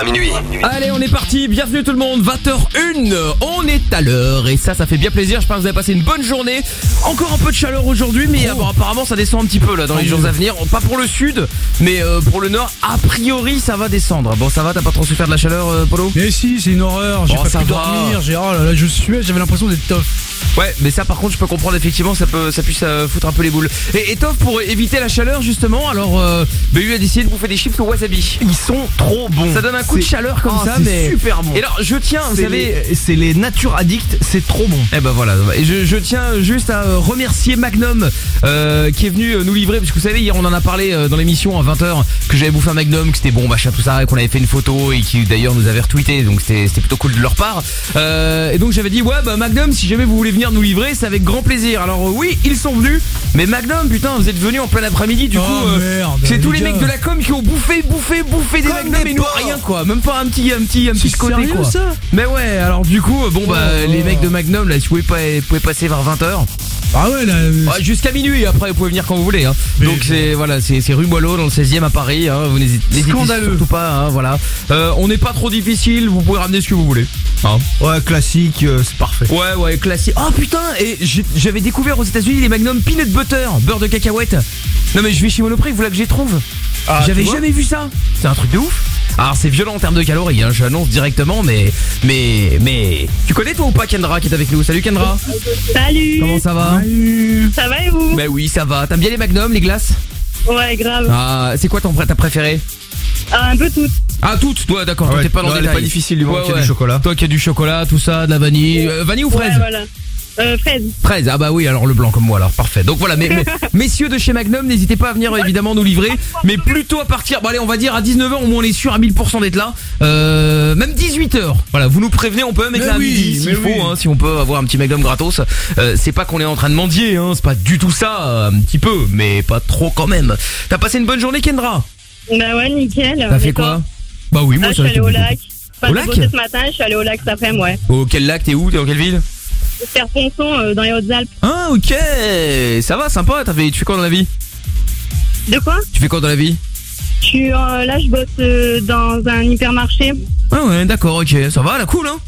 à minuit. Allez, on est parti. Bienvenue tout le monde. 20h01. On est à l'heure et ça, ça fait bien plaisir. Je pense que vous avez passé une bonne journée. Encore un peu de chaleur aujourd'hui, mais euh, bon, apparemment ça descend un petit peu là dans les jours à venir. Pas pour le sud, mais euh, pour le nord. A priori, ça va descendre. Bon, ça va? T'as pas trop souffert de la chaleur, euh, Polo? Mais si, c'est une horreur, j'ai Oh, pas ça pu va. dormir, j'ai oh là là, je suais, j'avais l'impression d'être tough. Ouais, mais ça par contre, je peux comprendre effectivement, ça peut, ça puisse euh, foutre un peu les boules. Et, et Toff, pour éviter la chaleur justement, alors euh, BU a décidé de bouffer des chips au wasabi. Ils sont trop bons. Ça donne un coup de chaleur comme Ah, ça, mais super bon. Et alors, je tiens, vous savez. c'est les nature addicts, c'est trop bon. Eh ben voilà, et je, je tiens juste à euh, remercier Magnum euh, qui est venu nous livrer, parce que vous savez, hier on en a parlé dans l'émission à 20h que j'avais bouffé un Magnum, que c'était bon, machin, tout ça, et qu'on avait fait une photo et qui d'ailleurs nous avait retweeté, donc c'était plutôt cool de leur part. Euh, et donc j'avais dit, ouais, bah Magnum, si jamais vous voulez venir nous livrer, c'est avec grand plaisir. Alors euh, oui, ils sont venus, mais Magnum, putain, vous êtes venus en plein après-midi, du Oh, coup, euh, c'est tous les mecs de la com qui ont bouffé, bouffé, bouffé des Comme Magnum des et nous rien quoi, même pas un petit, un petit, un petit côté sérieux, quoi. ça? Mais ouais, alors du coup, bon bah Oh. les mecs de Magnum là, si vous pouvez pas, vous pouvez passer vers 20h. Ah ouais, là, euh, Ouais, Jusqu'à minuit, après vous pouvez venir quand vous voulez. Hein. Donc c'est voilà, c'est c'est rue Boileau dans le 16e à Paris. Hein. Vous n'hésitez surtout pas. Hein, voilà. Euh, on n'est pas trop difficile. Vous pouvez ramener ce que vous voulez. Ouais, classique, euh, c'est parfait. Ouais ouais classique. Oh putain Et j'avais découvert aux États-Unis les Magnum peanut butter, beurre de cacahuète. Non mais je vais chez Monoprix, vous là que j'y trouve. Ah, J'avais jamais vu ça. C'est un truc de ouf. Alors c'est violent en termes de calories, hein, je l'annonce directement, mais mais mais tu connais toi ou pas Kendra qui est avec nous? Salut Kendra. Salut Comment ça va? Ça va et vous? Bah oui ça va. T'aimes bien les Magnum, les glaces? Ouais, grave. Ah, c'est quoi ton ta préférée? Ah, un peu toutes. Ah toutes, toi d'accord, Ouais, t'es pas dans non, le détail. pas difficile du moment Ouais, qu'il y a ouais. du chocolat. Toi qui as du chocolat, tout ça, de la vanille, Euh, vanille ou fraise? Ouais, voilà. Euh, fraise. Fraise, ah bah oui, alors le blanc comme moi, alors parfait. Donc voilà, mais, mais- messieurs de chez Magnum, n'hésitez pas à venir évidemment nous livrer, mais plutôt à partir, bon allez, on va dire à 19h, au moins on est sûr à 1000% d'être là, euh, même 18h. Voilà, vous nous prévenez, on peut même être Mais là à oui, midi s'il faut, oui. hein, si on peut avoir un petit Magnum gratos. Euh, c'est pas qu'on est en train de mendier, hein, c'est pas du tout ça, un petit peu, mais pas trop quand même. T'as passé une bonne journée, Kendra? Bah ouais, nickel. T'as fait quoi? Bah oui, moi Ah, je suis allée au lac. Pas Au lac? ce matin, je suis allée au lac cet après-midi, ouais. Au quel lac T'es où T'es dans quelle ville? Faire ponçon euh, dans les Hautes-Alpes. Ah ok, ça va, sympa. T'as fait, tu fais quoi dans la vie? De quoi? Tu fais quoi dans la vie? Je suis euh, là, je bosse euh, dans un hypermarché. Ah ouais, d'accord, ok, ça va, la cool hein?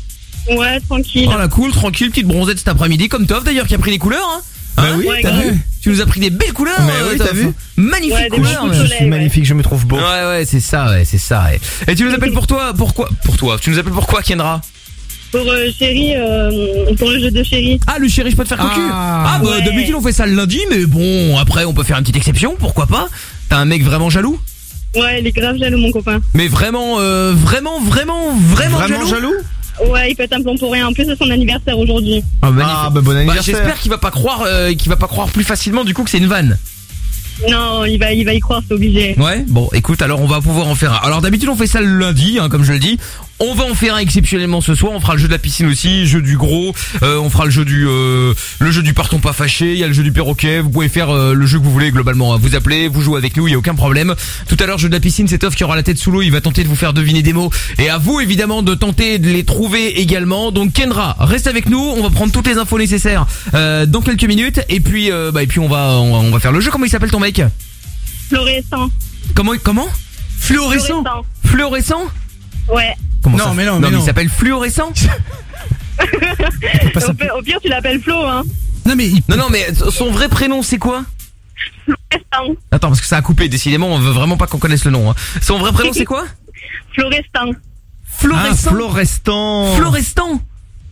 Ouais, tranquille. Oh la cool, tranquille, petite bronzette cet après-midi, comme Toff d'ailleurs qui a pris des couleurs. Hein Bah Hein oui, Ouais, t'as vu Tu nous as pris des belles couleurs. Mais euh, oui, t'as vu Magnifique Ouais, couleurs. Je suis magnifique, je me trouve beau. Ouais ouais, c'est ça, ouais, c'est ça. Ouais. Et tu nous appelles pour toi, pourquoi Pour toi. Tu nous appelles pourquoi, Kendra? Pour euh, chérie, euh, pour le jeu de chérie. Ah le chéri, je peux te faire cocu. Ah, Ah, bah ouais. d'habitude on fait ça le lundi, mais bon, après on peut faire une petite exception, pourquoi pas T'as un mec vraiment jaloux Ouais, il est grave jaloux, mon copain. Mais vraiment, euh, vraiment, vraiment, vraiment, Vraiment jaloux Ouais, il pète un plomb pour rien. En plus, c'est son anniversaire aujourd'hui. Ah, magnifique. Ah, bah bon Bah, anniversaire. J'espère qu'il va pas croire, euh, qu'il va pas croire plus facilement du coup que c'est une vanne. Non, il va, il va y croire, c'est obligé. Ouais. Bon, écoute, alors on va pouvoir en faire un. Alors d'habitude on fait ça le lundi, hein, comme je le dis. On va en faire un exceptionnellement ce soir. On fera le jeu de la piscine aussi, jeu du gros. Euh, on fera le jeu du, euh, le jeu du partons pas fâché. Il y a le jeu du perroquet. Vous pouvez faire euh, le jeu que vous voulez globalement. hein. Vous appelez, vous jouez avec nous, il y a aucun problème. Tout à l'heure, jeu de la piscine, c'est Toff qui aura la tête sous l'eau. Il va tenter de vous faire deviner des mots. Et à vous évidemment de tenter de les trouver également. Donc Kendra, reste avec nous. On va prendre toutes les infos nécessaires euh, dans quelques minutes. Et puis, euh, bah, et puis on va, on va, on va faire le jeu. Comment il s'appelle ton mec? Fluorescent. Comment, comment? Fluorescent. Fluorescent Ouais. Comment Non, ça mais non, non, mais il s'appelle fluorescent Au, pire- au pire, tu l'appelles Flo, hein. Non mais il- Non, non, mais son vrai prénom c'est quoi? Fluorescent. Attends, parce que ça a coupé, décidément, on veut vraiment pas qu'on connaisse le nom. hein. Son vrai prénom c'est quoi? Fluorescent. Ah, Florescent Florestan. Florestan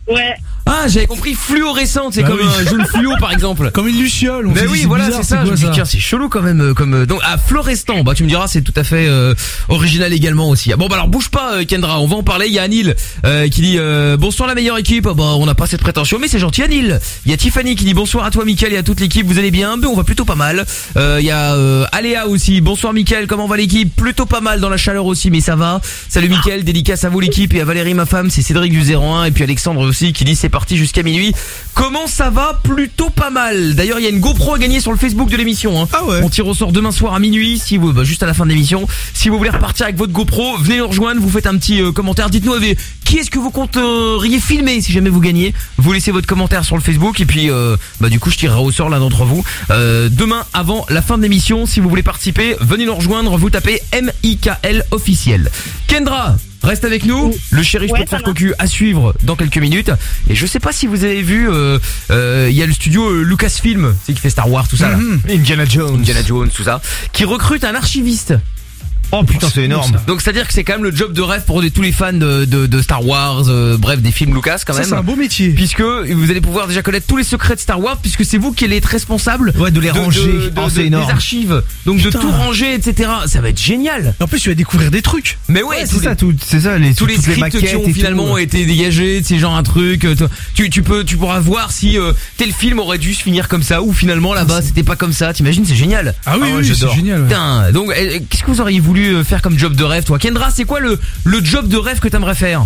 Ouais. Ah j'avais compris fluorescente, c'est Bah comme oui. un jaune fluo par exemple. Comme une luciole. On Mais s'est dit, oui, c'est voilà, bizarre, c'est ça. quoi, Je me dis, tiens, c'est chelou quand même, euh, comme euh, donc ah fluorescent. Bah tu me diras, c'est tout à fait euh, original également aussi. Ah, bon bah alors bouge pas, euh, Kendra, on va en parler. Il y a Anil euh, qui dit euh, bonsoir la meilleure équipe. Ah, Bah on n'a pas cette prétention, mais c'est gentil Anil. Il y a Tiffany qui dit bonsoir à toi Mickaël et à toute l'équipe. Vous allez bien? Ben on va plutôt pas mal. Euh, Il y a euh, Aléa aussi. Bonsoir Mickaël, comment va l'équipe? Plutôt pas mal dans la chaleur aussi, mais ça va. Salut Mickaël, dédicace à vous l'équipe et à Valérie ma femme. C'est Cédric du 01 et puis Alexandre aussi qui dit c'est parti jusqu'à minuit. Comment ça va Plutôt pas mal. D'ailleurs il y a une GoPro à gagner sur le Facebook de l'émission. Hein. Ah ouais. On tire au sort demain soir à minuit, si vous, bah, juste à la fin de l'émission. Si vous voulez repartir avec votre GoPro, venez nous rejoindre, vous faites un petit euh, commentaire. Dites-nous avec qui est-ce que vous compteriez filmer si jamais vous gagnez? Vous laissez votre commentaire sur le Facebook et puis euh, bah du coup je tirerai au sort l'un d'entre vous euh, demain avant la fin de l'émission. Si vous voulez participer, venez nous rejoindre. Vous tapez M I K L officiel. Kendra. Reste avec nous, le Ouais, te ça faire cocu à suivre dans quelques minutes. Et je sais pas si vous avez vu, euh, euh, il y a le studio euh, Lucasfilm, c'est qui fait Star Wars, tout ça là. Indiana Jones. Indiana Jones, tout ça, qui recrute un archiviste. Oh putain, c'est énorme. Donc c'est à dire que c'est quand même le job de rêve pour tous les fans de, de, de Star Wars, euh, bref des films Lucas quand même. c'est un beau métier. Puisque vous allez pouvoir déjà connaître tous les secrets de Star Wars, puisque c'est vous qui allez être responsable Ouais, de les ranger. Oh, c'est des archives, donc Putain. de tout ranger, etc. Ça va être génial. En plus, tu vas découvrir des trucs. Mais ouais, c'est ça, tout, c'est ça, les, tous les scripts maquettes qui ont finalement tout. été dégagés, c'est genre un truc. euh, Tu, tu peux, tu pourras voir si euh, tel film aurait dû se finir comme ça ou finalement là-bas c'était pas comme ça. T'imagines, c'est génial. Ah oui, Ah ouais, oui, c'est j'adore. génial. ouais. Putain, donc euh, qu'est-ce que vous auriez voulu euh, faire comme job de rêve, toi, Kendra C'est quoi le le job de rêve que t'aimerais faire?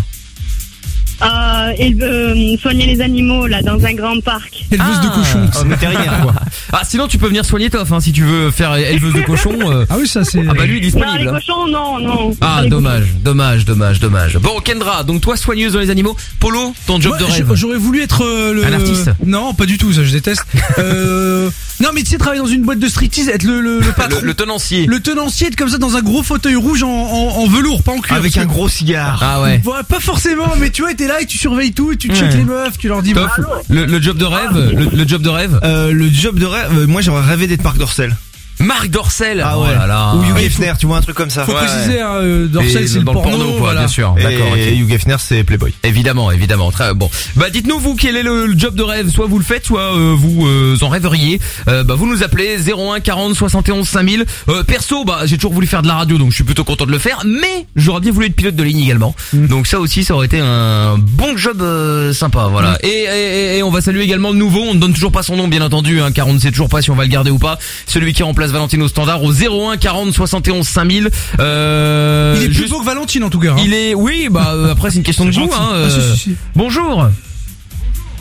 Euh, et, euh, soigner les animaux là dans un grand parc. Éleveuse de Ah. cochons. Oh, vétérinaire, quoi. Ah, sinon tu peux venir soigner Toff hein, si tu veux faire éleveuse de cochons. euh. Ah oui, ça c'est. Ah bah lui il est Non, les disponible. hein. cochons, non, non. Ah les dommage, dommage, dommage, dommage. Bon Kendra, donc toi soigneuse dans les animaux. Polo, ton job Moi, de rêve. J'aurais voulu être euh, le. Un artiste Non, pas du tout, ça je déteste. euh... Non, mais tu sais, travailler dans une boîte de striptease, être le, le, le patron. Le, le tenancier. Le tenancier, être comme ça dans un gros fauteuil rouge en, en, en velours, pas en cuir. Avec parce un que- gros cigare. Ah ouais. Ouais, pas forcément, mais tu vois, t'es là et tu surveilles tout et tu checkes Ouais. les meufs, tu leur dis. Toff, le, le job de rêve, le, le job de rêve. Euh, le job de rêve, euh, moi j'aurais rêvé d'être Marc Dorcel. Marc Dorcel. Ah Oh ouais. là là. Ou Hugh Hefner, tu vois un truc comme ça. Faut Ouais. préciser, hein, euh, Dorsel, Et c'est le dans porno, quoi, voilà. bien sûr. Et, D'accord. et Hugh Hefner, c'est Playboy. Évidemment, évidemment. Très bon. Bah dites-nous vous quel est le, le job de rêve? Soit vous le faites, soit euh, vous euh, en rêveriez. Euh, bah vous nous appelez 01 40 71 5000. Euh, perso, bah j'ai toujours voulu faire de la radio, donc je suis plutôt content de le faire. Mais j'aurais bien voulu être pilote de ligne également. Donc ça aussi, ça aurait été un bon job euh, sympa. Voilà. Et, et, et on va saluer également le nouveau. On ne donne toujours pas son nom, bien entendu, hein, car on ne sait toujours pas si on va le garder ou pas. Celui qui remplace Valentino Standard au 01 40 71 5000. Euh, Il est plus juste- beau que Valentine en tout cas. hein. il est, oui, bah euh, après c'est une question de goût. Hein, Ah, si, euh, si. Bonjour.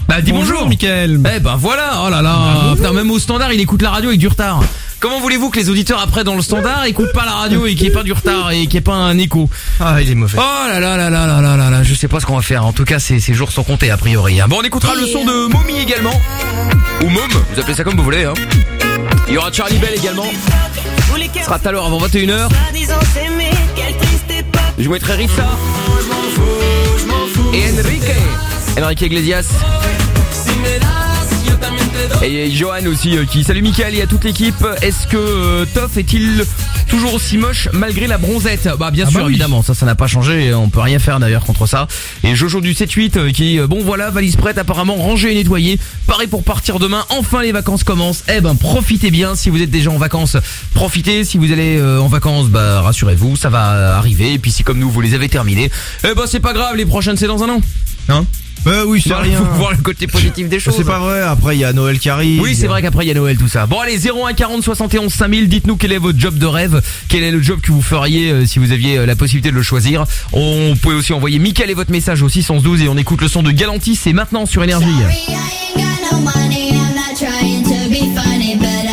Bah dis bonjour, Michael. Eh ben voilà, oh là là, putain, même au standard il écoute la radio avec du retard. Comment voulez-vous que les auditeurs après dans le standard écoutent pas la radio et qu'il n'y ait pas du retard et qu'il n'y ait pas un écho? Ah, il est mauvais. Oh là là là là là là là là, je sais pas ce qu'on va faire. En tout cas, ces, ces jours sont comptés a priori. hein. Bon, on écoutera le son de Mommy également. Ou Mom, vous appelez ça comme vous voulez. Hein. Il y aura Charlie Bell également. Ce sera tout à l'heure avant 21h. Je mettrai Rissa. Et Enrique. Enrique Iglesias. Et Johan aussi euh, qui salue Michael et à toute l'équipe. Est-ce que euh, Toff est-il toujours aussi moche malgré la bronzette? Bah bien Ah sûr bah oui. évidemment, ça ça n'a pas changé, on peut rien faire d'ailleurs contre ça. Et Jojo du 7-8 euh, qui bon voilà valise prête apparemment rangée et nettoyée, pareil pour partir demain. Enfin les vacances commencent. Eh ben profitez bien si vous êtes déjà en vacances, profitez. Si vous allez en vacances, bah rassurez-vous, ça va arriver. Et puis si comme nous vous les avez terminés, eh ben c'est pas grave, les prochaines c'est dans un an. Hein? Bah oui, c'est rien. faut voir le côté positif des choses. C'est pas vrai, après il y a Noël qui arrive. Oui, c'est vrai qu'après il y a Noël tout ça. Bon allez 01 40 71 5000, dites-nous quel est votre job de rêve, quel est le job que vous feriez euh, si vous aviez euh, la possibilité de le choisir? On peut aussi envoyer Mickaël et votre message au 612 et on écoute le son de Galantis, c'est maintenant sur énergie. Sorry,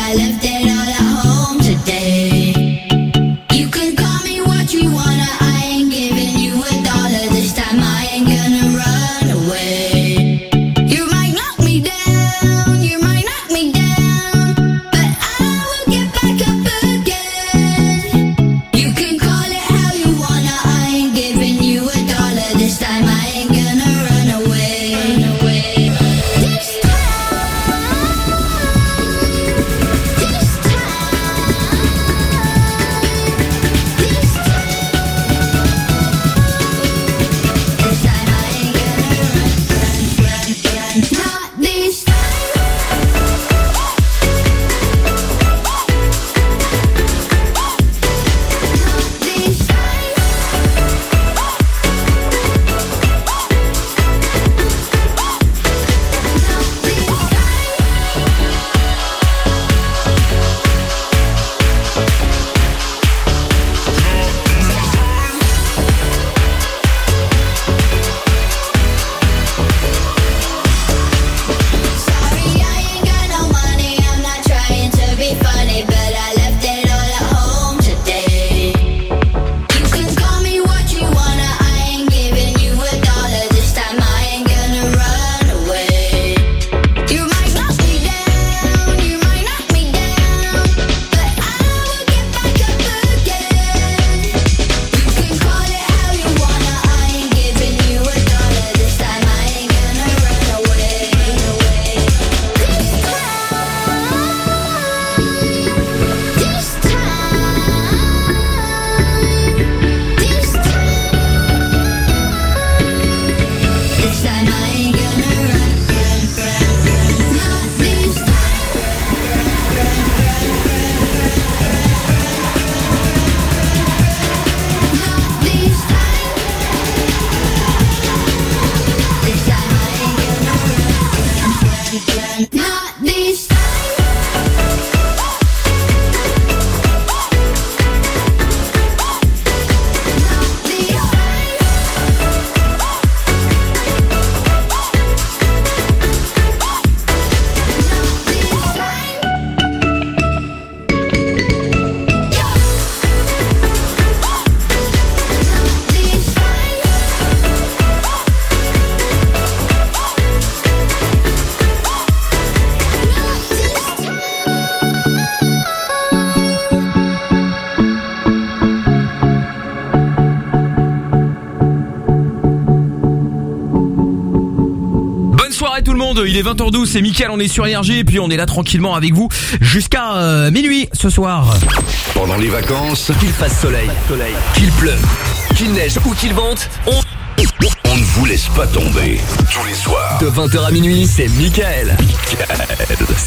20h12, c'est Mickaël, on est sur Énergie et puis on est là tranquillement avec vous jusqu'à euh, minuit ce soir. Pendant les vacances, Qu'il fasse soleil, qu'il pleuve, qu'il neige ou qu'il vente, on... vous laisse pas tomber. Tous les soirs. De 20h à minuit, c'est Michael.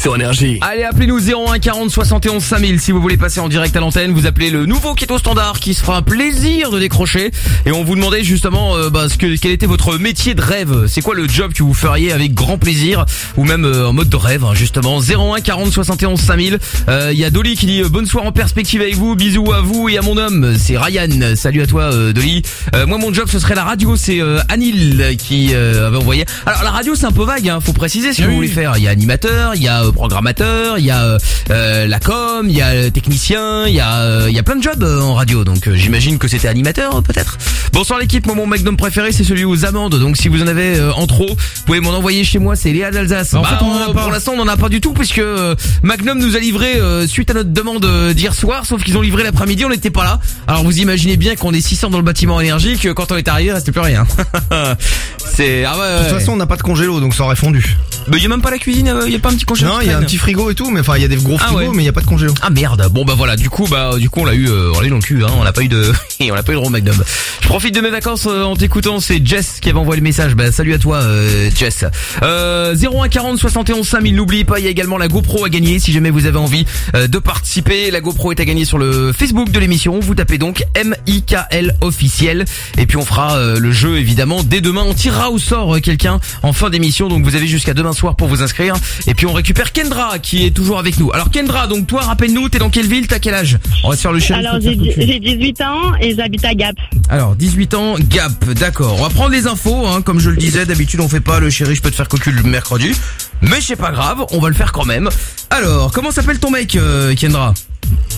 Sur Énergie. Allez, appelez-nous 01 40 71 5000 si vous voulez passer en direct à l'antenne. Vous appelez le nouveau Keto Standard qui se fera un plaisir de décrocher. Et on vous demandait justement euh, bah, ce que, quel était votre métier de rêve. C'est quoi le job que vous feriez avec grand plaisir ou même euh, en mode de rêve hein, justement. 01 40 71 5000. Euh, Il y a Dolly qui dit euh, bonne soirée en perspective avec vous. Bisous à vous et à mon homme. C'est Ryan. Salut à toi euh, Dolly. Euh, moi mon job ce serait la radio. C'est euh, Qui euh, avait envoyé. Alors la radio c'est un peu vague. Hein, faut préciser ce que Oui. vous voulez faire. Il y a animateur, il y a euh, programmateur, il y a euh, la com, il y a technicien, il y a il y a plein de jobs en radio. Donc j'imagine que c'était animateur peut-être. Bonsoir l'équipe, mon McDom préféré c'est celui aux amandes. Donc si vous en avez euh, en trop, vous pouvez m'en envoyer chez moi, c'est Léa d'Alsace. Bah, en fait, on en a euh, pas. Pour l'instant on en a pas du tout puisque euh, Magnum nous a livré euh, suite à notre demande euh, d'hier soir, sauf qu'ils ont livré l'après-midi, on n'était pas là. Alors vous imaginez bien qu'on est 600 dans le bâtiment énergie que quand on est arrivé, il restait plus rien. c'est ah ouais. De toute façon, on n'a pas de congélo, donc ça aurait fondu. Mais il y a même pas la cuisine, euh, il y a pas un petit congélo Non, il y a un petit frigo et tout, mais enfin, il y a des gros Ah frigos, ouais. mais il y a pas de congélo. Ah merde. Bon bah voilà. Du coup bah du coup on l'a eu euh, on l'a eu dans le cul. Hein. On n'a pas eu de on n'a pas eu de Ron McDom. Je profite de mes vacances euh, en t'écoutant. C'est Jess qui avait envoyé le message. Bah salut à toi euh, Jess. Euh, 01 40 71 5000. N'oubliez pas il y a également la GoPro à gagner si jamais vous avez envie euh, de participer. La GoPro est à gagner sur le Facebook de l'émission. Vous tapez donc M I K L officiel et puis on fera euh, le jeu évidemment dès demain. On tirera au sort euh, quelqu'un en fin d'émission. Donc vous avez jusqu'à demain soir pour vous inscrire. Et puis on récupère Kendra qui est toujours avec nous. Alors Kendra, donc toi rappelle-nous, t'es dans quelle ville, t'as quel âge? On va se faire le chien. Alors, j'ai j'ai 18 ans et j'habite à Gap. Alors 18 ans, Gap, d'accord. On va prendre les infos, hein, comme je le disais. D'habitude on fait pas le chéri, je peux te faire cocu le mercredi, mais c'est pas grave, on va le faire quand même. Alors comment s'appelle ton mec, euh, Kendra?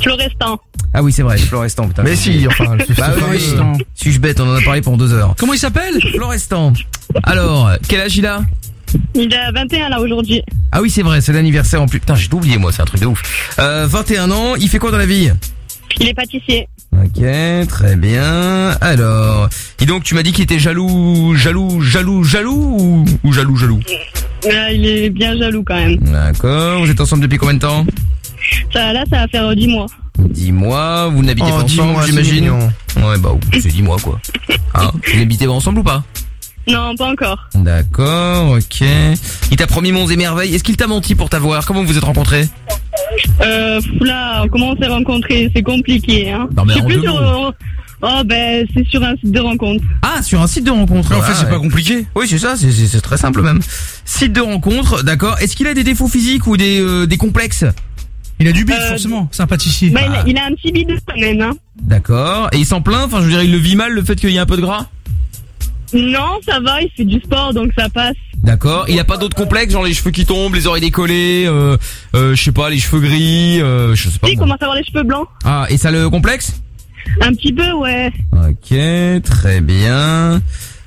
Florestan. Ah oui c'est vrai, Florestan. Putain. Mais si, enfin, Bah. Florestan. Suis-je bête, on en a parlé pendant deux heures. Comment il s'appelle? Florestan. Alors, quel âge il a? Il a 21 là aujourd'hui. Ah oui c'est vrai, c'est l'anniversaire en plus. Putain j'ai tout oublié moi, c'est un truc de ouf. Euh, 21 ans, il fait quoi dans la vie? Il est pâtissier. Ok, très bien. Alors, et donc tu m'as dit qu'il était jaloux, jaloux, jaloux, jaloux ou, ou jaloux, jaloux? Euh, il est bien jaloux quand même. D'accord. Vous êtes ensemble depuis combien de temps? Ça, là, ça va faire euh, 10 mois. Dix mois. Vous n'habitez Oh, pas dis-moi, ensemble, c'est j'imagine. mignon. Ouais, bah c'est dix mois quoi. Hein Vous n'habitez pas ensemble ou pas? Non, pas encore. D'accord, ok. Il t'a promis monts et merveilles. Est-ce qu'il t'a menti pour t'avoir? Comment vous vous êtes rencontrés? Euh, là, comment on s'est rencontrés? C'est compliqué, hein. Non, mais Je sais en plus deux sur... mots. euh, Oh, ben, c'est sur un site de rencontre. Ah, sur un site de rencontre. En fait, Ah, c'est ouais. pas compliqué. Oui, c'est ça, c'est- c'est c'est très simple même. Site de rencontre, d'accord. Est-ce qu'il a des défauts physiques ou des, euh, des complexes? Il a du bif, Euh, forcément. C'est un pâtissier. Ben, Ah. il, a, il a un petit bidon quand même, hein. D'accord. Et il s'en plaint? Enfin, je veux dire, il le vit mal le fait qu'il y ait un peu de gras? Non, ça va, il fait du sport, donc ça passe. D'accord. Il y a pas d'autres complexes, genre les cheveux qui tombent, les oreilles décollées, euh, euh, je sais pas, les cheveux gris, euh, je sais pas. Si, il moi. commence à avoir les cheveux blancs. Ah, et ça le complexe? Un petit peu, ouais. Ok, très bien.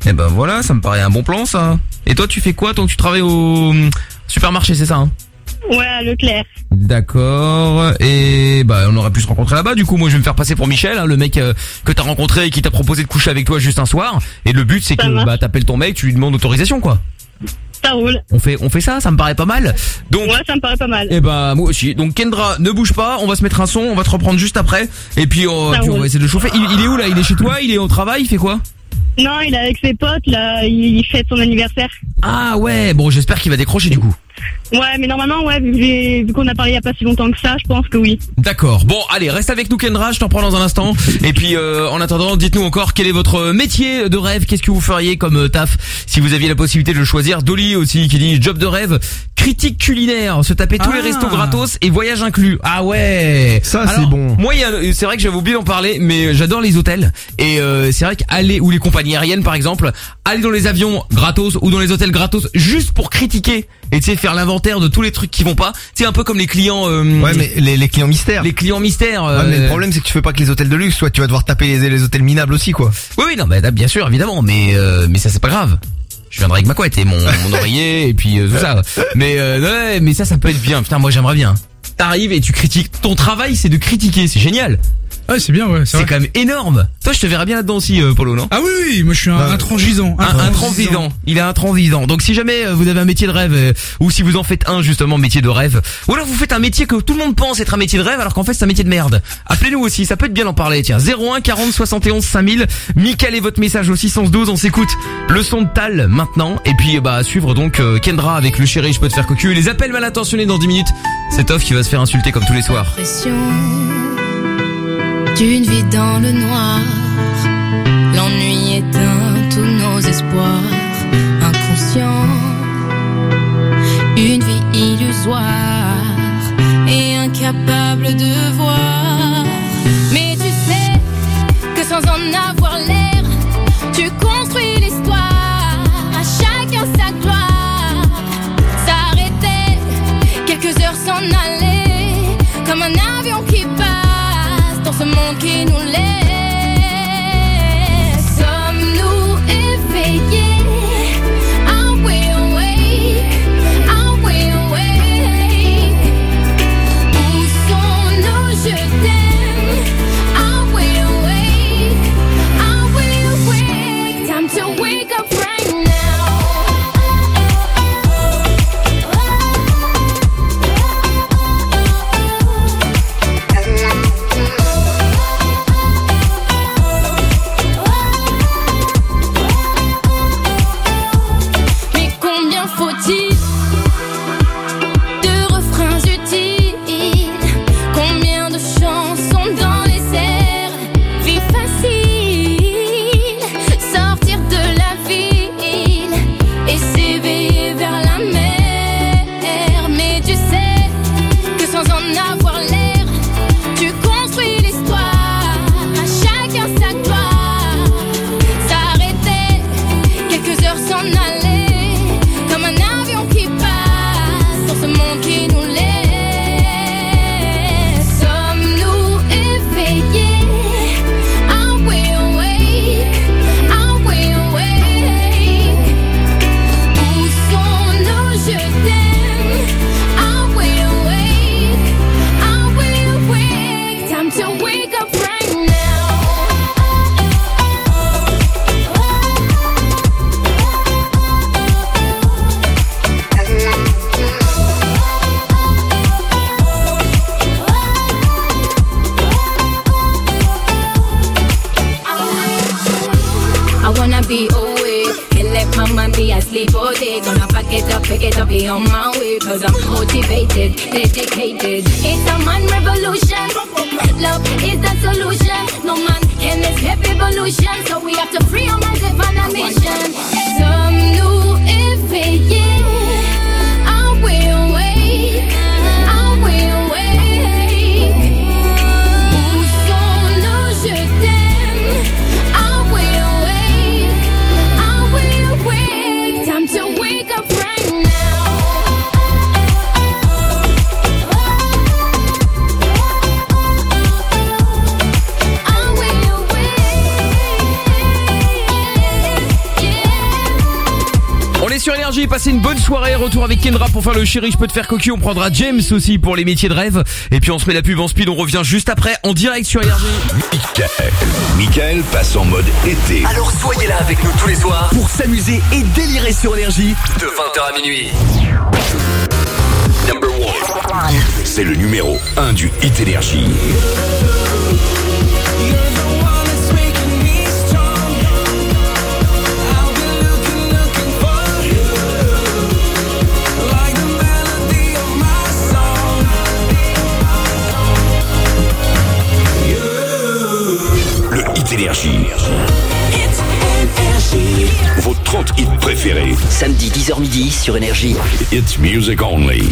Et ben voilà, ça me paraît un bon plan ça. Et toi, tu fais quoi tant que tu travailles au hum, supermarché, c'est ça hein? Ouais, à Leclerc. D'accord. Et bah on aurait pu se rencontrer là-bas. Du coup, moi je vais me faire passer pour Michel, hein, le mec euh, que t'as rencontré et qui t'a proposé de coucher avec toi juste un soir. Et le but c'est que marche. bah t'appelles ton mec, tu lui demandes autorisation quoi. Ça roule. On fait on fait ça, ça me paraît pas mal. Donc Ouais, ça me paraît pas mal. Eh bah moi aussi. Donc Kendra, ne bouge pas, on va se mettre un son, on va te reprendre juste après. Et puis, Ça puis on va essayer de le chauffer. Il, il est où là? Il est chez toi? Il est au travail? Il fait quoi? Non, il est avec ses potes, là, il, il fête son anniversaire. Ah ouais, bon j'espère qu'il va décrocher du coup. Ouais, mais normalement, ouais, vu, que j'ai- vu qu'on a parlé il y a pas si longtemps que ça, je pense que oui. D'accord. Bon, allez, reste avec nous Kendra, je t'en prends dans un instant. Et puis euh, en attendant, dites-nous encore quel est votre métier de rêve, qu'est-ce que vous feriez comme euh, taf? Si vous aviez la possibilité de le choisir. Dolly aussi qui dit job de rêve, critique culinaire, se taper tous les Ah. restos gratos et voyage inclus. Ah ouais. Ça, c'est Alors, bon. Moi, il y a- c'est vrai que j'avais oublié d'en parler, mais j'adore les hôtels et euh, c'est vrai qu'aller ou les compagnies aériennes par exemple, aller dans les avions gratos ou dans les hôtels gratos juste pour critiquer et tu sais faire l'inventaire de tous les trucs qui vont pas. C'est un peu comme les clients. euh, Ouais, mais les, les clients mystères. les clients mystères. Ouais, mais euh, le problème, c'est que tu fais pas que les hôtels de luxe, soit tu vas devoir taper les, les hôtels minables aussi, quoi. Oui, oui, non, bah, bien sûr, évidemment, mais euh, mais ça c'est pas grave. Je viendrai avec ma couette et mon, mon oreiller et puis euh, tout ça. Mais euh, ouais, mais ça, ça peut être bien. Putain, moi j'aimerais bien. T'arrives et tu critiques. Ton travail, c'est de critiquer, c'est génial. Ouais, c'est bien, ouais, c'est quand même énorme. Toi, je te verrais bien là-dedans aussi, euh, Polo, non? Ah oui, oui, moi je suis un, un transgisant. un, un transvisant. Il est un transvisant. Donc si jamais euh, vous avez un métier de rêve euh, ou si vous en faites un justement métier de rêve ou alors vous faites un métier que tout le monde pense être un métier de rêve alors qu'en fait c'est un métier de merde. Appelez-nous aussi, ça peut être bien d'en parler. Tiens, 01 40 71 5000. Mickaël et votre message au 612, on s'écoute. Le son de Tal maintenant et puis bah à suivre donc euh, Kendra avec le chéri, je peux te faire cocu et les appels mal intentionnés dans 10 minutes. C'est Off qui va se faire insulter comme tous les soirs. Pression d'une vie dans le noir? L'ennui éteint tous nos espoirs. Inconscient, une vie illusoire et incapable de voir. Mais tu sais que sans en avoir l'air, tu construis l'histoire. À chacun sa gloire. S'arrêter, quelques heures s'en aller, comme un qui nous laisse. Gonna it up, pick it up, be on my way. Cause I'm motivated, dedicated. It's a man revolution. Love is the solution. No man can escape evolution. So we have to free our minds and find a mission. Sommes-nous éveillés? Are énergie, passez une bonne soirée, retour avec Kendra pour faire le chéri, je peux te faire cocu, on prendra James aussi pour les métiers de rêve et puis on se met la pub en speed, on revient juste après en direct sur énergie. Michael. Michael passe en mode été. Alors soyez là avec nous tous les soirs pour s'amuser et délirer sur énergie de 20h à minuit. Number one. C'est le numéro 1 du Hit Énergie. Énergie. Vos 30 hits préférés. Samedi 10h midi sur énergie. It's music only.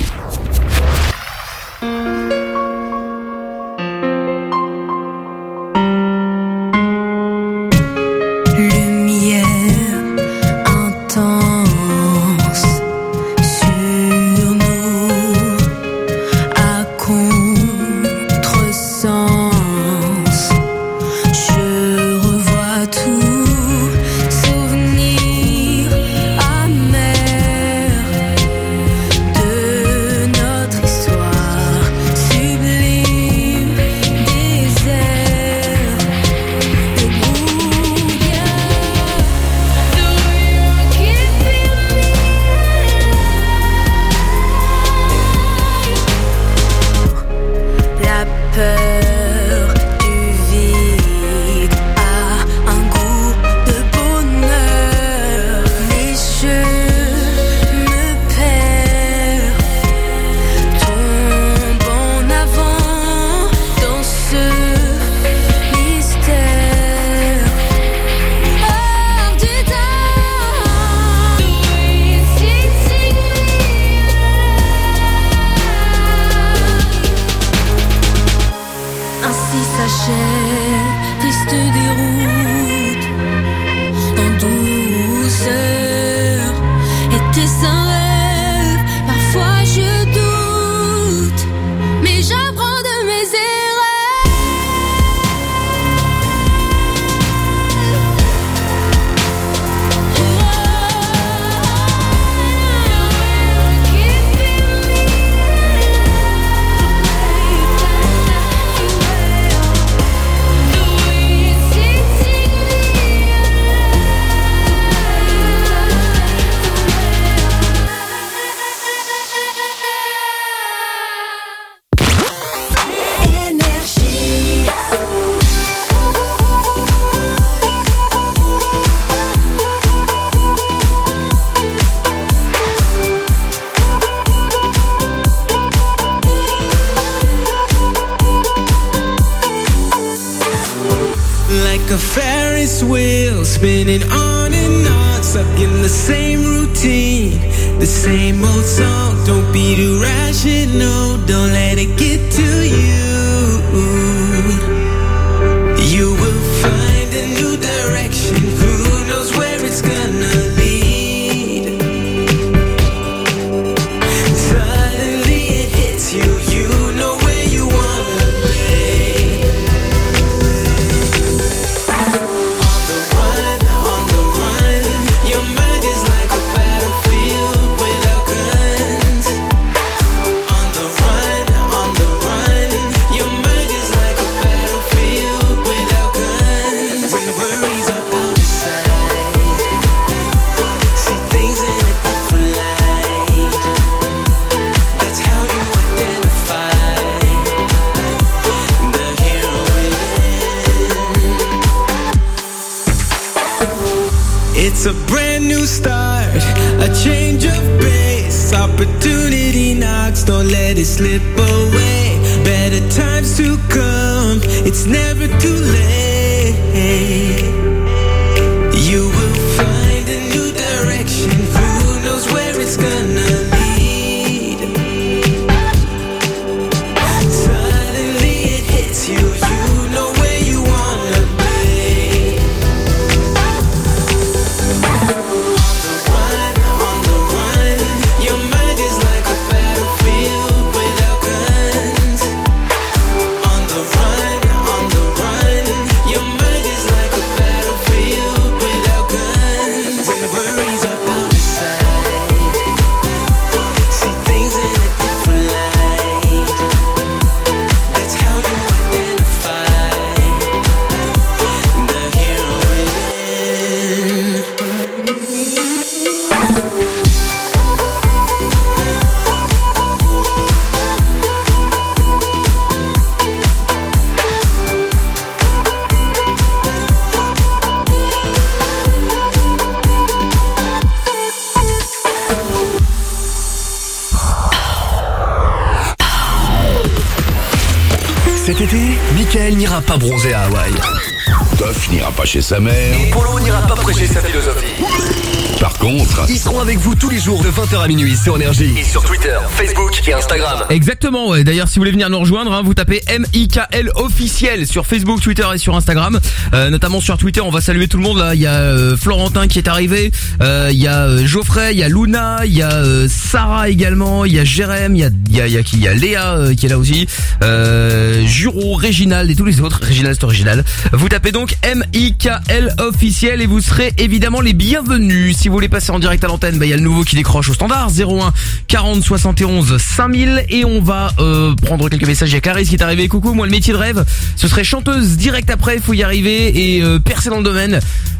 Minuit sur Énergie. Et sur Twitter, Facebook et Instagram. Exactement, ouais. D'ailleurs, si vous voulez venir nous rejoindre, hein, vous tapez M-I-K-L officiel sur Facebook, Twitter et sur Instagram. Euh, notamment sur Twitter, on va saluer tout le monde là. Il y a euh, Florentin qui est arrivé, euh, il y a euh, Geoffrey, il y a Luna, il y a euh, Sarah également, il y a Jérém, il y a, il y a, il y a qui? Il y a Léa euh, qui est là aussi, euh, Juro, Réginald et tous les autres. Réginald, c'est original. Vous tapez donc M-I-K-L officiel et vous serez évidemment les bienvenus. Si vous voulez passer en direct à l'antenne, bah, il y a le nouveau qui décroche au standard 01 40 71 5000 et on va euh, prendre quelques messages. Il y a Clarisse qui est arrivée. Coucou, moi le métier de rêve, ce serait chanteuse direct après. Il faut y arriver et euh, percer dans le domaine.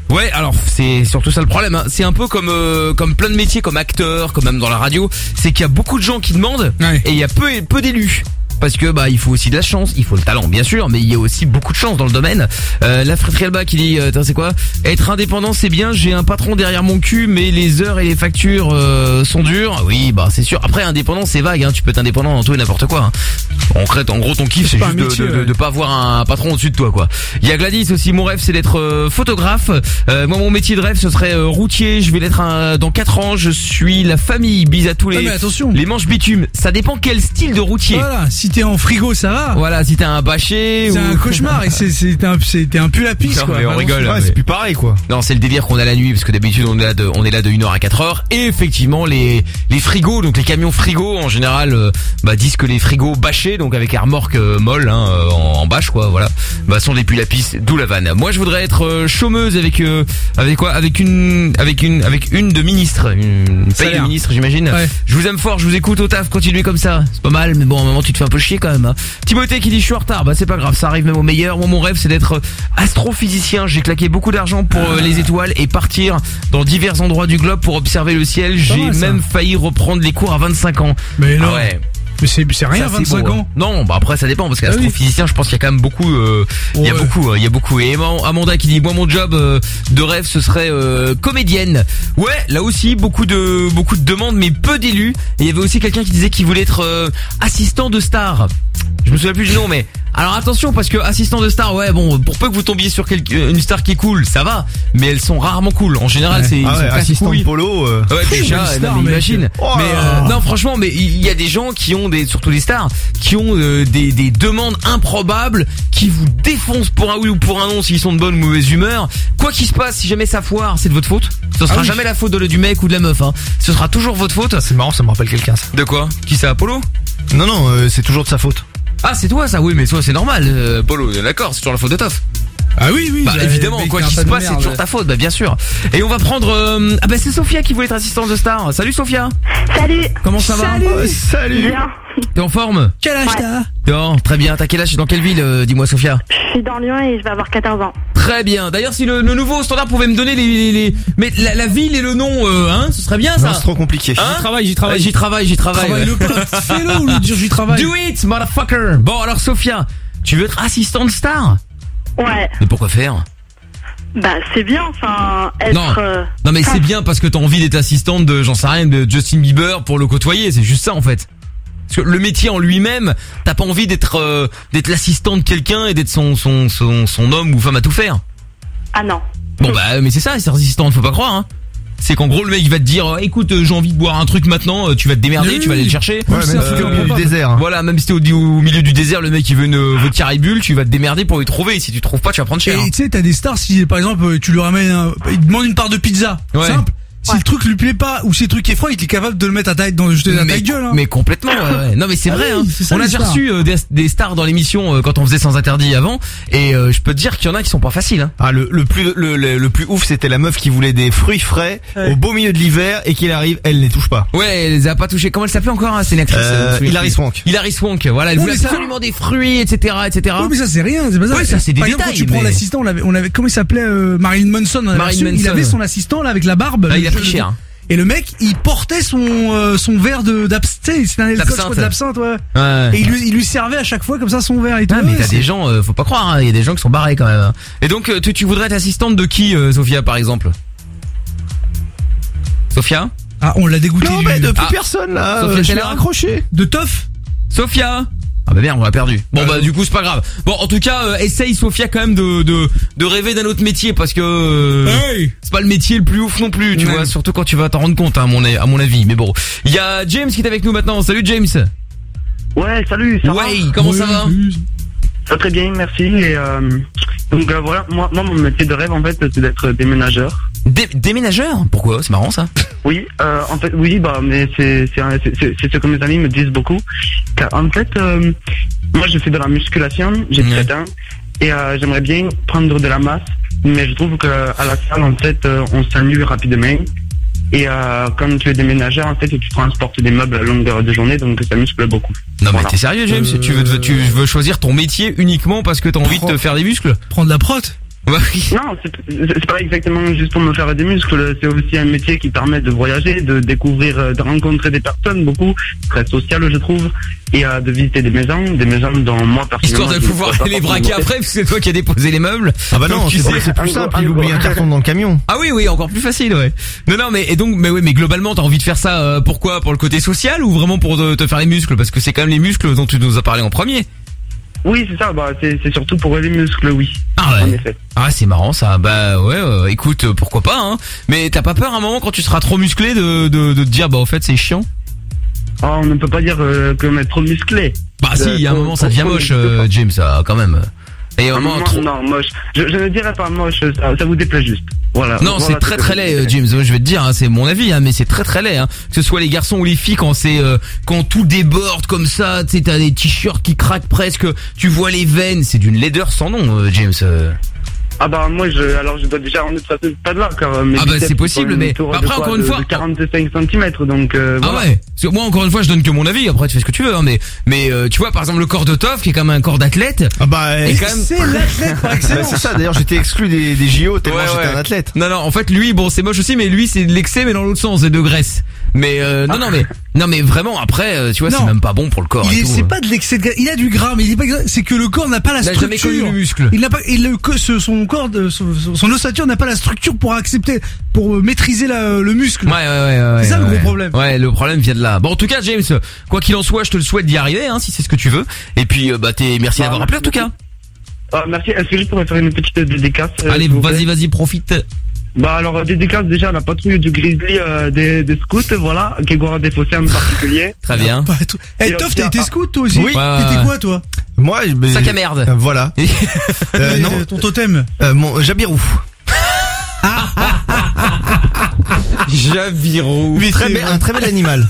Ouais, alors c'est surtout ça le problème. hein. C'est un peu comme euh, comme plein de métiers, comme acteur, comme même dans la radio, c'est qu'il y a beaucoup de gens qui demandent et il y a peu peu d'élus. Parce que bah il faut aussi de la chance, il faut le talent bien sûr, mais il y a aussi beaucoup de chance dans le domaine. Euh, la Frielba qui dit, euh, c'est quoi? Être indépendant c'est bien, j'ai un patron derrière mon cul, mais les heures et les factures euh, sont dures. Oui, bah c'est sûr. Après indépendant c'est vague, hein. tu peux être indépendant dans tout et n'importe quoi. Hein. En, fait, en gros ton kiff c'est juste de, métier, de- de- ouais. de pas avoir un patron au-dessus de toi quoi. Il y a Gladys aussi, mon rêve c'est d'être euh, photographe. Euh, moi mon métier de rêve ce serait euh, routier, je vais l'être un- dans 4 ans, je suis la famille, bise à tous les mais attention. les manches bitume. Ça dépend quel style de routier. Voilà, si t'es en frigo, ça va. Voilà, si t'es un bâché C'est ou... un cauchemar et c'est c'est un un pull à pisse Non, quoi. mais on rigole. Ouais, mais- c'est plus pareil quoi. Non, c'est le délire qu'on a la nuit parce que d'habitude on est là de on est là de 1h à 4h et effectivement les les frigos donc les camions frigos en général euh, bah disent que les frigos bâchés donc avec la remorque euh, molle hein, euh, en, en bâche quoi voilà bah sont des pulls à pisse d'où la vanne. Moi je voudrais être euh, chômeuse avec euh, avec quoi? Avec une avec une avec une de ministre une paye de ministre j'imagine. Ouais. Je vous aime fort, je vous écoute au taf, comme ça. C'est pas mal mais bon à un moment tu te fais un peu chier quand même. Hein. Timothée qui dit je suis en retard, bah c'est pas grave, ça arrive même au meilleur. Moi mon rêve c'est d'être euh, astrophysicien, j'ai claqué beaucoup d'argent pour euh, les étoiles et partir dans divers endroits du globe pour observer le ciel. J'ai même failli reprendre les cours à 25 ans. Mais non. Ah ouais. Mais c'est c'est rien Ça, c'est 25 beau, ans. hein. Non, bah après ça dépend parce Ah oui. qu'astrophysicien, je pense qu'il y a quand même beaucoup, euh, il y a beaucoup, euh, il y a beaucoup. Et Am- Amanda qui dit moi mon job euh, de rêve ce serait euh, comédienne. Ouais, là aussi beaucoup de beaucoup de demandes mais peu d'élus. Et il y avait aussi quelqu'un qui disait qu'il voulait être euh, assistant de star. Je me souviens plus du nom mais alors attention parce que assistant de star ouais bon pour peu que vous tombiez sur quelque- une star qui est cool ça va mais elles sont rarement cool en général c'est ils Ah ouais, assistant de polo. euh. Ouais, déjà, une star, non, mais imagine. Oh mais euh, non, franchement, mais il y a des gens qui ont des, surtout des stars, qui ont euh, des, des demandes improbables, qui vous défoncent pour un oui ou pour un non s'ils sont de bonne ou mauvaise humeur. Quoi qu'il se passe, si jamais ça foire, c'est de votre faute. Ce sera Ah oui. jamais la faute de, du mec ou de la meuf. Hein. Ce sera toujours votre faute. C'est marrant, ça me rappelle quelqu'un ça. De quoi? Qui ça, Polo? Non non, euh, c'est toujours de sa faute. Ah, c'est toi ça. Oui, mais toi, c'est normal, euh, Polo. D'accord, c'est toujours la faute de Toff. Ah oui oui. Bah bah, évidemment, quoi qu'il se passe, c'est toujours ta faute, bah bien sûr. Et on va prendre... euh, Ah bah c'est Sophia qui voulait être assistante de star. Salut Sophia Salut. Comment ça va Oh, salut. Bien. T'es en forme Quel âge t'as? Non, très bien. T'as quel âge? Dans quelle ville euh, Dis-moi, Sophia? Je suis dans Lyon et je vais avoir 14 ans. Très bien. D'ailleurs, si le, le nouveau standard pouvait me donner les, les, les- mais la, la ville et le nom, euh, hein, ce serait bien Non, ça. c'est trop compliqué. Hein J'y travaille, j'y travaille. J'y travaille, j'y travaille. Le. Fais-le dire j'y travaille. Do it, motherfucker. Bon, alors Sophia, tu veux être assistante star? Ouais. Mais pourquoi faire? Bah c'est bien. Enfin être. Non. euh, Non, mais c'est bien parce que t'as envie d'être assistante de, j'en sais rien, de Justin Bieber pour le côtoyer. C'est juste ça en fait. Parce que le métier en lui-même, t'as pas envie d'être euh, d'être l'assistant de quelqu'un et d'être son, son son son homme ou femme à tout faire. Ah non. Bon bah mais c'est ça, c'est résistant, faut pas croire. Hein. C'est qu'en gros le mec il va te dire, euh, écoute, euh, j'ai envie de boire un truc maintenant, euh, tu vas te démerder, Oui, tu vas aller le chercher. Ouais, même si t'es au milieu du désert. hein. Voilà, même si t'es au, au milieu du désert, le mec il veut une veut caribule, tu vas te démerder pour le trouver. Et si tu trouves pas, tu vas prendre cher. hein. Et tu sais, t'as des stars, si par exemple tu lui ramènes un, il demande une part de pizza, Ouais. simple. Si le truc lui plaît pas ou si le truc est froid, il est capable de le mettre à taille dans jeter mais, taille gueule. Hein. mais complètement. ouais, ouais. Non mais c'est Ah vrai. oui, hein. c'est ça, On a déjà stars. reçu euh, des, des stars dans l'émission euh, quand on faisait sans interdit avant, et euh, je peux te dire qu'il y en a qui sont pas faciles. Hein. Ah, le, le plus le, le, le plus ouf c'était la meuf qui voulait des fruits frais Ouais. au beau milieu de l'hiver et qu'il arrive elle les touche pas. Ouais, elle les a pas touchés. Comment elle s'appelait encore hein C'est une actrice. Euh, souviens Hilary. Swank. Hilary Swank. Voilà, elle Ouais, voulait mais ça- absolument des fruits, etc., etc. Oui, mais ça c'est rien, c'est pas ça. Ouais, ça, c'est des Par exemple, détails, Quand tu prends mais- l'assistant, on avait, on avait, comment il s'appelait euh, Marilyn Manson. on avait Marilyn reçu, Il Manson. avait son assistant là avec la barbe. Ah, il a le- pris cher. Et le mec, il portait son euh, son verre de d'absinthe, c'était un alcool, de l'absinthe, ouais. Ouais. Et il lui, il lui servait à chaque fois comme ça son verre et tout. Ah mais t'as c'est- des gens, euh, faut pas croire, hein, il y a des gens qui sont barrés quand même. hein. Et donc euh, tu, tu voudrais être assistante de qui, euh, Sophia par exemple? Sophia? Ah, on l'a dégoûté. Non du- mais de plus Ah. personne là, Sophia euh, je l'ai raccroché. de Toff? Sophia ah bah merde, on l'a perdu. Bon bah du coup c'est pas grave. Bon en tout cas, euh, essaye Sophia quand même de de, de rêver d'un autre métier parce que euh, Hey c'est pas le métier le plus ouf non plus, tu Ouais. vois, surtout quand tu vas t'en rendre compte hein, à mon à mon avis. Mais bon, il y a James qui est avec nous maintenant. Salut James. Ouais, salut, ça va Ouais, comment ça va? Ça très bien, merci. Et euh, donc euh, voilà, moi, moi, mon métier de rêve, en fait, c'est d'être déménageur. Dé- Déménageur? Pourquoi? C'est marrant ça. Oui, euh, en fait, oui, bah, mais c'est ce que mes amis me disent beaucoup. Car en fait, moi, je fais de la musculation, j'ai Ouais. 17 ans, et j'aimerais bien prendre de la masse, mais je trouve que à la salle, en fait, on s'ennuie rapidement. Et euh, quand tu es déménageur, en fait, tu transportes des meubles à longueur de journée, donc ça muscle beaucoup. Non mais t'es sérieux James? Euh, Tu veux tu veux choisir ton métier uniquement parce que t'as envie de te faire des muscles? Prendre la prot. Bah oui. Non, c'est pas exactement juste pour me faire des muscles. C'est aussi un métier qui permet de voyager, de découvrir, euh, de rencontrer des personnes, beaucoup, très social, je trouve, et euh, de visiter des maisons, des maisons dont moi personnellement. Histoire de pouvoir les braquer après parce que c'est toi qui as déposé les meubles. Ah bah non, c'est sais- c'est plus simple, il oublie un carton dans le camion. Ah oui oui encore plus facile ouais. Non non mais et donc mais oui mais globalement t'as envie de faire ça euh, pourquoi? Pour le côté social ou vraiment pour te, te faire les muscles? Parce que c'est quand même les muscles dont tu nous as parlé en premier. Oui, c'est ça. Bah, c'est c'est surtout pour les muscles, oui. Ah En ouais. effet. Ah c'est marrant ça. Bah ouais euh, écoute euh, pourquoi pas hein. Mais t'as pas peur à un moment quand tu seras trop musclé de de, de te dire bah au fait c'est chiant? Oh, on ne peut pas dire euh, que est trop musclé. Bah si, il y a un moment ça devient moche, euh, James, ça, quand même. Et trop- Non, moche. Je, je ne dirais pas moche, ça, ça vous déplaît juste. Voilà. Non, Voilà c'est ce très très laid, euh, James. Je vais te dire, hein, c'est mon avis, hein, mais c'est très très laid. Hein. Que ce soit les garçons ou les filles, quand c'est euh, quand tout déborde comme ça, tu sais, t'as des t-shirts qui craquent presque, tu vois les veines, c'est d'une laideur sans nom, euh, James. Ah bah moi je alors je dois déjà en être à ce stade-là car mes Ah bah, c'est possible, mais de après, quoi, encore une de- fois- de 45 cm donc euh, Ah voilà. ouais. Parce que moi, encore une fois, je donne que mon avis. Après, tu fais ce que tu veux, hein, mais mais euh, tu vois, par exemple, le corps de Toff, qui est quand même un corps d'athlète. Ah bah, est quand même. C'est l'athlète par Bah, excellence. c'est ça, d'ailleurs j'étais exclu des, des JO tellement Ouais, j'étais ouais. un athlète. Non non, en fait lui bon c'est moche aussi mais lui c'est de l'excès mais dans l'autre sens, c'est de graisse. Mais euh, non non mais non mais vraiment après euh, tu vois c'est même pas bon pour le corps Il et est- tout. c'est pas de l'excès de gras. Il a du gras, mais il est pas. C'est que le corps n'a pas la Il a structure. jamais connu le muscle. Il n'a pas, il, le- que ce- son corps, de, son, son ossature n'a pas la structure pour accepter, pour euh, maîtriser la- le muscle. Ouais ouais ouais ouais. C'est ça le ouais, gros ouais. problème. Ouais, le problème vient de là. Bon en tout cas James, quoi qu'il en soit, je te le souhaite d'y arriver hein si c'est ce que tu veux. Et puis euh, bah t'es merci d'avoir appelé en tout cas. Ah, merci. Est-ce que je pourrais faire une petite dédicace euh, Allez, vas-y vas-y profite. Bah alors dédicace déjà la patrouille du Grizzly euh, des, des scouts voilà qui est des fossés en particulier. Très bien. Eh, Et Toff, t'as été scout toi aussi Oui. T'étais quoi toi Moi, mais- Sac à merde. Euh, Voilà. Euh, non, Euh, Ton totem. euh, mon Jabirou. Javirou. Très bel- un très bel animal.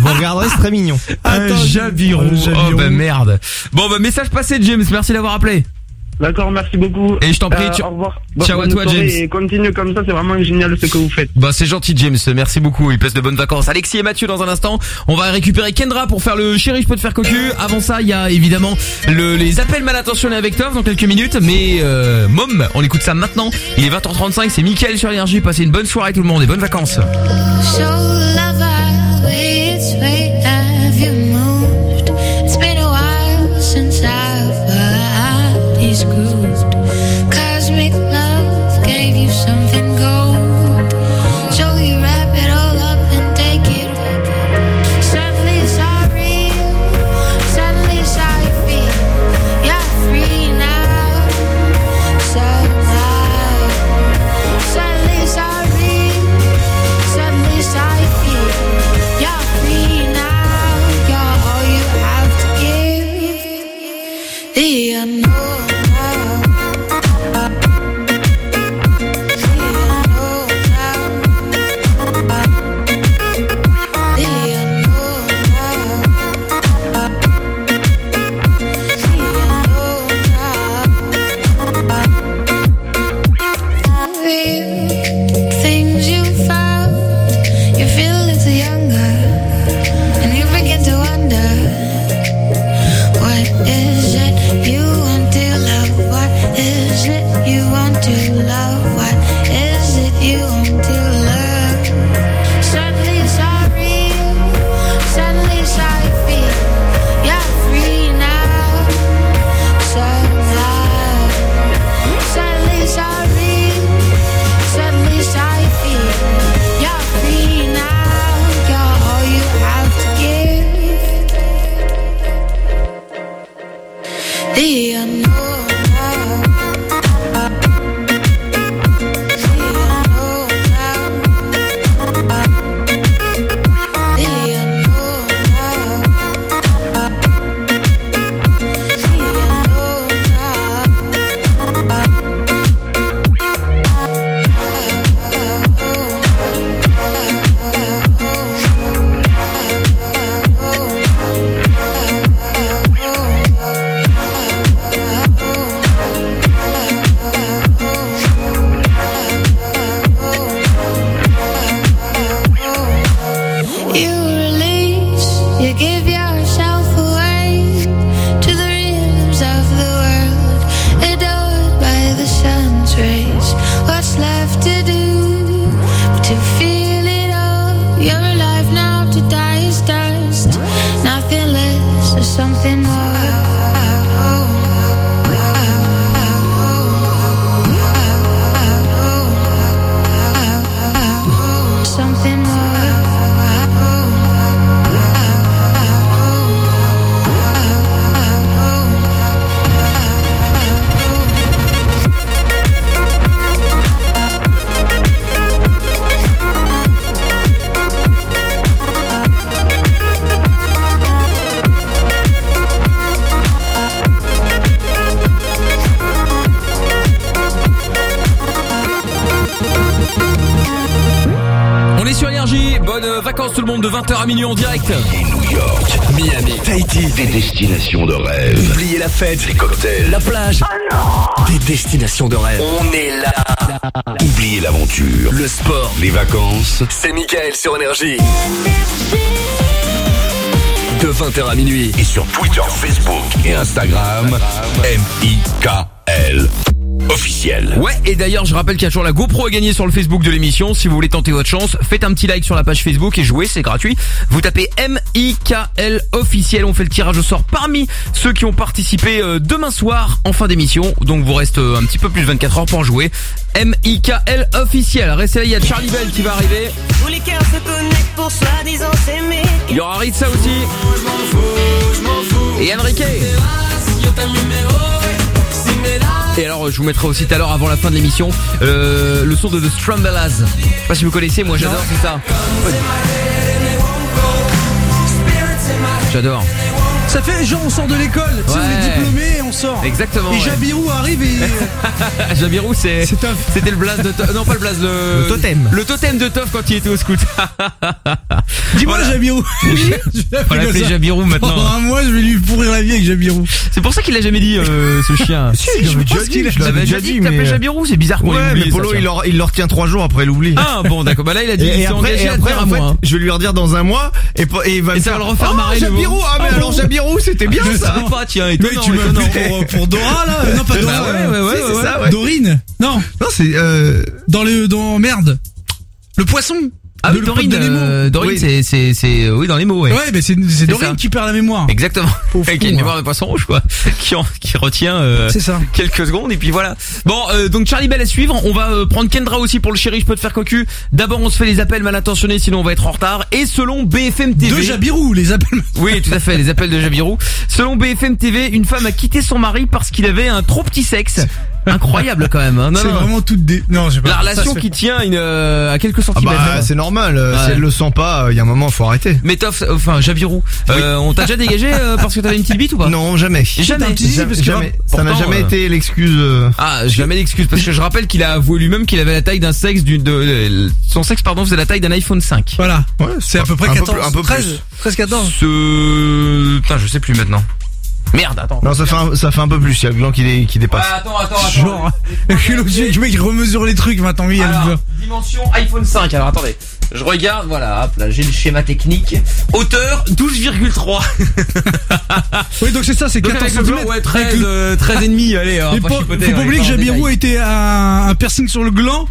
Vous regarderez, c'est très mignon. Un Javirou. Euh, Javirou. Oh bah merde. Bon bah message passé James, merci d'avoir appelé. D'accord, merci beaucoup. Et je t'en prie, Euh, tu- Au revoir. Ciao à toi, James. Et continue comme ça, c'est vraiment génial ce que vous faites. Bah c'est gentil James, merci beaucoup. Il passe de bonnes vacances. Alexis et Mathieu dans un instant. On va récupérer Kendra pour faire le chéri je peux te faire cocu. Avant ça, il y a évidemment le, les appels mal intentionnés avec Tov dans quelques minutes. Mais euh, Mom, on écoute ça maintenant. Il est 20h35, c'est Mickaël sur l'énergie. Passez une bonne soirée tout le monde et bonnes vacances. Tout le monde de 20h à minuit en direct. New York, Miami, Tahiti, des destinations de rêve. Oubliez la fête, Les cocktails, la plage. Des destinations de rêve. On est là. oubliez l'aventure, Le sport, les vacances. c'est Michael sur Énergie. De 20h à minuit. Et sur Twitter, Facebook et Instagram, M-I-K-L officiel. Ouais, et d'ailleurs, je rappelle qu'il y a toujours la GoPro à gagner sur le Facebook de l'émission. Si vous voulez tenter votre chance, faites un petit like sur la page Facebook et jouez, c'est gratuit. Vous tapez M-I-K-L officiel. On fait le tirage au sort parmi ceux qui ont participé euh, demain soir en fin d'émission. Donc vous reste euh, un petit peu plus de 24 heures pour en jouer. M-I-K-L officiel. Restez là, il y a Charlie Bell qui va arriver. Tous les cœurs se connectent pour soi-disant s'aimer. Il y aura Ritza aussi. Et Enrique. Et alors, je vous mettrai aussi tout à l'heure, avant la fin de l'émission, euh, le son de The Strumbelas. Je sais pas si vous connaissez, moi j'adore, c'est ça. J'adore. Ça fait genre on sort de l'école, tu sais, on est diplômé et on sort. Exactement. Et ouais. Jabirou arrive et Jabirou, c'est, c'était le blaze de Toff. Non, pas le blaze, le, Le totem. Le totem de Toff quand il était au scout. dis-moi Voilà. Jabirou. On l'appelle Jabirou Pendant maintenant. un mois, je vais lui pourrir la vie avec Jabirou. C'est pour ça qu'il l'a jamais dit, euh, ce chien. Si, je l'avais déjà dit, je Il l'avais avait déjà dit t'appelais mais... Jabirou, c'est bizarre qu'on Ouais, mais Polo, il, leur- il le retient trois jours après l'oubli. Ah bon d'accord bah là il a dit Et, il et s'est après, je vais lui redire dans un mois et, il va Et me ça faire va le refaire oh, marrer, Jabirou, ah mais Ah alors bon Jabirou, c'était bien Je ça. savais pas tiens Mais étonnant tu m'as pour, pour Dora là Non, pas Dora. Bah ouais, ouais, ouais, Si, c'est ouais, ça, ouais. ouais. Dorine Non, Non, c'est euh, dans le dans merde. Le poisson. Ah oui Dorine euh, Dorine Oui. c'est c'est c'est oui dans les mots ouais. Ouais, mais c'est c'est Dorine ça. qui perd la mémoire. Exactement. Pauvre Avec con, une hein. mémoire de poisson rouge quoi, qui en- qui retient euh, C'est ça. quelques secondes et puis voilà. Bon euh, donc Charlie Bell à suivre, on va euh, prendre Kendra aussi pour le chéri, je peux te faire cocu. D'abord on se fait les appels mal intentionnés sinon on va être en retard et selon BFM TV De Jabirou, les appels. Oui, tout à fait, les appels de Jabirou. Selon BFM TV, une femme a quitté son mari parce qu'il avait un trop petit sexe. Incroyable quand même. Hein. Non, C'est vraiment toute des. Non, j'ai pas. La relation qui tient une, euh, à quelques ah centimètres. bah c'est normal. euh, Si elle le sent pas, il y a un moment, faut arrêter. Mais Toff, euh, enfin Jabirou, euh, on t'a déjà dégagé euh, parce que t'avais une petite bite ou pas? Non, jamais. Jamais. un petit parce que- jamais. Ça n'a jamais euh, été l'excuse. euh, Ah, jamais d'excuse parce que je rappelle qu'il a avoué lui-même qu'il avait la taille d'un sexe du de, son sexe pardon faisait la taille d'un iPhone 5. Voilà. Ouais, C'est à peu près un 14. Peu, plus- un peu 13, plus. 13, 14. Ce putain, je sais plus maintenant. Merde, attends. Non, ça fait un, ça fait un peu plus. Il y a le gland qui, dé- qui dépasse. attends, attends, Genre, le mec il remesure les trucs maintenant, oui, Alors, dimension iPhone 5. Alors attendez, je regarde, voilà, hop là, j'ai le schéma technique. Hauteur 12,3. Oui, donc c'est ça, c'est Donc 14 avec le cm. ouais, 13, euh, 13 et demi, allez, on va pas- faut pas est oublier que détail. était un, un piercing sur le gland,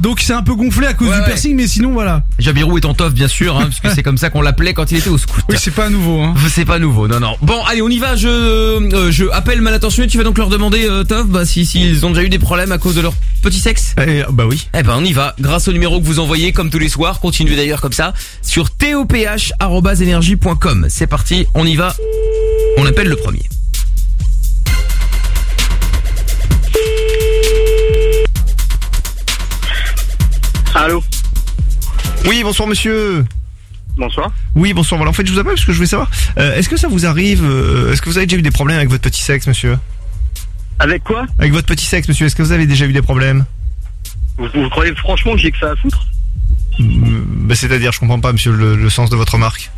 donc c'est un peu gonflé à cause Ouais, du ouais. piercing, mais sinon voilà. Jabirou est en tof, bien sûr, hein, puisque c'est comme ça qu'on l'appelait quand il était au scout. Oui, c'est pas nouveau. Hein. C'est pas nouveau, non, non. Bon, allez, on y va. Je, euh, je appelle mal intentionné. Tu vas donc leur demander, euh, Toff, bah, si, s'ils ont déjà eu des problèmes à cause de leur petit sexe. Eh, bah oui. Eh ben, on y va. Grâce au numéro que vous envoyez, comme tous les soirs. Continuez d'ailleurs comme ça sur toph@energie.com. C'est parti, on y va. On appelle le premier. Allô Oui, bonsoir monsieur. Bonsoir. Oui, bonsoir. Voilà, en fait, je vous appelle parce que je voulais savoir. euh, est-ce que ça vous arrive euh, Est-ce que vous avez déjà eu des problèmes avec votre petit sexe, monsieur? Avec quoi? Avec votre petit sexe, monsieur. Est-ce que vous avez déjà eu des problèmes? Vous, vous croyez franchement que j'ai que ça à foutre? Mm, bah, C'est-à-dire, je comprends pas, monsieur, le, le sens de votre remarque.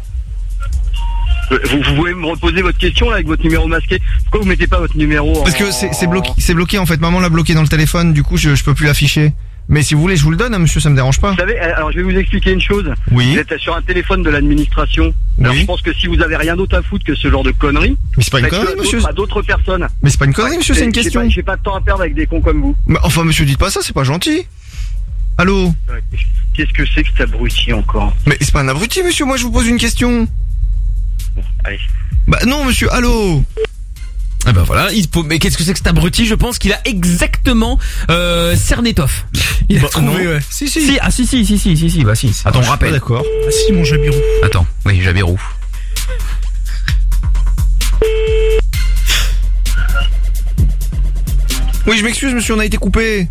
Euh, vous, vous pouvez me reposer votre question là avec votre numéro masqué? Pourquoi vous mettez pas votre numéro en... Parce que c'est c'est bloqué, c'est bloqué en fait. Maman l'a bloqué dans le téléphone. Du coup, je, je peux plus l'afficher. Mais si vous voulez, je vous le donne, hein, monsieur. Ça me dérange pas. Vous savez, euh, alors je vais vous expliquer une chose. Oui. Vous êtes sur un téléphone de l'administration. Alors Oui. je pense que si vous avez rien d'autre à foutre que ce genre de conneries, Mais c'est pas une connerie, à monsieur. d'autres- à d'autres personnes. Mais c'est pas une connerie, monsieur. C'est une question. J'ai pas de temps à perdre avec des cons comme vous. Mais enfin, monsieur, dites pas ça. C'est pas gentil. Allô Qu'est-ce que c'est que cet abruti encore? Mais c'est pas un abruti, monsieur. Moi, je vous pose une question. Allez. Bah non, monsieur. Allô Eh ben voilà. Il, mais qu'est-ce que c'est que cet abruti? Je pense qu'il a exactement euh, cerné Toff. Il a Bah, trouvé, non. ouais. Si, si. Si, ah si, si, si, si, si, si, bah si. Attends, on Ah, rappelle. D'accord. Ah, si, mon Jabirou. Attends, oui, Jabirou. Oui, je m'excuse, monsieur. On a été coupé.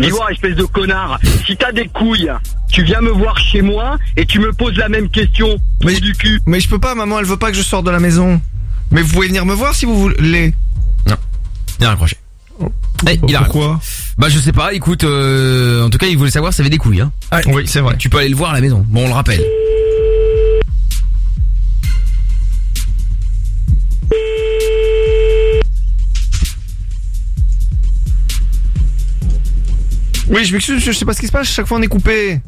Ivoire, espèce de connard, si t'as des couilles, tu viens me voir chez moi et tu me poses la même question. Mais- Mais du cul. Mais je peux pas, maman. Elle veut pas que je sorte de la maison. Mais vous pouvez venir me voir si vous voulez. Bien accroché. Eh, il a Pourquoi Bah je sais pas, écoute, euh, en tout cas il voulait savoir y avait des couilles. Hein. Oui, c'est vrai. Tu peux aller le voir à la maison. Bon, on le rappelle. Oui, je m'excuse, je sais pas ce qui se passe, chaque fois on est coupé.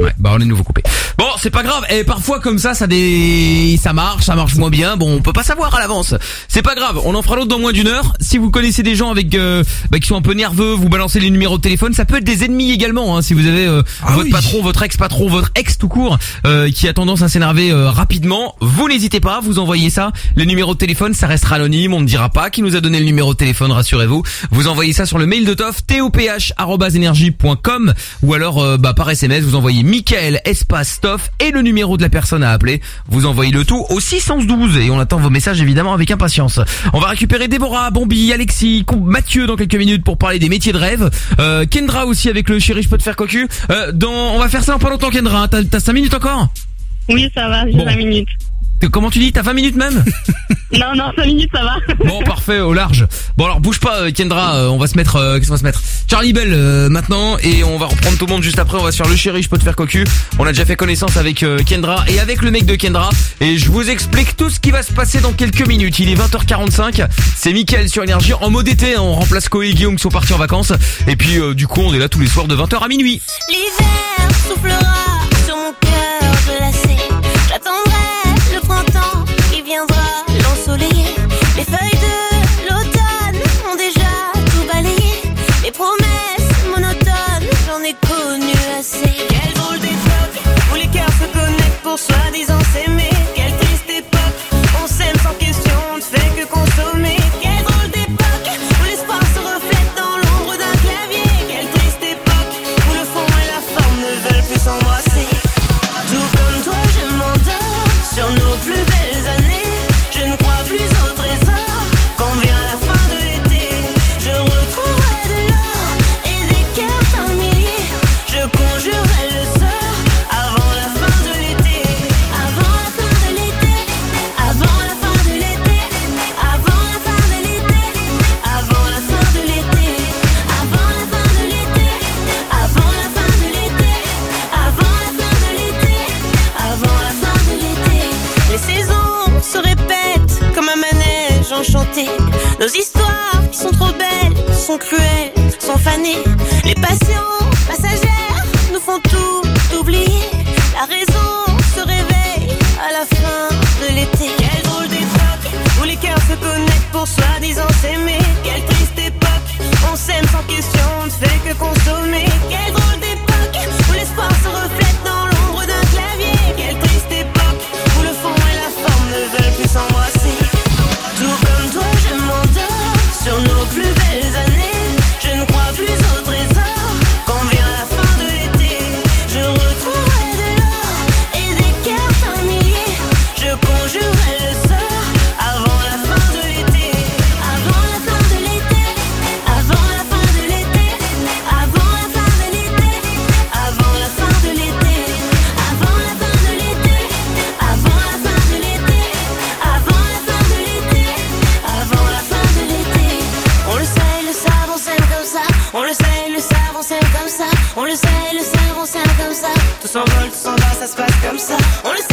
Ouais, bah on est nouveau coupé. Bon, c'est pas grave. Et parfois comme ça, ça des, ça marche, ça marche moins bien. Bon, on peut pas savoir à l'avance. C'est pas grave. On en fera l'autre dans moins d'une heure. Si vous connaissez des gens avec euh, bah, qui sont un peu nerveux, vous balancez les numéros de téléphone. Ça peut être des ennemis également. Hein, si vous avez euh, Ah votre oui. patron, votre ex-patron, votre ex tout court, euh, qui a tendance à s'énerver euh, rapidement, vous n'hésitez pas. Vous envoyez ça. Les numéros de téléphone, ça restera anonyme. On ne dira pas qui nous a donné le numéro de téléphone. Rassurez-vous. Vous envoyez ça sur le mail de Toff, toph@energie.com ou alors euh, bah, par SMS. Vous envoyez Michael espace Toff et le numéro de la personne à appeler. Vous envoyez le tout au 612 et on attend vos messages évidemment avec impatience. On va récupérer Déborah, Bombi, Alexis, Mathieu dans quelques minutes pour parler des métiers de rêve. Euh, Kendra aussi avec le chéri, je peux te faire cocu. Euh, dans, on va faire ça en pas longtemps Kendra. T'as, t'as 5 minutes encore? Oui, ça va, j'ai Bon. 20 minutes. Comment tu dis T'as 20 minutes même Non, non, 5 minutes, ça va. Bon parfait au large. Bon alors bouge pas euh, Kendra, euh, on va se mettre euh, qu'est-ce qu'on va se mettre Charlie Bell euh, maintenant et on va reprendre tout le monde juste après, on va se faire le chéri, je peux te faire cocu. On a déjà fait connaissance avec euh, Kendra et avec le mec de Kendra et je vous explique tout ce qui va se passer dans quelques minutes. Il est 20h45, c'est Mickaël sur énergie en mode été, hein. on remplace Koé et Guillaume qui sont partis en vacances et puis euh, du coup on est là tous les soirs de 20h à minuit. L'hiver soufflera sur mon cœur glacé. Le printemps qui viendra l'ensoleiller. Les feuilles de l'automne ont déjà tout balayé. Les promesses monotones, j'en ai connu assez. Quelle drôle d'époque où les cœurs se connectent pour soi-disant s'aimer. Nos histoires qui sont trop belles, sont cruelles, sont fanées. Les passions passagères nous font tout oublier. La raison se réveille à la fin de l'été. Quelle drôle d'époque où les cœurs se connectent pour soi-disant s'aimer. Quelle triste époque, on s'aime sans question, on ne fait que consommer. On le sait, le savent, on comme ça. Tout s'envole, tout s'en va, ça se passe comme ça. On le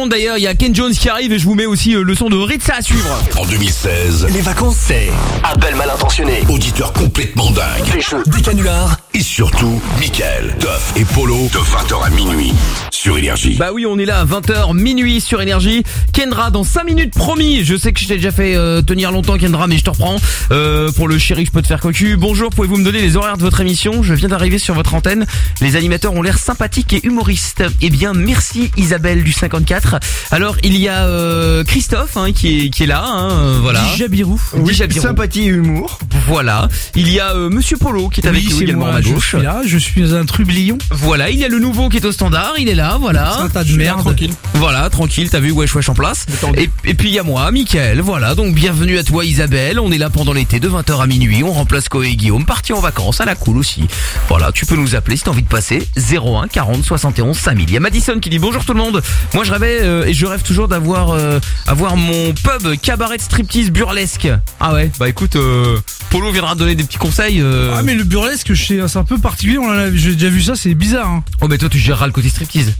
monde d'ailleurs. Il y a Ken Jones qui arrive et je vous mets aussi euh, le son de Ritza à suivre. En 2016, Les vacances, c'est appel mal intentionné. auditeur complètement dingue. Des canulars. Surtout, Michael, Duff et Polo de 20h à minuit sur Énergie. Bah oui, on est là à 20h minuit sur énergie. Kendra dans 5 minutes promis. Je sais que je t'ai déjà fait euh, tenir longtemps Kendra mais je te reprends euh, pour le chéri je peux te faire cocu. Bonjour, pouvez-vous me donner les horaires de votre émission? Je viens d'arriver sur votre antenne. Les animateurs ont l'air sympathiques et humoristes. Eh bien, merci Isabelle du 54. Alors, il y a euh, Christophe hein, qui est qui est là hein, voilà. Jabirou. Oui, Jabirou. Sympathie et humour. Voilà. Il y a euh, monsieur Polo qui est avec Oui, nous également moi, à je gauche. suis là, je suis un trublion. Voilà, il y a le nouveau qui est au standard, il est là, voilà. C'est un tas de merde. tranquille. Voilà, tranquille, t'as vu wesh wesh en place. Et, et puis il y a moi, Mickaël, voilà, donc bienvenue à toi Isabelle, on est là pendant l'été de 20h à minuit, on remplace Koé et Guillaume, parti en vacances, à la cool aussi. Voilà, tu peux nous appeler si t'as envie de passer, 01 40 71 5000. Il y a Madison qui dit bonjour tout le monde, moi je rêvais euh, et je rêve toujours d'avoir euh, avoir mon pub cabaret de striptease burlesque. Ah ouais, bah écoute, euh, Polo viendra te donner des petits conseils. euh. Ah mais le burlesque, je sais, c'est un peu particulier. On en a- J'ai déjà vu ça, c'est bizarre. Hein. Oh mais toi tu géreras le côté striptease.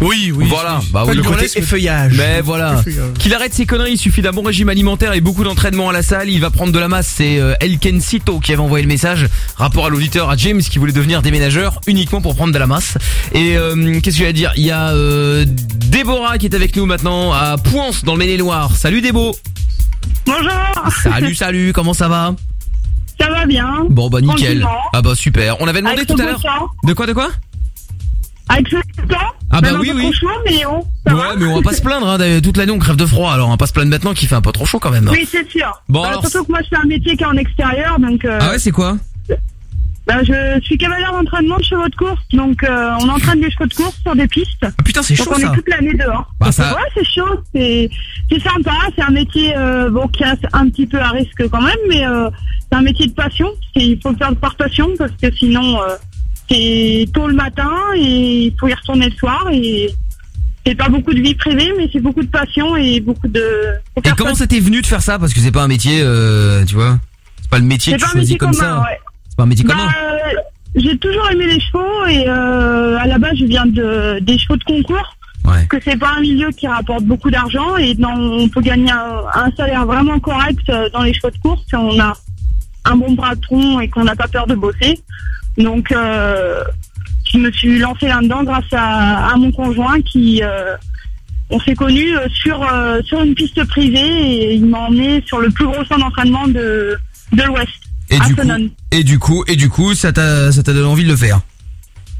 Oui, oui. Voilà, oui. bah oui, le le côté effeuillage. Mais voilà. Qu'il arrête ses conneries, il suffit d'un bon régime alimentaire et beaucoup d'entraînement à la salle. Il va prendre de la masse. C'est euh, Elken Sito qui avait envoyé le message. Rapport à l'auditeur, à James qui voulait devenir déménageur uniquement pour prendre de la masse. Et euh, qu'est-ce que j'allais dire? Il y a euh, Déborah qui est avec nous maintenant à Poins dans le Maine-et-Loire. Salut Débo. Bonjour. Salut, salut. Comment ça va? Ça va bien. Bon bah nickel. Ah bah super. On avait demandé Avec tout à l'heure. De quoi, de quoi Avec ce temps. Ah bah même oui, oui. chaud, mais Ouais, va. mais on va pas se plaindre. Hein, toute l'année on crève de froid. Alors on va pas se plaindre maintenant qu'il fait un peu trop chaud quand même. Oui, c'est sûr. Bon, Bah, alors, surtout que moi, je fais un métier qui est en extérieur, donc. euh, Ah ouais, c'est quoi bah, je suis cavalière d'entraînement de chevaux de course, donc euh, on entraîne des chevaux de course sur des pistes. Ah putain, c'est donc chaud on ça. est toute l'année dehors. Bah, ça- Ouais, c'est chaud, c'est c'est sympa, c'est un métier euh, bon qui a un petit peu à risque quand même, mais euh, c'est un métier de passion. Il faut le faire par passion parce que sinon euh, c'est tôt le matin et il faut y retourner le soir et c'est pas beaucoup de vie privée, mais c'est beaucoup de passion et beaucoup de. Et comment ça- t'est venu de faire ça? Parce que c'est pas un métier, euh, tu vois? C'est pas le métier que tu pas un choisis métier comme commun, ça. ouais. C'est pas un métier Bah, commun. euh, J'ai toujours aimé les chevaux et euh, à la base je viens de des chevaux de concours. Ouais. Que c'est pas un milieu qui rapporte beaucoup d'argent et dans, on peut gagner un, un salaire vraiment correct euh, dans les chevaux de course si on a un bon patron et qu'on n'a pas peur de bosser. Donc euh, je me suis lancée là-dedans grâce à, à mon conjoint qui euh, on s'est connus sur euh, sur une piste privée et il m'a emmené sur le plus gros centre d'entraînement de de l'Ouest. Et du coup, et du coup, et du coup, ça t'a, ça t'a donné envie de le faire.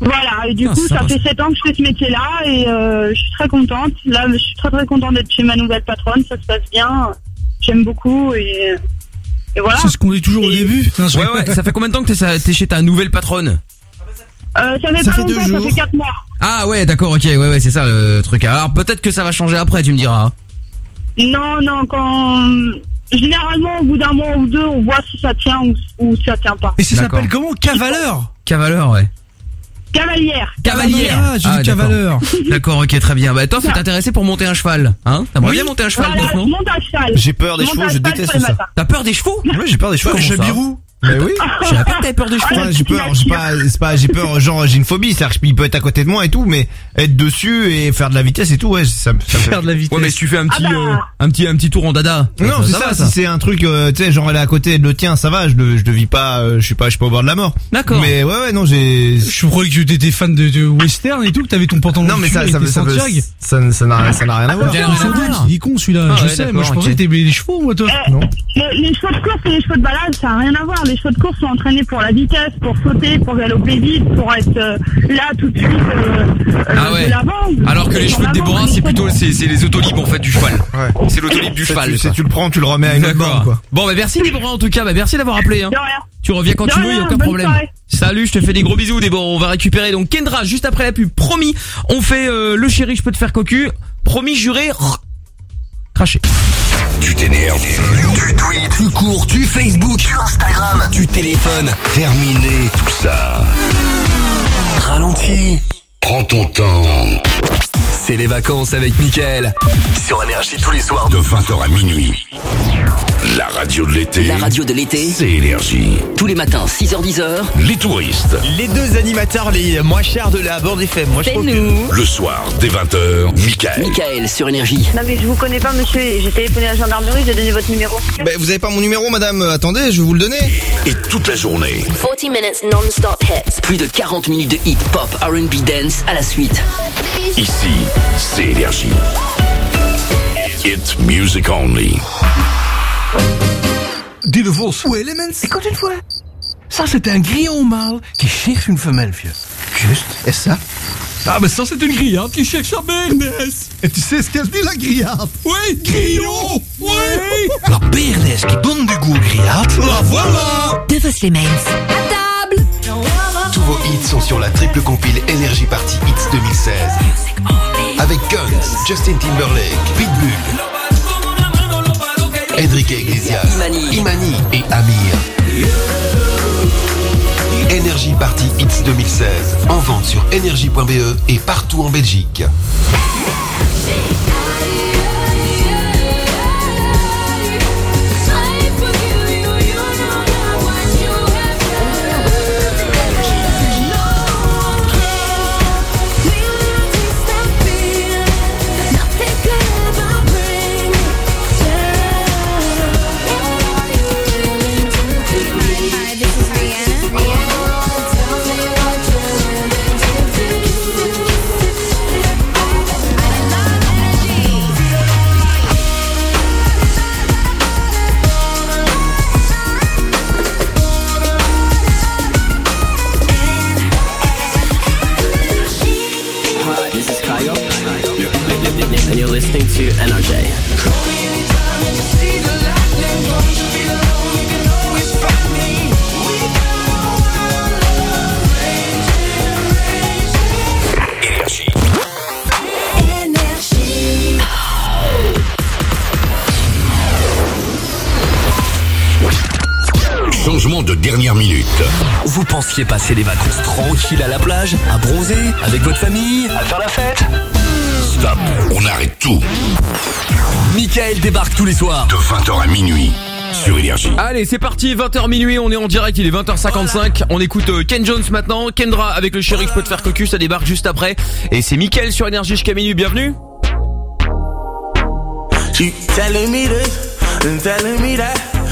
Voilà, et du Ah, coup, ça fait 7 ans que je fais ce métier-là et euh, je suis très contente. Là, je suis très très contente d'être chez ma nouvelle patronne, ça se passe bien. J'aime beaucoup et, et voilà. C'est ce qu'on dit toujours au début. Non, Ouais, ouais. Ça fait combien de temps que t'es, chez ta nouvelle patronne Euh, ça fait Ça pas fait deux longtemps, ça jours. fait 4 mois. Ah ouais, d'accord, ok, ouais, ouais, c'est ça le truc. Alors peut-être que ça va changer après, tu me diras. Non, non, quand... Généralement, au bout d'un mois ou deux, on voit si ça tient ou, ou si ça tient pas. Et ça D'accord. s'appelle comment? Cavaleur? Cavaleur, ouais. Cavalière. Cavalière. Ah, j'ai dit d'accord. cavaleur. D'accord, ok, très bien. Bah toi, faut t'intéresser pour monter un cheval, hein? T'aimerais bien monter un cheval, Voilà, monte à cheval. J'ai peur des monte chevaux, je cheval déteste les ça. matins. T'as peur des chevaux? Ouais, j'ai peur des chevaux. Comment ça. Mais oui. Je savais pas que t'avais peur des chevaux. Enfin, j'ai peur, j'ai pas, c'est pas, j'ai peur, genre, j'ai une phobie, c'est-à-dire qu'il peut être à côté de moi et tout, mais être dessus et faire de la vitesse et tout, ouais, ça, me- ça me fait. Faire de la vitesse. Ouais, mais si tu fais un petit, Ah bah. euh, un petit, un petit tour en dada. Non, c'est ça, si c'est un truc, euh, tu sais, genre elle est à côté de le tien, ça va, je le, je le vis pas, euh, je suis pas, je suis pas au bord de la mort. D'accord. Mais ouais, ouais, non, j'ai, Je croyais que t'étais fan de, de western et tout, que t'avais ton pantalon non, mais ça, ça, ça, ça, ça, ça n'a, ça n'a rien à voir. J'ai Ah, voir. il est con celui-là, Ah je sais, moi je pensais que t'aimais les chevaux moi toi. Eh, Non. Les, les chevaux de course et les chevaux de balade, ça n'a rien à voir. Les chevaux de course sont entraînés pour la vitesse, pour sauter, pour galoper vite, pour être euh, là tout de suite euh, euh, Ah ouais. de l'avant. Alors que les cheveux de Déborah, c'est plutôt, c'est, c'est les autolibes en fait du cheval. Ouais. C'est l'autolibe du cheval. tu-. Si tu le prends, tu le remets à une autre borne, quoi. Bon, bah merci Déborah en tout cas. Bah merci d'avoir appelé. Hein. De rien. Tu reviens quand De tu veux, y a aucun problème. soirée. Salut, je te fais des gros bisous Déborah. On va récupérer donc Kendra juste après la pub. Promis, on fait euh, le chéri, je peux te faire cocu. Promis, juré. rrr, Craché. Tu t'énerves, Tu tweets, tu cours, tu Facebook, tu Instagram, tu téléphones. terminé tout ça. Ralentis. Prends ton temps. C'est les vacances avec Mickaël. Sur Énergie tous les soirs De 20h à minuit. La radio de l'été. La radio de l'été. C'est Énergie. Tous les matins, 6h10. Les touristes. Les deux animateurs les moins chers de la bande FM. Moi, je que- nous. Le soir, dès 20h, Michael. Michael sur énergie. Non mais je vous connais pas monsieur, j'ai téléphoné à la gendarmerie, j'ai donné votre numéro. Bah, vous avez pas mon numéro, madame Attendez, je vais vous le donner. Et toute la journée, 40 minutes non-stop hits. Plus de 40 minutes de hit pop, R&B dance à la suite. ici, c'est Énergie. It's music only. Dis le Vos. Oui, Elements. Écoute une fois. Ça, c'est un grillon mâle qui cherche une femelle, vieux. Juste. Et ça? Ah, mais ça, c'est une grillade qui cherche sa bernesse. Et tu sais ce qu'elle dit, la grillade? Oui, grillon Oui La bernesse qui donne du goût aux grillades, la voilà De vos les À table Vos hits sont sur la triple compile Energy Party Hits 2016. Avec Guns, Justin Timberlake, Pitbull, Enrique Iglesias, Imani. et Amir. Energy Party Hits 2016. En vente sur energy.be et partout en Belgique. Dernière minute. Vous pensiez passer les vacances tranquilles à la plage, à bronzer, avec votre famille, à faire la fête Stop, on arrête tout. Michael débarque tous les soirs. De 20h à minuit, sur Énergie. Allez, c'est parti, 20h minuit, on est en direct, il est 20h55. On écoute euh, Ken Jones maintenant. Kendra avec le shérif peut te faire cocu, ça débarque juste après. Et c'est Mickaël sur Énergie jusqu'à minuit, bienvenue. She telling me this and telling me that.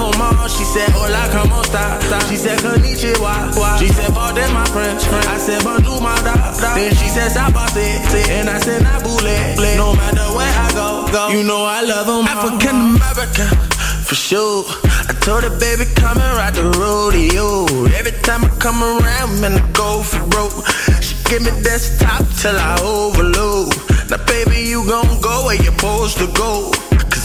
them all. She said, Hola, como esta? She said, Konnichiwa. She said, Pardon my French. I said, Bonjour, my da. Then she said, Sabase. And I said, I Nabule. No matter where I go, go. You know I love them African American, for sure. I told her, baby, come and ride the rodeo. Every time I come around, man, I go for broke. She give me desktop till I overload. Now, baby, you gon' go where you're supposed to go.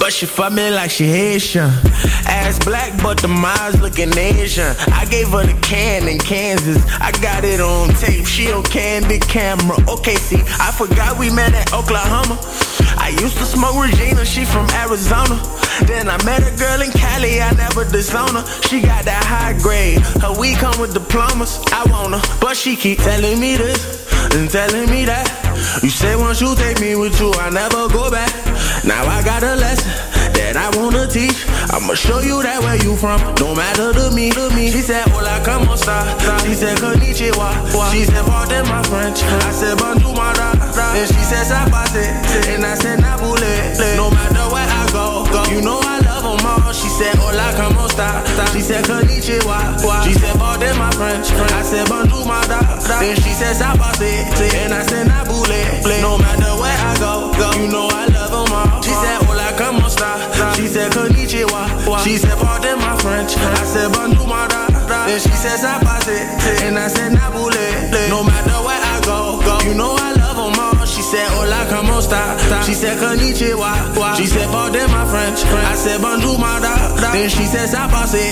But she fuck me like she Haitian. Ass black, but the eyes looking Asian. I gave her the can in Kansas. I got it on tape. She on candid camera. Okay, see, I forgot we met at Oklahoma. I used to smoke Regina. She from Arizona. Then I met a girl in Cali. I never disown her. She got that high grade. Her weed come with diplomas. I want her, but she keep telling me this and telling me that. You say once you take me with you, I never go back. Now I got a lesson that I wanna teach. I'ma show you that where you from. No matter to me, to me. She said, Hola, como esta? She said, Konnichiwa. She said, pardon my French. I said, bonjour, my da. Then she said, Sabate. And I said, Nabule. No matter I go. You know I love them all. She said, Hola, como esta? She said, Konnichiwa. She said, pardon my French. I said, bonjour, my da. Then she said, Sabate. And I said, Nabule. No matter where I go, go. You know I love them all. She said, Hola, como esta? She said, Konnichiwa. She said, pardon my French. I said, bonjour, my da. Then she said, Sabate. And I said, Nabule. No matter where I go, go. You know I love said, Hola, como esta? She said, Konnichiwa. She said, pardon my French. I said, bonjour, my da. Then she said, Sabate.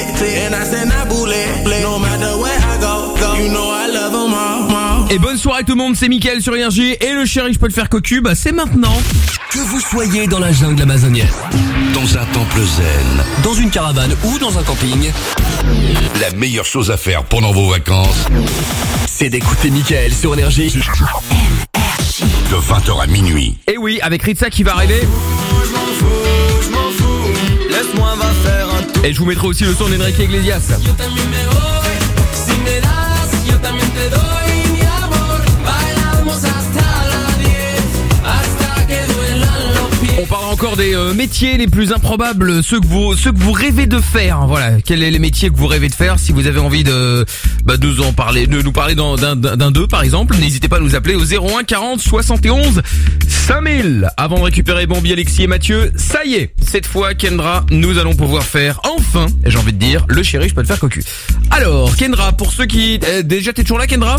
And I said, Nabule. No matter where I go, go. You know I love them all. Et bonne soirée tout le monde, c'est Mickaël sur Énergie et le chéri je peux te faire cocu, bah c'est maintenant. Que vous soyez dans la jungle amazonienne, Dans un temple zen, dans une caravane ou dans un camping, la meilleure chose à faire pendant vos vacances, c'est d'écouter Mickaël sur Énergie. De 20h à minuit. Et oui, avec Ritza qui va arriver. Laisse-moi va faire un Et je vous mettrai aussi le son d'Enrique Iglesias. Encore des euh, métiers les plus improbables, ceux que vous ceux que vous rêvez de faire. Voilà, quels sont les métiers que vous rêvez de faire? Si vous avez envie de bah, de nous en parler, de nous parler d'un d'un d'un d'eux par exemple, n'hésitez pas à nous appeler au 01 40 71 5000. Avant de récupérer Bambi, Alexis et Mathieu, ça y est, cette fois Kendra, nous allons pouvoir faire enfin, et j'ai envie de dire, le chéri, je peux te faire cocu. Alors Kendra, pour ceux qui euh, déjà t'es toujours là Kendra?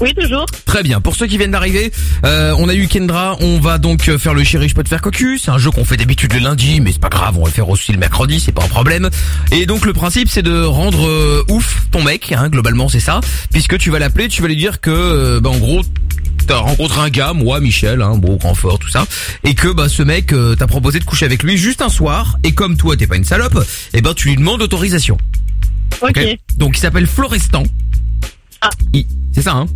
Oui, toujours. Très bien. Pour ceux qui viennent d'arriver, euh, on a eu Kendra. On va donc euh, faire le chéri, je peux te faire cocu. C'est un jeu qu'on fait d'habitude le lundi, mais c'est pas grave. On va le faire aussi le mercredi, c'est pas un problème. Et donc le principe, c'est de rendre euh, ouf ton mec. Hein, globalement, c'est ça. Puisque tu vas l'appeler, tu vas lui dire que, euh, bah, en gros. T'as rencontré un gars, moi, Michel, hein, beau, grand, fort, tout ça, et que bah ce mec euh, t'a proposé de coucher avec lui juste un soir, et comme toi t'es pas une salope, et ben tu lui demandes autorisation. Ok. Donc il s'appelle Florestan. Ah. C'est ça, hein?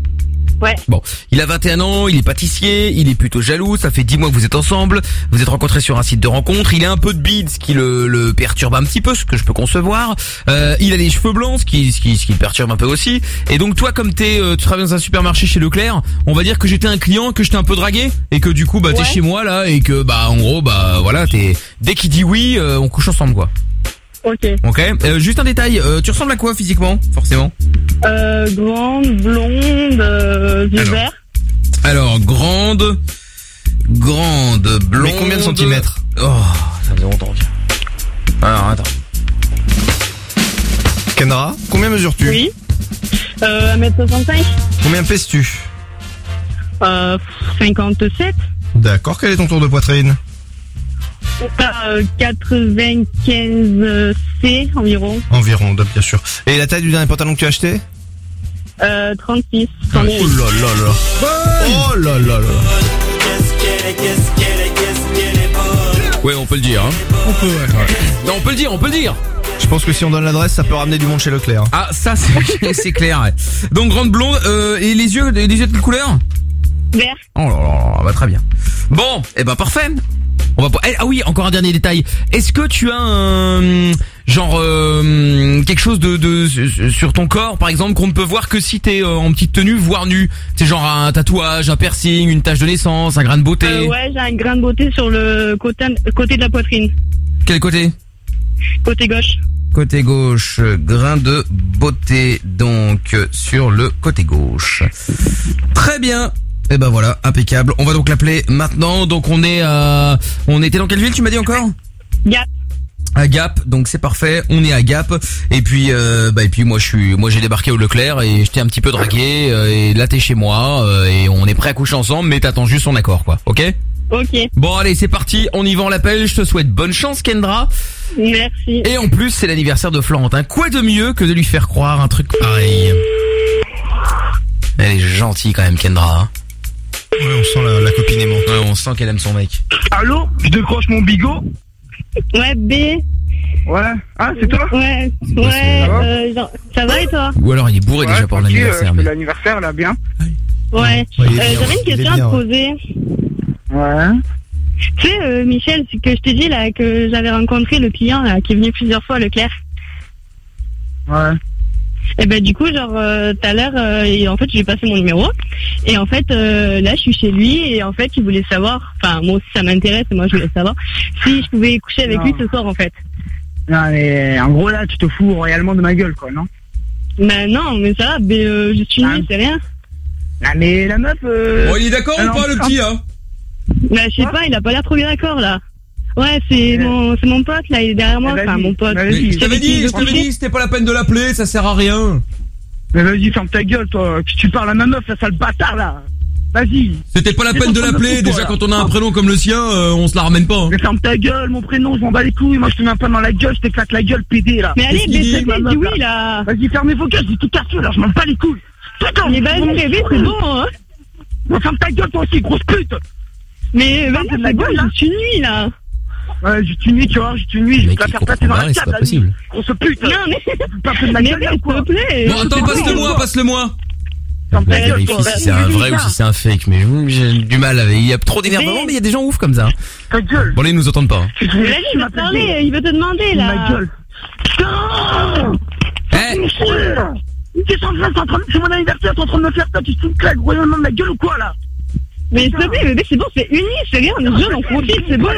Ouais. Bon, il a 21 ans, il est pâtissier, il est plutôt jaloux, ça fait 10 mois que vous êtes ensemble, vous êtes rencontrés sur un site de rencontre, il a un peu de bide, ce qui le, le perturbe un petit peu, ce que je peux concevoir. Euh, il a les cheveux blancs, ce qui, ce qui, ce qui le perturbe un peu aussi. Et donc toi, comme t'es, euh, tu travailles dans un supermarché chez Leclerc, on va dire que j'étais un client, que j'étais un peu dragué, et que du coup, bah t'es Ouais. chez moi là, et que bah en gros, bah voilà, t'es dès qu'il dit oui, euh, on couche ensemble quoi. Ok. Ok. Euh, juste un détail, euh, tu ressembles à quoi physiquement, forcément Euh, grande, blonde, euh, yeux Alors. verts. Alors, grande, grande, blonde. Mais combien de centimètres Oh, ça faisait longtemps. tiens. Alors, attends. Kendra, combien mesures-tu Oui. Euh, 1m65. Combien pèses-tu Euh, 57. D'accord, quel est ton tour de poitrine Euh, 95 C environ. Environ, bien sûr. Et la taille du dernier pantalon que tu as acheté? Euh, 36. Oh là là là Oh là là là Ouais, on peut le dire. Hein. On peut, ouais. Non, on peut le dire, on peut le dire. Je pense que si on donne l'adresse, ça peut ramener du monde chez Leclerc. Ah, ça, c'est c'est clair. ouais. Donc, grande blonde, euh, et les yeux, les yeux de quelle couleur? Vert. Oh là là là, bah très bien. Bon, et ben parfait. On va pas- eh, ah oui, encore un dernier détail. Est-ce que tu as un genre euh, quelque chose de, de sur ton corps, par exemple, qu'on ne peut voir que si t'es euh, en petite tenue, voire nu C'est genre un tatouage, un piercing, une tache de naissance, un grain de beauté? Euh, ouais, j'ai un grain de beauté sur le côté, côté de la poitrine. Quel côté? Côté gauche. Côté gauche, grain de beauté donc sur le côté gauche. Très bien. Et ben voilà, impeccable. On va donc l'appeler maintenant. Donc on est à... On était dans quelle ville tu m'as dit encore? Gap. à Gap, donc c'est parfait. On est à Gap et puis euh, bah et puis moi je suis moi j'ai débarqué au Leclerc et j'étais un petit peu dragué euh, et là t'es chez moi euh, et on est prêt à coucher ensemble mais t'attends juste son accord quoi. OK? Ok. Bon allez, c'est parti, on y va on l'appelle. Je te souhaite bonne chance Kendra. Merci. Et en plus, c'est l'anniversaire de Florentin. Quoi de mieux que de lui faire croire un truc pareil? Elle est gentille quand même Kendra. hein. Ouais, on sent la, la copine aimante. Ouais, on sent qu'elle aime son mec. Allô Je décroche mon bigot Ouais, B. Ouais. Ah, c'est toi Ouais, Ça ouais, va euh, genre, ça va et toi Ou alors il est bourré Ouais, déjà pour tranquille, l'anniversaire. euh, mais- l'anniversaire, là, bien. Ouais. Ouais, il est Euh, bien, J'avais une il est question à te ouais. poser. Ouais. Tu sais, euh, Michel, c'est que je t'ai dit là que j'avais rencontré le client là, qui est venu plusieurs fois à Leclerc. Ouais. Et ben du coup, genre euh, tout à l'heure, euh, et en fait, j'ai passé mon numéro. Et en fait, euh, là, je suis chez lui et en fait, il voulait savoir. Enfin, moi aussi, ça m'intéresse. et Moi, je voulais savoir si je pouvais coucher avec Non. lui ce soir, en fait. Non, mais en gros, là, tu te fous royalement de ma gueule, quoi, non? Ben non, mais ça va. Mais euh, je suis nulle, c'est rien. Non, mais la meuf. Euh... Bon, il est d'accord ou pas, le petit, hein? Ben je sais pas, il a pas l'air trop bien d'accord là. Ouais, c'est mon, c'est mon pote là, il est derrière moi. Enfin, mon pote. Mais je t'avais dit, je t'avais dit, c'était pas la peine de l'appeler, ça sert à rien. Mais vas-y, ferme ta gueule, toi. Tu parles à ma meuf, là, sale bâtard, là. Vas-y. C'était pas la Mais peine de l'appeler, déjà là quand on a un prénom comme le sien, euh, on se la ramène pas. hein. Mais ferme ta gueule, mon prénom, je m'en bats les couilles. Moi, je te mets un pas dans la gueule, je t'éclate la gueule, pédé, là. Mais allez, Qu'est-ce qu'il baisse dit, ta ma tête, dis meuf, oui là. Vas-y, fermez vos gueules, j'ai tout cassé, là, je m'en bats les couilles. Putain, Mais vas-y, bébé, c'est bon, hein. Mais ferme ta gueule, toi aussi, grosse pute. Mais vas-y, Ferme ta c'est bon, juste une nuit là. Ouais, juste une nuit, tu vois, juste une nuit, je vais faire passer dans la c'est table, possible. Grosse pute. Non, mais. Pas fait de ma Mais gueule, s'il quoi te plaît. Bon, attends, passe-le-moi, passe-le-moi. Si c'est un vrai ou si c'est un fake, mais j'ai du mal avec. Il y a trop d'énervement, mais il y a des gens ouf comme ça. Ta gueule. Bon, là, ils nous entendent pas. hein. Vas-y, il va te parler, il veut te demander là. Ma gueule. Putain Eh T'es en train, t'es en train de- c'est mon anniversaire, t'es en train de me faire ça, tu te fous une claque royalement de ma gueule ou quoi là Mais s'il te plaît, bébé, c'est bon, c'est nuit, c'est rien, on est jeunes, on profite, c'est bon.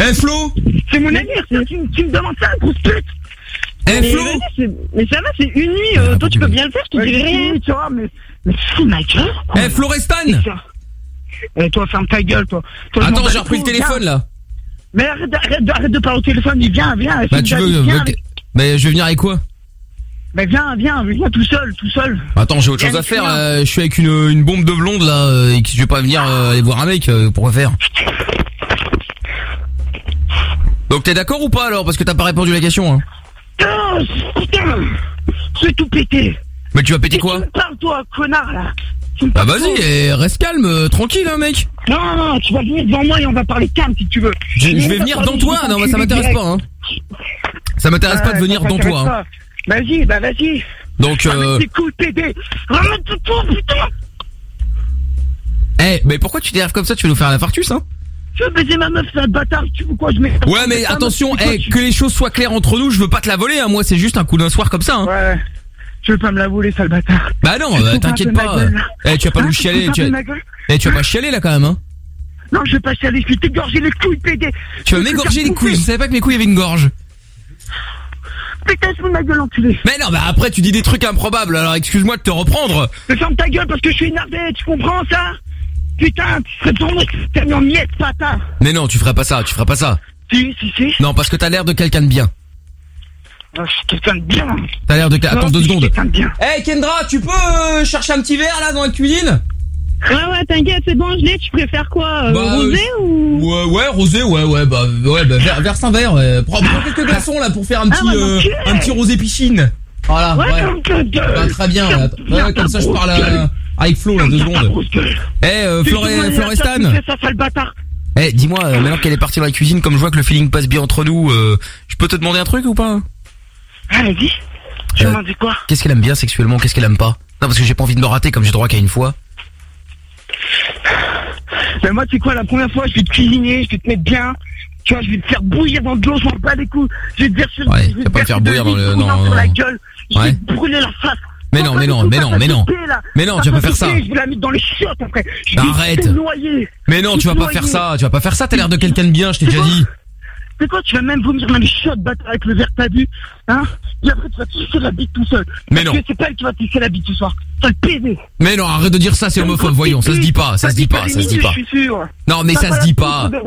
Eh, Flo C'est mon anniversaire, tu, tu me demandes ça, grosse pute Eh, Mais Flo c'est- Mais ça va, c'est une nuit, euh, toi tu peux bien le faire, je te dirai rien. Tu vois, mais, mais fous ma gueule Eh, Florestan Eh, toi, ferme ta gueule, toi. Attends, j'ai repris le téléphone là. Mais arrête, arrête, de- arrête de parler au téléphone, mais viens, viens. Bah, tu veux. viens, euh, avec- Mais je vais venir avec quoi Mais viens, viens, viens tout seul, tout seul. Attends, j'ai autre chose à faire. euh, je suis avec une, une bombe de blonde là, euh, et que je vais pas venir euh, aller voir un mec. euh, pourquoi faire? Donc t'es d'accord ou pas alors Parce que t'as pas répondu à la question. Hein. Putain, putain, c'est tout pété. Mais tu vas péter quoi Parle, toi, connard, là. Bah vas-y, eh, reste calme, euh, tranquille hein mec. Non, non, tu vas venir devant moi et on va parler calme si tu veux. Je, je vais venir dans toi. Non, bah, ça m'intéresse pas. Hein. Ça m'intéresse pas de Ouais, venir dans toi. Hein. Vas-y, bah vas-y. Donc euh, Ramène tes couilles, pédé. Ramène couilles, putain. eh, mais pourquoi tu t'énerves comme ça? Tu veux nous faire un infarctus hein? Tu veux baiser ma meuf, c'est un bâtard, tu veux quoi, je mets. Ouais, mais attention, eh, que les choses soient claires entre nous. Je veux pas te la voler. Hein. Moi, c'est juste un coup d'un soir comme ça. Hein. Ouais. Tu veux pas me la voler, sale bâtard. Bah non, bah, un t'inquiète pas. là. Eh, tu vas pas Hein, nous chialer. Tu vas... Eh, tu vas pas chialer là quand même. Hein. Non, je vais pas chialer, je vais t'égorger les couilles, pédé. Tu vas m'égorger les couilles. Je savais pas que mes couilles avaient une gorge. Putain, je ma gueule, enculé. Mais non, bah après tu dis des trucs improbables. Alors excuse-moi de te reprendre. Mais ferme ta gueule parce que je suis énervé, tu comprends ça? Putain, tu serais mis en miettes, bâtard. Mais non, tu ferais pas ça. Tu ferais pas ça. Si, si, si. Non, parce que t'as l'air de quelqu'un de bien. Ah, Je suis quelqu'un de bien. T'as l'air de. Attends Non, deux secondes. quelqu'un de bien. Eh Kendra, tu peux euh, chercher un petit verre là dans la cuisine? Ouais, ouais, t'inquiète, c'est bon, je l'ai, tu préfères quoi euh, Bah, Rosé euh, ou. Ouais, ouais, rosé, ouais, ouais, bah, ouais, bah, vers, vers un verre. Ouais. Prends, prends quelques glaçons là pour faire un Ah, petit, bah, euh, ok. un petit rosé piscine. Voilà, Ouais, ouais. Bah, très bien. là. Ouais, comme ça je parle à-. Avec Flo là deux secondes. Eh, euh, tu Florestan. ça, sale bâtard. Eh, dis-moi, euh, maintenant qu'elle est partie dans la cuisine, comme je vois que le feeling passe bien entre nous, euh, je peux te demander un truc ou pas Ah, vas-y. Tu Euh, dis quoi Qu'est-ce qu'elle aime bien sexuellement Qu'est-ce qu'elle aime pas Non, parce que j'ai pas envie de me rater comme j'ai droit qu'à une fois. Ben moi, tu sais quoi, la première fois, je vais te cuisiner, je vais te mettre bien. Tu vois, je vais te faire bouillir dans de l'eau, je m'en bats les couilles. Je vais te verser, Ouais, je vais vas pas me faire bouillir dans le- sur la gueule. Je Ouais. vais te brûler la face. Mais non, mais non, mais non, mais non. Mais non, tu vas pas faire ça. Je vais la mettre dans les chiottes après. Je vais Arrête. Mais non, tu vas pas faire ça, tu vas pas faire ça, t'as l'air de quelqu'un de bien, je t'ai déjà dit. C'est quoi, tu vas même vomir dans les chiottes, bâtard, avec le verre que t'as bu, hein? Et après, tu vas tisser la bite tout seul. Mais Parce non. c'est pas elle qui va tisser la bite ce soir. Sale pédé. Mais non, arrête de dire ça, c'est homophobe, voyons, ça se dit pas, ça se dit pas, ça se dit pas. Non, mais ça se dit pas. De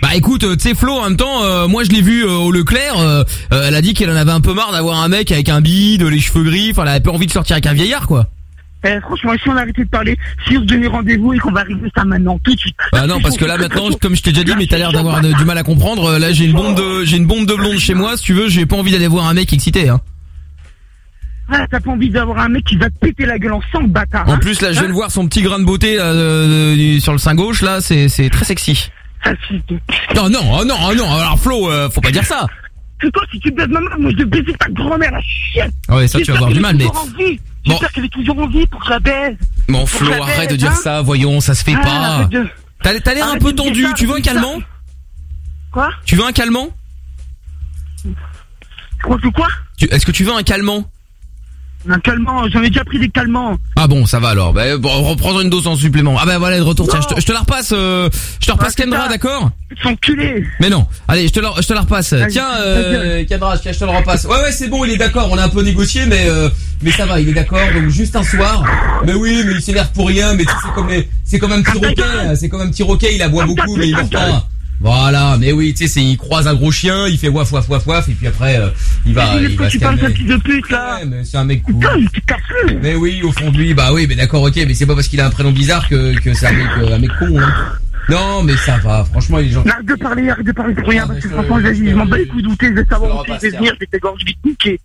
Bah écoute, euh, tu sais Flo, en même temps, euh, moi je l'ai vu euh, au Leclerc, elle a dit qu'elle en avait un peu marre d'avoir un mec avec un bide, les cheveux gris, enfin elle avait pas envie de sortir avec un vieillard quoi. Eh, franchement, si on a arrêté de parler, si on se donnait rendez-vous et qu'on va arriver ça maintenant, tout de suite. Bah non, parce que là maintenant, comme je t'ai déjà dit, mais t'as l'air d'avoir de- du mal à comprendre, euh, là j'ai une bombe de j'ai une bombe de blonde chez moi, si tu veux, j'ai pas envie d'aller voir un mec excité hein. Ah, t'as pas envie d'avoir un mec qui va te péter la gueule en sang, bâtard. En hein plus là, je viens de Hein voir son petit grain de beauté là, euh, du- sur le sein gauche là, c'est c'est très sexy. Ah, Non non, oh non, oh non, alors Flo, euh, faut pas dire ça. C'est quoi, si tu baises ma meuf, moi je vais baiser ta grand-mère, la chienne. Ah ouais, ça, tu vas avoir du mal, mais- J'espère qu'elle est toujours en vie pour que je la baise. Bon Flo, arrête de dire hein. ça, voyons, ça se fait Ah, pas. de- T'as l'air un peu tendu. ça, Tu veux un calmant Quoi? Tu veux un calmant? Quoi, quoi? Tu- Est-ce que tu veux un calmant? Un calmant, j'en ai déjà pris des calmants. Ah bon, ça va alors. Bah, bon, reprends une dose en supplément. Ah bah voilà, de retour. Tiens, je te, je te la repasse. euh, je te repasse Kendra, d'accord S'enculer. Mais non. Allez, je te la, je te la repasse. Tiens, euh, Kendra, tiens, je te le repasse. Ouais, ouais, c'est bon, il est d'accord. On a un peu négocié, mais euh, mais ça va, il est d'accord. Donc juste un soir. Mais oui, mais il s'énerve pour rien. Mais tu sais, c'est comme les, c'est comme un petit roquet. C'est comme un petit roquet. Il aboie beaucoup, mais il dort pas. Voilà, mais oui, tu sais, c'est, il croise un gros chien, il fait waf waf waf waf, et puis après, euh, il va, Mais il va se tu parles de pute là Ouais, mais c'est un mec cool. Putain, mais tu casses Mais oui, au fond de lui, bah oui, mais d'accord, ok, mais c'est pas parce qu'il a un prénom bizarre que, que c'est un mec, euh, un mec con, hein. Non, mais ça va, franchement, les gens. Arrête de parler, arrête de parler pour rien, parce que franchement, je- m'en bats les couilles d'où t'es, je vais savoir où t'es, je vais venir, je vais t'égorger, je vais te niquer.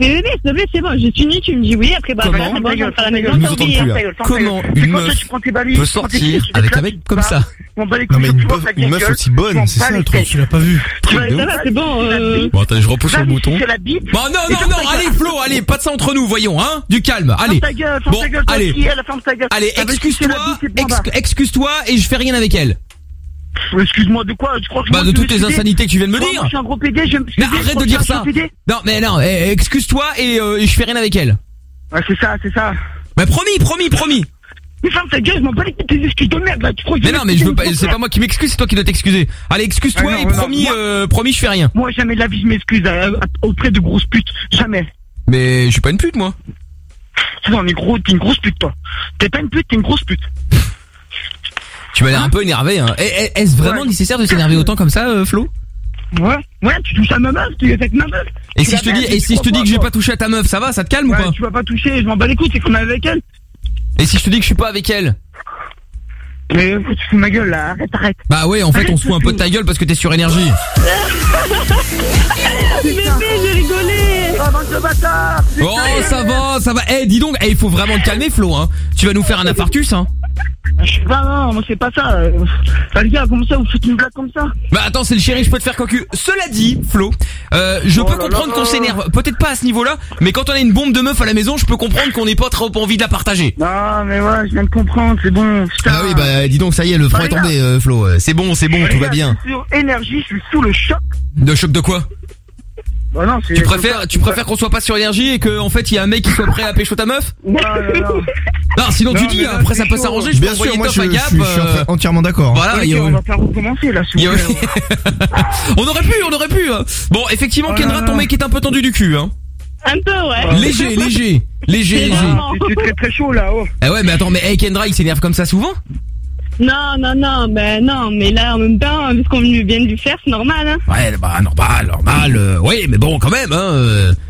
Mais bébé, s'il te plaît, c'est bon, je suis nue, tu me dis oui, après bah voilà, c'est bon, je rentre à la maison, nous entendons plus, là. Comment une meuf peut sortir avec un mec comme ça Non, mais une meuf- aussi bonne, c'est ça, le truc. Tu l'as pas vu. C'est bon, euh... Bon, attends, je repousse le bouton. Bon, non, Et non, non, ta allez. Flo, allez, pas de ça entre nous, voyons, hein, du calme, allez. Bon, allez. Allez, excuse-toi, bah. excuse-toi et je fais rien avec elle. Excuse-moi, de quoi Je crois que Bah, de toutes les insanités que tu viens de me dire. moi, Je suis un gros PD, je Mais arrête de dire ça. Non, mais non, eh, excuse-toi et euh, je fais rien avec elle. Ouais, c'est ça, c'est ça. Mais promis, promis, promis. Mais ferme ta gueule, je m'en bats les tes excuses de merde, là. Tu crois que Mais non, mais je veux pas, c'est pas moi qui m'excuse, c'est toi qui dois t'excuser. Allez, excuse-toi Ah et non, promis, moi- euh, promis, je fais rien. Moi, jamais de la vie, je m'excuse auprès de grosses putes. Jamais. Mais je suis pas une pute, moi. Non, mais gros, t'es une grosse pute, toi. T'es pas une pute, t'es une grosse pute. Tu m'as l'air un peu énervé, hein. Eh, eh, Est-ce vraiment Ouais. nécessaire de s'énerver autant comme ça, euh, Flo? Ouais, ouais, tu touches à ma meuf, tu es avec ma meuf. Et Tu si je te dis, et si je te dis que je vais quoi pas toucher à ta meuf, ça va, ça te calme ou pas tu vas pas toucher, je m'en bats les couilles, c'est qu'on est avec elle. Et si je te dis que je suis pas avec elle? Mais faut que tu fous ma gueule, là. Arrête, arrête. Bah ouais, en fait, on se fout un peu de ta gueule parce que t'es sur énergie. Bébé, j'ai rigolé. Oh, Oh, ça va, ça va. Eh, dis donc, eh, il faut vraiment te calmer, Flo, hein. Tu vas nous faire un infarctus, hein. Je sais pas, non, moi c'est pas ça. Enfin, les gars, comment ça, vous faites une blague comme ça Bah attends, c'est le chéri, je peux te faire cocu. Cela dit, Flo, euh, je Oh peux comprendre qu'on s'énerve. Peut-être pas à ce niveau-là, mais quand on a une bombe de meuf à la maison, je peux comprendre qu'on n'ait pas trop envie de la partager. Non, mais ouais, je viens de comprendre, c'est bon. Putain. Ah oui, bah dis donc, ça y est, le front Bah, est tombé, euh, Flo. Euh, C'est bon, c'est bon, Les tout va bien. Je suis sur énergie, je suis sous le choc. De choc de quoi? Bah non. Tu préfères, tu préfères qu'on soit pas sur énergie et qu'en fait il y a un mec qui soit prêt à pécho ta meuf Non, non, non. Non, sinon tu dis, là, après ça peut s'arranger, je peux Bien envoyer sûr, moi je, à je Gap. suis, je suis euh, entièrement d'accord. Voilà, il y a- on va pas recommencer là, a- on aurait pu, on aurait pu. hein. Bon, effectivement, Oh Kendra, ton mec est un peu tendu du cul, hein. Un peu, ouais. Léger, léger, léger, léger. Ah, C'est très très chaud là, oh. Ah ouais, mais attends, mais hey, Kendra, il s'énerve comme ça souvent? Non, non, non, mais non, mais là, en même temps, vu ce qu'on vient de lui faire, c'est normal, hein. Ouais, bah normal, normal. euh, oui, mais bon, quand même, hein. euh.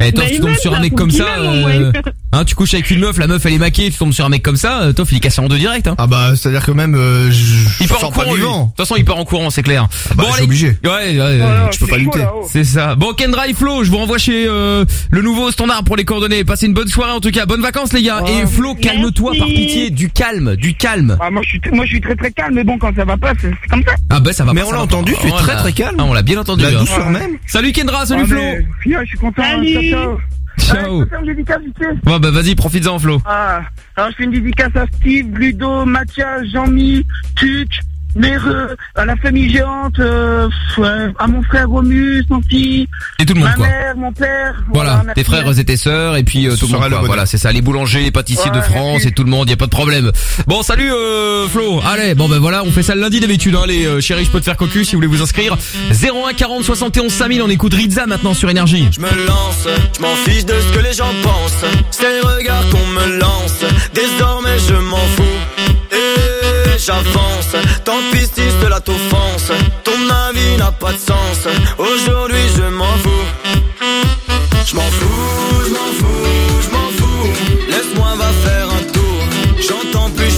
Eh, Toff, Bah, tu tombes sur un mec comme ça, euh. hein, tu couches avec une meuf, la meuf elle est maquée, tu tombes sur un mec comme ça, euh, Toff il est cassé en deux direct, hein. Ah bah, c'est-à-dire que même, euh, je, Il je part en courant. De toute façon, il part en courant, c'est clair. bah, je suis obligé. Ouais, ouais, ouais, je peux c'est pas lutter. oh. C'est ça. Bon, Kendra et Flo, je vous renvoie chez euh, le nouveau standard pour les coordonnées. Passez une bonne soirée en tout cas. Bonnes vacances les gars. Et Flo, calme-toi par pitié. Du calme, du calme. Ah, moi je suis, moi je suis très très calme, mais bon, quand ça va pas, c'est c'est comme ça. Ah bah ça va Mais pas, on l'a entendu, tu es On très, très calme. Ah, on l'a bien entendu. La hein. douceur même. Salut Kendra, salut Ah, Flo. je suis content. Ciao, faire une dédicace Ouais bah vas-y, profites-en Flo. Ah, alors je fais une dédicace à Steve, Ludo, Mathias, Jean-Mi, Tuc, Méreux, à la famille géante, euh, à mon frère Romus, Santi, Et tout le monde ma quoi. mère, mon père. Voilà, tes frères et tes sœurs et puis euh, tout le monde quoi. Voilà, c'est ça, les boulangers, les pâtissiers Ouais, de France merci. et tout le monde, y a pas de problème. Bon, salut euh, Flo. Allez, bon ben voilà, on fait ça le lundi d'habitude hein, les euh, chéris, je peux te faire cocu si vous voulez vous inscrire. 01 40 71 5000, on écoute Rizza maintenant sur énergie. Je me lance, je m'en fiche de ce que les gens pensent. C'est les regards qu'on me lance. Désormais je m'en fous. Et j'avance. Tant pis si cela t'offense. Ton avis n'a pas de sens. Aujourd'hui je m'en fous. Je m'en fous, je m'en fous, je m'en fous. Laisse-moi va faire un tour. J'entends plus,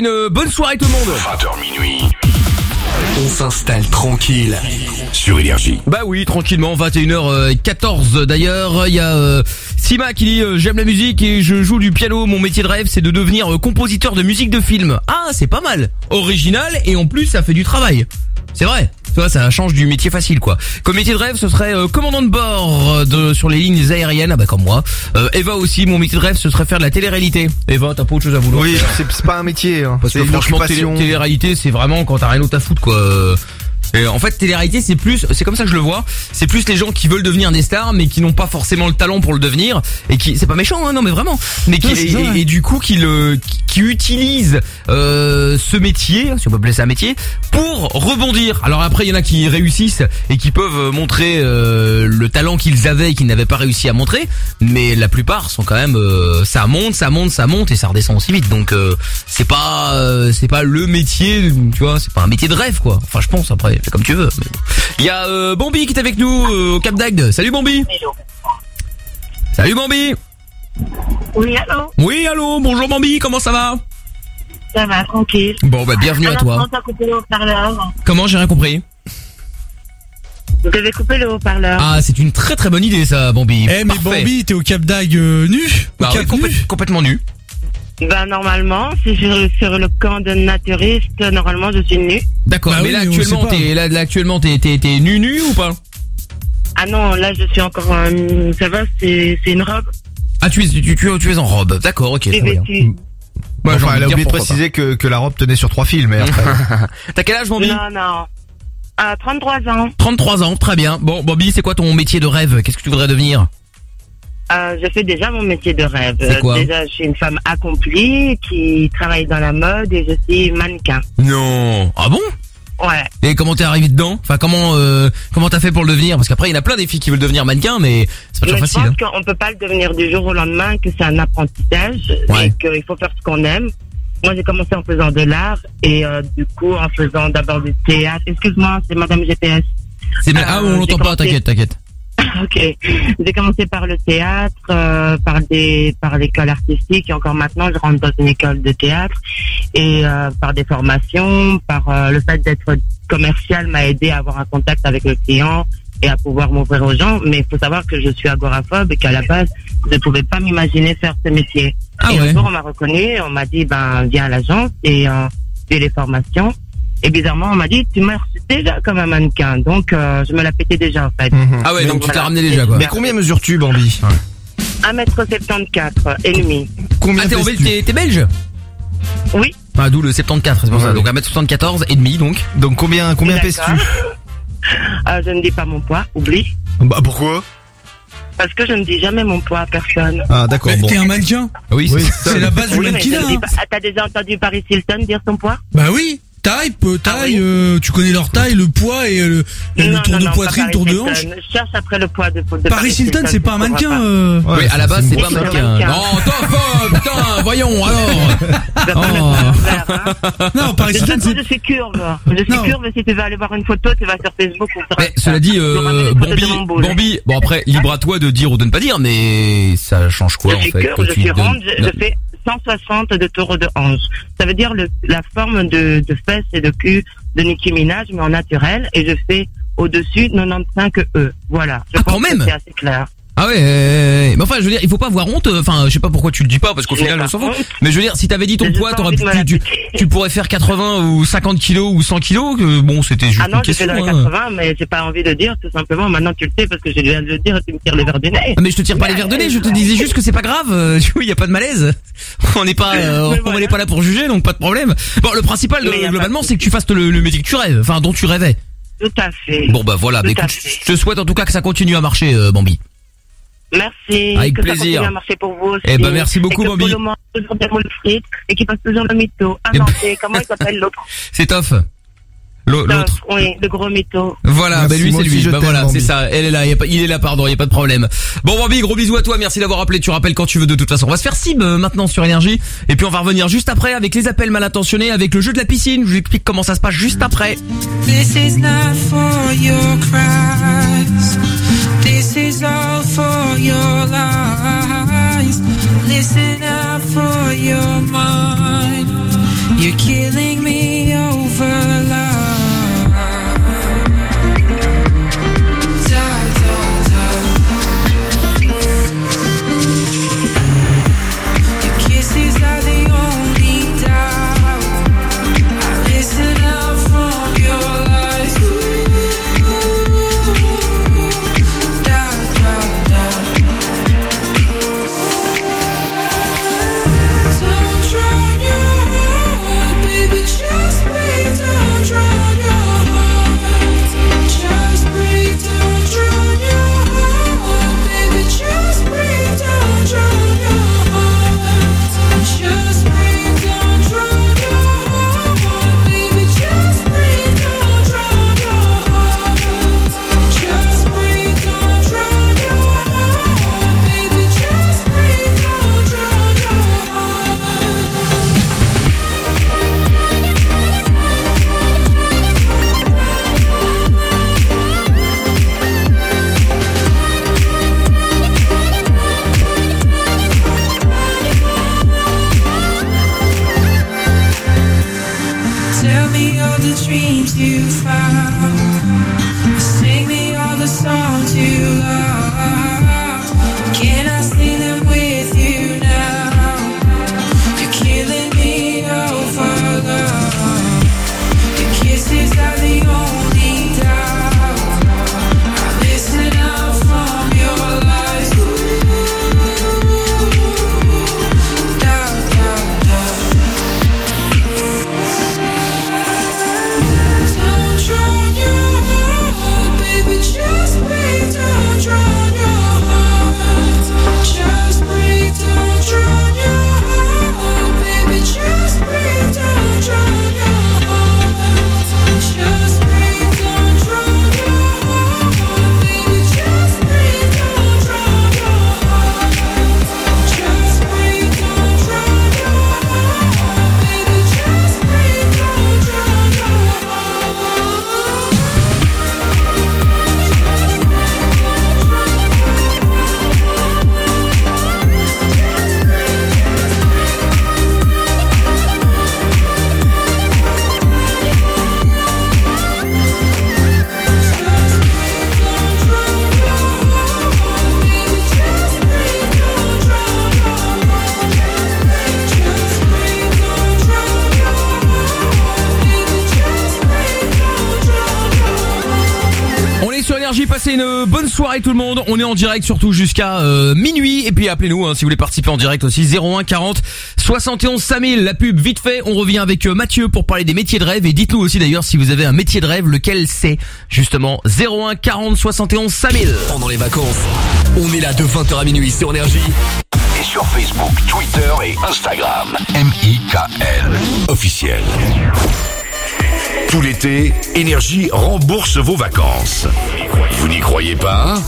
une bonne soirée tout le monde. 20h minuit. On s'installe tranquille sur Énergie. Bah oui, tranquillement, 21h14 d'ailleurs. Il y a euh, Sima qui dit euh, j'aime la musique et je joue du piano. Mon métier de rêve c'est de devenir euh, compositeur de musique de film. Ah, c'est pas mal. Original et en plus ça fait du travail. C'est vrai. Tu vois, ça change du métier facile quoi. Comme métier de rêve, ce serait euh, commandant de bord euh, de sur les lignes aériennes, ah bah comme moi. Euh, Eva aussi, mon métier de rêve, ce serait faire de la télé-réalité. Eva, t'as pas autre chose à vouloir Oui, c'est pas un métier. Hein. parce que franchement, télé-réalité, c'est vraiment quand t'as rien d'autre à foutre, quoi. Euh, Et en fait, télé-réalité, c'est plus, c'est comme ça que je le vois. C'est plus les gens qui veulent devenir des stars, mais qui n'ont pas forcément le talent pour le devenir, et qui, c'est pas méchant, hein, non, mais vraiment. Mais qui, et, du coup, qui le, qui, utilisent euh, ce métier, si on peut appeler ça un métier, pour rebondir. Alors après, il y en a qui réussissent et qui peuvent montrer euh, le talent qu'ils avaient et qu'ils n'avaient pas réussi à montrer, mais la plupart sont quand même, euh, ça monte, ça monte, ça monte et ça redescend aussi vite. Donc euh, c'est pas, euh, c'est pas le métier, tu vois, c'est pas un métier de rêve quoi. Enfin, je pense après, fais comme tu veux. mais bon. Il y a euh, Bambi qui est avec nous euh, au Cap d'Agde. Salut Bambi. Salut Bambi. Oui, allô Oui, allô, bonjour Bambi, comment ça va? Ça va, tranquille. Bon, bah bienvenue à toi. comment t'as coupé le haut-parleur Comment j'ai rien compris? Vous devez couper le haut-parleur. Ah, c'est une très très bonne idée ça, Bambi. Eh mais. Bambi, t'es au Cap d'Agde euh, nu? Au Bah Cap oui, complè- nu? complètement nu. Ben, normalement, si je suis sur le camp de naturiste, normalement, je suis nue. D'accord, Bah mais oui, là on actuellement sait pas. t'es là, là, actuellement t'es t'es t'es nu nu ou pas? Ah non, là, je suis encore... euh, ça va, c'est c'est une robe. Ah tu es tu, tu, tu es en robe. D'accord, OK, Je suis très bien. vêtue. Ouais, j'ai enfin, envie elle a oublié de préciser que, que la robe tenait sur trois fils, mais après. T'as quel âge Bambi Non, non. À 33 ans, 33 ans, très bien. Bon, Bambi, c'est quoi ton métier de rêve? Qu'est-ce que tu voudrais devenir? Euh, je fais déjà mon métier de rêve. Quoi déjà, je suis une femme accomplie qui travaille dans la mode et je suis mannequin. Non. Ah bon Ouais. Et comment t'es arrivé dedans Enfin, comment euh, comment t'as fait pour le devenir Parce qu'après, il y en a plein des filles qui veulent devenir mannequin, mais c'est pas Mais toujours je facile. hein. pense qu'on peut pas le devenir du jour au lendemain, que c'est un apprentissage Ouais. et qu'il faut faire ce qu'on aime. Moi, j'ai commencé en faisant de l'art et euh, du coup, en faisant d'abord du théâtre. Excuse-moi, c'est Madame GPS. C'est Euh, ah, on l'entend pas, t'inquiète, t'inquiète. ok. J'ai commencé par le théâtre, euh, par des, par l'école artistique et encore maintenant, je rentre dans une école de théâtre et euh, par des formations, par euh, le fait d'être commercial m'a aidé à avoir un contact avec le client et à pouvoir m'ouvrir aux gens. Mais il faut savoir que je suis agoraphobe et qu'à la base, je ne pouvais pas m'imaginer faire ce métier. Ah et ouais. un jour, on m'a reconnu, on m'a dit, ben, viens à l'agence et euh, fais les formations. Et bizarrement, on m'a dit, tu meurs déjà comme un mannequin. Donc, euh, je me la pétais déjà, en fait. Ah ouais, donc tu t'es voilà. ramené déjà quoi. Mais combien mesures-tu, Bambi 1m74 et demi. Combien Ah, t'es, belge Oui. Ah, d'où le 74, c'est pour ça. Donc 1m74 et demi donc. Donc combien combien pèses-tu Euh, je ne dis pas mon poids, oublie. Bah pourquoi Parce que je ne dis jamais mon poids à personne. Ah d'accord, Mais bon. T'es un mannequin Oui, Oui, c'est la base du mannequinat hein. Ah, T'as déjà entendu Paris Hilton dire son poids Bah oui Taille, peu, taille, euh, tu connais leur taille, le poids et le, le Non, tour non, de non, poitrine, tour de hanche. Je cherche après le poids de, de Paris Hilton, c'est pas un mannequin. euh. Oui, à la base, c'est pas un mannequin. mannequin. Non, oh, putain, voyons, alors. Oh. Non, Paris Hilton, c'est. je suis curve. Je suis curve, si tu veux aller voir une photo, tu vas sur Facebook ou Mais cela dit, euh, Bambi, Bambi, bon après, libre à toi de dire ou de ne pas dire, mais ça change quoi je en suis fait curve, quand je tu suis ronde, je, je fais 160 de tour de hanche. Ça veut dire le, la forme de, de fesses et de cul de Nicki Minaj, mais en naturel, et je fais au-dessus 95 E. Voilà. Je Ah, pense quand que même C'est assez clair. Ah ouais, euh, mais enfin, je veux dire, il faut pas avoir honte. Enfin, je sais pas pourquoi tu le dis pas, parce qu'au final, on s'en fout. Mais je veux dire, si t'avais dit ton j'ai poids, t'aurais de me tu, tu, tu pourrais faire 80 ou 50 kilos ou 100 kilos. Que, bon, c'était juste Ah non, une question. dans les hein. 80, mais j'ai pas envie de dire, tout simplement. Maintenant, tu le sais, parce que je viens de le dire, tu me tires les verres du nez. Ah, mais je te tire pas les verres de nez, je te disais juste que c'est pas grave, euh, tu vois, il y a pas de malaise. On n'est pas, euh, on n'est pas là pour juger, donc pas de problème. Bon, le principal, Mais euh, globalement, de c'est que tu fasses le, le métier que tu rêves, enfin, dont tu rêvais. Tout à fait. Bon, bah voilà, mais à écoute, je te souhaite en tout cas que ça continue à marcher, euh, Bambi. Merci. Avec que plaisir. Ça continue à marcher pour vous aussi. Eh ben, merci beaucoup, et que Bambi. Toujours frites et qui passe toujours le mytho. Ah Eh non, ben- c'est, comment il s'appelle l'autre? C'est tough. L'au- L'autre. Oui, le gros mytho. Voilà, Merci, bah lui c'est lui. je Bah t'aime, voilà, c'est ça. Elle est là, y a pas, il est là, pardon, y a pas de problème. Bon Bambi, gros bisous à toi. Merci d'avoir appelé. Tu rappelles quand tu veux de toute façon. On va se faire cible euh, maintenant sur énergie et puis on va revenir juste après avec les appels mal intentionnés, avec le jeu de la piscine. Je vous explique comment ça se passe juste après. This is not for your cries. This is all for your lies. Listen up for your mind. You're killing me over tout le monde, on est en direct surtout jusqu'à euh, minuit. Et puis appelez-nous hein, si vous voulez participer en direct aussi. 01 40 71 5000 la pub vite fait, on revient avec euh, Mathieu pour parler des métiers de rêve. Et dites-nous aussi d'ailleurs si vous avez un métier de rêve lequel c'est justement. 01 40 71 5000 pendant les vacances, on est là de 20h à minuit sur énergie. Et sur Facebook, Twitter et Instagram. M I K L. Officiel. Tout l'été, Énergie rembourse vos vacances. Vous n'y croyez pas hein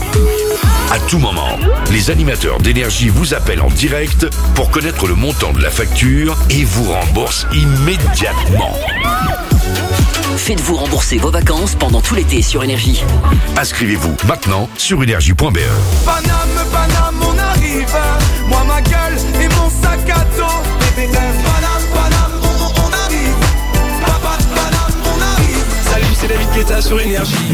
À tout moment, les animateurs d'énergie vous appellent en direct pour connaître le montant de la facture et vous remboursent immédiatement. Faites-vous rembourser vos vacances pendant tout l'été sur Énergie. Inscrivez-vous maintenant sur énergie.be. Paname, Paname, on arrive. Moi, ma gueule et mon sac à dos. On, arrive. On arrive. Salut, c'est David Guetta sur Énergie.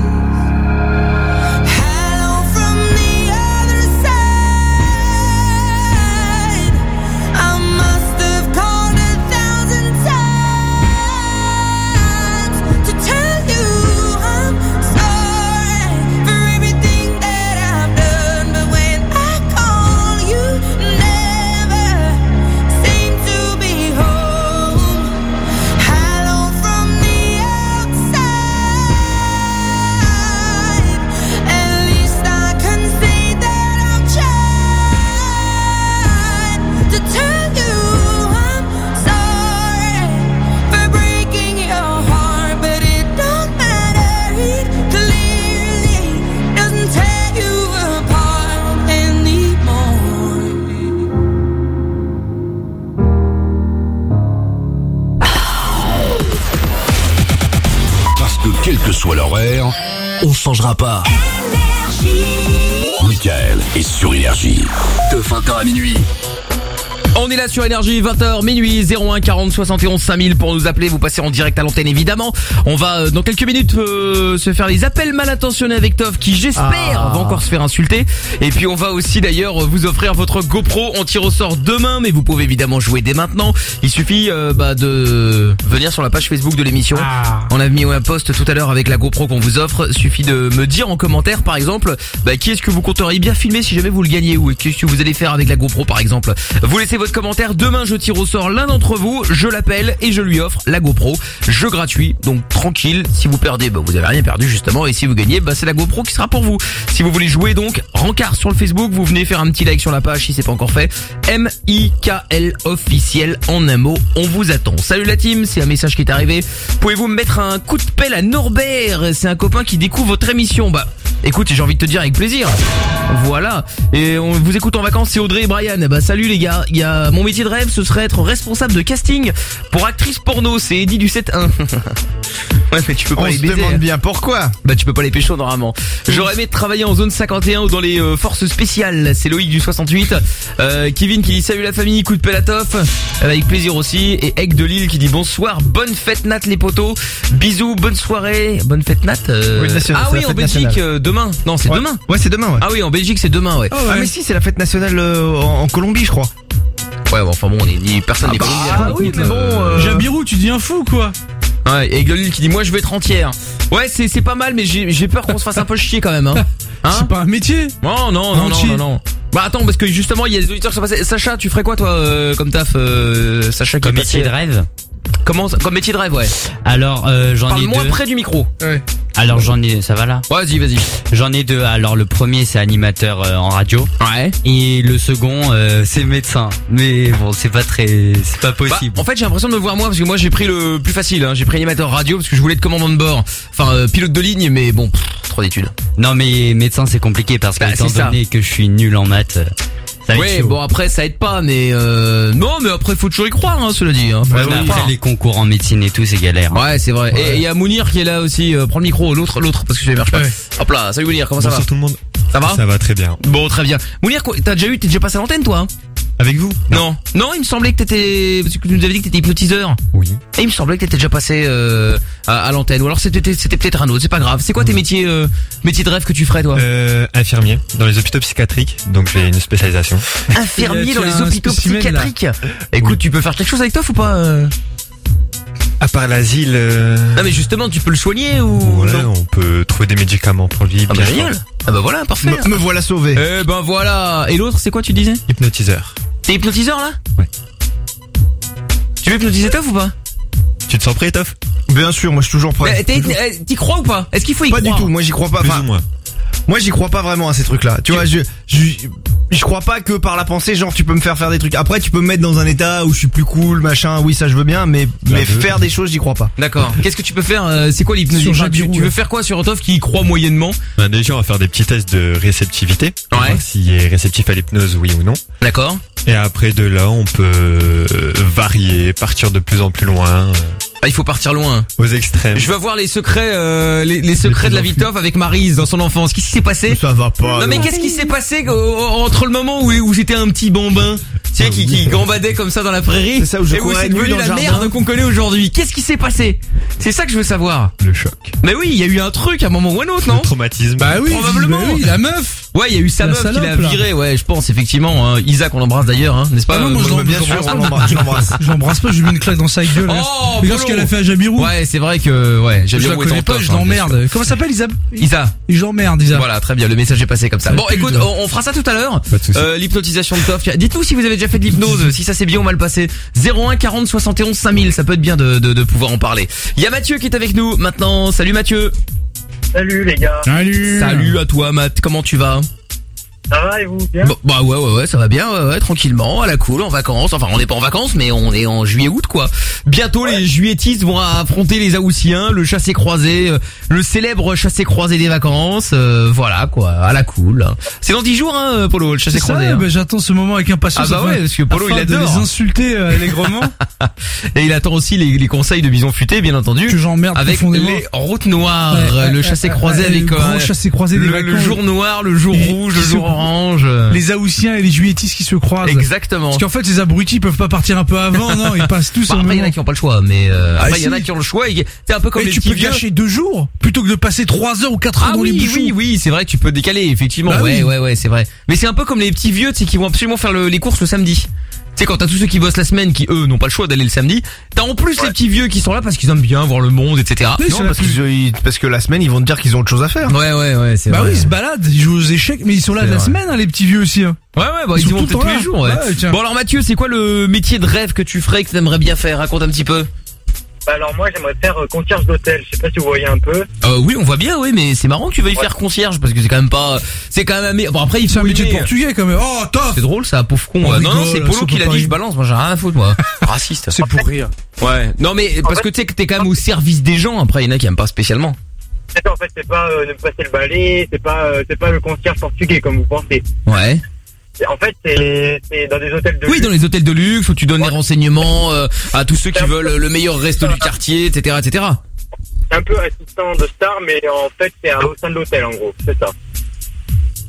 soit l'horaire, on changera pas. Michael est sur Énergie. De 20h à minuit. On est là sur énergie 20h minuit 01 40 71 5000 pour nous appeler, vous passez en direct à l'antenne évidemment. On va euh, dans quelques minutes euh, se faire les appels mal intentionnés avec Tov qui j'espère Ah. va encore se faire insulter et puis on va aussi d'ailleurs vous offrir votre GoPro, on tire au sort demain mais vous pouvez évidemment jouer dès maintenant. Il suffit euh, bah, de venir sur la page Facebook de l'émission. On a mis un post tout à l'heure avec la GoPro qu'on vous offre, suffit de me dire en commentaire par exemple bah, qui est-ce que vous compteriez bien filmer si jamais vous le gagnez ou qu'est-ce que vous allez faire avec la GoPro par exemple. Vous laissez votre commentaire, demain je tire au sort l'un d'entre vous, je l'appelle et je lui offre la GoPro, jeu gratuit, donc tranquille, si vous perdez, bah, vous avez rien perdu justement. Et si vous gagnez, bah, c'est la GoPro qui sera pour vous. Si vous voulez jouer donc, rencard sur le Facebook, vous venez faire un petit like sur la page si c'est pas encore fait, M-I-K-L officiel en un mot, on vous attend. Salut la team, c'est un message qui est arrivé, pouvez-vous me mettre un coup de pelle à Norbert, c'est un copain qui découvre votre émission, bah écoute j'ai envie de te dire avec plaisir. Voilà. Et on vous écoute en vacances, c'est Audrey et Brian. Bah salut les gars. Il mon métier de rêve, ce serait être responsable de casting pour actrice porno. C'est Eddie du 7-1. ouais, mais tu peux pas On les se baiser. demande hein. bien pourquoi. Bah tu peux pas les pécho normalement. J'aurais aimé travailler en zone 51 ou dans les euh, forces spéciales. C'est Loïc du 68. Euh, Kevin qui dit salut la famille, coup de pelle à Toff. Euh, Avec plaisir aussi. Et Egg de Lille qui dit bonsoir, bonne fête Nat les potos. Bisous, bonne soirée, bonne fête Nat. euh, Oui, nationale, ah c'est oui en fête Belgique nationale. euh, demain. Non c'est Ouais. demain. Ouais, c'est demain, ouais. Ah oui en Belgique c'est demain ouais. Ah mais si, c'est la fête nationale euh, en, en Colombie, je crois. Ouais, bon, enfin bon, on est ni personne n'est bah, colombiens. ah oui, mais bon, euh, Jabirou, tu dis un fou quoi Ouais, et Glolil qui dit moi je veux être entière. Ouais, c'est c'est pas mal mais j'ai j'ai peur qu'on se fasse un peu chier quand même hein. Hein C'est pas un métier Non, non, non, non, non, non. Bah attends parce que justement il y a des auditeurs qui sont passés. Sacha, tu ferais quoi toi euh, comme taf euh, Sacha qui Comme métier de rêve Comment ça- comme métier de rêve ouais. Alors euh, j'en ai Parle moins deux. près du micro. Alors j'en ai, ça va là? Vas-y, vas-y. J'en ai deux. Alors le premier c'est animateur euh, en radio. Ouais. Et le second euh, c'est médecin. Mais bon c'est pas très, c'est pas Bah, possible. en fait, j'ai l'impression de me voir moi parce que moi j'ai pris le plus facile. Hein. J'ai pris animateur radio parce que je voulais être commandant de bord, enfin euh, pilote de ligne, mais bon, pff, trop d'études. Non mais médecin c'est compliqué parce que Bah, étant c'est ça. donné que je suis nul en maths, euh, ça Ouais, chaud. bon après ça aide pas, mais euh, non, mais après faut toujours y croire, hein, cela dit. Hein. Ouais, après les concours en médecine et tout c'est galère. Ouais, c'est vrai. Et il y a Mounir qui est là aussi. Euh, prends le micro, l'autre, l'autre, parce que je marche pas. Hop là, salut Mounir, comment ça va Bonsoir tout le monde. Ça va Ça va très bien. Bon, très bien. Mounir, quoi, t'as déjà eu, t'es déjà passé à l'antenne, toi hein Avec vous Non. Non, il me semblait que t'étais, parce que tu nous avais dit que t'étais hypnotiseur. Oui. Et il me semblait que t'étais déjà passé euh, à, à l'antenne. Ou alors c'était, c'était peut-être un autre. C'est pas grave. C'est quoi tes métiers, euh, métiers de rêve que tu ferais, toi Euh, infirmier dans les hôpitaux psychiatriques, donc j'ai une spécialisation. Infirmier dans les un hôpitaux spécimen, là. psychiatriques. Écoute, tu peux faire quelque chose avec toi ou pas euh À part l'asile, euh, Non, mais justement, tu peux le soigner ou ouais, non on peut trouver des médicaments pour lui. Ah bah bien génial. Ah bah voilà, parfait. Me, me voilà sauvé. Eh ben voilà. Et l'autre, c'est quoi tu disais? Hypnotiseur. T'es hypnotiseur là Ouais. Tu veux hypnotiser Toff ou pas Tu te sens prêt, Toff? Bien sûr, moi je suis toujours prêt. Mais t'es- eh, T'y crois ou pas? Est-ce qu'il faut y Pas croire du tout, moi j'y crois pas. Plus ou moins. Moi j'y crois pas vraiment à ces trucs là. Tu vois, je, je je crois pas que par la pensée genre tu peux me faire faire des trucs. Après tu peux me mettre dans un état où je suis plus cool, machin. Oui, ça je veux bien, mais mais faire des choses, j'y crois pas. D'accord. Qu'est-ce que tu peux faire euh, C'est quoi l'hypnose Sur tu, tu veux faire quoi sur Toff qui y croit moyennement Ben, déjà, on va faire des petits tests de réceptivité. pour Ouais. voir S'il est réceptif à l'hypnose, oui ou non. D'accord. Et après de là, on peut euh, varier, partir de plus en plus loin, euh, Ah, il faut partir loin. aux extrêmes. Je veux voir les secrets, euh, les, les secrets de la vie de Toff avec Marise dans son enfance. Qu'est-ce qui s'est passé Ça va pas. Non mais qu'est-ce qui s'est passé entre le moment où, où j'étais un petit bambin, tu sais, qui, qui gambadait comme ça dans la prairie, C'est ça, où je et où courais c'est nu devenu dans la le jardin. merde qu'on connaît aujourd'hui. Qu'est-ce qui s'est passé C'est ça que je veux savoir. Le choc. Mais oui, il y a eu un truc à un moment ou à un autre, Le non traumatisme. Bah oui, Probablement. bah oui, la meuf Ouais, il y a eu sa La meuf qui l'a viré, ouais, je pense effectivement. Hein. Isaac, on l'embrasse d'ailleurs, hein, n'est-ce pas Ah non, moi, euh, je l'em- bien sûr, l'embrasse on pas. l'embrasse, je l'embrasse. L'embrasse pas, je lui mets une claque dans sa gueule. Oh, ce Polo. Qu'elle a fait à Jabirou. Ouais, c'est vrai que ouais, je j'aime la connais pas, je l'emmerde. Comment ça s'appelle Isa? Isa. Je l'emmerde, Isa. Voilà, très bien, le message est passé comme ça. Ça Bon, écoute, on, on fera ça tout à l'heure. Pas de souci. Euh, L'hypnotisation de Toff. Dites-nous si vous avez déjà fait de l'hypnose, si ça s'est bien ou mal passé. 01 40 71 5000, ça peut être bien de, de, de pouvoir en parler. Il y a Mathieu qui est avec nous maintenant. Salut Mathieu. Salut les gars. Salut. Salut à toi Matt, comment tu vas? Ça va et vous bien Bah ouais ouais ouais ça va bien ouais, ouais tranquillement à la cool en vacances enfin on n'est pas en vacances mais on est en juillet août quoi bientôt les juilletistes vont affronter les Aoussiens le chassé croisé euh, le célèbre chassé croisé des vacances euh, voilà quoi à la cool c'est dans 10 jours hein Polo le chassé croisé hein. bah, j'attends ce moment avec impatience. Ah bah ouais, parce que Polo, il de adore. les insulter euh, allègrement. et il attend aussi les, les conseils de Bison Futé bien entendu Que j'emmerde avec les routes noires le chassé croisé ouais, avec le euh, grand chassé croisé des le, le vacances. jour noir le jour Et rouge le jour orange Les Aoussiens et les Juilletistes qui se croisent. Exactement. Parce qu'en fait, ces abrutis peuvent pas partir un peu avant, non, ils passent tous Bah, après, il y en a qui ont pas le choix, mais euh, Ah, après il y en a qui ont le choix. et C'est un peu comme Mais les tu peux vieux. gâcher deux jours plutôt que de passer trois heures ou quatre heures Ah dans les oui, bouchons. oui, oui, c'est vrai que tu peux décaler, effectivement. Bah ouais, oui. ouais, ouais, c'est vrai. Mais c'est un peu comme les petits vieux, tu sais, qui vont absolument faire le- les courses le samedi. Tu sais, quand t'as tous ceux qui bossent la semaine, qui eux n'ont pas le choix d'aller le samedi, t'as en plus les petits vieux qui sont là parce qu'ils aiment bien voir le monde, etc. Non, parce, ils- que la semaine, ils vont te dire qu'ils ont autre chose à faire. Ouais, ouais, ouais, c'est Bah vrai. oui, ils se baladent, ils jouent aux échecs, mais ils sont là la vrai. semaine, hein, les petits vieux aussi. Hein. Ouais, ouais, bah ils, sont y vont tout le peut-être temps tous les jours, ouais. Ouais, bon alors Mathieu, c'est quoi le métier de rêve que tu ferais, que t'aimerais bien faire? Raconte un petit peu. Bah alors moi j'aimerais faire euh, concierge d'hôtel, je sais pas si vous voyez un peu. Euh, oui, on voit bien, oui, mais c'est marrant que tu veuilles faire concierge parce que c'est quand même pas, c'est quand même, un- bon après il faut C'est un métier de aimer- portugais quand même. Oh, top C'est drôle ça, pauvre con. On non, non, rigole, c'est Polo qui l'a dit, je balance, moi j'ai rien à foutre moi. Raciste. C'est pour rire. Ouais. Non mais parce que tu sais que t'es quand même au service des gens, après il y en a qui aiment pas spécialement. En fait c'est pas euh, de passer le balai, c'est pas euh, c'est pas le concierge portugais comme vous pensez. Ouais. C'est- En fait c'est c'est dans des hôtels de Oui, luxe. dans les hôtels de luxe où tu donnes les renseignements euh, à tous ceux qui veulent le meilleur resto du quartier, etc., etc. C'est un peu assistant de star, mais en fait, c'est au sein de l'hôtel, en gros. C'est ça.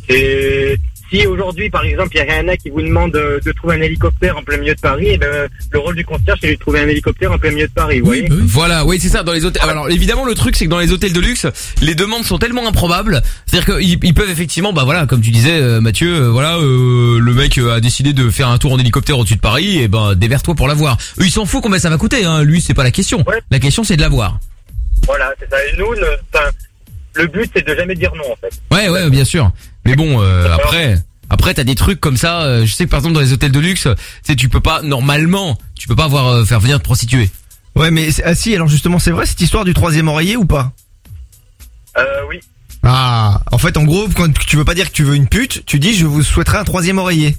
Et si aujourd'hui, par exemple, il y a Rihanna qui vous demande de, de trouver un hélicoptère en plein milieu de Paris, et ben, le rôle du concierge, c'est de lui trouver un hélicoptère en plein milieu de Paris, vous voyez Voilà, oui, c'est ça. Dans les hôtels. Alors évidemment, le truc, c'est que dans les hôtels de luxe, les demandes sont tellement improbables, c'est-à-dire qu'ils ils peuvent effectivement, bah voilà, comme tu disais, euh, Mathieu, euh, voilà, euh, le mec euh, a décidé de faire un tour en hélicoptère au-dessus de Paris, et ben déverse-toi pour l'avoir. Eux, ils s'en foutent combien ça va coûter. Hein. Lui, c'est pas la question. La question, c'est de l'avoir. Voilà, c'est ça. Et nous, le, le but, c'est de jamais dire non, en fait. Ouais, ouais, bien sûr. Mais bon, euh, après, après, t'as des trucs comme ça. euh, je sais que par exemple dans les hôtels de luxe, tu sais, tu peux pas normalement, tu peux pas avoir euh, faire venir de prostituées. Ouais, mais c'est- ah si, alors justement, c'est vrai cette histoire du troisième oreiller ou pas? Euh, oui. Ah, en fait, en gros, quand tu veux pas dire que tu veux une pute, tu dis je vous souhaiterais un troisième oreiller.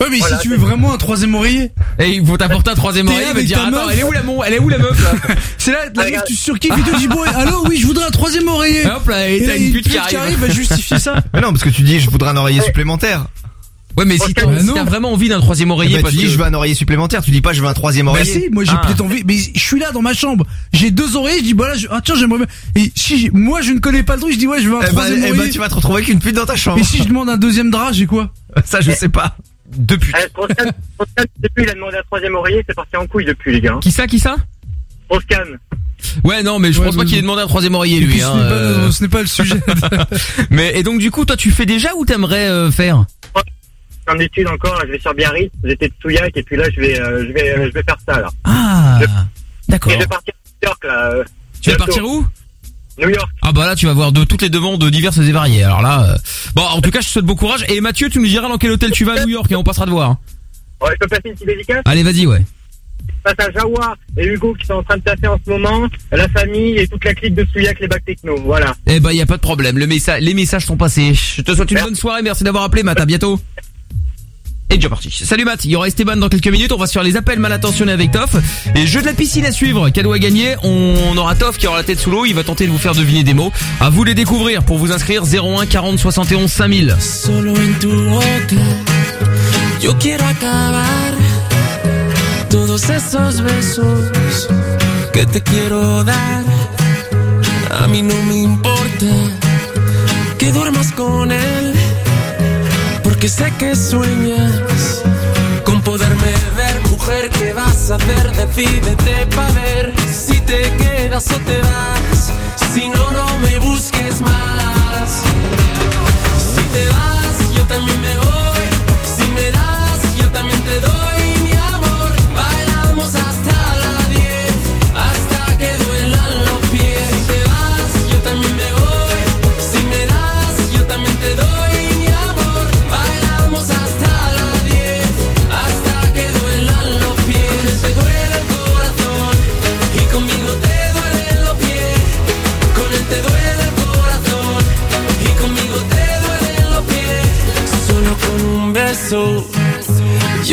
Ouais, mais si tu veux vraiment un troisième oreiller. Et il faut t'apporter un troisième oreiller, il va te dire attends, elle est où la mon, elle est où la meuf là C'est là, la meuf, tu surkiffes et tu dis bon, allô, oui, je voudrais un troisième oreiller. Et hop là, et Et t'as une pute qui arrive. va justifier ça. Mais non, parce que tu dis je voudrais un oreiller supplémentaire. Ouais, mais si t'as Bah si t'as vraiment envie d'un troisième Eh oreiller, parce tu dis que- je veux un oreiller supplémentaire, tu dis pas je veux un troisième Bah oreiller. si, moi j'ai Ah. peut-être envie, mais je suis là dans ma chambre, j'ai deux oreillers, je dis bah là, je- ah tiens j'aimerais bien. Et si moi je ne connais pas le truc, je dis ouais je veux un Eh ben, troisième eh ben, oreiller. tu vas te retrouver avec une pute dans ta chambre. Et si je demande un deuxième drap, j'ai quoi? Ça, je sais pas. Deux putes. Euh, Strauss-Kahn, Strauss-Kahn, depuis, il a demandé un troisième oreiller, c'est parti en couille depuis, les gars. Qui ça, qui ça? Strauss-Kahn. Ouais, non, mais je Ouais, pense pas mais- qu'il ait demandé un troisième oreiller lui. puis, ce hein, n'est pas- euh. ce n'est pas le sujet. Mais et donc du coup, toi, tu fais déjà ou t'aimerais euh, faire? En études encore, là, je vais sur Biarritz, j'étais de Souillac, et puis là, je vais, euh, je vais, euh, je vais faire ça, là. Ah, d'accord. Et je vais partir à New York, là. euh, Tu vas bientôt. partir où? New York. Ah bah là tu vas voir de toutes les demandes diverses et variées. Alors là, euh, bon en tout cas je te souhaite bon courage. Et Mathieu, tu nous diras dans quel hôtel tu vas à New York et on passera te voir. Ouais, je peux passer une petite dédicace? Allez vas-y ouais. Passe à Jawa et Hugo qui sont en train de taffer en ce moment, la famille et toute la clique de Souillac, les bacs techno. Voilà. Eh bah y a pas de problème. Le les messages sont passés. Je te souhaite une bonne soirée. Merci d'avoir appelé Matt. À bientôt. Et déjà parti. Salut Matt, il y aura Esteban dans quelques minutes, on va sur les appels mal intentionnés avec Toff. Et jeu de la piscine à suivre, cadeau à gagner, on aura Toff qui aura la tête sous l'eau, il va tenter de vous faire deviner des mots. À vous les découvrir pour vous inscrire 01 40 71 5000. Solo en todos esos besos que te quiero dar. A mí no me que duermas con él, porque sé que sueñas con poderme ver. Mujer, ¿qué vas a hacer? Decídete para ver si te quedas o te vas. Si no, no me busques más. Si te vas, yo también me voy.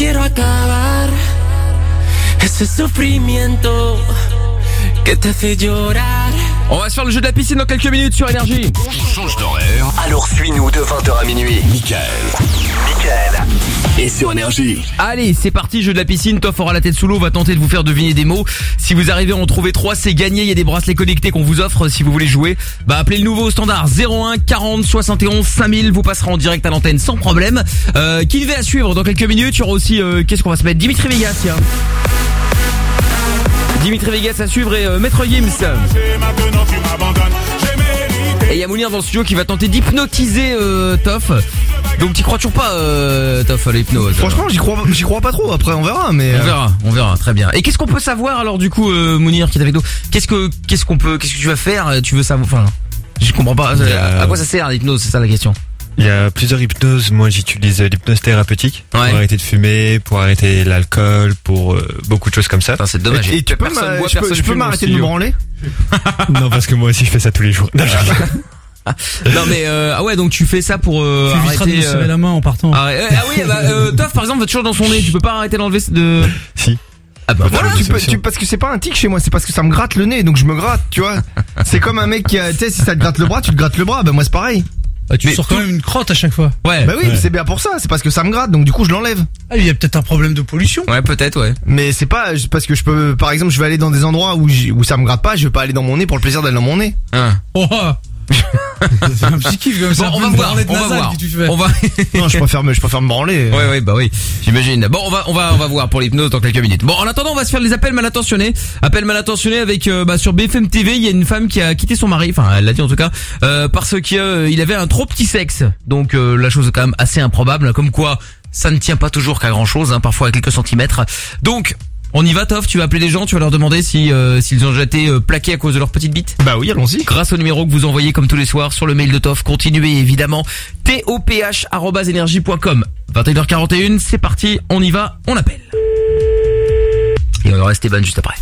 Quiero acabar ese sufrimiento que te hace llorar. On va se faire le jeu de la piscine dans quelques minutes sur énergie. Change d'horaire. Alors suis-nous de 20h à minuit. Michael. Michael. Et sur énergie. Allez, c'est parti, jeu de la piscine. Toff aura la tête sous l'eau, va tenter de vous faire deviner des mots. Si vous arrivez à en trouver trois, c'est gagné. Il y a des bracelets connectés qu'on vous offre si vous voulez jouer. Bah appelez le nouveau au standard 01 40 71 5000. Vous passerez en direct à l'antenne sans problème. Euh, qui devait à suivre dans quelques minutes. Il y aura aussi, euh, qu'est-ce qu'on va se mettre? Dimitri Vegas, tiens. Dimitri Vegas à suivre et euh, Maître Gims. Et il y a Mounir dans le studio qui va tenter d'hypnotiser euh, Toff. Donc t'y crois toujours pas, euh, Toff, à l'hypnose Franchement, j'y crois, j'y crois pas trop. Après, on verra, mais. On euh, verra, on verra, très bien. Et qu'est-ce qu'on peut savoir alors du coup, euh, Mounir qui est avec nous? Qu'est-ce que, qu'est-ce qu'on peut, qu'est-ce que tu vas faire? Tu veux savoir Enfin, je comprends pas. À quoi ça sert l'hypnose? C'est ça la question. Il y a plusieurs hypnoses. Moi, j'utilise euh, l'hypnose thérapeutique pour Ouais. arrêter de fumer, pour arrêter l'alcool, pour euh, beaucoup de choses comme ça. C'est dommage. Et tu peux boit, je peux- je m'arrêter de me studio. branler? Non, parce que moi aussi, je fais ça tous les jours. Non, je- Non mais euh, ah ouais donc tu fais ça pour euh, Tu de arrêter. me serrer la main en partant. Ah, ah oui bah, euh, Toff par exemple va toujours dans son nez. Tu peux pas arrêter d'enlever de. Si. Ah bah voilà. tu peux, tu- parce que c'est pas un tic chez moi, c'est parce que ça me gratte le nez, donc je me gratte, tu vois. c'est comme un mec qui a, tu sais, si ça te gratte le bras, tu te grattes le bras, bah moi c'est pareil. Bah, tu sors quand même une crotte à chaque fois. Ouais. Bah oui, mais c'est bien pour ça, c'est parce que ça me gratte, donc du coup je l'enlève. Ah, il y a peut-être un problème de pollution. Ouais peut-être ouais. Mais c'est pas parce que je peux, par exemple, je vais aller dans des endroits où, j'y- où ça me gratte pas, je vais pas aller dans mon nez pour le plaisir d'aller dans mon nez. Hein. Oh C'est un petit kiff comme ça. Bon, on va voir, on va voir. que tu fais. On va. non, je préfère me, je préfère me branler. Ouais ouais bah oui, j'imagine. Bon on va on va on va voir pour l'hypnose dans quelques minutes. Bon en attendant on va se faire les appels mal intentionnés. Appels mal intentionnés avec euh, bah, sur BFM TV il y a une femme qui a quitté son mari, enfin elle l'a dit en tout cas, euh, parce qu'il il avait un trop petit sexe. Donc euh, la chose est quand même assez improbable, comme quoi ça ne tient pas toujours qu'à grand chose, hein, parfois à quelques centimètres. Donc on y va Toff, tu vas appeler les gens, tu vas leur demander si euh, s'ils ont déjà été euh, plaqués à cause de leur petite bite? Bah oui, allons-y. Grâce au numéro que vous envoyez comme tous les soirs sur le mail de Toff, continuez évidemment toph@energie.com. 21h41, c'est parti, on y va, on appelle. Et on aura Esteban juste après.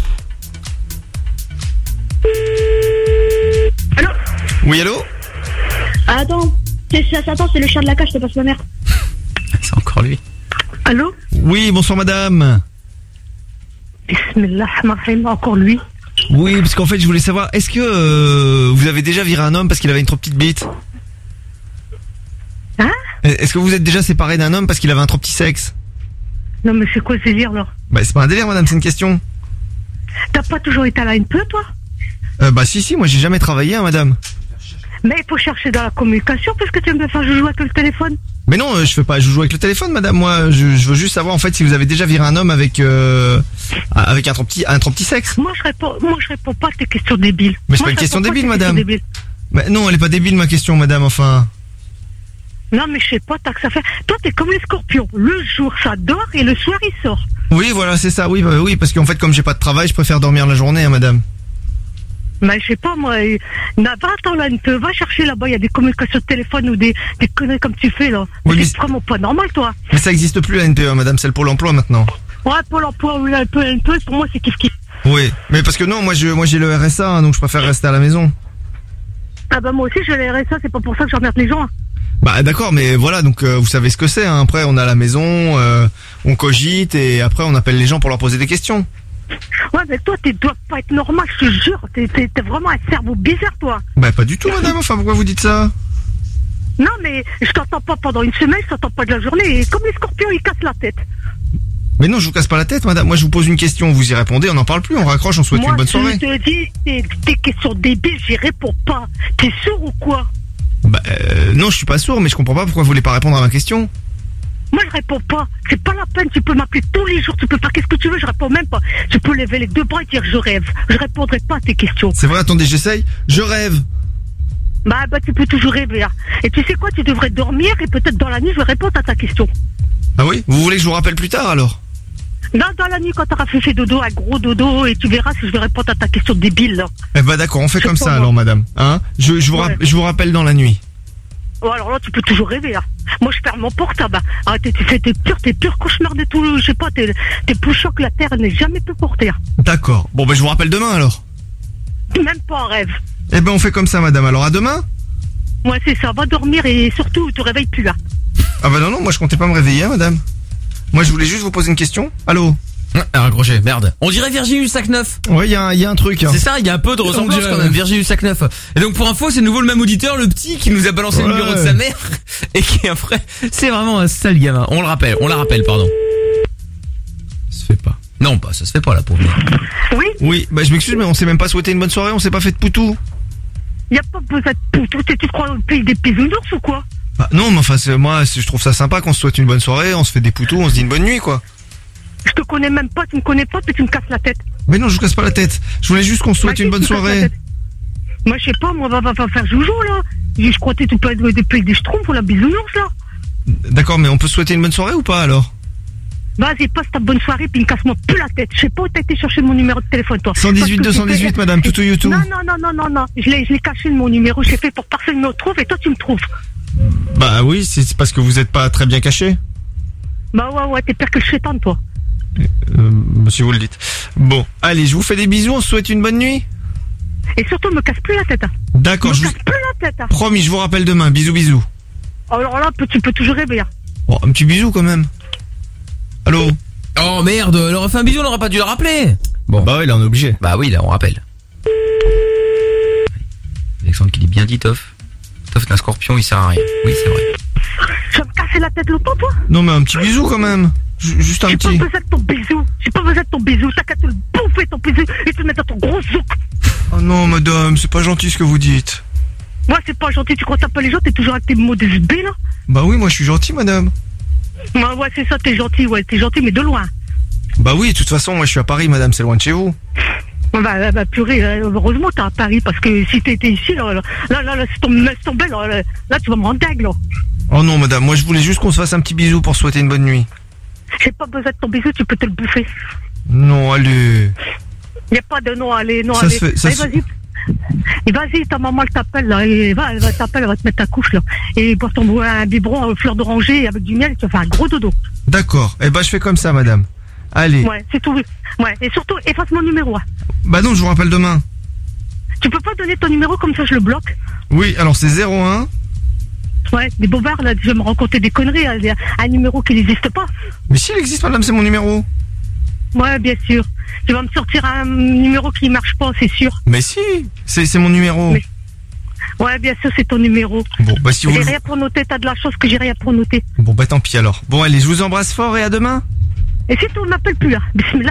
Oui, allô? Ah, Attends, c'est ça, attends, c'est le chien de la cage, je te passe ma mère. C'est encore lui. Allô? Oui, bonsoir madame. Bismillah, encore lui. Oui, parce qu'en fait, je voulais savoir, est-ce que euh, vous avez déjà viré un homme parce qu'il avait une trop petite bite? Hein? Est-ce que vous êtes déjà séparé d'un homme parce qu'il avait un trop petit sexe? Non, mais c'est quoi ce délire là Bah c'est pas un délire, madame, c'est une question. T'as pas toujours été là une peu, toi? Euh, bah si, si, moi j'ai jamais travaillé, hein, madame. Mais il faut chercher dans la communication parce que tu me faire jouer avec le téléphone. Mais non, euh, je fais pas, je joue avec le téléphone, madame. Moi, je, je veux juste savoir en fait si vous avez déjà viré un homme avec euh, Avec un trop petit, un trop petit sexe Moi, je réponds, moi, je réponds pas à tes questions débiles. Mais c'est pas une question débile, madame. Mais non, elle est pas débile ma question, madame, enfin. Non, mais je sais pas, t'as que ça fait. Toi, t'es comme les scorpions. Le jour, ça dort et le soir, il sort. Oui, voilà, c'est ça, oui, bah, oui, parce qu'en fait, comme j'ai pas de travail, je préfère dormir la journée, hein, madame. Mais je sais pas, moi, euh, na- va attends là, ne te- va chercher là-bas, il y a des communications de téléphone ou des, des conneries comme tu fais là. Oui, mais c'est vraiment pas normal, toi. Mais ça existe plus la NPE, madame, c'est le Pôle emploi maintenant. Ouais, Pôle emploi, peu, un peu, pour moi, c'est kiff kiff. Oui, mais parce que non, moi, je, moi, j'ai le RSA, hein, donc je préfère rester à la maison. Ah bah, moi aussi, je l'ai ça, c'est pas pour ça que j'emmerde les gens. hein. Bah d'accord, mais voilà, donc euh, vous savez ce que c'est. Hein. Après, on est à la maison, euh, on cogite et après on appelle les gens pour leur poser des questions. Ouais, mais toi, tu dois pas être normal, je te jure. T'es vraiment un cerveau bizarre, toi. Bah pas du tout, madame. Enfin, pourquoi vous dites ça Non, mais je t'entends pas pendant une semaine, je t'entends pas de la journée. Et comme les scorpions, ils cassent la tête. Mais non, je vous casse pas la tête, madame. Moi, je vous pose une question, vous y répondez, on n'en parle plus, on raccroche, on souhaite Moi, une bonne je soirée. te dis, tes, tes questions débiles, j'y réponds pas. T'es sourd ou quoi? Bah euh, non, je suis pas sourd, mais je comprends pas pourquoi vous voulez pas répondre à ma question. Moi, je réponds pas. C'est pas la peine. Tu peux m'appeler tous les jours. Tu peux faire qu'est-ce que tu veux. Je réponds même pas. Tu peux lever les deux bras et dire je rêve. Je répondrai pas à tes questions. C'est vrai, attendez, j'essaye. Je rêve. Bah, bah, tu peux toujours rêver. hein. Et tu sais quoi? Tu devrais dormir et peut-être dans la nuit, je vais répondre à ta question. Ah oui? Vous voulez que je vous rappelle plus tard alors? Non, dans la nuit, quand t'auras fait fait dodo, un gros dodo, et tu verras si je vais répondre à ta question débile. Là. Eh bah d'accord, on fait Je comme ça alors, madame. Hein? Je, je, vous Ouais. je vous rappelle dans la nuit. Oh, alors là, tu peux toujours rêver. Hein. Moi, je perds mon portable. Ah, t'es, tu fais tes purs, tes purs cauchemars de tout. Je sais pas, t'es, t'es plus chaud que la terre n'est jamais pu porter. D'accord. Bon, bah je vous rappelle demain alors. Même pas en rêve. Eh ben on fait comme ça, madame. Alors à demain? Ouais, c'est ça. Va dormir et surtout, te réveille plus là. Ah bah non, non, moi je comptais pas me réveiller, hein, madame. Moi je voulais juste vous poser une question. Allô? Ah, raccroché, merde. On dirait Virginie Sac-Neuf. Ouais, il y, a un- y a un truc. hein. C'est ça, il y a un peu de ressemblance dirait, quand même, ouais. Virginie Sac-Neuf. Et donc pour info, c'est nouveau le même auditeur, le petit, qui nous a balancé le numéro de sa mère, et qui est un frère. C'est vraiment un sale gamin. On le rappelle, on la rappelle, pardon. Ça se fait pas. Non, bah ça se fait pas là, pauvre. Oui Oui, bah je m'excuse, mais on s'est même pas souhaité une bonne soirée, on s'est pas fait de poutou. Y a pas besoin de poutou. Tu tu crois au pays des bisounours ou quoi? Bah non, mais enfin, c'est- moi je trouve ça sympa qu'on se souhaite une bonne soirée, on se fait des poutous, on se dit une bonne nuit, quoi. Je te connais même pas, tu me connais pas, puis tu me casses la tête. Mais non, je vous casse pas la tête. Je voulais juste qu'on se souhaite Bah, une bonne soirée. Moi, je sais pas, moi, va, va, va faire joujou, là. Je crois que tu peux être des schtroumpfs ou la bisounours, là. D'accord, mais on peut se souhaiter une bonne soirée ou pas alors? Vas-y, passe ta bonne soirée, puis ne casse-moi plus la tête. Je sais pas où t'as été chercher mon numéro de téléphone, toi. 118 Parce que 218, tu fais- madame, toutou YouTube. Non, non, non, non, non, non. Je l'ai, caché, mon numéro. J'ai fait pour que personne ne me trouve, et toi, tu me trouves. Bah oui, c'est c'est parce que vous êtes pas très bien caché. Bah ouais, ouais, t'es pire que le chétan, toi. Euh, si vous le dites. Bon, allez, je vous fais des bisous, on se souhaite une bonne nuit. Et surtout, me casse plus la tête. hein. D'accord, je vous... casse plus la tête. hein. promis, je vous rappelle demain. Bisous, bisous. Alors là, tu peux toujours rêver. hein. Bon, un petit bisou quand même. Allô Oh merde, elle aurait fait un bisou, on aurait pas dû le rappeler. Bon. Bah oui, là on est obligé. Bah oui, là on rappelle. Alexandre qui dit bien dit Toff. Toff est un scorpion, il sert à rien. Oui, c'est vrai. Tu vas me casser la tête longtemps, toi Non mais un petit bisou quand même. Ju- Juste un J'ai pas petit. besoin de ton bisou. J'ai pas besoin de ton bisou. T'as qu'à te le bouffer, ton bisou, et te mettre dans ton gros zouk. Oh non madame, c'est pas gentil ce que vous dites. Moi, c'est pas gentil. Tu t'as pas les gens, t'es toujours avec tes mots d'SB, là? Bah oui, moi je suis gentil madame. Ouais, ouais, c'est ça, t'es gentil, ouais, t'es gentil, mais de loin. Bah oui, de toute façon, moi je suis à Paris madame, c'est loin de chez vous. Bah, bah, bah, purée, euh, heureusement t'es à Paris, parce que si t'étais ici, là, là, là, là, si ton tomber, là, là, là, tu vas me rendre dingue, là. Oh non madame, moi je voulais juste qu'on se fasse un petit bisou pour souhaiter une bonne nuit. J'ai pas besoin de ton bisou, tu peux te le bouffer. Non, allez. Y a pas de non, allez, non, Ça allez. fait- Allez, vas-y. Et vas-y, ta maman elle t'appelle là, et va, elle va t'appeler, elle va te mettre ta couche là. Et pour ton un biberon euh, fleur d'oranger avec du miel, tu vas faire un gros dodo. D'accord, eh bah je fais comme ça madame. Allez. Ouais, c'est tout. Ouais, et surtout, efface mon numéro. hein. Bah non, je vous rappelle demain. Tu peux pas donner ton numéro comme ça, je le bloque. Oui, alors c'est 01. Ouais, des bobards là, je vais me raconter des conneries, hein, un numéro qui n'existe pas. Mais s'il existe madame, c'est mon numéro. Ouais, bien sûr. Tu vas me sortir un numéro qui marche pas, c'est sûr. Mais si, c'est mon numéro. Mais- Ouais, bien sûr, c'est ton numéro. Bon, bah si vous J'ai rien pour noter, t'as de la chance que j'ai rien pour noter. Bon bah tant pis alors. Bon allez, je vous embrasse fort et à demain. Et si tu m'appelles plus, hein. Bismillah,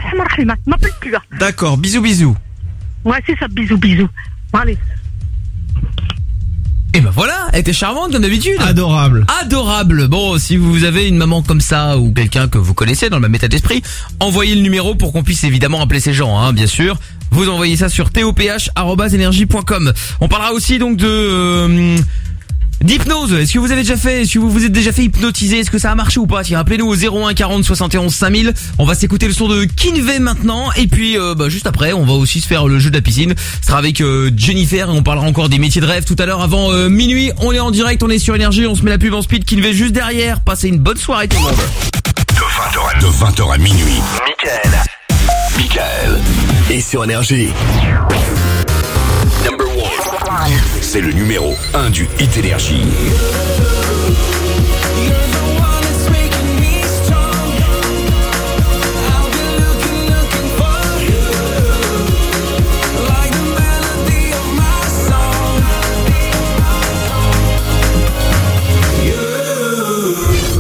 m'appelle plus, hein. D'accord, bisous bisous. Ouais, c'est ça, bisous, bisous. Allez. Et ben voilà, elle était charmante comme d'habitude. Adorable. Adorable. Bon, si vous avez une maman comme ça ou quelqu'un que vous connaissez dans le même état d'esprit, envoyez le numéro pour qu'on puisse évidemment appeler ces gens, hein, bien sûr. Vous envoyez ça sur toph@energie.com. On parlera aussi donc de euh, D'hypnose, est-ce que vous avez déjà fait, est-ce que vous vous êtes déjà fait hypnotiser, est-ce que ça a marché ou pas? Tiens, appelez-nous au 01 40 71 5000. On va s'écouter le son de Kinvey maintenant et puis euh, bah, juste après, on va aussi se faire le jeu de la piscine. Ce sera avec euh, Jennifer et on parlera encore des métiers de rêve tout à l'heure avant euh, minuit. On est en direct, on est sur énergie, on se met la pub en speed Kinvey juste derrière. Passez une bonne soirée tout le monde. De 20h à, de 20h à minuit. Michael. Michael. Et sur énergie. Number one. C'est le numéro 1 du Hit Énergie.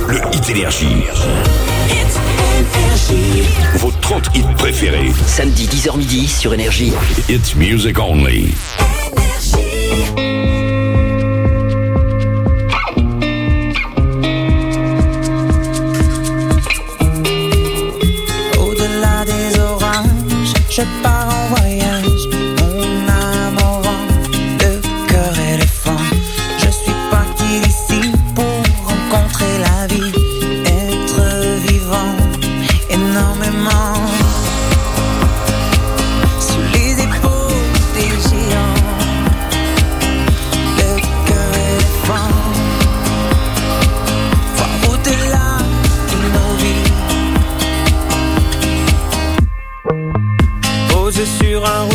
Le Hit Énergie. Vos 30 hits préférés. Samedi 10h midi sur énergie. It's music only. Au-delà des orages, je pars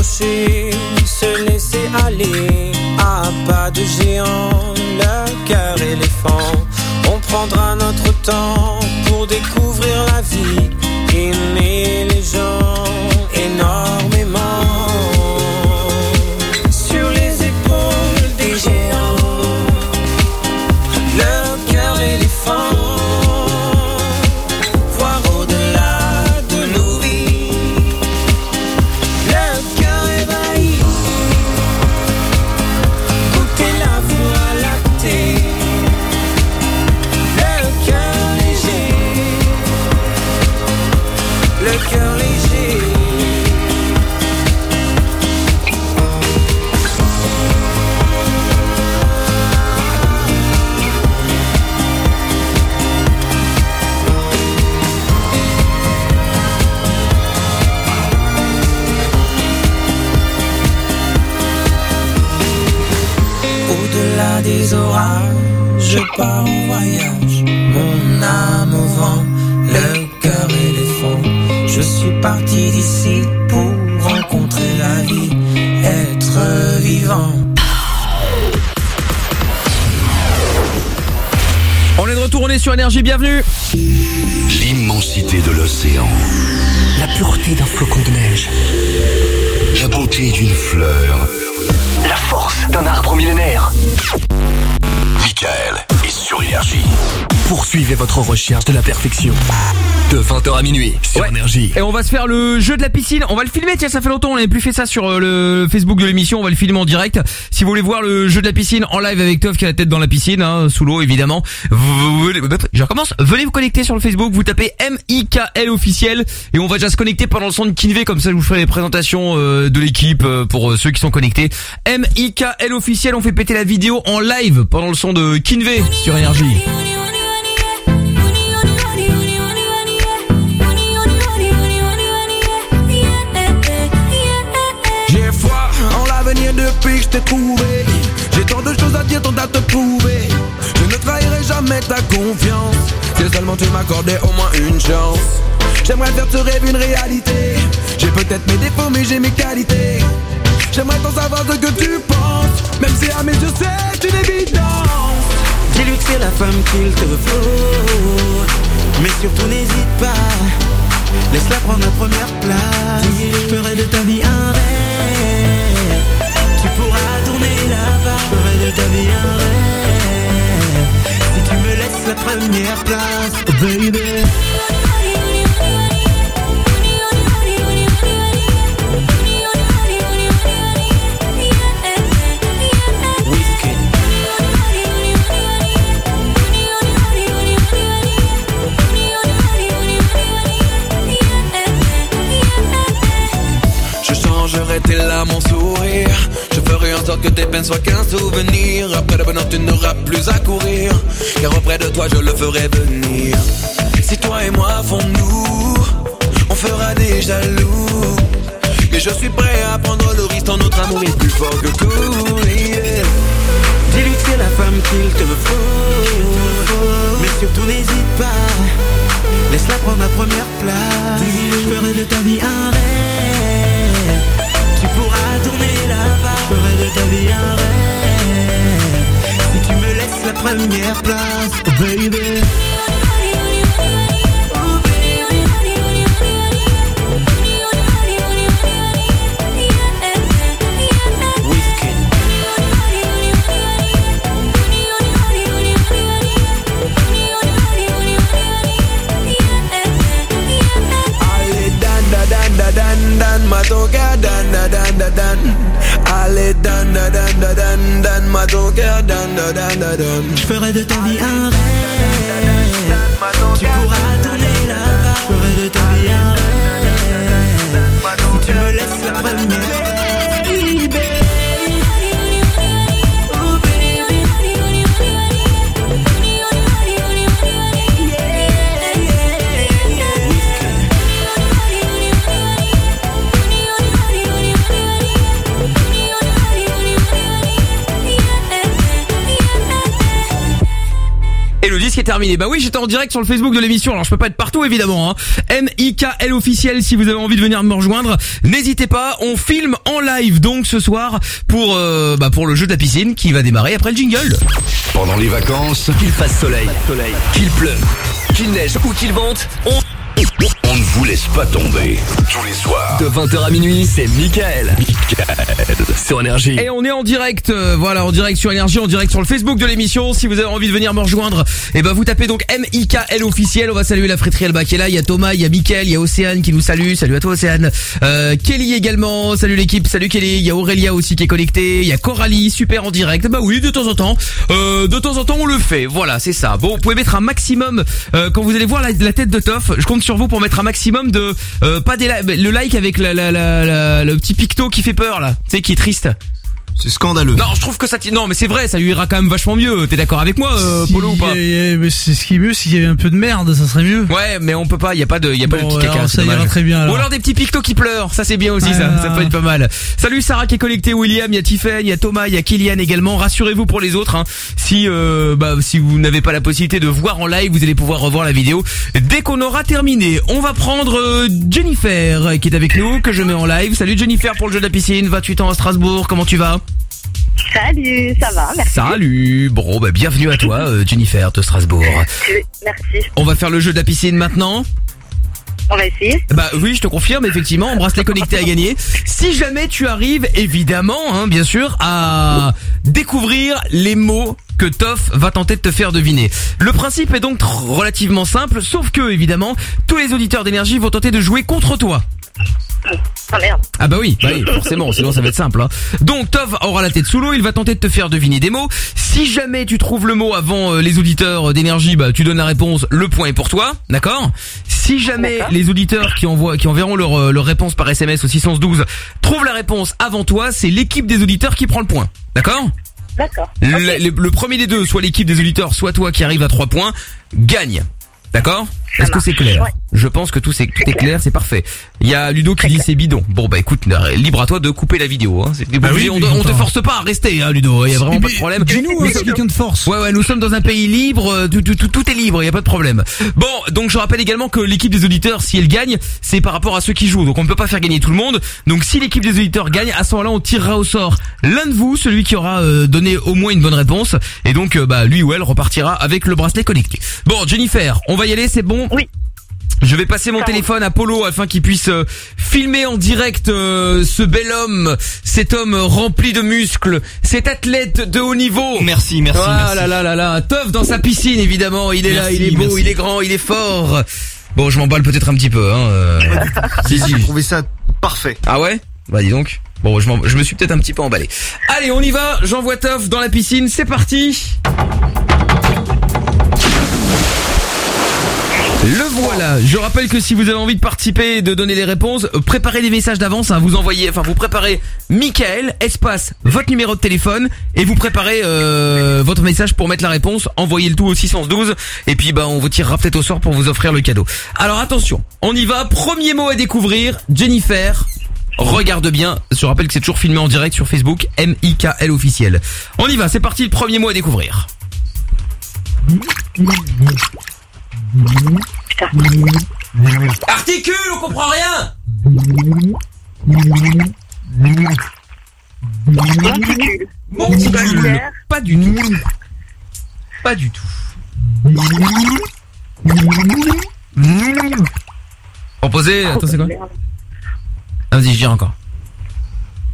se laisser aller à pas de géant, le cœur éléphant. On prendra notre temps pour découvrir la vie, aimer les gens énormément. Pars en voyage. Mon âme au vent, le cœur éléphant. Je suis parti d'ici pour rencontrer la vie, être vivant. On est de retour, on est sur énergie, bienvenue. L'immensité de l'océan. La pureté d'un flocon de neige. La beauté d'une fleur. La force d'un arbre millénaire. Michael sur énergie. Poursuivez votre recherche de la perfection. De 20h à minuit sur énergie. Et on va se faire le jeu de la piscine. On va le filmer. Tiens, ça fait longtemps. On n'avait plus fait ça sur euh, le Facebook de l'émission. On va le filmer en direct. Si vous voulez voir le jeu de la piscine en live avec Tov qui a la tête dans la piscine, hein, sous l'eau évidemment. Vous, vous- vous- je recommence. Venez vous connecter sur le Facebook. Vous tapez M-I-K-L officiel et on va déjà se connecter pendant le son de Kinvey. Comme ça, je vous ferai les présentations euh, de l'équipe euh, pour euh, ceux qui sont connectés. M-I-K-L officiel. On fait péter la vidéo en live pendant le son de Kinvey sur énergie. Trouvé. J'ai tant de choses à dire, tant à te prouver. Je ne trahirai jamais ta confiance. Si seulement tu m'accordais au moins une chance. J'aimerais faire ce rêve une réalité. J'ai peut-être mes défauts, mais j'ai mes qualités. J'aimerais t'en savoir ce que tu penses. Même si à mes yeux c'est une évidence. Dis-lui que c'est la femme qu'il te faut. Mais surtout n'hésite pas. Laisse-la prendre la première place. Je ferai de ta vie un rêve. Ferai de ta vie un rêve. Si tu me laisses la première place, baby. Que tes peines soient qu'un souvenir. Après le bonheur tu n'auras plus à courir. Car auprès de toi je le ferai venir. Si toi et moi font-nous On fera des jaloux. Mais je suis prêt à prendre le risque Ton notre amour est plus fort que tout. Yeah. Dis-lui que c'est la femme qu'il te faut. Mais surtout n'hésite pas. Laisse-la prendre la première place. Je ferai de ta vie un rêve là-bas ferai de ta vie un rêve. Si tu me laisses la première place Oh baby. Dan dan Matoka dan dan da dan Allez dan da dan da dan dan Matoka dan da dan da dan Je ferai de ta vie un rêve. Tu pourras tourner là-bas Je ferai de ta vie un rêve. Si tu me laisses la première est terminé. Bah oui, j'étais en direct sur le Facebook de l'émission. Alors je peux pas être partout évidemment. Hein. M I K L officiel. Si vous avez envie de venir me rejoindre, n'hésitez pas. On filme en live donc ce soir pour euh, bah pour le jeu de la piscine qui va démarrer après le jingle. Pendant les vacances, Qu'il fasse soleil, qu'il pleuve, qu'il neige ou qu'il vente, on... on ne vous laisse pas tomber. Tous les soirs. De 20h à minuit, c'est Michael. Sur Énergie. Et on est en direct, euh, voilà, en direct sur Énergie, en direct sur le Facebook de l'émission. Si vous avez envie de venir me rejoindre, et ben vous tapez donc M I K L officiel. On va saluer la friterie Elba qui est là. Il y a Thomas, il y a Mickaël, il y a Océane qui nous salue. Salut à toi Océane. Euh, Kelly également. Salut l'équipe. Salut Kelly. Il y a Aurélia aussi qui est connectée. Il y a Coralie, super en direct. Bah oui, de temps en temps, euh, de temps en temps on le fait. Voilà, c'est ça. Bon, vous pouvez mettre un maximum euh, quand vous allez voir la, la tête de Toff. Je compte sur vous pour mettre un maximum de euh, pas des le like avec la, la, la- le petit picto qui fait peur là, tu sais qui est triste. C'est scandaleux. Non, je trouve que ça non, mais c'est vrai, ça lui ira quand même vachement mieux. T'es d'accord avec moi, euh, Polo ou pas Eh, mais c'est ce qui est mieux, s'il y avait un peu de merde, ça serait mieux. Ouais, mais on peut pas, y a pas de, y a pas de petit caca. ça ira très bien, alors. Ou alors des petits pictos qui pleurent, ça c'est bien aussi, ça, Ah. ça peut être pas mal. Salut Sarah qui est connectée, William, il y a Tiffen, il y a Thomas, il y a Kylian également. Rassurez-vous pour les autres, hein. si euh, bah si vous n'avez pas la possibilité de voir en live, vous allez pouvoir revoir la vidéo dès qu'on aura terminé. On va prendre euh, Jennifer qui est avec nous, que je mets en live. Salut Jennifer pour le jeu de la piscine, 28 ans à Strasbourg, comment tu vas? Salut, ça va, merci. Salut, bon bah bienvenue à toi euh, Jennifer de Strasbourg. Merci. On va faire le jeu de la piscine maintenant. On va essayer. Bah oui, je te confirme, effectivement, on bracelet connecté à gagner. Si jamais tu arrives, évidemment, hein, bien sûr, à découvrir les mots que Toff va tenter de te faire deviner. Le principe est donc relativement simple, sauf que, évidemment, tous les auditeurs d'énergie vont tenter de jouer contre toi. Ah merde. Ah bah oui, bah oui, forcément, sinon ça va être simple. Hein. Donc Tov aura la tête sous l'eau, il va tenter de te faire deviner des mots. Si jamais tu trouves le mot avant euh, les auditeurs d'énergie, bah tu donnes la réponse, le point est pour toi, d'accord? Si jamais les auditeurs qui envoient, qui enverront leur, euh, leur réponse par SMS au 612 trouvent la réponse avant toi, c'est l'équipe des auditeurs qui prend le point, d'accord? D'accord. le, le- le premier des deux, soit l'équipe des auditeurs, soit toi qui arrive à 3 points, gagne. D'accord? Est-ce que c'est clair Je pense que tout, c'est, tout est clair, c'est parfait. Il y a Ludo qui dit c'est bidon. Bon bah écoute, euh, libre à toi de couper la vidéo. Hein. Bah oui, on, te force pas à rester, hein, Ludo. Il y a vraiment Mais- pas de problème. dis-nous, hein, c'est quelqu'un de force. Ouais ouais, nous sommes dans un pays libre, euh, tout, tout, tout, tout est libre, il y a pas de problème. Bon, donc je rappelle également que l'équipe des auditeurs, si elle gagne, c'est par rapport à ceux qui jouent. Donc on ne peut pas faire gagner tout le monde. Donc si l'équipe des auditeurs gagne, à ce moment-là, on tirera au sort l'un de vous, celui qui aura euh, donné au moins une bonne réponse. Et donc euh, bah lui ou elle repartira avec le bracelet connecté. Bon, Jennifer, on va y aller, c'est bon Oui. Je vais passer mon téléphone à Polo afin qu'il puisse euh, filmer en direct euh, ce bel homme, cet homme rempli de muscles, cet athlète de haut niveau. Merci, merci, Ah merci. là là là là, Teuf dans sa piscine évidemment, il est là, il est beau, merci. il est grand, il est fort. Bon, je m'emballe peut-être un petit peu. Hein, euh. si, si. J'ai trouvé ça parfait. Ah ouais? Bah dis donc. Bon, je, me suis peut-être un petit peu emballé. Allez, on y va. J'envoie Toff dans la piscine. C'est parti. Le voilà. Je rappelle que si vous avez envie de participer et de donner les réponses, euh, préparez des messages d'avance. Hein, vous envoyez, enfin vous préparez Michael espace votre numéro de téléphone et vous préparez euh, votre message pour mettre la réponse. Envoyez le tout au 612 et puis bah on vous tirera peut-être au sort pour vous offrir le cadeau. Alors attention, on y va. Premier mot à découvrir. Jennifer. Regarde bien, je rappelle que c'est toujours filmé en direct sur Facebook, M-I-K-L officiel. On y va, c'est parti, premier mot à découvrir. Articule, on comprend rien Monticule. Pas du tout. Pas du tout. Proposé, attends c'est quoi Ah, Vas-y, je dirai encore.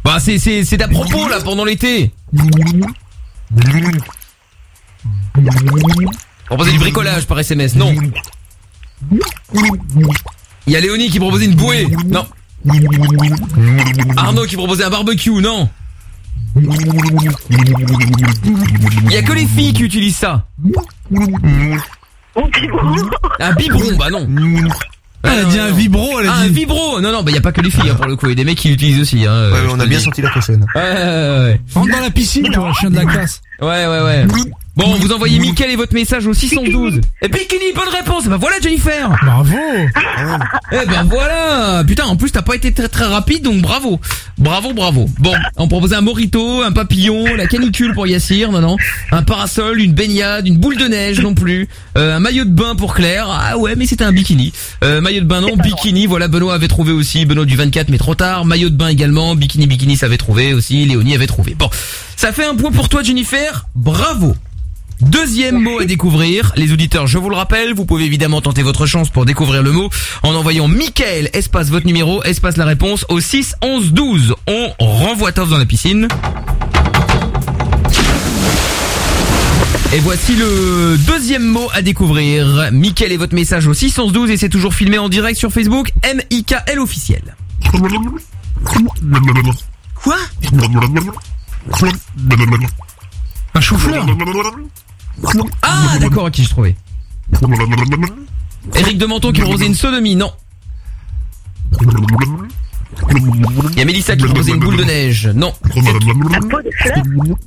Bah c'est c'est c'est d'à propos là pendant l'été. Proposer du bricolage par SMS, non. Il y a Léonie qui proposait une bouée, non. Arnaud qui proposait un barbecue, non. Il y a que les filles qui utilisent ça. Un biberon, bah non. Elle a dit un vibro, elle a Ah, un vibro Non, non, bah y a pas que les filles hein, pour le coup, il y a des mecs qui l'utilisent aussi. Hein, Ouais, mais on a bien senti la prochaine. Ouais, ouais, ouais. Rentre dans la piscine, toi, chien de la classe. Ouais, ouais, ouais. Bon, vous envoyez Mickaël et votre message au 612. Et Bikini, bonne réponse. Bah voilà Jennifer. Bravo. Eh ben voilà. Putain, en plus t'as pas été très très rapide, donc bravo, bravo, bravo. Bon, on proposait un morito, un papillon, la canicule pour Yassir, non non, un parasol, une baignade, une boule de neige non plus, euh, un maillot de bain pour Claire. Ah ouais, mais c'était un bikini. Euh, maillot de bain non, bikini. Voilà, Benoît avait trouvé aussi, Benoît du 24, mais trop tard. Maillot de bain également, bikini, bikini, ça avait trouvé aussi. Léonie avait trouvé. Bon, ça fait un point pour toi Jennifer. Bravo. Deuxième mot à découvrir. Les auditeurs, je vous le rappelle, vous pouvez évidemment tenter votre chance pour découvrir le mot en envoyant Michael, espace votre numéro, espace la réponse au 6 11 12. On renvoie Toff dans la piscine. Et voici le deuxième mot à découvrir. Michael et votre message au 6 11 12 et c'est toujours filmé en direct sur Facebook, M-I-K-L officiel. Quoi? Un chou-fleur. Ah, d'accord, ok, je trouvais. Eric de Menton qui proposait une sodomie, non. Il y a Mélissa qui proposait une boule de neige, non.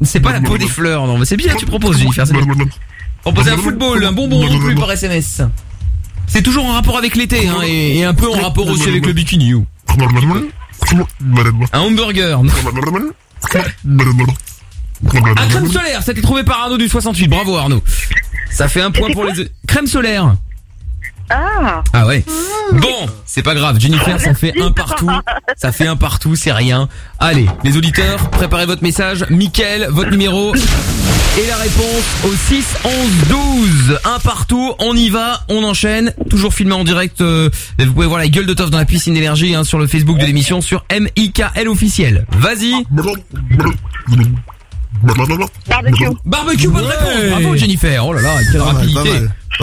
C'est pas la peau des fleurs, non, mais c'est bien, tu proposes, Jennifer, c'est bien. Proposer un football, un bonbon non plus par SMS. C'est toujours en rapport avec l'été, hein, et, et un peu en rapport aussi avec le bikini. ou. Un hamburger, non. Un crème solaire, ça a été trouvé par Arnaud du 68, bravo Arnaud. Ça fait un point pour les... Crème solaire Ah Ah ouais. Bon, c'est pas grave. Jennifer, ça fait un partout. Ça fait un partout, c'est rien. Allez, les auditeurs, préparez votre message. Mickaël, votre numéro. Et la réponse au 6 11 12. Un partout, on y va, on enchaîne. Toujours filmé en direct. euh, vous pouvez voir la gueule de Toff dans la piscine d'énergie hein, sur le Facebook de l'émission sur MIKL officiel. Vas-y. Barbecue. Barbecue, bonne Ouais. réponse. Bravo Jennifer. Oh là là, quelle Pas mal, rapidité.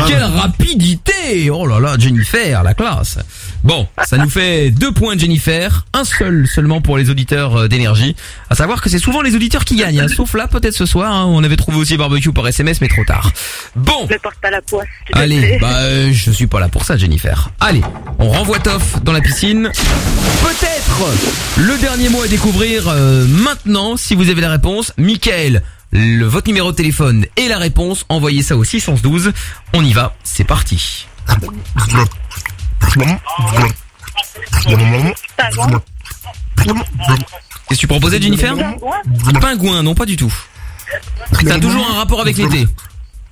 Quelle rapidité. Oh là là, Jennifer, la classe. Bon, ça nous fait deux points de Jennifer, un seul seulement pour les auditeurs euh, d'énergie. À savoir que c'est souvent les auditeurs qui gagnent, hein. sauf là peut-être ce soir. hein, on avait trouvé aussi barbecue par SMS, mais trop tard. Bon. Ne porte pas la poisse. Allez, bah euh, je suis pas là pour ça, Jennifer. Allez, on renvoie Toff dans la piscine. Peut-être le dernier mot à découvrir euh, maintenant, si vous avez la réponse. Michael, le, votre numéro de téléphone et la réponse, envoyez ça au 612. On y va, c'est parti. Qu'est-ce que tu proposais, Jennifer? Pingouin, non pas du tout. Ça a toujours un rapport avec l'été.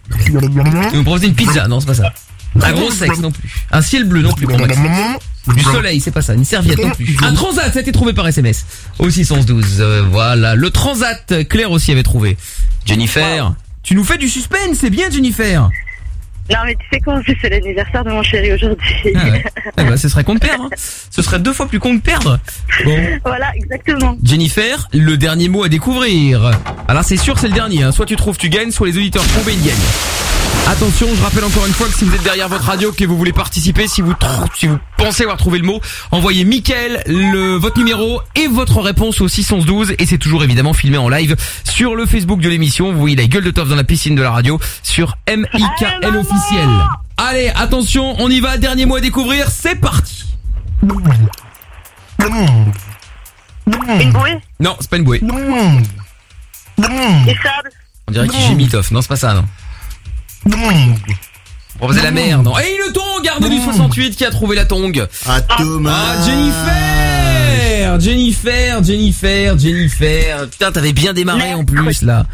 Vous me proposez une pizza, non c'est pas ça. Un gros sexe non plus. Un ciel bleu non plus pour Max. Du soleil, c'est pas ça. Une serviette non plus. Un transat, ça a été trouvé par SMS. Au 612, euh, voilà. Le transat, Claire aussi avait trouvé. Jennifer, tu nous fais du suspense, c'est bien Jennifer. Non, mais tu sais quoi, en plus, c'est l'anniversaire de mon chéri aujourd'hui. Ah ouais. Eh ben, ce serait con de perdre. hein. Ce serait deux fois plus con de perdre. Bon. voilà, exactement. Jennifer, le dernier mot à découvrir. Alors c'est sûr, c'est le dernier. hein. Soit tu trouves, tu gagnes, soit les auditeurs trouvent et ils gagnent. Attention, je rappelle encore une fois que si vous êtes derrière votre radio, que vous voulez participer, si vous trou- si vous pensez avoir trouvé le mot, envoyez Mickaël le votre numéro et votre réponse au 612 et c'est toujours évidemment filmé en live sur le Facebook de l'émission. Vous voyez la gueule de Toff dans la piscine de la radio sur MIKL officiel. Allez, attention, on y va, dernier mot à découvrir, c'est parti. Une bouée Non, c'est pas une bouée. Des sables On dirait qu'il Mitoff. Non, c'est pas ça, non. Bon, c'est la merde, non. Et le tong, garde du 68 qui a trouvé la tong. Ah, Thomas. Ah, Jennifer Jennifer, Jennifer, Jennifer. Putain, t'avais bien démarré en plus, là.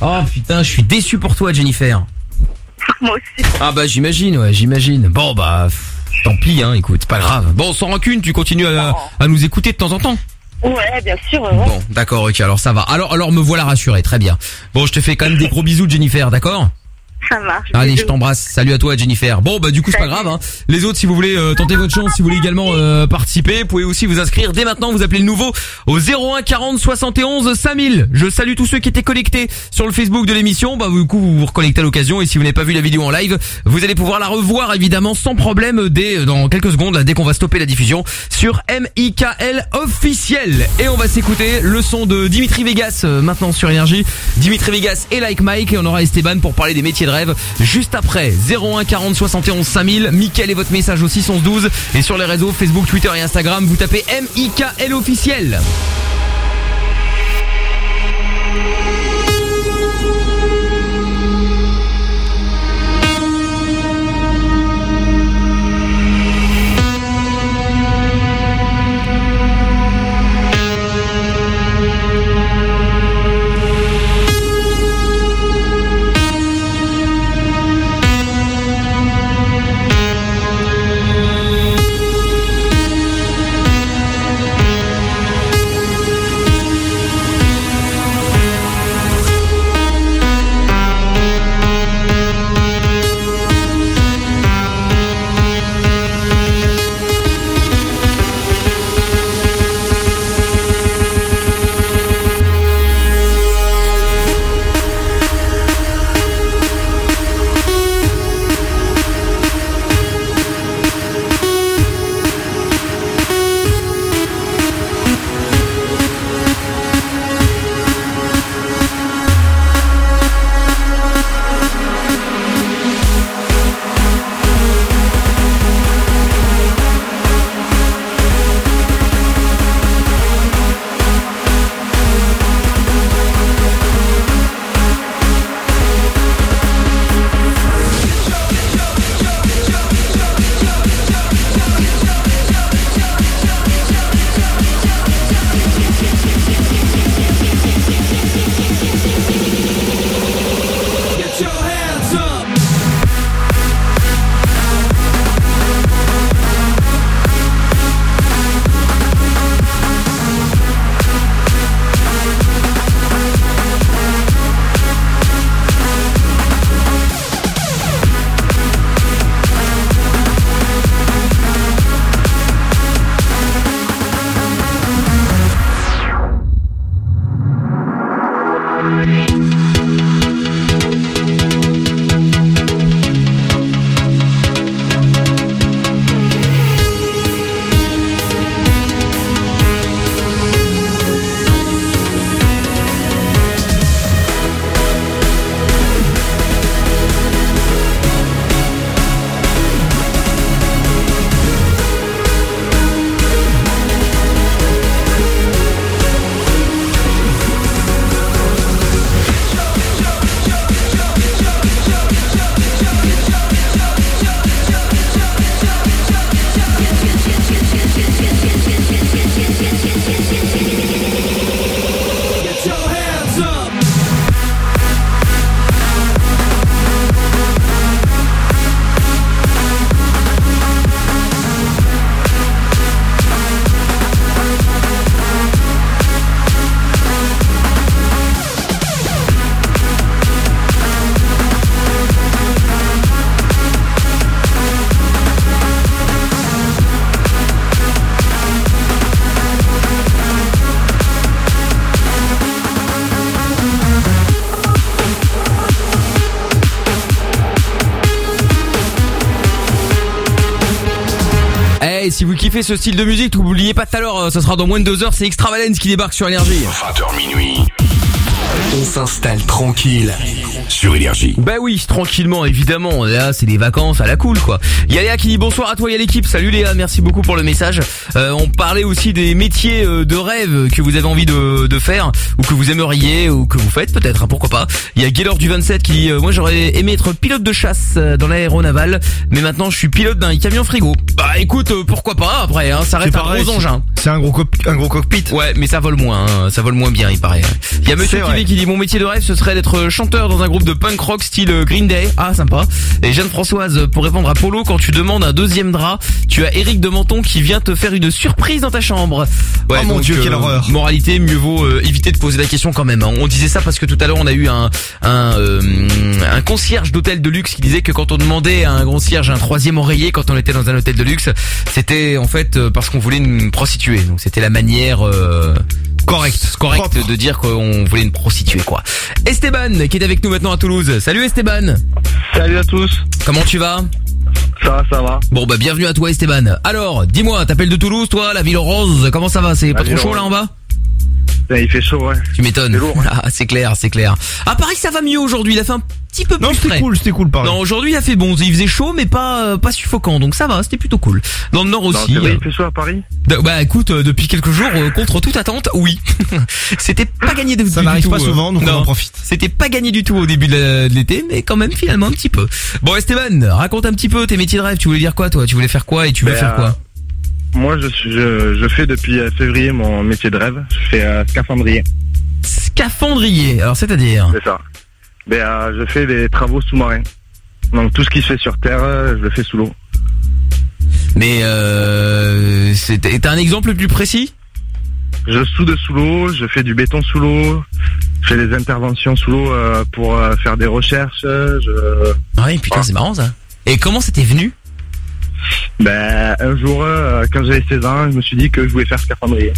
Oh, putain, je suis déçu pour toi, Jennifer. Moi aussi. Ah bah j'imagine, ouais, j'imagine. Bon bah, pff, tant pis, hein, écoute, pas grave. Bon, sans rancune, tu continues à, à nous écouter de temps en temps. Ouais, bien sûr. ouais. Bon, d'accord, ok, alors ça va. Alors, alors me voilà rassuré, très bien. Bon, je te fais quand même des gros bisous, Jennifer, d'accord? Ça marche. Allez, je t'embrasse. Salut à toi, Jennifer. Bon, bah du coup, c'est pas grave. Hein. Les autres, si vous voulez euh, tenter votre chance, si vous voulez également euh, participer, vous pouvez aussi vous inscrire dès maintenant. Vous appelez le nouveau au 01 40 71 5000. Je salue tous ceux qui étaient connectés sur le Facebook de l'émission. Bah du coup, vous vous reconnectez à l'occasion. Et si vous n'avez pas vu la vidéo en live, vous allez pouvoir la revoir évidemment sans problème dès dans quelques secondes, là, dès qu'on va stopper la diffusion sur MIKL officiel. Et on va s'écouter le son de Dimitri Vegas euh, maintenant sur Énergie. Dimitri Vegas et Like Mike et on aura Esteban pour parler des métiers rêve juste après 01 40 71 5000. Mickaël et votre message au 611 12 et sur les réseaux Facebook, Twitter et Instagram, vous tapez MIKL officiel. Ce style de musique, n'oubliez pas tout à l'heure, euh, ça sera dans moins de deux heures, c'est Extravalence qui débarque sur Énergie. 20h minuit. On s'installe tranquille sur Énergie. Bah oui, tranquillement, évidemment. Là, c'est des vacances à la cool, quoi. Il y a Léa qui dit bonsoir à toi, y a l'équipe. Salut Léa, merci beaucoup pour le message. Euh, on parlait aussi des métiers euh, de rêve que vous avez envie de, de faire, ou que vous aimeriez, ou que vous faites peut-être, hein, pourquoi pas. Il y a Gaylor du 27 qui dit, euh, moi j'aurais aimé être pilote de chasse euh, dans l'aéronaval, mais maintenant je suis pilote d'un camion frigo. Écoute, euh, pourquoi pas après, hein, ça reste un pareil, gros engin. C'est un gros un gros cockpit. Ouais, mais ça vole moins, hein, ça vole moins bien, il paraît. Il y a Monsieur TV qui dit mon métier de rêve ce serait d'être chanteur dans un groupe de punk rock style Green Day. Ah sympa. Et Jeanne Françoise pour répondre à Polo quand tu demandes un deuxième drap, tu as Eric de Menton qui vient te faire une surprise dans ta chambre. Ouais, Oh mon donc, Dieu, quelle euh, horreur. Moralité, mieux vaut euh, éviter de poser la question quand même. hein. On disait ça parce que tout à l'heure on a eu un un, euh, un concierge d'hôtel de luxe qui disait que quand on demandait à un concierge un troisième oreiller quand on était dans un hôtel de luxe, c'était en fait parce qu'on voulait une prostituée. Donc c'était la manière correcte, correcte de dire qu'on voulait une prostituée quoi. Esteban qui est avec nous maintenant à Toulouse. Salut Esteban. Salut à tous. Comment tu vas? Ça va, ça va. Bon bah bienvenue à toi Esteban. Alors, dis-moi, t'appelles de Toulouse toi, la ville rose, comment ça va? C'est pas trop chaud rose. là en bas? Il fait chaud, ouais. Tu m'étonnes. C'est lourd, hein. Ah, c'est clair, c'est clair. Pareil que ça va mieux aujourd'hui. Il a fait un petit peu plus Non, c'était frais. cool, c'était cool. Non, aujourd'hui il a fait bon. Il faisait chaud, mais pas euh, pas suffocant. Donc ça va, c'était plutôt cool. Dans le nord Non, aussi. vrai, euh, il fait chaud à Paris? Bah écoute, euh, depuis quelques jours, euh, contre toute attente, oui. C'était pas gagné de Ça du n'arrive pas souvent, donc on non. en profite. C'était pas gagné du tout au début de l'été, mais quand même finalement un petit peu. Bon Esteban, raconte un petit peu tes métiers de rêve. Tu voulais dire quoi toi? Tu voulais faire quoi et tu veux Ben, faire quoi? Moi, je, suis- je, je fais depuis euh, février mon métier de rêve. Je fais euh, scaphandrier. Scaphandrier. Alors c'est-à-dire C'est ça. Ben, euh, je fais des travaux sous-marins. Donc tout ce qui se fait sur Terre, euh, je le fais sous l'eau. Mais euh, c'est- t'as un exemple plus précis? Je soude sous l'eau, je fais du béton sous l'eau, je fais des interventions sous l'eau euh, pour euh, faire des recherches. euh, Je... Ah Oui, putain, c'est marrant ça. Et comment c'était venu? Ben, un jour, euh, quand j'avais 16 ans, je me suis dit que je voulais faire scaphandrier.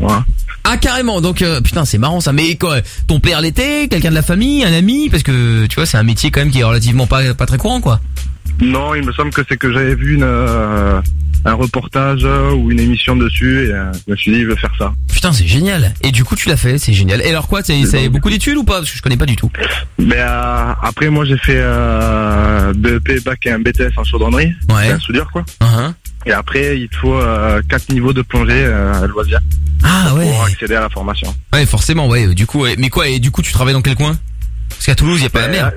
Voilà. Ah carrément, donc euh, putain c'est marrant ça. Mais quoi, ton père l'était, quelqu'un de la famille, un ami, parce que tu vois c'est un métier quand même qui est relativement pas pas très courant quoi. Non, il me semble que c'est que j'avais vu une, euh, un reportage euh, ou une émission dessus et euh, je me suis dit je veux faire ça. Putain c'est génial. Et du coup tu l'as fait, c'est génial. Et alors quoi, ça beaucoup d'études ou pas? Parce que je connais pas du tout. Mais euh, après moi j'ai fait euh, BEP bac et un BTS en chaudronnerie, Ouais. Un soudure quoi. Uh-huh. Et après il te faut euh, quatre niveaux de plongée à loisir Ah ouais. pour accéder à la formation. Ouais forcément ouais. Du coup ouais. mais quoi et du coup tu travailles dans quel coin? Parce qu'à Toulouse y a pas la mer.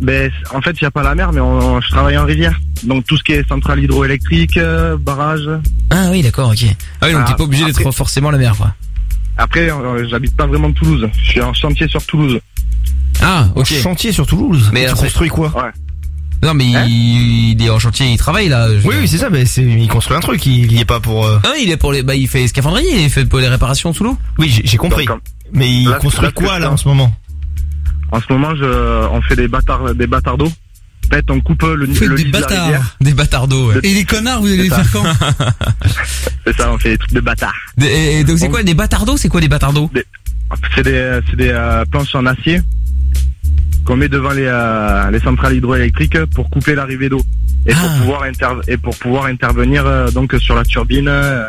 Ben, en fait, il n'y a pas la mer, mais on, je travaille en rivière. Donc tout ce qui est centrale hydroélectrique, euh, barrage. Ah oui d'accord ok. Ah oui donc Ah, t'es pas obligé d'être forcément la mer quoi. Après, euh, j'habite pas vraiment Toulouse. Je suis en chantier sur Toulouse. Ah ok. Chantier sur Toulouse. Mais tu construis quoi Ouais. Non mais il, il est en chantier, il travaille là. Oui, oui, c'est ça. Mais c'est, il construit un truc. Il y est pas pour. euh, Ah, il est pour les, bah, il fait scaphandrier, il fait pour les réparations sous l'eau. Oui, j'ai, compris. Donc, Mais il Là, construit là, quoi là en ce moment En ce moment, je, on fait des bâtards, des bâtards d'eau. En fait, on coupe le, le des lit de la bâtards. Des bâtards d'eau. Ouais. Et les connards, vous allez les ça. faire quand C'est ça, on fait des trucs de bâtards. Des- et- et donc c'est quoi des bâtards d'eau C'est quoi des bâtards d'eau C'est des, c'est des euh, planches en acier qu'on met devant les, euh, les centrales hydroélectriques pour couper l'arrivée d'eau et pour Ah. pouvoir et pour pouvoir intervenir euh, donc sur la turbine euh,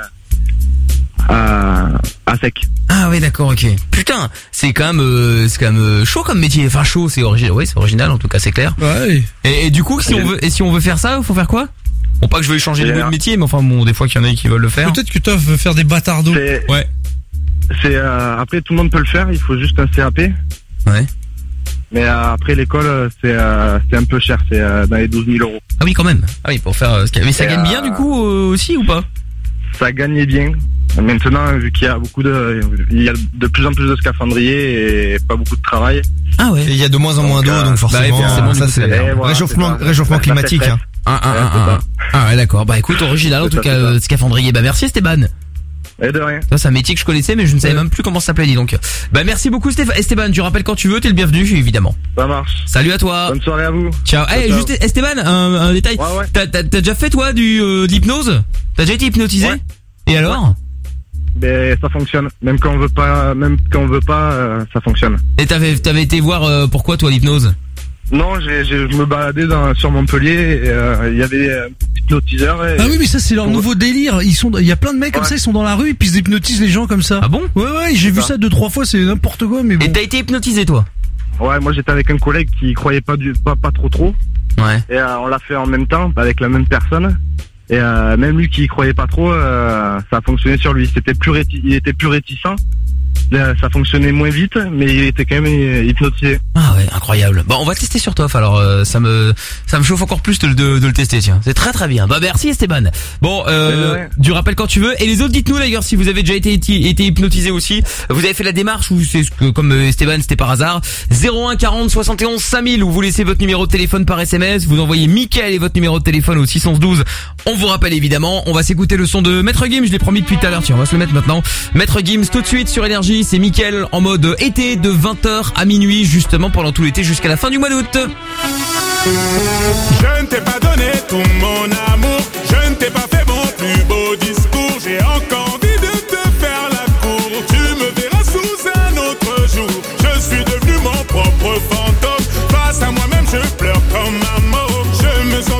à, à sec. Ah ouais d'accord ok. Putain, c'est quand même euh, c'est quand même euh, chaud comme métier. Enfin chaud, c'est original. Oui, c'est original en tout cas, c'est clair. Ouais. Et, et du coup, si on veut et si on veut faire ça, faut faire quoi? Bon pas que je veux changer de euh, métier, mais enfin bon, des fois qu'il y en a qui veulent le faire. Peut-être que toi veux faire des bâtards d'eau. C'est, Ouais. c'est euh, après tout le monde peut le faire, il faut juste un CAP. Ouais. Mais euh, après l'école, euh, c'est euh, c'est un peu cher, c'est euh, dans les 12 000 euros. Ah oui quand même. Ah oui pour faire. euh, Mais ça Et, gagne euh, bien du coup euh, aussi ou pas? Ça gagnait bien. Maintenant, vu qu'il y a beaucoup de, il y a de plus en plus de scaphandriers et pas beaucoup de travail. Ah ouais. Et il y a de moins en moins d'eau, donc forcément, bah, forcément, du ça coup, c'est voilà, réchauffement, climatique. hein. Ah, ah, Ouais, ah, ah, ah d'accord. Bah écoute original en tout cas euh, scaphandrier. Bah merci Esteban. Et de rien. Ça c'est un métier que je connaissais mais je ne savais même plus comment ça s'appelait dis donc. Bah merci beaucoup Stéphane. Esteban, tu rappelles quand tu veux, t'es le bienvenu évidemment. Ça marche. Salut à toi. Bonne soirée à vous. Ciao. Eh juste Esteban, un, un détail. Ouais, ouais. T'as t'as- t'as déjà fait toi du euh, de l'hypnose? T'as déjà été hypnotisé? Ouais. Et alors? Mais ça fonctionne. Même quand on veut pas, même quand on veut pas, euh, ça fonctionne. Et t'avais t'avais été voir euh, pourquoi toi l'hypnose? Non, j'ai, j'ai- je me baladais dans, sur Montpellier et euh, il y avait un petit hypnotiseur. Et, Ah oui, mais ça c'est leur Ouais. nouveau délire. Ils sont, il y a plein de mecs comme ça, ils sont dans la rue et puis ils hypnotisent les gens comme ça. Ah bon? Ouais ouais, j'ai vu ça deux trois fois, c'est n'importe quoi, mais bon. Et t'as été hypnotisé toi? Ouais, moi j'étais avec un collègue qui croyait pas du pas, pas trop trop. Ouais. Et euh, on l'a fait en même temps avec la même personne. Et euh, même lui qui y croyait pas trop, euh, ça a fonctionné sur lui. C'était plus réti- il était plus réticent. Là, ça fonctionnait moins vite, mais il était quand même euh, hypnotisé. Ah ouais, incroyable. Bon, on va tester sur toi. Alors, euh, ça me ça me chauffe encore plus de, de, de le tester. Tiens, c'est très très bien. Bah merci Esteban. Bon, euh, du rappel quand tu veux. Et les autres, dites-nous d'ailleurs si vous avez déjà été été, hypnotisé aussi. Vous avez fait la démarche ou c'est ce que comme euh, Esteban, c'était par hasard. 01 40 71 5000 où vous laissez votre numéro de téléphone par SMS. Vous envoyez Mickaël et votre numéro de téléphone au 612. On vous rappelle évidemment. On va s'écouter le son de Maître Gims. Je l'ai promis depuis tout à l'heure. Tiens, on va se le mettre maintenant. Maître Gims tout de suite sur énergie. C'est Mickaël en mode été de 20h à minuit justement pendant tout l'été jusqu'à la fin du mois d'août. Je ne t'ai pas donné tout mon amour, je ne t'ai pas fait mon plus beau discours. J'ai encore envie de te faire la cour. Tu me verras sous un autre jour. Je suis devenu mon propre fantôme. Face à moi-même, je pleure comme un mort. Je me sens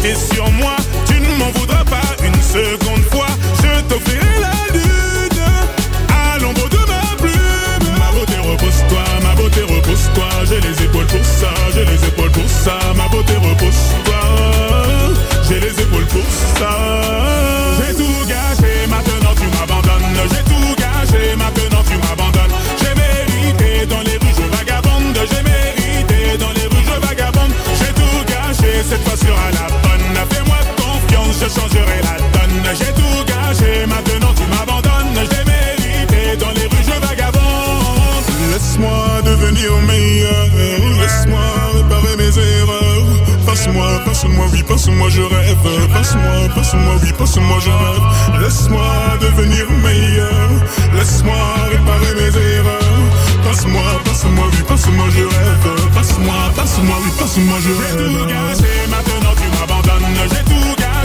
compter sur moi. Tu ne m'en voudras pas une seconde fois. Je t'offrirai la lune à l'ombre de ma plume. Ma beauté, repose-toi, ma beauté, repose-toi. J'ai les épaules pour ça, j'ai les épaules pour ça. Ma beauté, changerai la donne. J'ai tout gâché, maintenant tu m'abandonnes. J'ai mérité dans les rues, je vagabonde. Laisse-moi devenir meilleur. Laisse-moi réparer mes erreurs. Passe-moi, passe-moi, oui, passe-moi, je rêve. Passe-moi, passe-moi, oui, passe-moi, je rêve. Laisse-moi devenir meilleur. Laisse-moi réparer mes erreurs. Passe-moi, passe-moi, oui, passe-moi, je rêve. Passe-moi, passe-moi, oui, passe-moi, je rêve. J'ai tout gâché, maintenant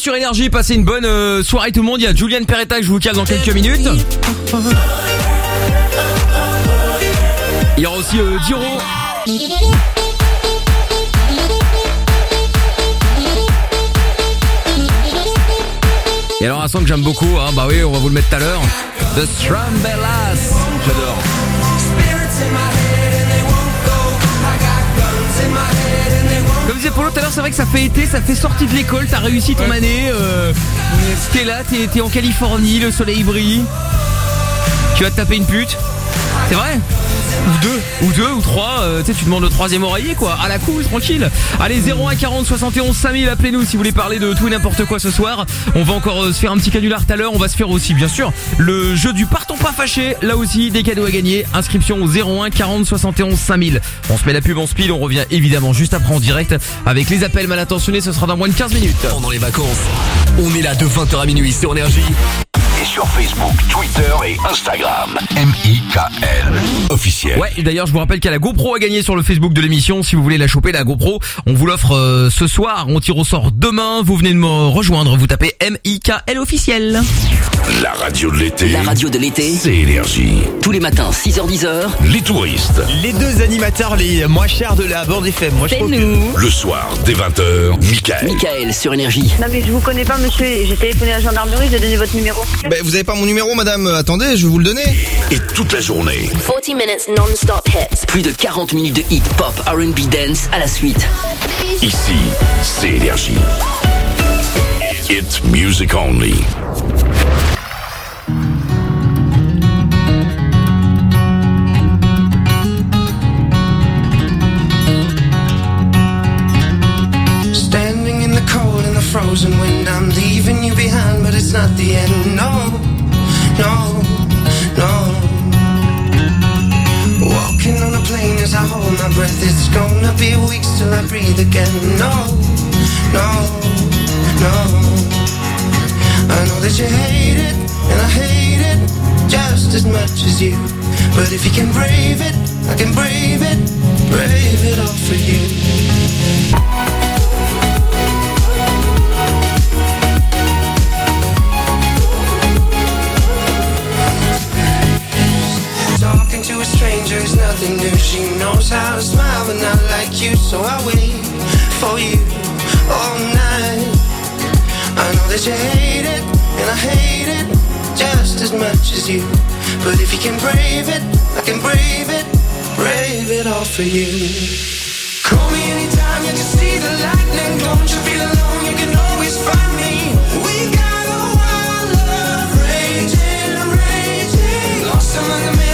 Sur énergie, passez une bonne euh, soirée tout le monde. Il y a Julian Peretta que je vous cale dans quelques minutes. Il y aura aussi euh, Diro. Et alors un son que j'aime beaucoup, hein, bah oui, on va vous le mettre tout à l'heure. The Strambellas. J'adore. Disait Polo tout à l'heure, c'est vrai que ça fait été, ça fait sortie de l'école, t'as réussi ton année, euh, t'es là, t'es t'es en Californie, le soleil brille. Tu vas te taper une pute. C'est vrai? Ou deux, ou deux, ou trois, euh, tu demandes le troisième oreiller, quoi. À la cool, tranquille. Allez, 01 40 71 5000, appelez-nous si vous voulez parler de tout et n'importe quoi ce soir. On va encore euh, se faire un petit canular tout à l'heure. On va se faire aussi, bien sûr, le jeu du partons pas fâché. Là aussi, des cadeaux à gagner. Inscription au 01 40 71 5000. On se met la pub en speed. On revient évidemment juste après en direct avec les appels mal intentionnés. Ce sera dans moins de 15 minutes. Pendant les vacances, on est là de 20h à minuit sur Énergie. Sur Facebook, Twitter et Instagram. M-I-K-L. Officiel. Ouais, et d'ailleurs, je vous rappelle qu'il y a la GoPro à gagner sur le Facebook de l'émission. Si vous voulez la choper, la GoPro, on vous l'offre euh, ce soir. On tire au sort demain. Vous venez de me rejoindre. Vous tapez M-I-K-L officiel. La radio de l'été. La radio de l'été. C'est énergie. Tous les matins, 6h10h. Les touristes. Les deux animateurs les moins chers de la bande FM. Moi, je trouve que- Le soir, dès 20h, Michael. Michael sur énergie. Non mais je vous connais pas monsieur, j'ai téléphoné à la gendarmerie, j'ai donné votre numéro. Bah, vous avez pas mon numéro, madame Attendez, je vais vous le donner. Et toute la journée. 40 minutes non-stop hits. Plus de 40 minutes de hit pop, R&B dance à la suite. Ici, c'est énergie. It's music only. Standing in the cold and the frozen wind, I'm leaving you behind, but it's not the end. No, no, no. Walking on a plane as I hold my breath, it's gonna be weeks till I breathe again. No, no, no. I know that you hate it, and I hate it just as much as you. But if you can brave it, I can brave it, brave it all for you. Is nothing new. She knows how to smile, but not like you. So I wait for you all night. I know that you hate it, and I hate it just as much as you. But if you can brave it, I can brave it, brave it all for you. Call me anytime you can see the lightning. Don't you feel alone? You can always find me. We got a wild love raging, raging. Lost among a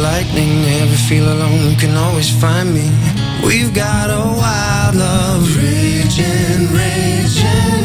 lightning. Never feel alone, you can always find me. We've got a wild love raging, raging.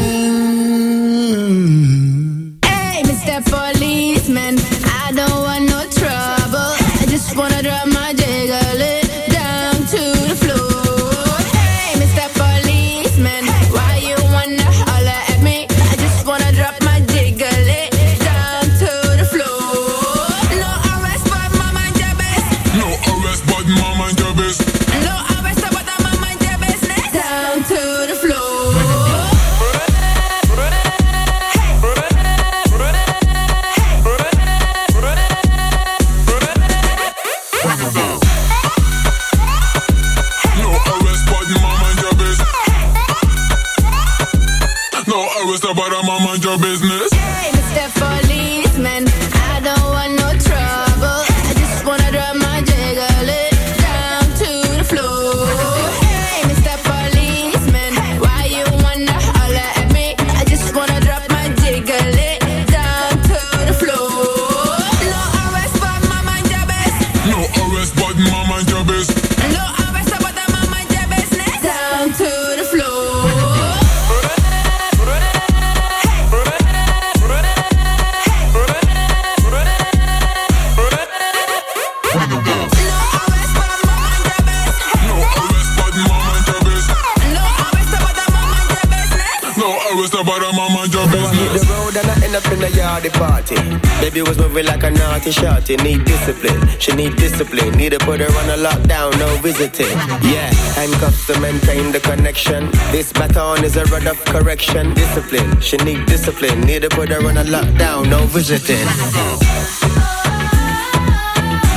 Shorty. Need discipline, she need discipline. Need to put her on a lockdown, no visiting. Yeah, handcuffs to maintain the connection. This baton is a rod of correction. Discipline, she need discipline. Need to put her on a lockdown, no visiting.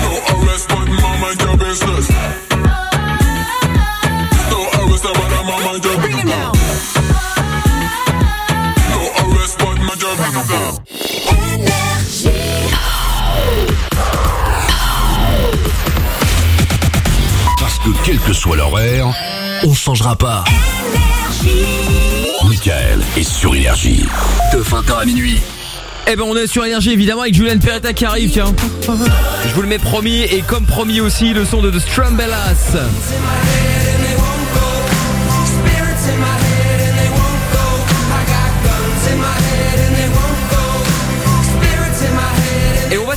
No arrest, but mind your business. Soit l'horaire, on changera pas. Michael est sur Énergie. De 20h à minuit. Eh ben on est sur énergie évidemment avec Julien Peretta qui arrive tiens. Je vous le mets promis et comme promis aussi le son de The Strambellas.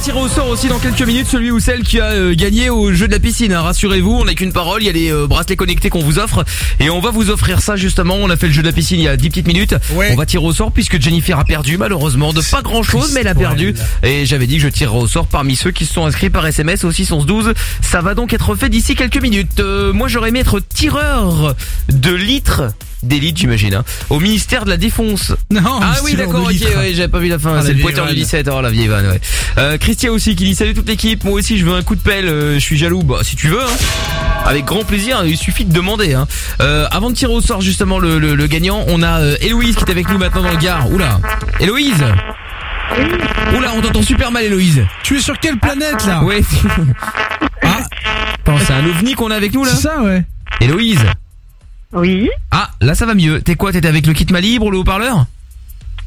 Tirer au sort aussi dans quelques minutes celui ou celle qui a euh, gagné au jeu de la piscine. hein. Rassurez-vous, on n'a qu'une parole, il y a les euh, bracelets connectés qu'on vous offre et on va vous offrir ça justement. On a fait le jeu de la piscine il y a 10 petites minutes. On va tirer au sort puisque Jennifer a perdu malheureusement de pas grand chose mais elle a perdu. Et j'avais dit que je tirerai au sort parmi ceux qui se sont inscrits par SMS au 612. Ça va donc être fait d'ici quelques minutes. Euh, moi j'aurais aimé être tireur de litres d'élite j'imagine hein, au ministère de la Défense. Non, ah oui d'accord ok ouais, j'avais pas vu la fin. Ah, C'est le pointeur du vanne. 17 oh la vieille vanne ouais. Euh, Christian aussi qui dit salut toute l'équipe moi aussi je veux un coup de pelle euh, je suis jaloux bah si tu veux hein. Avec grand plaisir, il suffit de demander. Hein. Euh, avant de tirer au sort justement le, le- le gagnant, on a euh, Héloïse qui est avec nous maintenant dans le gare. Oula, Héloïse Oula, on t'entend super mal Héloïse. Tu es sur quelle planète là? Ouais. ah, c'est un ovni qu'on a avec nous là? C'est ça ouais. Héloïse Oui. Ah, là ça va mieux. T'es quoi T'étais avec le kit ma libre ou le haut-parleur?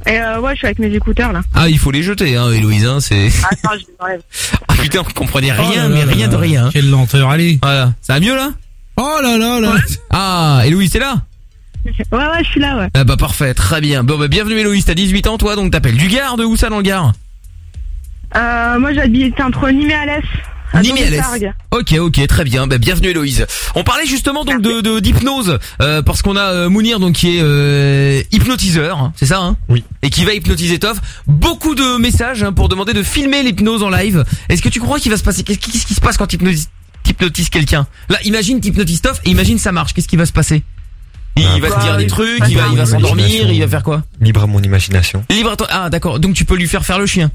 Et euh, ouais, je suis avec mes écouteurs là. Ah, il faut les jeter, hein, Héloïse. Hein, c'est. Attends, je les. Ah putain, on comprenait rien, Oh là mais là rien là de là. rien. Quelle lenteur, allez. Voilà, ça va mieux là? Oh là là là. Ah, Héloïse, t'es là? Ouais, ouais, je suis là, ouais. Ah bah parfait, très bien. Bon bah bienvenue Héloïse, t'as 18 ans toi, donc t'appelles du Gard, de où ça dans le Gard? Euh, moi, j'habite entre Nîmes et Alès. Dombasargues. Ok, ok, très bien. Bah, bienvenue Héloïse. On parlait justement donc de de- d'hypnose euh, parce qu'on a euh, Mounir donc qui est euh, hypnotiseur, hein, c'est ça hein? Oui. Et qui va hypnotiser Toff. Beaucoup de messages hein, pour demander de filmer l'hypnose en live. Est-ce que tu crois qu'il va se passer Qu'est-ce qui, qu'est-ce qui se passe quand tu hypnotises, t'hypnotises quelqu'un? Là, imagine t'hypnotises Toff et imagine ça marche. Qu'est-ce qui va se passer? Il, il va se dire des trucs, il va, il va s'endormir, il va faire quoi? Libre à mon imagination. Libre à toi. Ah d'accord, donc tu peux lui faire faire le chien.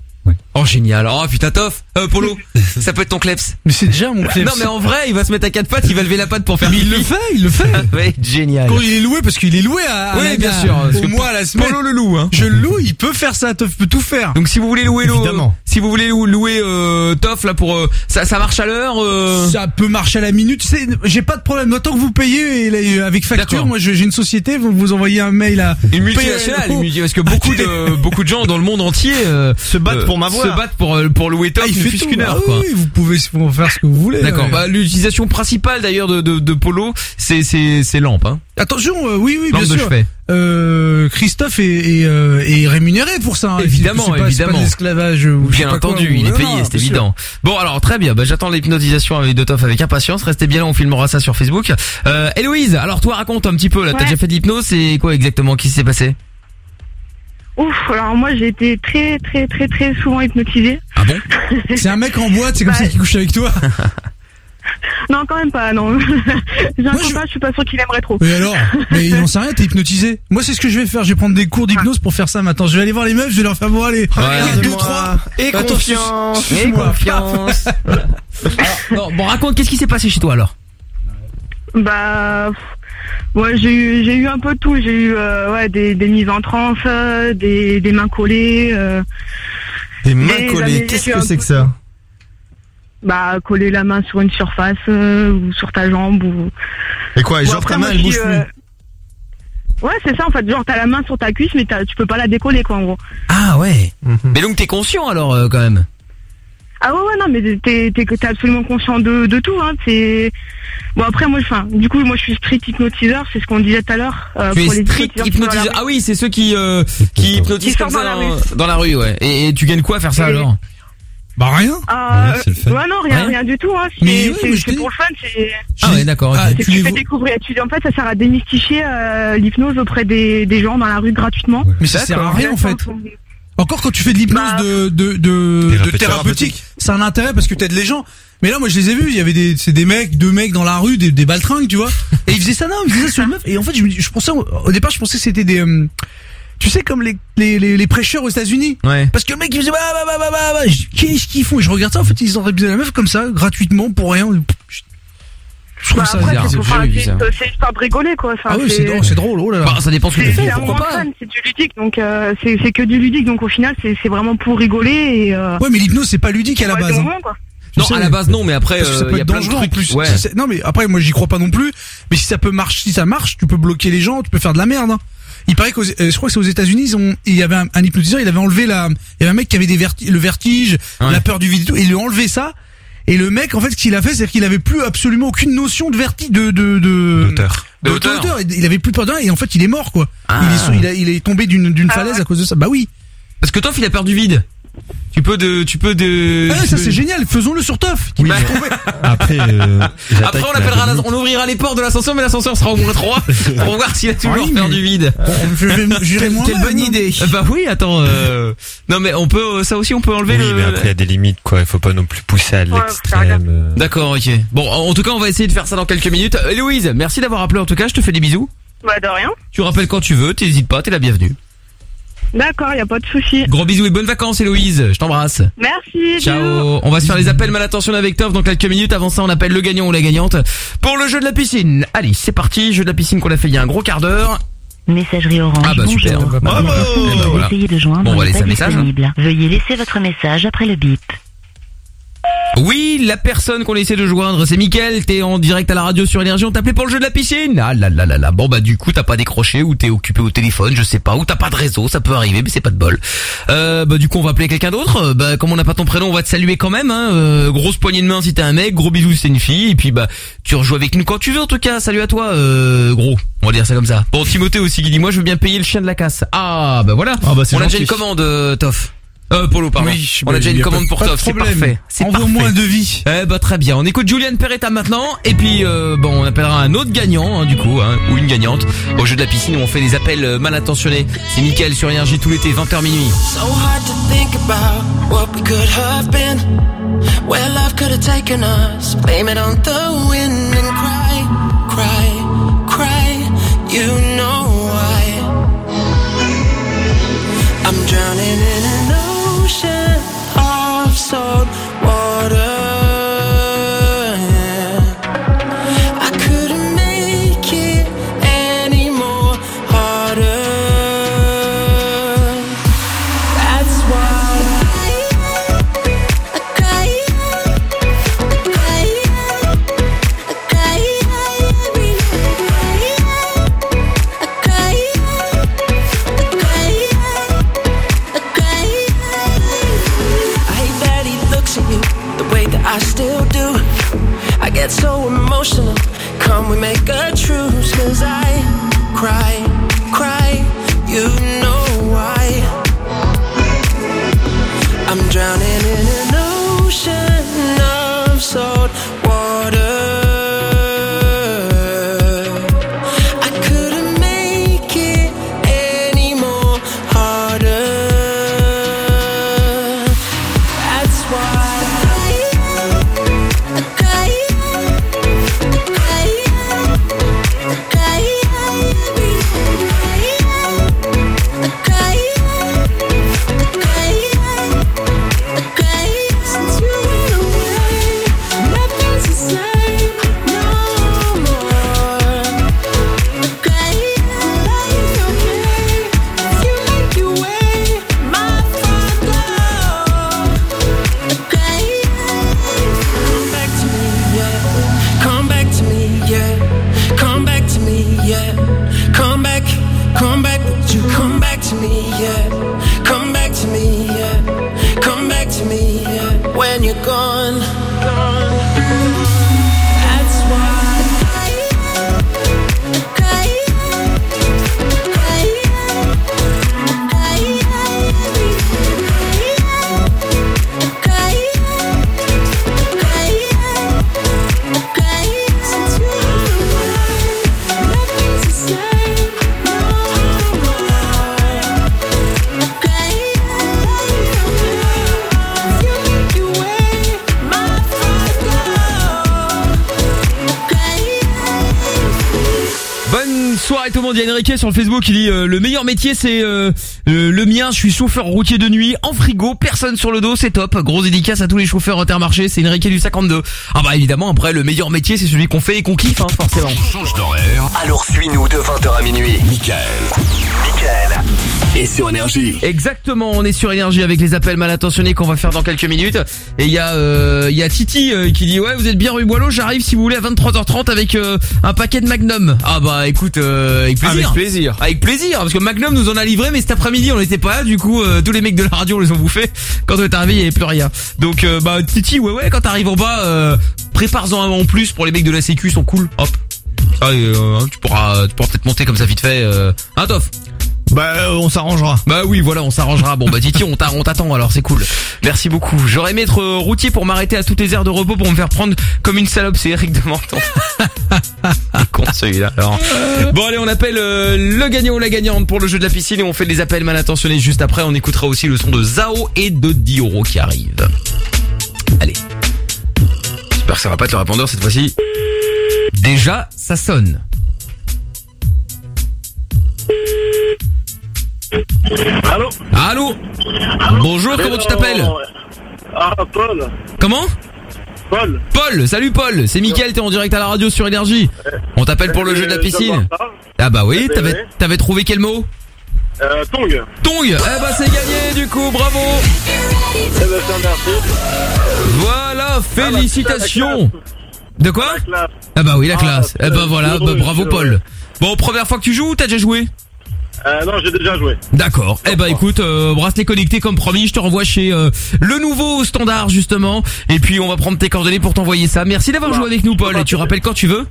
Oh génial. Oh putain Toff, euh, Polo, ça peut être ton kleps. Mais c'est déjà mon kleps. Non mais en vrai, il va se mettre à quatre pattes, il va lever la patte pour faire. Mais il le fait, il le fait. ouais, génial. Quand il est loué, parce qu'il est loué à, Oui, bien sûr, parce que à la semaine. Polo le loue, hein. Je le loue, il peut faire ça, Toff peut tout faire. Donc si vous voulez louer le, Évidemment. si vous voulez lou- louer euh, Toff là pour euh, ça, ça marche à l'heure. euh, Ça peut marcher à la minute. C'est- J'ai pas de problème. Tant que vous payez et là, avec facture, moi j'ai une société, vous vous envoyez un mail à Une multinationale, parce que beaucoup de beaucoup de gens dans le monde entier euh, Se battent pour m'avoir. Se battent pour euh, pour louer Toff Ah, il ne fait qu'une Ah heure quoi. oui, vous pouvez faire ce que vous voulez. D'accord. Ouais. Bah, l'utilisation principale d'ailleurs de, de, de Polo, c'est c'est c'est lampe. Hein. Attention, euh, oui, oui, bien Lampe de sûr. chevet. Euh, Christophe est, est, euh, est rémunéré pour ça. hein. Évidemment, C'est pas- c'est évidemment. pas de l'esclavage. ou je sais Bien pas quoi, entendu, ou- il est payé, c'est bien sûr. évident. Bon alors très bien, bah, j'attends l'hypnotisation avec de Toff avec impatience. Restez bien là, on filmera ça sur Facebook. Euh, Héloïse, alors toi raconte un petit peu là, t'as Ouais. déjà fait de l'hypnose, c'est quoi exactement qui s'est passé? Ouf, alors moi, j'ai été très, très, très, très souvent hypnotisée. Ah bon? C'est un mec en boîte, c'est comme Bah, ça qu'il couche avec toi? Non, quand même pas, non. j'ai un Moi, je- copain, je suis pas sûr qu'il aimerait trop. Mais alors? Mais il en sait rien, t'es hypnotisé. Moi, c'est ce que je vais faire. Je vais prendre des cours d'hypnose pour faire ça maintenant. Je vais aller voir les meufs, je vais leur faire bon, allez. Ouais. deux, trois. Et Attends, confiance. Et confiance. Alors, non, bon raconte, qu'est-ce qui s'est passé chez toi alors? Bah, ouais, j'ai eu, j'ai eu un peu de tout. J'ai eu, euh, ouais, des, des mises en transe, euh, des, des mains collées, euh, Des mains Des collées, qu'est-ce que c'est que ça? Bah, coller la main sur une surface euh, ou sur ta jambe ou. Et quoi, Ou genre après, ta main elle bouge plus? euh, Ouais, c'est ça en fait. Genre, t'as la main sur ta cuisse, mais t'as- tu peux pas la décoller, quoi, en gros. Ah ouais. Mais donc t'es conscient alors euh, quand même? Ah ouais, ouais, non, mais t'es, t'es, t'es absolument conscient de, de tout, hein. C'est bon après moi, enfin, du coup, moi, je suis street hypnotiseur, c'est ce qu'on disait tout à l'heure. euh, Tu es pour les street la hypnotiseur. Ah oui, c'est ceux qui euh, qui hypnotisent Qui comme ça dans la dans, rue. dans la rue, ouais. Et, et tu gagnes quoi à faire ça Et- alors? Bah rien. Euh, Ouais, non, rien, Rien rien du tout, hein. C'est, Mais ouais, c'est, pour le fun, c'est. Ah ouais, d'accord. Ah, C'est tu tu fais vois- découvrir. Tu, en fait, ça sert à démystifier euh, l'hypnose auprès des, des gens dans la rue gratuitement. Mais ça sert à rien en fait. Encore quand tu fais de l'hypnose Bah, de, de, de, de Thérapeutique. c'est un intérêt parce que t'aides les gens. Mais là, moi, je les ai vus, il y avait des, c'est des mecs, deux mecs dans la rue, des, des baltringues, tu vois. Et ils faisaient ça, non, ils faisaient ça sur une meuf. Et en fait, je, me dis- je pensais, au départ, je pensais que c'était des, euh, tu sais, comme les, les, les, les prêcheurs aux États-Unis. Ouais. Parce que le mec, il faisait, bah, bah, bah, bah, bah, bah, je- qu'est-ce qu'ils font? Et je regarde ça, en fait, ils ont révisé la meuf comme ça, gratuitement, pour rien. Je, trouve Bah, ça après, bizarre. c'est, J'ai enfin, jamais vu c'est, ça. c'est histoire de rigoler, quoi. Enfin, Ah oui, c'est drôle, c'est drôle, oh là là. Bah, ça dépend ce que C'est tu fais. Pourquoi pas c'est du ludique, donc euh, c'est c'est que du ludique, donc au final c'est c'est vraiment pour rigoler et. Euh, Ouais, mais l'hypnose, c'est pas ludique à la base. hein. moment, quoi. Non, sais, à la base non, mais après Parce que ça euh, peut il y a être plein de trucs. plus. Ouais. Si non mais après moi j'y crois pas non plus. Mais si ça peut marcher, si ça marche, tu peux bloquer les gens, tu peux faire de la merde. hein. Il paraît qu'aux, euh, je crois que c'est aux États-Unis, ils ont, il y avait un, un hypnotiseur, il avait enlevé la, il y avait un mec qui avait des verti- le vertige, la peur du vide, et tout, et il lui a enlevé ça. Et le mec, en fait, ce qu'il a fait, c'est qu'il avait plus absolument aucune notion de vertige, de, de, de, D'auteur. de hauteur. Il avait plus peur rien, et en fait, il est mort, quoi. Ah. Il est, sau- il, a- il est tombé d'une, d'une falaise à cause de ça. Bah oui. Parce que Toff, il a peur du vide. Tu peux de, tu peux de. Ah, ça c'est génial, faisons-le sur Toff. qui Oui. Après, euh, Après, on appellera, on ouvrira les portes de l'ascenseur, mais l'ascenseur sera au moins 3 pour voir s'il a toujours peur du vide. je vais- j'irai Quelle- bonne hein. idée. Bah oui, attends. euh, Non mais on peut, euh, ça aussi, on peut enlever oui, le. mais après, il y a des limites, quoi. Il faut pas non plus pousser à l'extrême. euh. D'accord, ok. Bon, en tout cas, on va essayer de faire ça dans quelques minutes. Euh, Héloïse, merci d'avoir appelé en tout cas, je te fais des bisous. Bah, de rien. Tu rappelles quand tu veux, t'hésites pas, t'es la bienvenue. D'accord, y a pas de souci. Gros bisous et bonnes vacances Héloïse, je t'embrasse. Merci. bisous. Ciao. On va se faire les appels mal attention avec Tov dans quelques minutes. Avant ça, on appelle le gagnant ou la gagnante pour le jeu de la piscine. Allez, c'est parti. Jeu de la piscine qu'on a fait il y a un gros quart d'heure. Messagerie Orange. Ah bah super. Bravo. Personne que Eh ben vous voilà. essayez de joindre Bon, on va laisser un message, disponible. Veuillez laisser votre message après le bip. Oui, la personne qu'on essaie de joindre, c'est Mickaël. T'es en direct à la radio sur Énergie. On t'appelait pour le jeu de la piscine. Ah là là là là. Bon bah du coup t'as pas décroché ou t'es occupé au téléphone, je sais pas, ou t'as pas de réseau, ça peut arriver, mais c'est pas de bol. Euh, bah du coup on va appeler quelqu'un d'autre. Bah comme on n'a pas ton prénom, on va te saluer quand même. Hein. Euh, grosse poignée de main si t'es un mec, gros bisous si t'es une fille. Et puis bah tu rejoues avec nous quand tu veux. En tout cas, salut à toi, euh, gros. On va dire ça comme ça. Bon Timothée aussi qui dit moi je veux bien payer le chien de la casse. Ah bah voilà. Ah, bah, on a déjà une commande, euh, Toff. Euh, Polo, pardon. Oui, on a bah, déjà une pas- commande pour Toff, c'est parfait. Envoie-moi un devis. Eh bah très bien. On écoute Julian Peretta maintenant et puis euh, bon on appellera un autre gagnant hein, du coup hein, ou une gagnante au jeu de la piscine où on fait des appels euh, mal intentionnés. C'est Mickaël sur énergie tout l'été 20h minuit. So hard to think about what we could have been, where love could have taken us. Blame it on the wind and cry, cry, cry. You know water. Emotional. Come, we make a truce, cause I Bonne soirée tout le monde. Il y a Enrique sur le Facebook qui dit euh, le meilleur métier c'est euh, euh, le mien. Je suis chauffeur routier de nuit en frigo, personne sur le dos, c'est top. Grosse dédicace à tous les chauffeurs Intermarché. C'est Enrique du 52. Ah bah évidemment après le meilleur métier c'est celui qu'on fait et qu'on kiffe hein, forcément. Change d'horaire. Alors suis-nous de 20h à minuit. Michael. Michael. Et sur Énergie. Exactement, on est sur énergie avec les appels mal intentionnés qu'on va faire dans quelques minutes. Et il y a euh, il y a Titi euh, qui dit ouais vous êtes bien rue Boileau, j'arrive si vous voulez à 23h30 avec euh, un paquet de Magnum. Ah bah écoute euh, avec plaisir. Avec plaisir. Avec plaisir parce que Magnum nous en a livré mais cet après-midi on n'était pas là du coup euh, tous les mecs de la radio les ont bouffés. Quand on est arrivé il y avait plus rien. Donc euh, bah Titi ouais ouais quand t'arrives en bas euh, prépare-en un en plus pour les mecs de la sécu ils sont cool. Hop. Euh, hein, tu pourras tu pourras peut-être monter comme ça vite fait. Euh... Hein Toff Bah euh, on s'arrangera. bah oui, voilà, on s'arrangera. Bon bah Titi, on t'a- on t'attend alors, c'est cool. Merci beaucoup. J'aurais aimé être euh, routier pour m'arrêter à toutes les aires de repos pour me faire prendre comme une salope. C'est Eric de Menton. Con celui-là. Alors. Bon allez, on appelle euh, le gagnant ou la gagnante pour le jeu de la piscine et on fait des appels mal intentionnés juste après. On écoutera aussi le son de Zao et de Dioro qui arrive. Allez. J'espère que ça va pas être le répondeur cette fois-ci. Déjà, ça sonne. Allô Allô Bonjour, comment tu t'appelles Ah, Paul. Comment Paul. Paul, salut Paul, c'est Mickaël, t'es en direct à la radio sur Énergie. On t'appelle pour le jeu de la piscine. Ah bah oui, Eh t'avais ouais. t'avais trouvé quel mot Euh, Tong. Tong Eh bah c'est gagné du coup, bravo Eh ben, merci. Voilà, félicitations De quoi Ah bah oui, la classe. Eh bah voilà, bah, bravo Paul. Bon, première fois que tu joues ou t'as déjà joué Euh, non, j'ai déjà joué. D'accord. Eh ben écoute, euh, bracelet connecté comme promis, je te renvoie chez euh, le nouveau standard justement. Et puis on va prendre tes coordonnées pour t'envoyer ça. Merci d'avoir joué avec nous Paul. Et tu rappelles quand tu veux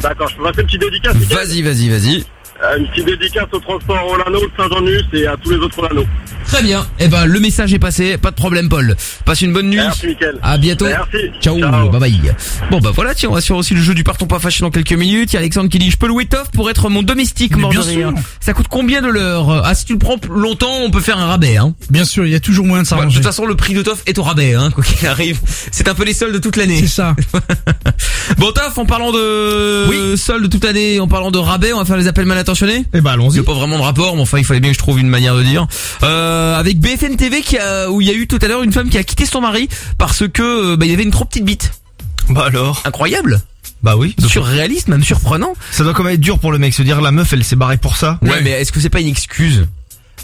D'accord, je peux passer une petite dédicace. Vas-y, vas-y, vas-y. Euh, Une petite dédicace au transport Olano de Saint-Jean-Nus et à tous les autres Olano. Très bien. Eh ben le message est passé, pas de problème Paul. Passe une bonne nuit. Merci, Mickaël. À bientôt. Merci. Ciao, bye bye. Bon bah voilà, tiens, on va sur aussi le jeu du partons pas fâché dans quelques minutes. Il y a Alexandre qui dit je peux louer Toff pour être mon domestique Mais mort bien de rire. sûr. Ça coûte combien de l'heure? Ah si tu le prends longtemps, on peut faire un rabais hein. Bien sûr, il y a toujours moyen de de s'arranger. toute façon, le prix de Toff est au rabais, hein, quoi qu'il arrive. C'est un peu les soldes de toute l'année. C'est ça. bon, Toff, en parlant de soldes de toute l'année, en parlant de rabais, on va faire les appels mal intentionnés. Eh bah allons-y. Il n'y a pas vraiment de rapport, mais enfin, il fallait bien que je trouve une manière de dire. Euh, avec BFN TV, qui a, où il y a eu tout à l'heure une femme qui a quitté son mari parce que, euh, bah, il y avait une trop petite bite. Bah alors? Incroyable. Bah oui. Surréaliste, même surprenant. Ça doit quand même être dur pour le mec se dire la meuf elle s'est barrée pour ça. Ouais, mais est-ce que c'est pas une excuse?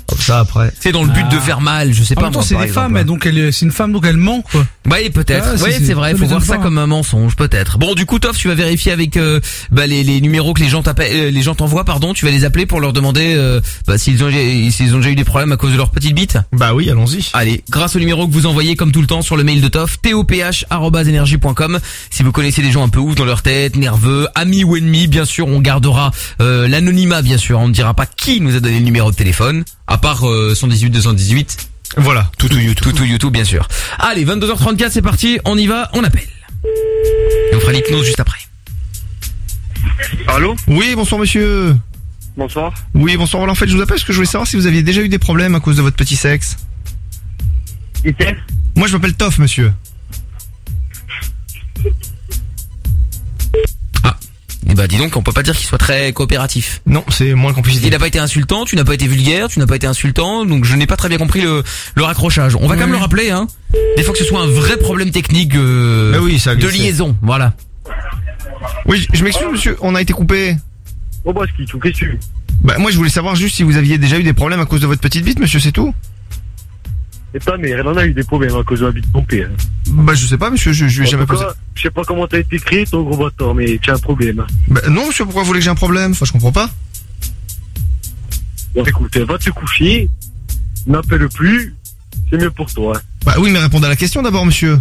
Comme ça après. C'est dans le but de faire mal, je sais En pas même temps, moi, c'est des exemple. femmes, donc elle, c'est une femme, donc elle ment, quoi. Oui, peut-être. Ah, oui, c'est- vrai. Faut voir ça comme un mensonge, peut-être. Bon, du coup, Toff, tu vas vérifier avec euh, bah, les, les numéros que les gens t'appellent, euh, les gens t'envoient, pardon. Tu vas les appeler pour leur demander euh, bah, s'ils ont s'ils ont déjà eu des problèmes à cause de leur petite bite. Bah oui, allons-y. Allez, grâce au numéro que vous envoyez comme tout le temps sur le mail de Toff, toph@energie.com. Si vous connaissez des gens un peu ouf dans leur tête, nerveux, amis ou ennemis, bien sûr, on gardera euh, l'anonymat, bien sûr. On ne dira pas qui nous a donné le numéro de téléphone, à part euh, 118 218. Voilà, tout ou YouTube. Tout ou YouTube, bien sûr. Allez, 22h34, c'est parti, on y va, on appelle. Et on fera l'hypnose juste après. Allô Oui, bonsoir monsieur. Bonsoir. Oui, bonsoir. Alors, en fait, je vous appelle parce que je voulais savoir si vous aviez déjà eu des problèmes à cause de votre petit sexe. Moi, je m'appelle Toff, monsieur. Eh bah dis donc, on peut pas dire qu'il soit très coopératif. Non, c'est moins qu'on puisse Il n'a pas été insultant, tu n'as pas été vulgaire, tu n'as pas été insultant, donc je n'ai pas très bien compris le, le raccrochage. On va quand même le rappeler, hein. Des fois que ce soit un vrai problème technique euh, Mais oui, ça a de glissé. liaison, voilà. Oui, je je m'excuse, monsieur. On a été coupé. Oh bah, ce qui tout, qu'est-ce que tu Bah, moi, je voulais savoir juste si vous aviez déjà eu des problèmes à cause de votre petite bite, monsieur, c'est tout. Et ta mère, elle en a eu des problèmes à cause de la bite de ton père. Bah, je sais pas, monsieur, je, je lui ai jamais posé. Je sais pas comment t'as été créé, ton gros bâtard, mais tu as un problème. Bah, non, monsieur, pourquoi vous voulez que j'ai un problème? Enfin, je comprends pas. Bon, écoute, va te coucher, n'appelle plus, c'est mieux pour toi. Bah oui, mais répondez à la question d'abord, monsieur.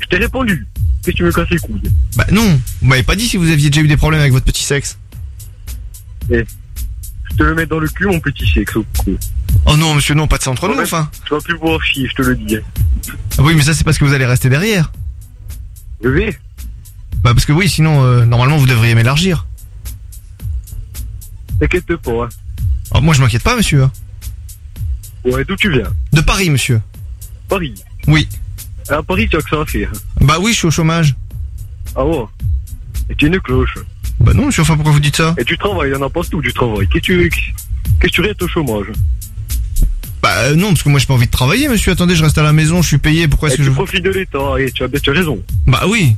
Je t'ai répondu. Qu'est-ce que tu me casses les couilles? Bah non, vous m'avez pas dit si vous aviez déjà eu des problèmes avec votre petit sexe. Eh, je te le mets dans le cul, mon petit sexe. Oh non, monsieur, non, pas de ça entre nous, enfin. Tu vas plus pouvoir chier, je te le dis. Ah oui, mais ça, c'est parce que vous allez rester derrière. Je vais. Bah parce que oui, sinon, euh, normalement, vous devriez m'élargir. T'inquiète pas, hein. Oh, moi, je m'inquiète pas, monsieur. Ouais, d'où tu viens? De Paris, monsieur. Paris? Oui. À Paris, tu as que ça à faire. Bah oui, je suis au chômage. Ah ouais Et tu es une cloche. Bah non, monsieur, enfin, pourquoi vous dites ça Et tu travailles, il y en a pas tout du travail. Qu'est-ce que tu Qu'est-ce que tu restes au chômage Bah euh, non, parce que moi, j'ai pas envie de travailler, monsieur. Attendez, je reste à la maison, je suis payé. Pourquoi est-ce Et que tu je... profites de l'État, et tu as, tu as raison. Bah oui.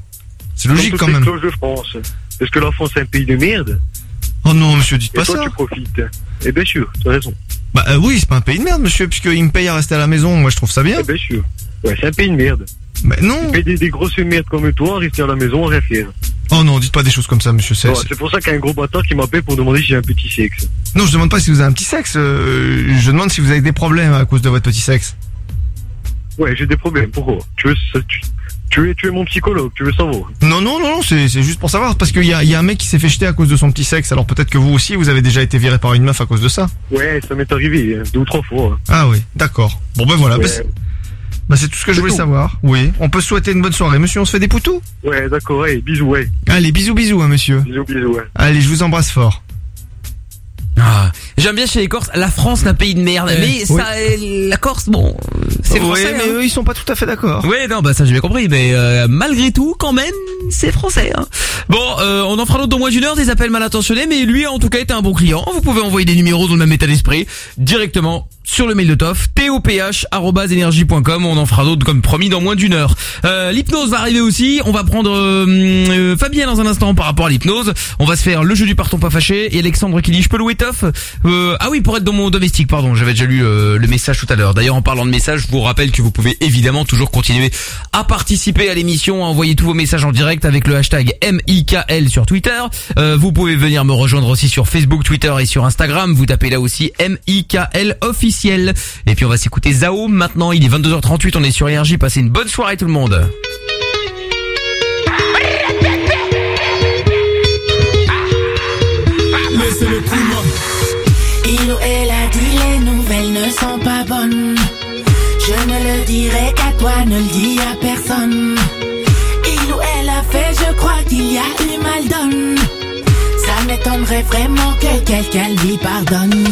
C'est logique quand même. cloches de France. Est-ce que la France est un pays de merde Oh non, monsieur, dites Et pas toi, ça. tu profites. Et bien sûr, t'as raison. Bah euh, oui, c'est pas un pays de merde, monsieur, puisqu'il me paye à rester à la maison. Moi, je trouve ça bien. Eh bien sûr. Ouais, c'est un pays de merde. Mais non. Paye des, des grosses merdes comme toi, rester à la maison, rien faire. Oh non, dites pas des choses comme ça, monsieur. C'est- Ouais, c'est pour ça qu'il y a un gros bâtard qui m'appelle pour demander si j'ai un petit sexe. Non, je demande pas si vous avez un petit sexe. euh, je demande si vous avez des problèmes à cause de votre petit sexe. Ouais, j'ai des problèmes. Pourquoi? Tu veux, ça- tu, tu es, tu es mon psychologue, tu veux savoir. Non, non, non, non, c'est c'est juste pour savoir. Parce qu'il y a, il y a un mec qui s'est fait jeter à cause de son petit sexe. Alors peut-être que vous aussi, vous avez déjà été viré par une meuf à cause de ça. Ouais, ça m'est arrivé hein, deux ou trois fois. Ah oui, d'accord. Bon ben voilà. Ouais. c'est- bah, c'est tout ce que je voulais tout. savoir. Oui. On peut se souhaiter une bonne soirée, monsieur. On se fait des poutous Ouais, d'accord, ouais, bisous, ouais. Allez, bisous, bisous, hein, monsieur. Bisous, bisous, ouais. Allez, je vous embrasse fort. Ah, J'aime bien chez les Corses, la France c'est un pays de merde, mais oui. ça, euh, la Corse, bon, c'est Ouais, français. mais hein. eux, ils sont pas tout à fait d'accord. Ouais, non, bah ça j'ai bien compris, mais euh, malgré tout, quand même, c'est français. Hein. Bon, euh, on en fera d'autres dans moins d'une heure, des appels mal intentionnés, mais lui en tout cas était un bon client. Vous pouvez envoyer des numéros dans le même état d'esprit directement sur le mail de Toff, toph@energie.com. On en fera d'autres comme promis dans moins d'une heure. Euh, l'hypnose va arriver aussi. On va prendre euh, euh, Fabien dans un instant par rapport à l'hypnose. On va se faire le jeu du partons pas fâché et Alexandre qui dit je peux louer Toff. Euh, ah oui, pour être dans mon domestique, pardon. J'avais déjà lu euh, le message tout à l'heure. D'ailleurs, en parlant de message, je vous rappelle que vous pouvez évidemment toujours continuer à participer à l'émission, à envoyer tous vos messages en direct avec le hashtag MIKL sur Twitter. Vous pouvez venir me rejoindre aussi sur Facebook, Twitter et sur Instagram. Vous tapez là aussi MIKL officiel. Et puis on va s'écouter Zao maintenant. Il est 22h38. On est sur Énergie. Passez une bonne soirée tout le monde. Le. Il ou elle a dit les nouvelles ne sont pas bonnes. Je ne le dirai qu'à toi, ne le dis à personne. Il ou elle a fait, je crois qu'il y a eu mal donne. Ça m'étonnerait vraiment que quelqu'un lui pardonne.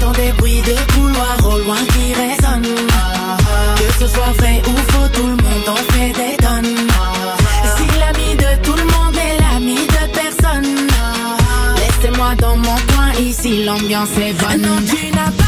J'entends des bruits de couloir au loin qui résonnent. Que ce soit vrai ou faux, tout le monde en fait des tonnes. Si l'ami de tout le monde est l'ami de personne, laissez-moi dans mon coin, ici l'ambiance est bonne. Non, tu n'as pas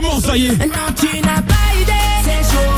m'en saillais Non, tu n'as pas idée. Pourquoi verbaliser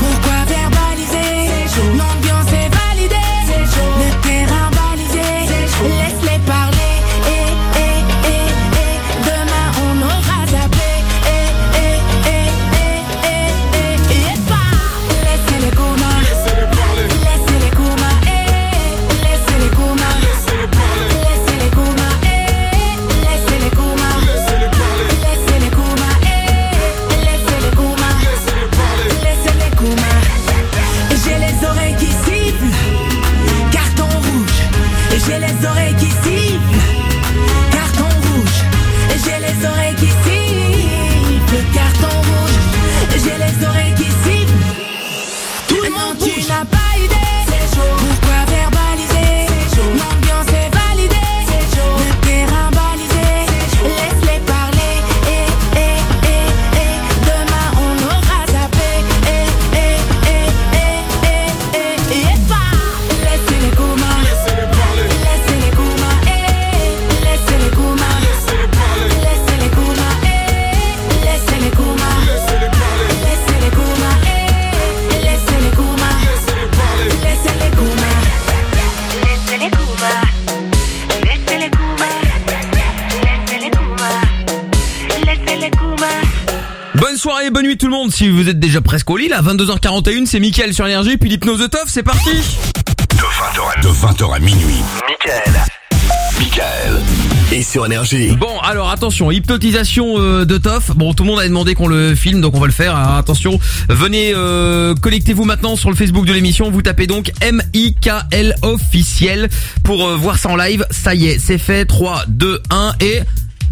soirée, bonne nuit tout le monde. Si vous êtes déjà presque au lit, là, 22h41, c'est Mickaël sur Énergie, puis l'hypnose de Toff, c'est parti De 20h à, de 20h à minuit. Michael. Michael. Et sur Énergie. Bon, alors attention, hypnotisation euh, de Toff. Bon, tout le monde a demandé qu'on le filme, donc on va le faire. Alors, attention, venez, euh, connectez-vous maintenant sur le Facebook de l'émission. Vous tapez donc M-I-K-L officiel pour euh, voir ça en live. Ça y est, c'est fait. 3, 2, 1 et...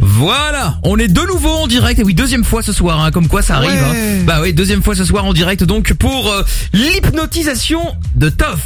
Voilà, on est de nouveau en direct et oui deuxième fois ce soir, hein, comme quoi ça arrive. hein. Bah oui deuxième fois ce soir en direct donc pour euh, l'hypnotisation de Toff.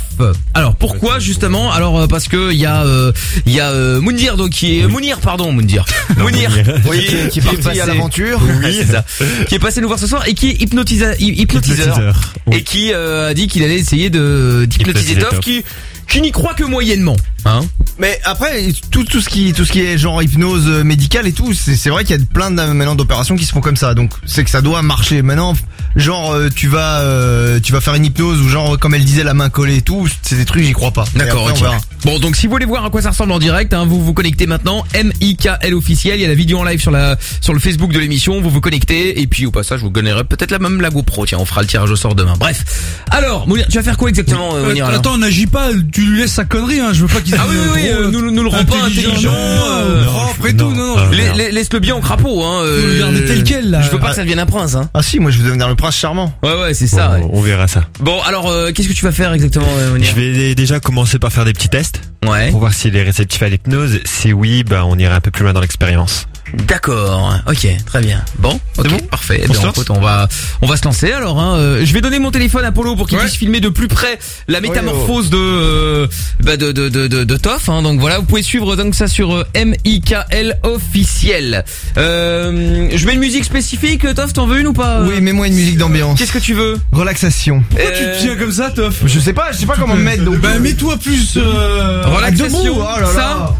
Alors pourquoi justement? Alors euh, parce que il y a euh, il y a euh, Moundir donc qui est Mounir pardon Moundir Mounir Oui, qui- qui est parti passé- à l'aventure. Oui c'est ça. Qui est passé nous voir ce soir et qui est hypnotiseur, Hypnotiseur, oui. et qui euh, a dit qu'il allait essayer de d'hypnotiser Hypnotiser Toff Toff. qui qui n'y croit que moyennement. Hein Mais après, tout, tout ce qui, tout ce qui est genre hypnose euh, médicale et tout, c'est c'est vrai qu'il y a plein de, maintenant d'opérations qui se font comme ça. Donc, c'est que ça doit marcher. Maintenant, genre, euh, tu vas, euh, tu vas faire une hypnose ou genre, comme elle disait, la main collée et tout, c'est des trucs, j'y crois pas. D'accord, Et après, ok. on verra. Bon, donc si vous voulez voir à quoi ça ressemble en direct, hein, vous vous connectez maintenant. M-I-K-L officiel. Il y a la vidéo en live sur la sur le Facebook de l'émission. Vous vous connectez et puis au passage, vous gagnerez peut-être la même la GoPro. Tiens, on fera le tirage au sort demain. Bref. Alors, Mounir, tu vas faire quoi exactement, euh, Mounir, Euh, attends, n'agis pas, tu lui laisses sa connerie, hein. Je veux pas qu'il Ah oui, oui, oui, euh, nous, nous le rend pas intelligent, euh, propre et tout, non, non. la- la- Laisse-le bien au crapaud, hein. Faut le garder tel quel, là. Je veux pas que ça devienne un prince, hein. Ah si, moi je veux devenir le prince charmant. Ouais, ouais, c'est ça. ouais. On verra ça. Bon, alors, euh, qu'est-ce que tu vas faire exactement, euh, Mounir Je vais déjà commencer par faire des petits tests. Ouais. Pour voir s'il est réceptif à l'hypnose. Si oui, bah on ira un peu plus loin dans l'expérience. D'accord. Ok, très bien. Bon, ok, parfait. Eh On écoute, on va, on va se lancer alors. Hein. Euh, Je vais donner mon téléphone à Polo pour qu'il puisse filmer de plus près la métamorphose de, euh, bah, de, de, de, de, de Toff. Hein. Donc voilà, vous pouvez suivre donc ça sur euh, M-I-K-L officiel. Euh, je mets une musique spécifique, Toff, t'en veux une ou pas? Oui, mets-moi une musique d'ambiance. Qu'est-ce que tu veux? Relaxation. Pourquoi tu te tiens comme ça, Toff Je sais pas, je sais pas comment me mettre. Donc, Bah, mets-toi plus, euh, Relaxation, debout, oh là là. ça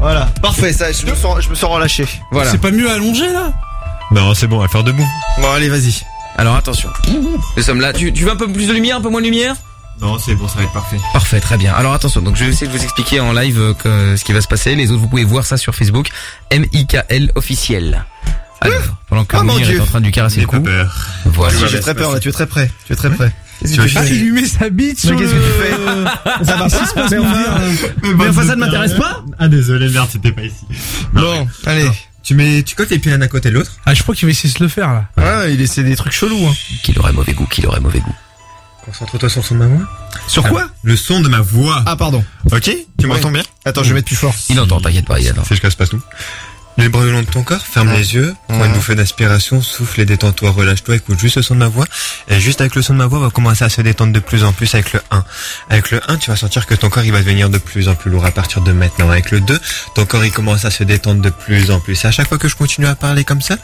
Voilà, parfait, ça, je me sens, je me sens relâché. Voilà. C'est pas mieux allongé, là? Non, c'est bon, le faire debout. Bon, allez, vas-y. Alors attention, nous sommes là. Tu, tu veux un peu plus de lumière, un peu moins de lumière? Non, c'est bon, ça va être parfait. Parfait, très bien. Alors attention, donc je vais essayer de vous expliquer en live euh, que- ce qui va se passer. Les autres, vous pouvez voir ça sur Facebook. M-I-K-L officiel. Alors, pendant que Oh, Mounir est en train de lui caresser le cou. Voilà. J'ai très peur là, tu es très prêt. Tu es très prêt. Qu'est-ce que tu Ah, fais il lui met sa bite sur Mais qu'est-ce le... que tu fais Ça va pas Mais enfin, Dieu mais enfin, ça ne m'intéresse pas Ah désolé, merde, c'était pas ici. Bon, allez. Tu mets, tu cotes les pieds l'un à côté de l'autre. Ah, je crois qu'il va essayer de se le faire, là. Ouais, il essaie des trucs chelous. Hein. Qu'il aurait mauvais goût, qu'il aurait mauvais goût. Concentre-toi sur le son de ma voix. Sur quoi Le son de ma voix. Ah, pardon. Ok, tu m'entends bien? Attends, je vais mettre plus fort. Il entend, t'inquiète pas, il attend. C'est jusqu'à se passe tout. Les bras le long de ton corps, ferme les yeux, prends Ouais. une bouffée d'aspiration, souffle et détends-toi, relâche-toi, écoute juste le son de ma voix. Et juste avec le son de ma voix, on va commencer à se détendre de plus en plus avec le 1. Avec le 1, tu vas sentir que ton corps il va devenir de plus en plus lourd à partir de maintenant. Avec le 2, ton corps il commence à se détendre de plus en plus. Et à chaque fois que je continue à parler comme ça,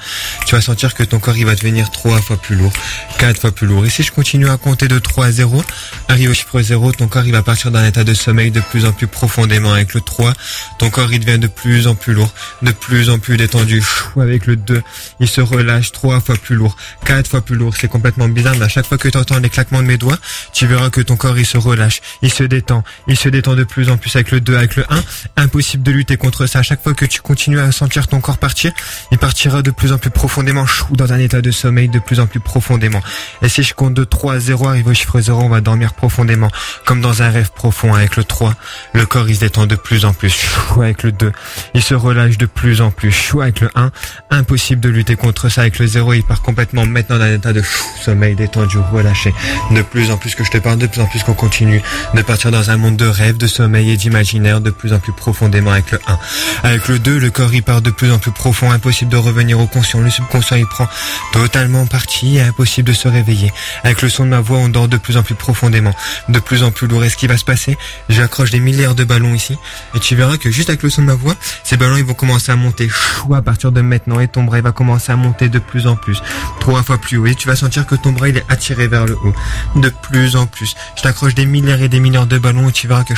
tu vas sentir que ton corps il va devenir 3 fois plus lourd, 4 fois plus lourd. Et si je continue à compter de 3 à 0, arrive au chiffre 0, ton corps il va partir d'un état de sommeil de plus en plus profondément. Avec le 3, ton corps il devient de plus en plus lourd, de plus en plus détendu. Avec le 2, il se relâche 3 fois plus lourd, 4 fois plus lourd. C'est complètement bizarre, mais à chaque fois que tu entends les claquements de mes doigts, tu verras que ton corps il se relâche, il se détend, il se détend de plus en plus avec le 2, avec le 1. Impossible de lutter contre ça. À chaque fois que tu continues à sentir ton corps partir, il partira de plus en plus profondément, chou, dans un état de sommeil de plus en plus profondément. Et si je compte de 3 à 0, arrive au chiffre 0, on va dormir profondément, comme dans un rêve profond. Avec le 3, le corps il se détend de plus en plus, avec le 2, il se relâche de plus en plus, chou, avec le 1, impossible de lutter contre ça. Avec le 0, il part complètement maintenant dans un état de chou, sommeil détendu, relâché. De plus en plus que je te parle, de plus en plus qu'on continue de partir dans un monde de rêve, de sommeil et d'imaginaire de plus en plus profondément avec le 1. Avec le 2, le corps il part de plus en plus profond, impossible de revenir au conscient. Le subconscient il prend totalement parti, impossible de se réveiller. Avec le son de ma voix, on dort de plus en plus profondément, de plus en plus lourd. Et ce qui va se passer, j'accroche des milliards de ballons ici, et tu verras que juste avec le son de ma voix, ces ballons ils vont commencer à monter chou, à partir de maintenant, et ton bras va commencer à monter de plus en plus, trois fois plus haut, et tu vas sentir que ton bras il est attiré vers le haut, de plus en plus. Je t'accroche des milliards et des milliards de ballons, et tu verras que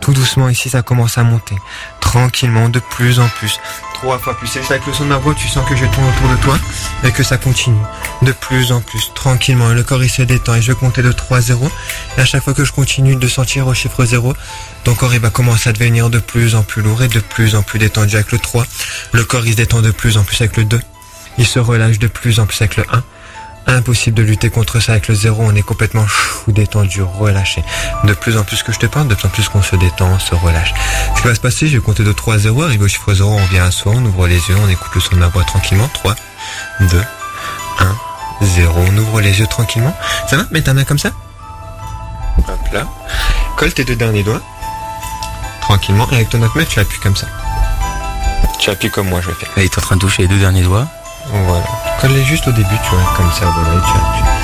tout doucement ici ça commence à monter, tranquillement, de plus en plus, trois fois plus. Juste avec le son de ma voix, tu sens que je tourne autour de toi, et que ça continue, de plus en plus, tranquillement, le corps il se détend, et je vais compter de 3 à 0, et à chaque fois que je continue de sentir au chiffre 0, ton corps il va commencer à devenir de plus en plus lourd et de plus en plus détendu avec le 3. Le corps il se détend de plus en plus avec le 2. Il se relâche de plus en plus avec le 1. Impossible de lutter contre ça avec le 0, on est complètement chou, détendu, relâché. De plus en plus que je te parle, de plus en plus qu'on se détend, on se relâche. Ce qui va se passer, je vais compter de 3 à 0, arrivé au chiffre 0, on vient à soi, on ouvre les yeux, on écoute le son de ma voix tranquillement. 3, 2, 1, 0, on ouvre les yeux tranquillement. Ça va Mets ta main comme ça? Hop là. Colle tes deux derniers doigts. Tranquillement. Et avec ton autre main, tu appuies comme ça. Tu appuies comme moi, je vais faire. Il est en train de toucher les deux derniers doigts. Voilà. Colle-les juste au début, tu vois, comme ça, voilà, tu appuies. Tu.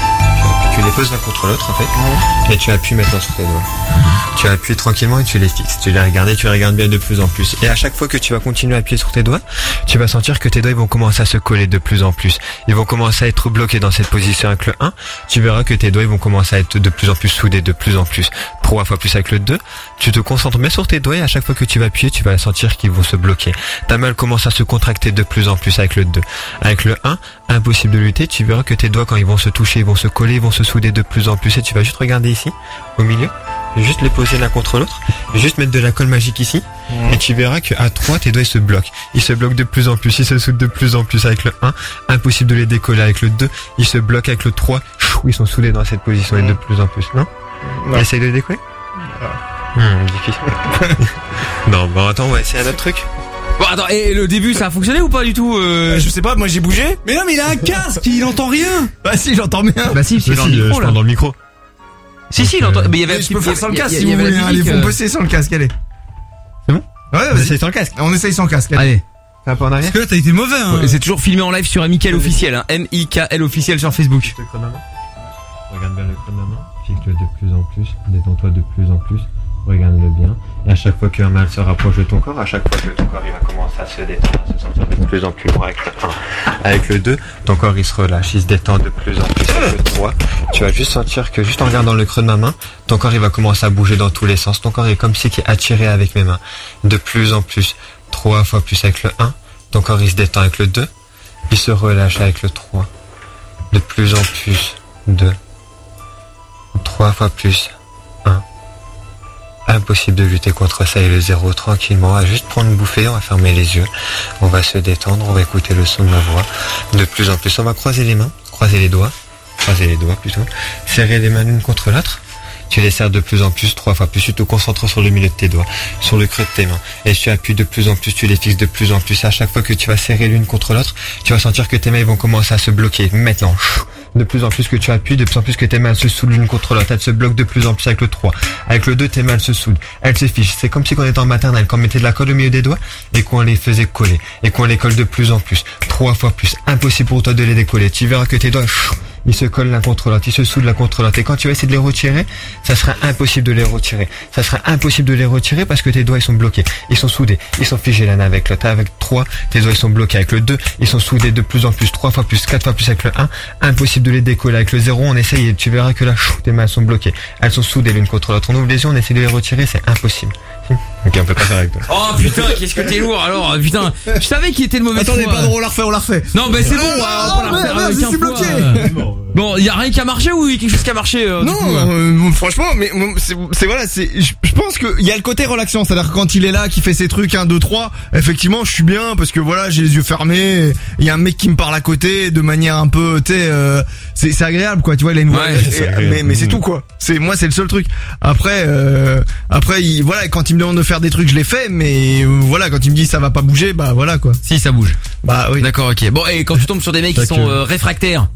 Tu les poses l'un contre l'autre, en fait. Et tu appuies maintenant sur tes doigts. Tu appuies tranquillement et tu les fixes. Tu les regardes et tu les regardes bien de plus en plus. Et à chaque fois que tu vas continuer à appuyer sur tes doigts, tu vas sentir que tes doigts ils vont commencer à se coller de plus en plus. Ils vont commencer à être bloqués dans cette position avec le 1. Tu verras que tes doigts ils vont commencer à être de plus en plus soudés, de plus en plus. Trois fois plus avec le 2. Tu te concentres bien sur tes doigts et à chaque fois que tu vas appuyer, tu vas sentir qu'ils vont se bloquer. Ta main elle commence à se contracter de plus en plus avec le 2. Avec le 1, impossible de lutter. Tu verras que tes doigts quand ils vont se toucher, ils vont se coller, ils vont se souder de plus en plus. Et tu vas juste regarder ici, au milieu. Juste les poser l'un contre l'autre. Juste mettre de la colle magique ici. Et tu verras qu'à 3, tes doigts ils se bloquent. Ils se bloquent de plus en plus. Ils se soudent de plus en plus avec le 1. Impossible de les décoller avec le 2. Ils se bloquent avec le 3. Chou, Ils sont soudés dans cette position et de plus en plus. Non? Non. Essaye de les décoller? Hmm, difficile. non, bon attends, on va essayer un autre truc. Bon, attends, et le début, ça a fonctionné ou pas du tout euh... Je sais pas, moi j'ai bougé. Mais non, mais il a un casque, il entend rien. Bah si, j'entends bien. Bah si, c'est dans le micro, là. dans le micro. Si, si, il entend. Mais il y avait un je petit peux peu faire sans le casque si vous voulez. Allez, faut euh, bosser sans le casque, allez. C'est bon Ouais, On essaye sans le casque. On essaye sans casque. allez. Allez. Un peu en arrière Parce que là, t'as été mauvais, hein. C'est toujours filmé en live sur Michael officiel, hein. M-I-K-L officiel sur Facebook. Regarde bien le chronomètre. Fixe-le de plus en plus. Détends-toi de plus en plus. Regarde-le bien. Et à chaque fois qu'un mal se rapproche de ton corps, à chaque fois que ton corps il va commencer à se détendre, à se sentir de plus en plus lourd avec le 1. Avec le 2, ton corps il se relâche, il se détend de plus en plus. Avec le 3, tu vas juste sentir que juste en regardant le creux de ma main, ton corps il va commencer à bouger dans tous les sens. Ton corps est comme si qui est attiré avec mes mains. De plus en plus. Trois fois plus avec le 1. Ton corps il se détend avec le 2. Il se relâche avec le 3. De plus en plus. 2. Trois fois plus. 1. Impossible de lutter contre ça et le 0 tranquillement. On va juste prendre une bouffée, on va fermer les yeux. On va se détendre, on va écouter le son de ma voix. De plus en plus, on va croiser les mains, croiser les doigts. Croiser les doigts plutôt. Serrer les mains l'une contre l'autre. Tu les serres de plus en plus, trois fois plus. Tu te concentres sur le milieu de tes doigts, sur le creux de tes mains. Et tu appuies de plus en plus, tu les fixes de plus en plus. À chaque fois que tu vas serrer l'une contre l'autre, tu vas sentir que tes mains vont commencer à se bloquer. Maintenant, de plus en plus que tu appuies, de plus en plus que tes mains se soudent l'une contre l'autre. Elles se bloquent de plus en plus avec le 3. Avec le 2, tes mains se soudent. Elles se fichent. C'est comme si on était en maternelle, qu'on mettait de la colle au milieu des doigts et qu'on les faisait coller. Et qu'on les colle de plus en plus. Trois fois plus. Impossible pour toi de les décoller. Tu verras que tes doigts, ils se collent l'un contre l'autre, ils se soudent l'un contre l'autre. Et quand tu vas essayer de les retirer, ça sera impossible de les retirer. Ça sera impossible de les retirer parce que tes doigts ils sont bloqués. Ils sont soudés. Ils sont figés l'un avec l'autre. Avec 3, tes doigts ils sont bloqués. Avec le 2, ils sont soudés de plus en plus. 3 fois plus, 4 fois plus avec le 1. Impossible de les décoller. Avec le 0, on essaye et tu verras que là, chou, tes mains sont bloquées. Elles sont soudées l'une contre l'autre. On ouvre les yeux, on essaie de les retirer, c'est impossible. Ok, on peut pas faire avec toi. Oh putain, qu'est-ce que t'es lourd alors, putain. Je savais qu'il était de mauvaise Attendez, drôle, on la refait, on la refait. Non, bah c'est bon, on va la refaire je suis bloqué. Bon, y a rien qui a marché ou y a quelque chose qui a marché euh, Non, coup, euh euh, franchement, mais c'est c'est- voilà, c'est je je pense que il y a le côté relaxant, c'est-à-dire que quand il est là, qui fait ses trucs 1 2 3, effectivement, je suis bien parce que voilà, j'ai les yeux fermés, il y a un mec qui me parle à côté de manière un peu tu sais euh, c'est c'est agréable quoi, tu vois, il a une voix Ouais, et- c'est agréable. mais mais c'est tout quoi. C'est moi c'est le seul truc. Après euh, après il, voilà, quand il me demande de faire des trucs, je les fais mais euh, voilà, quand il me dit ça va pas bouger, bah voilà quoi. Si, ça bouge. Bah oui. D'accord, ok. Bon, et quand tu tombes sur des mecs qui sont que- euh, réfractaires.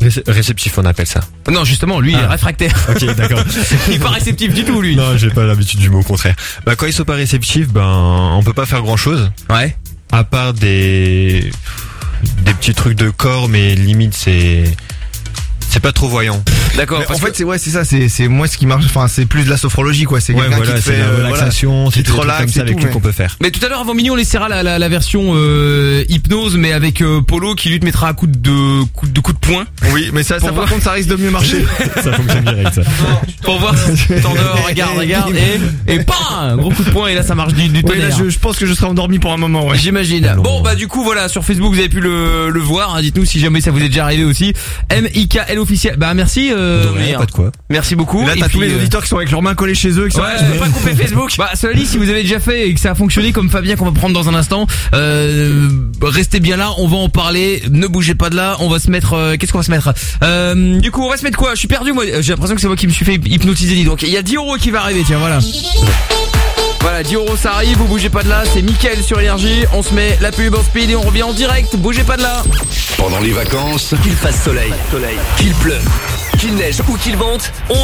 Réce- Réceptif, on appelle ça. Non, justement, lui, il est Ah. réfractaire. Ok, d'accord. il est pas réceptif du tout, lui. Non, j'ai pas l'habitude du mot au contraire. Bah quand ils sont pas réceptifs, ben on peut pas faire grand chose. Ouais. À part des des petits trucs de corps, mais limite c'est c'est pas trop voyant. D'accord. En fait, que- c'est ouais, c'est ça, c'est c'est moi ce qui marche. Enfin, c'est plus de la sophrologie, quoi. C'est Ouais, quelqu'un voilà, qui te c'est fait la euh, voilà, relaxation, qui c'est te trucs relaxe comme ça et avec tout, qu'on peut faire. Mais tout à l'heure, avant minuit, on laissera la, la, la version euh, hypnose, mais avec euh, Polo qui lui te mettra un coup de coup de coup de poing Oui, mais ça, Pour ça voir. par contre, ça risque de mieux marcher. ça fonctionne direct ça. pour voir si tu t'endors. Regarde, regarde, et et pas gros coup de poing et là ça marche du, du Oui, là, tonnerre. je, je pense que je serai endormi pour un moment, ouais. J'imagine. Bon bah du coup voilà sur Facebook vous avez pu le, le voir. hein. Dites-nous si jamais ça vous est déjà arrivé aussi. M I K L officiel. Bah merci euh, De rien, Rire pas de quoi. Merci beaucoup. Là, t'as tous les euh, auditeurs qui sont avec leurs mains collées chez eux. Qui sont Ouais, je peux pas couper Facebook. Bah, cela dit, si vous avez déjà fait et que ça a fonctionné comme Fabien qu'on va prendre dans un instant, euh, restez bien là, on va en parler. Ne bougez pas de là, on va se mettre. euh, Qu'est-ce qu'on va se mettre? Euh, Du coup, on va se mettre quoi? Je suis perdu, moi. J'ai l'impression que c'est moi qui me suis fait hypnotiser. Donc, il y a 10 euros qui va arriver. Tiens, voilà. Voilà, 10 euros ça arrive, vous bougez pas de là, c'est Mickaël sur énergie, on se met la pub en speed et on revient en direct, bougez pas de là Pendant les vacances, Qu'il fasse soleil, qu'il pleuve, qu'il neige ou qu'il vente, on...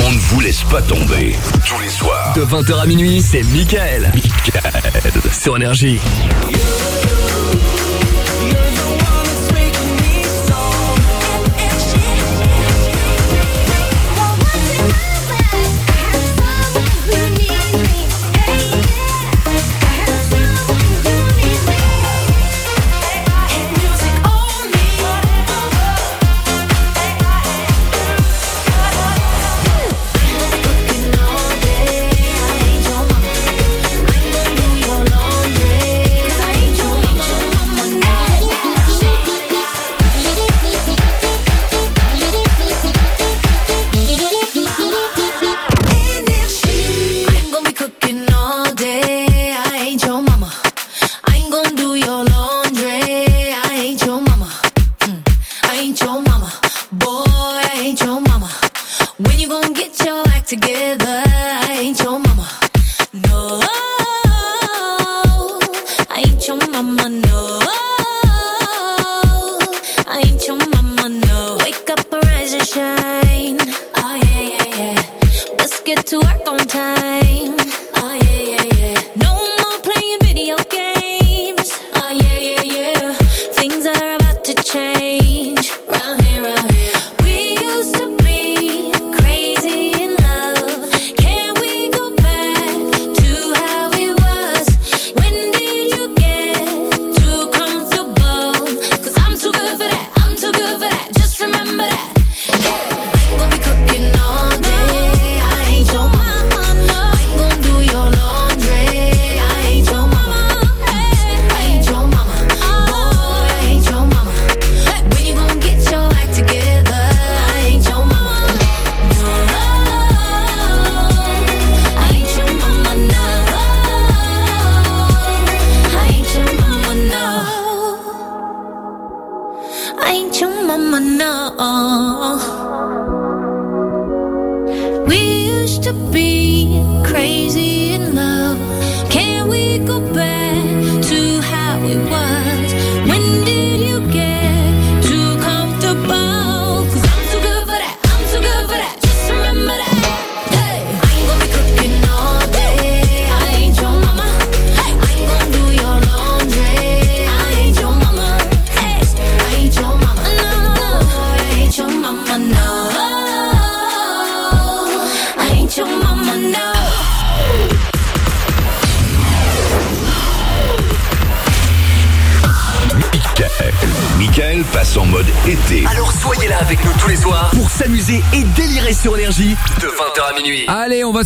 on ne vous laisse pas tomber. Tous les soirs. De 20h à minuit, c'est Michael. Sur énergie.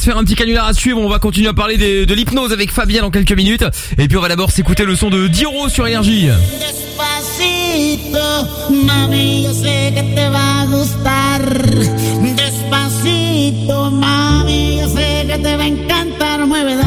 Faire un petit canular à suivre. On va continuer à parler de l'hypnose avec Fabien dans quelques minutes. Et puis on va d'abord s'écouter le son de Diro sur énergie. Despacito, mami, que te va gustar. Despacito, mami, que te va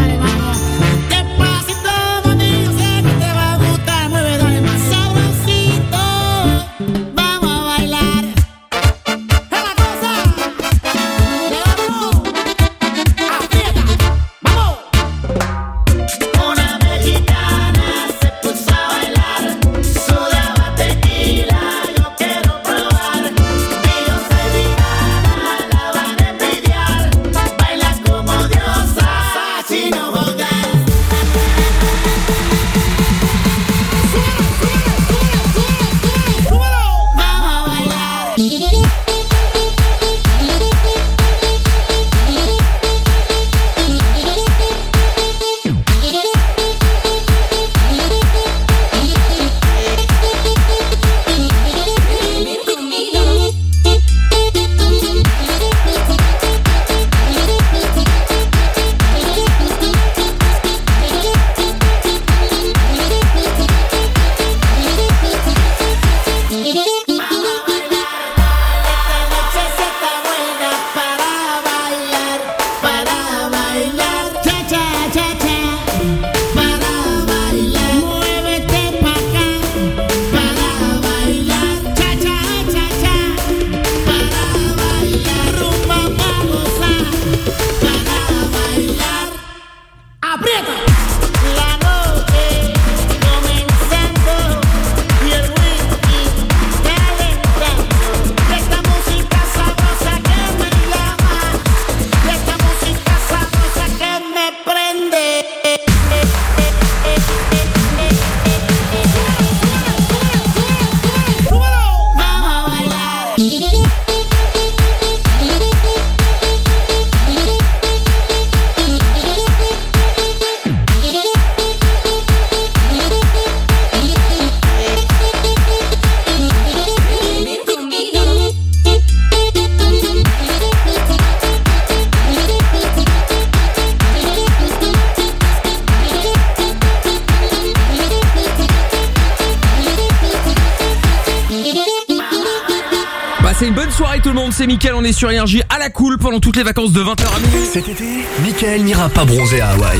c'est Mickaël, on est sur Énergie à la cool pendant toutes les vacances de 20h à minuit. Cet été, Michael n'ira pas bronzer à Hawaï.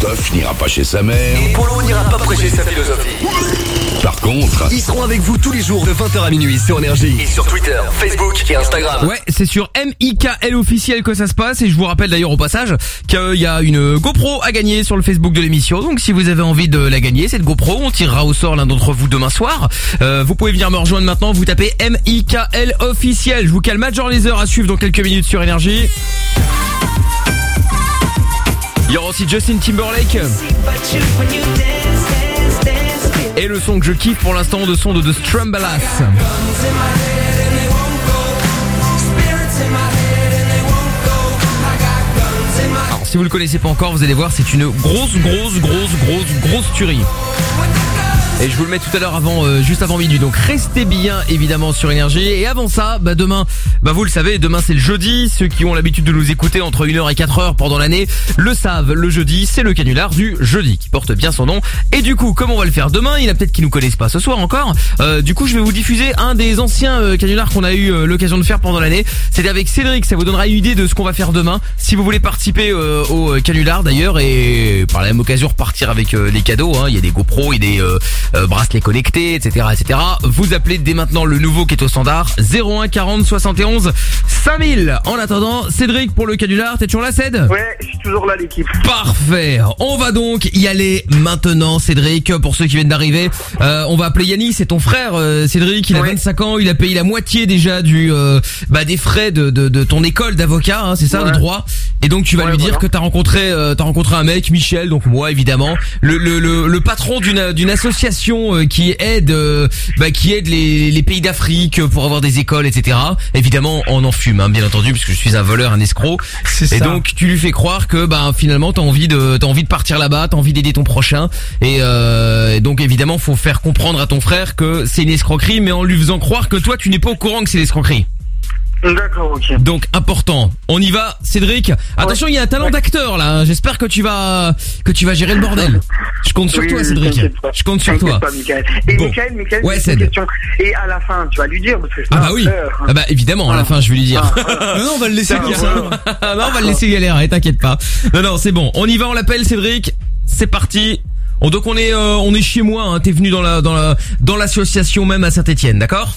Toff n'ira pas chez sa mère. Et Polo n'ira pas prêcher sa philosophie. Par contre, Ils seront avec vous tous les jours de 20h à minuit sur Énergie. Et sur Twitter, Facebook et Instagram. Ouais, c'est sur MIKL officiel que ça se passe et je vous rappelle d'ailleurs au passage qu'il y a une GoPro à gagner sur le Facebook de l'émission. Donc si vous avez envie de la gagner, cette GoPro, on tirera au sort l'un d'entre vous demain soir. Euh, vous pouvez venir me rejoindre maintenant, vous tapez MIKL officiel. Je vous cale Major Laser à suivre dans quelques minutes sur Énergie. Il y aura aussi Justin Timberlake. Et le son que je kiffe pour l'instant de son de The Strumbalas. Alors si vous le connaissez pas encore, vous allez voir, c'est une grosse, grosse, grosse, grosse, grosse tuerie. Et je vous le mets tout à l'heure avant, euh, juste avant midi. Donc restez bien évidemment sur énergie. Et avant ça, bah demain, bah vous le savez, demain c'est le jeudi. Ceux qui ont l'habitude de nous écouter entre 1h et 4h pendant l'année le savent. Le jeudi, c'est le canular du jeudi qui porte bien son nom. Et du coup, comme on va le faire demain, il y en a peut-être qui nous connaissent pas ce soir encore. Euh, du coup, je vais vous diffuser un des anciens euh, canulars qu'on a eu euh, l'occasion de faire pendant l'année. C'était avec Cédric. Ça vous donnera une idée de ce qu'on va faire demain. Si vous voulez participer euh, au canular d'ailleurs et par la même occasion repartir avec les cadeaux. hein. Il y a des GoPro, il y a des euh, bracelets connectés, etc., etc. Vous appelez dès maintenant le nouveau qui est au standard 01 40 71 5000. En attendant, Cédric pour le canular, t'es toujours là, Céd? Ouais, je suis toujours là, l'équipe. Parfait. On va donc y aller maintenant, Cédric. Pour ceux qui viennent d'arriver, Euh, on va appeler Yannis. C'est ton frère, euh, Cédric. Il a 25 ans. Il a payé la moitié déjà du euh, bah, des frais de, de, de ton école d'avocat. hein, c'est ça, de droit? Et donc tu vas lui dire que t'as rencontré euh, t'as rencontré un mec, Michel. Donc moi, évidemment, le le, le, le patron d'une d'une association euh, qui aide euh, bah, qui aide les, les pays d'Afrique pour avoir des écoles, etc. Évidemment, on en fume, hein, bien entendu, puisque je suis un voleur, un escroc. Et ça. donc tu lui fais croire que bah finalement t'as envie de t'as envie de partir là-bas, t'as envie d'aider ton prochain. Et, euh, et donc évidemment faut faire comprendre à ton frère que c'est une escroquerie, mais en lui faisant croire que toi tu n'es pas au courant que c'est l'escroquerie. D'accord, ok. Donc important. On y va, Cédric. Attention, il y a un talent d'acteur là. J'espère que tu vas que tu vas gérer le bordel. Je compte sur Oui, toi, Cédric. Je compte sur toi. pas, Michael. Et Bon. Michael, Michael, Ouais, une question. Et à la fin, tu vas lui dire, parce que Ah bah oui. Ah bah évidemment, à la fin je vais lui dire. Non, non, on va le laisser comme ça. non, on va le laisser galérer, t'inquiète pas. Non, non, c'est bon. On y va, on l'appelle Cédric. C'est parti. On, donc on est, euh, on est chez moi. Hein. T'es venu dans la, dans la, dans l'association même à Saint-Étienne, d'accord?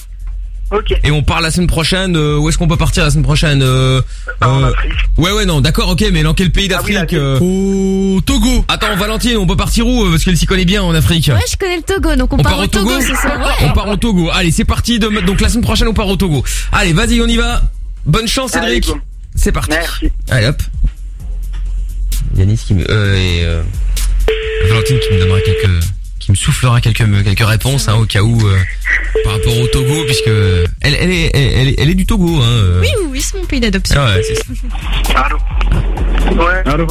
Et on part la semaine prochaine. euh, où est-ce qu'on peut partir la semaine prochaine euh, euh, Ouais, ouais, non, d'accord, ok, mais dans quel pays d'Afrique euh Au Togo. Attends, Valentine, on peut partir où euh, Parce qu'elle s'y connaît bien en Afrique. Ouais, je connais le Togo, donc on, part, au Togo, ce soir. Ouais. On part au Togo. Allez, c'est parti. de- donc la semaine prochaine, on part au Togo. Allez, vas-y, on y va. Bonne chance, Cédric. C'est parti. Allez, hop. Yanis qui me... Euh, et euh, Valentine qui me donnera quelques... Qui me soufflera quelques, quelques réponses hein, au cas où euh, par rapport au Togo puisque elle, elle, est, elle, elle est- elle est du Togo hein, euh. Oui, oui, oui, c'est mon pays d'adoption. Ah ouais, c'est ça. Allô Ouais. Allô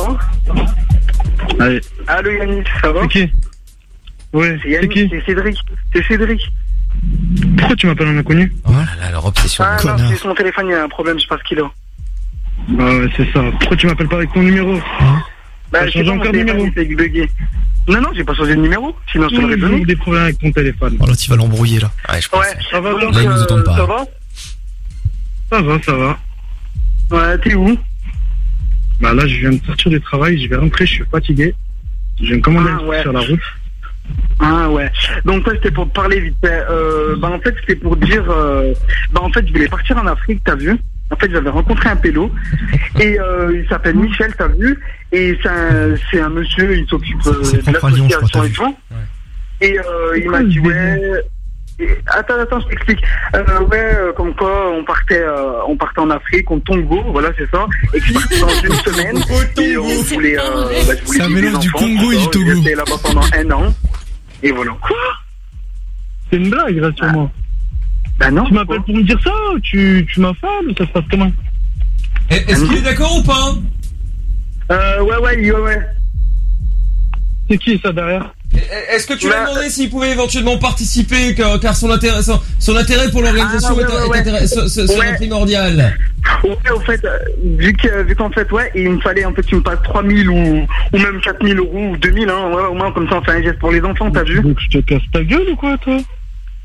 Allez. Allô Yannis, ça va C'est qui Ouais, C'est Yannis, c'est Cédric. C'est Cédric. Pourquoi tu m'appelles un inconnu Oh là là, leur obsession. Ah non, c'est son téléphone, il y a un problème, je sais pas ce qu'il a. Bah ouais, c'est ça. Pourquoi tu m'appelles pas avec ton numéro Bah, je sais pas, mon encore de téléphone, numéro il s'est bugué. Non, non, j'ai pas changé de numéro, sinon je te l'aurais J'ai donné. des problèmes avec ton téléphone. Oh là, tu vas l'embrouiller là. Ouais, je Ouais, Ça va, donc, Là, ils nous euh, entendent pas. Ça va Ça va, ça va. Ouais, t'es où? Bah là, je viens de sortir du travail, je vais rentrer, je suis fatigué. Je viens de commander Ah, un truc ouais. sur la route. Ah ouais. Donc ça c'était pour te parler vite fait. Euh, bah en fait c'était pour dire, euh, bah en fait je voulais partir en Afrique, t'as vu? En fait j'avais rencontré un pélo et euh, il s'appelle Michel, t'as vu Et c'est un, c'est un monsieur, il s'occupe euh, de l'association et tout. Et euh, il m'a dit ouais. et- Attends, attends, je t'explique. Euh, ouais, euh, comme quoi on partait, euh, on partait en Afrique, en Congo, voilà, c'est ça, et que je partais dans une semaine. et on voulait, euh, bah, je voulais C'est un vivre mélange du Congo et du ça. Togo. J'étais là-bas pendant un an. Et voilà. Quoi C'est une blague, rassure-moi. Bah non. Tu m'appelles pour me dire ça ou tu, tu m'affales ça se passe comment Est-ce qu'il est d'accord ou pas Euh, ouais, ouais, ouais, ouais. C'est qui ça derrière Est-ce que tu lui as demandé s'il pouvait éventuellement participer car, car son intérêt son, son intérêt pour l'organisation Ah, ouais, est, ouais, serait primordial Ouais, au fait, euh, vu que, vu qu'en fait, ouais, il me fallait, en fait, tu me passes 3000 ou, ou même 4000 euros ou 2000, hein, ouais, au moins, comme ça, on fait un geste pour les enfants, t'as vu? Donc je te casse ta gueule ou quoi, toi?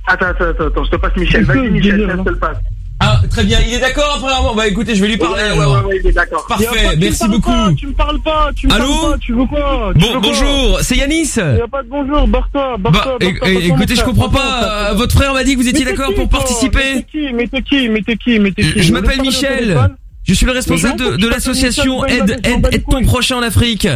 Attends, attends, attends, attends, je te passe Michel, vas-y, Michel, je te le passe. Ah, très bien. Il est d'accord apparemment. Bah écoutez, je vais lui parler Ouais, alors. ouais, ouais, il est d'accord. Parfait, merci beaucoup. pas, tu me parles pas, tu me Allô parles pas, tu veux quoi Tu Bon, veux quoi bonjour, c'est Yanis Y a pas de bonjour, barre-toi, Bah, barre-toi, é- barre-toi, mon écoutez, je comprends pas. euh, Votre frère m'a dit que vous étiez d'accord pour participer. Mais t'es qui Mais t'es qui Mais t'es qui Mais t'es qui Je m'appelle Michel. Je suis le responsable de, de l'association Aide, Aide, Aide ton prochain en Afrique.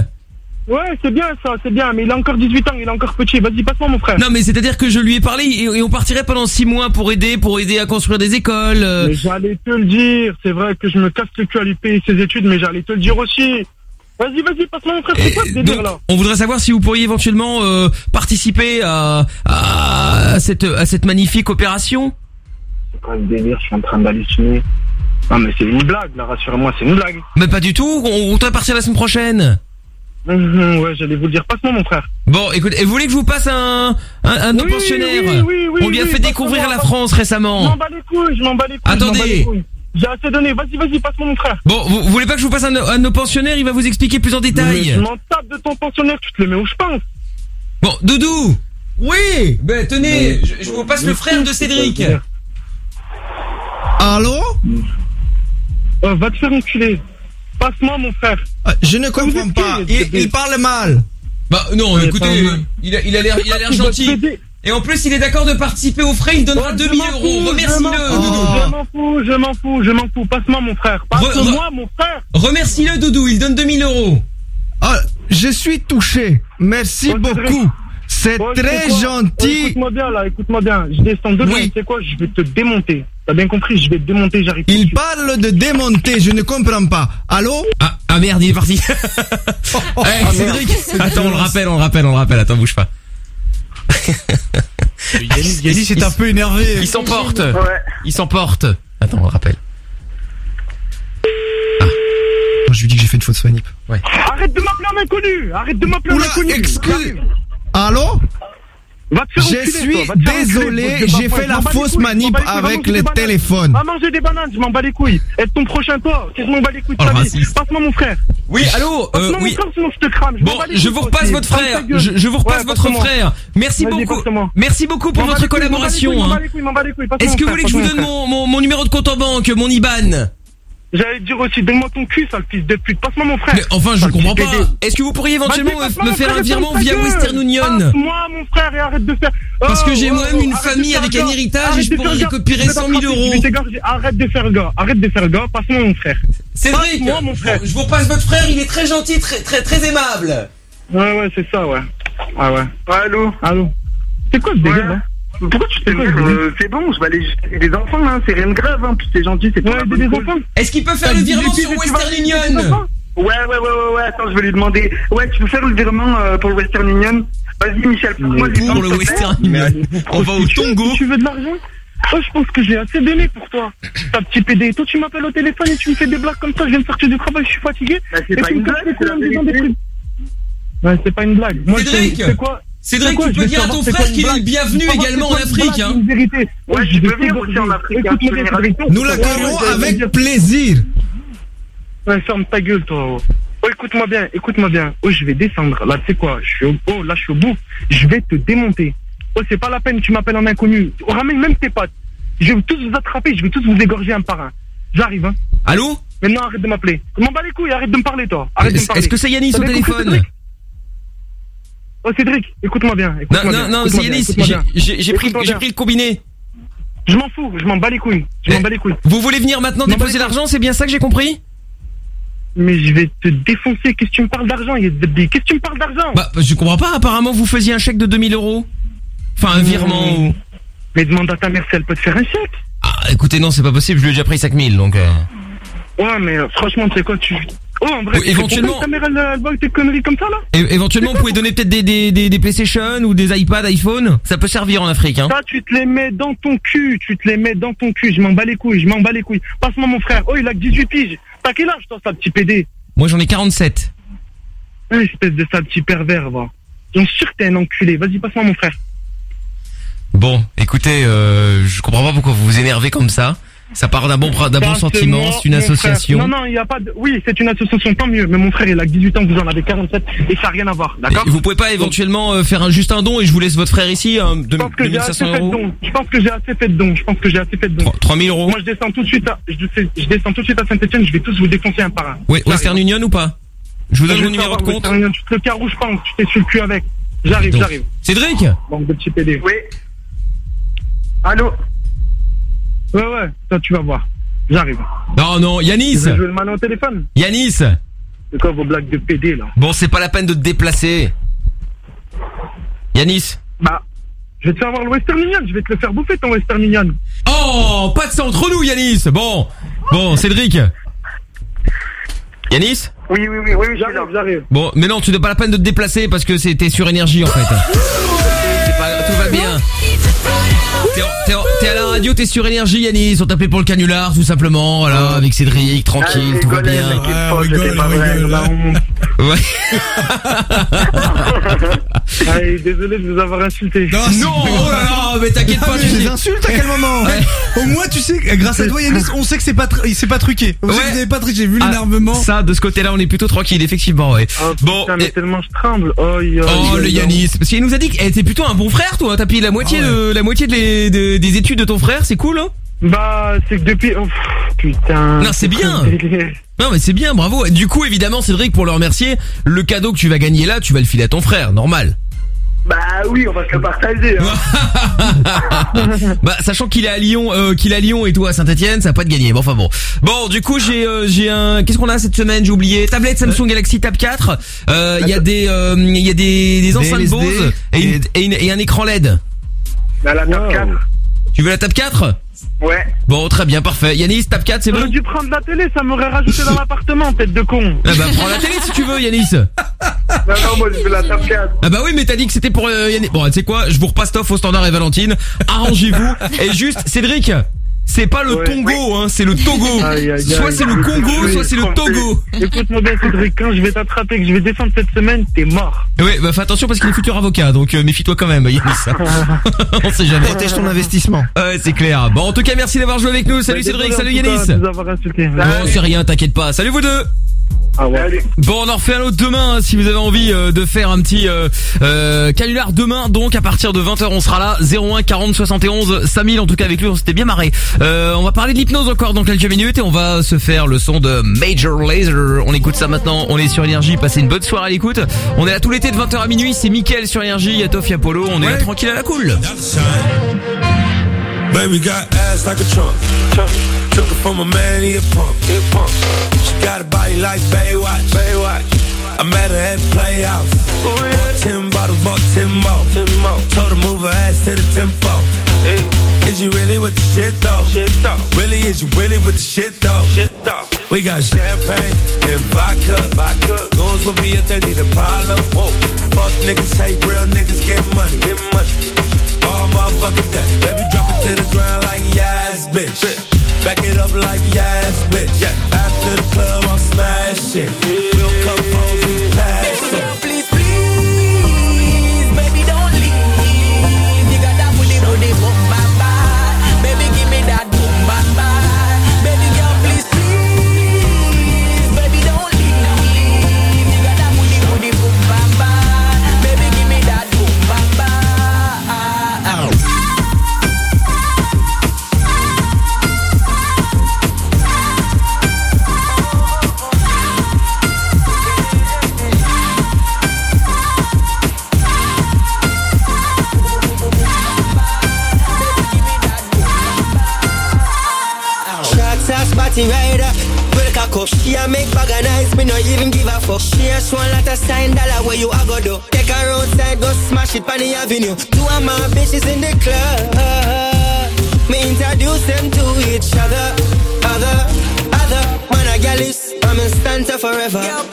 Ouais, c'est bien ça, c'est bien, mais il a encore 18 ans, il est encore petit. Vas-y, passe-moi mon frère. Non, mais c'est-à-dire que je lui ai parlé et, et on partirait pendant six mois pour aider, pour aider à construire des écoles. euh. Mais j'allais te le dire, c'est vrai que je me casse le cul à lui payer ses études, mais j'allais te le dire aussi. Vas-y, vas-y, passe-moi mon frère, c'est quoi ce délire Donc, là? on voudrait savoir si vous pourriez éventuellement euh, participer à, à cette à cette magnifique opération. C'est quoi ce délire? Je suis en train d'halluciner. Non, mais c'est une blague, là, rassure-moi, c'est une blague. Mais pas du tout. On voudrait partir la semaine prochaine. Mhm, ouais, j'allais vous le dire, passe-moi mon frère. Bon, écoute, et vous voulez que je vous passe un un, un de nos Oui, pensionnaires oui, oui, oui, On lui a oui, fait découvrir la France Je m'en récemment. bats les couilles, je m'en bats les couilles. je m'en Attendez. bats les couilles. J'ai assez donné, vas-y, vas-y, passe-moi mon frère. Bon, vous, vous voulez pas que je vous passe un, de- un de nos pensionnaires? Il va vous expliquer plus en Mais détail. je m'en tape de ton pensionnaire, tu te le mets où je pense? Bon, Doudou. Oui. Ben tenez, je, je vous passe le frère de Cédric. Allô? Oh, va te faire enculer. Passe-moi mon frère. Ah, Je ne comprends pas. Il, il parle mal. Bah non, écoutez, il a il a l'air il a l'air gentil. Et en plus, il est d'accord de participer au frais, il donnera Ouais, 2000 je m'en euros. Remercie-le, m'en Doudou. fous, je m'en fous, je m'en fous, je m'en fous. Passe-moi mon frère. Passe-moi mon frère. Remercie-le, Doudou, il donne 2000 euros. Ah, je suis touché. Merci beaucoup. C'est Oh, très quoi? Oh, gentil. Écoute-moi bien là, écoute-moi bien. Je descends dedans, Oui. tu sais quoi, je vais te démonter. T'as bien compris, je vais te démonter, j'arrive. Il parle de démonter, je ne comprends pas. Allô? Ah, ah merde, il est parti. Oh, ah, Cédric, attends, on le rappelle, on le rappelle, on le rappelle. Attends, bouge pas. Yannis, Yannis est un peu énervé. Il s'emporte. Ouais. Il s'emporte. Attends, on le rappelle. Je lui dis que j'ai fait une faute sur Nip. Ouais. Arrête de m'appeler un inconnu Arrête de m'appeler un inconnu excuse. Allô? Je suis toi, désolé, j'ai fait la fausse manip bats les couilles, va avec manger le des bananes. téléphone. Va manger des bananes, je m'en bats les couilles. Est ton prochain toi C'est je m'en bats les couilles de Oh, ta vie? Passe-moi mon frère. Oui, allô, euh, oui. sinon je te crame. je Bon, je vous repasse votre frère. Je, je vous repasse Ouais, votre frère. Merci beaucoup. Merci beaucoup pour votre collaboration. hein. Est-ce que vous voulez que je vous donne mon numéro de compte en banque, mon IBAN? J'allais te dire aussi, donne-moi ton cul, sale fils de pute. Passe-moi mon frère. Mais enfin, je comprends pas. Est-ce que vous pourriez éventuellement me- faire frère un virement via. Western Union Passe-moi mon frère et arrête de faire. Parce que j'ai oh, moi-même une famille avec un héritage et je pourrais récupérer Je vais 100 000 t'attraper, je euros. Arrête de faire le gars. Arrête de faire le gars. Passe-moi mon frère. Cédric, Passe-moi mon frère. je vous repasse votre frère, il est très gentil, très très très aimable. Ouais, ouais, c'est ça, ouais. Ouais, ouais. Allô Allô C'est quoi ce délire, là Pourquoi tu ce délire euh, C'est bon, je vais aller des enfants, hein, c'est rien de grave, hein, puis c'est gentil, c'est Ouais, pas des, des enfants Est-ce qu'il peut faire le virement sur Western Union Ouais, ouais, ouais, ouais, ouais, attends, je vais lui demander. Ouais, tu peux faire le virement euh, pour le Western Union Vas-y, Michel, passe-moi le Pour virement, le te. Western Union. On va au Tongo. Tu veux de l'argent Oh, je pense que j'ai assez donné pour toi. Ta petit PD. Toi, tu m'appelles au téléphone et tu me fais des blagues comme ça. Je viens de sortir du travail, je suis fatigué. Bah, c'est et pas tu une me casses blague, les c'est couilles la en me disant des vérité. trucs. Ouais, c'est pas une blague. Moi, c'est quoi Cédric, C'est quoi, tu je peux dire à ton c'est frère qu'il est le bienvenu également en Afrique, hein. une vérité. Ouais, je tu vais peux venir aussi en. Afrique, hein. Nous l'accueillons ouais, avec plaisir. Ouais, ferme ta gueule, toi. oh. Oh, écoute-moi bien, écoute-moi bien. Oh, je vais descendre. Là, tu sais quoi Je suis au... Oh, là, je suis au bout. Je vais te démonter. Oh, c'est pas la peine, tu m'appelles en inconnu. Oh, ramène même tes potes. Je vais tous vous attraper, je vais tous vous égorger un par un. J'arrive, hein. Allô? Maintenant, arrête de m'appeler. M'en bats les couilles, arrête de me parler, toi. Arrête de me Est-ce parler. est-ce que c'est Yanis T'as au téléphone? Oh, Cédric, écoute-moi bien. Non, écoute-moi non, bien, non, Yanis. écoute-moi J'ai- pris, pris le combiné. Je m'en fous, je m'en bats les couilles. Je m'en bats les couilles. Vous voulez venir maintenant Non, déposer l'argent, c'est bien ça que j'ai compris? Mais je vais te défoncer. Qu'est-ce que tu me parles d'argent? Qu'est-ce que tu me parles d'argent? Bah, je comprends pas. Apparemment, vous faisiez un chèque de 2000 euros. Enfin, un virement ou... Mais demande à ta mère si elle peut te faire un chèque. Ah, écoutez, non, c'est pas possible. Je lui ai déjà pris 5000, donc. euh, Ouais, mais euh, franchement, tu sais quoi, tu. Oh, en vrai, éventuellement- ta mère, elle, voit conneries comme ça, là é- éventuellement, vous pouvez donner peut-être des, des, des, des PlayStation ou des iPads, iPhone. Ça peut servir en Afrique, hein. Ça, tu te les mets dans ton cul, tu te les mets dans ton cul. Je m'en bats les couilles, je m'en bats les couilles. Passe-moi mon frère. Oh, il a que 18 piges. T'as quel âge, toi, ça, petit PD Moi, j'en ai 47. Ah, espèce de sale petit pervers, va. J'en suis sûr que t'es un enculé. Vas-y, passe-moi mon frère. Bon, écoutez, euh, je comprends pas pourquoi vous vous énervez comme ça. Ça part d'un bon, d'un bon sentiment, c'est une frère. association. Non, non, il y a pas de... Oui, c'est une association, tant mieux. Mais mon frère, il a que 18 ans, vous en avez 47, et ça n'a rien à voir, d'accord Vous pouvez pas éventuellement euh, faire un juste un don et je vous laisse votre frère ici, hein, de, Je pense que j'ai assez 2500 fait de euros. Je pense que j'ai assez fait de dons. Je pense que j'ai assez fait de dons. 3000 euros. Moi, je descends tout de suite à, je, descends- je descends tout de suite à Saint-Etienne, je vais tous vous défoncer un par un. Oui, Western Union ou pas Je vous donne mon numéro de compte. Western Union, Tu te le carreau, je pense. Tu t'es sur le cul avec. J'arrive, j'arrive. Cédric Banque de petits PD. Oui. Allô Ouais, ouais, toi, tu vas voir. J'arrive. Non, non, Yanis Je vais jouer le malin au téléphone. Yanis C'est quoi vos blagues de PD, là Bon, c'est pas la peine de te déplacer. Yanis Bah, je vais te faire voir le Western Union. Je vais te le faire bouffer, ton Western Union. Oh, pas de ça entre nous, Yanis Bon, bon, Cédric Yanis Oui, oui, oui, oui, j'arrive, j'arrive. Bon, mais non, tu n'as pas la peine de te déplacer parce que c'était sur énergie en fait. Pas, tout va bien. T'es à la radio, t'es sur énergie, Yanis. On t'appelait pour le canular, tout simplement. Voilà, avec Cédric, tranquille, tout va bien. Ouais. Allez, désolé de vous avoir insulté. Non, oh là là, mais t'inquiète pas, Ah, tu les insultes à quel moment Au moins, tu sais, grâce à toi, Yanis, on sait que c'est pas, tr- c'est pas truqué. On sait que vous avez pas triché, vu Ah, l'énervement. Ça, de ce côté-là, on est plutôt tranquille, effectivement, ouais. bon. Putain, mais tellement je tremble. Oh, Oh le Yanis, parce qu'il nous a dit que eh, t'es plutôt un bon frère toi, t'as payé la moitié de la moitié de les- de- des études de ton frère, c'est cool hein Bah, c'est que depuis. oh, putain. Non, c'est bien. Non mais c'est bien, bravo. Du coup évidemment Cédric pour le remercier, le cadeau que tu vas gagner là, tu vas le filer à ton frère, normal. Bah oui, on va se le partager. Hein. Bah sachant qu'il est à Lyon, euh, qu'il est à Lyon et toi à Saint-Etienne, ça va pas te gagner. Bon enfin bon. Bon du coup j'ai euh, j'ai un qu'est-ce qu'on a cette semaine J'ai oublié? Tablette Samsung Galaxy Tab 4. Euh, Il y a des il y a des, des enceintes Bose et, et, et un écran LED. Bah, la top 4. Tu veux la Tab 4 Ouais. Bon très bien parfait. Yanis Tab 4 c'est J'aurais bon. dû prendre la télé, ça m'aurait rajouté dans l'appartement, tête de con. Ah bah prends la télé si tu veux Yanis. Non, non, moi je veux la top 4. Ah bah oui mais t'as dit que c'était pour euh, Yannick. Bon tu sais quoi, je vous repasse Toff au standard et Valentine. Arrangez-vous. et juste Cédric, c'est pas le Congo hein, c'est le Togo. Aïe, aïe, Soit c'est le Congo, soit c'est le Togo. Écoute-moi bien, Cédric, quand je vais t'attraper, que je vais descendre cette semaine, t'es mort. Oui, bah fais attention parce qu'il est futur avocat, donc euh, méfie-toi quand même, Yanis. On sait jamais. Protège ton investissement. Ouais, c'est clair. Bon, en tout cas, merci d'avoir joué avec nous. Salut Bah, Cédric, salut cas, avoir insulté. Bon, c'est rien, t'inquiète pas. Salut vous deux. Ah ouais. Bon, on en refait un autre demain hein, si vous avez envie euh, de faire un petit euh, euh, canular demain. Donc à partir de 20h, on sera là 01 40 71 5000 en tout cas avec lui, on s'était bien marré. Euh, on va parler de l'hypnose encore dans quelques minutes et on va se faire le son de Major Laser. On écoute ça maintenant, on est sur énergie, passez une bonne soirée à l'écoute. On est là tout l'été de 20h à minuit, c'est Mickaël sur énergie, Yatof Polo, on est là tranquille à la cool. Baby got ass like a trunk. Took it from a man, he a punk. He a punk. She got a body like Baywatch. Baywatch. I met her at Playhouse. Bought ten bottles, bought ten more. Told her move her ass to the tempo. Is you really with the shit though? Really, is you really with the shit though? We got champagne and vodka. vodka. Goons will be if they need a problem. Whoa. Fuck niggas, hate real niggas, get money. Get money. All motherfucking day. Baby, drop it to the ground like yes, bitch. Back it up like yes, bitch. After the club, I'm smashing. We'll Cock up. She a make bag of nice, me no even give a fuck. She a swan lot of sign dollar where you a go do. Take her outside, go smash it on the avenue. Two of my bitches in the club. Me introduce them to each other. Other, other. Man, a gal is, I'm in stanza forever. Girl,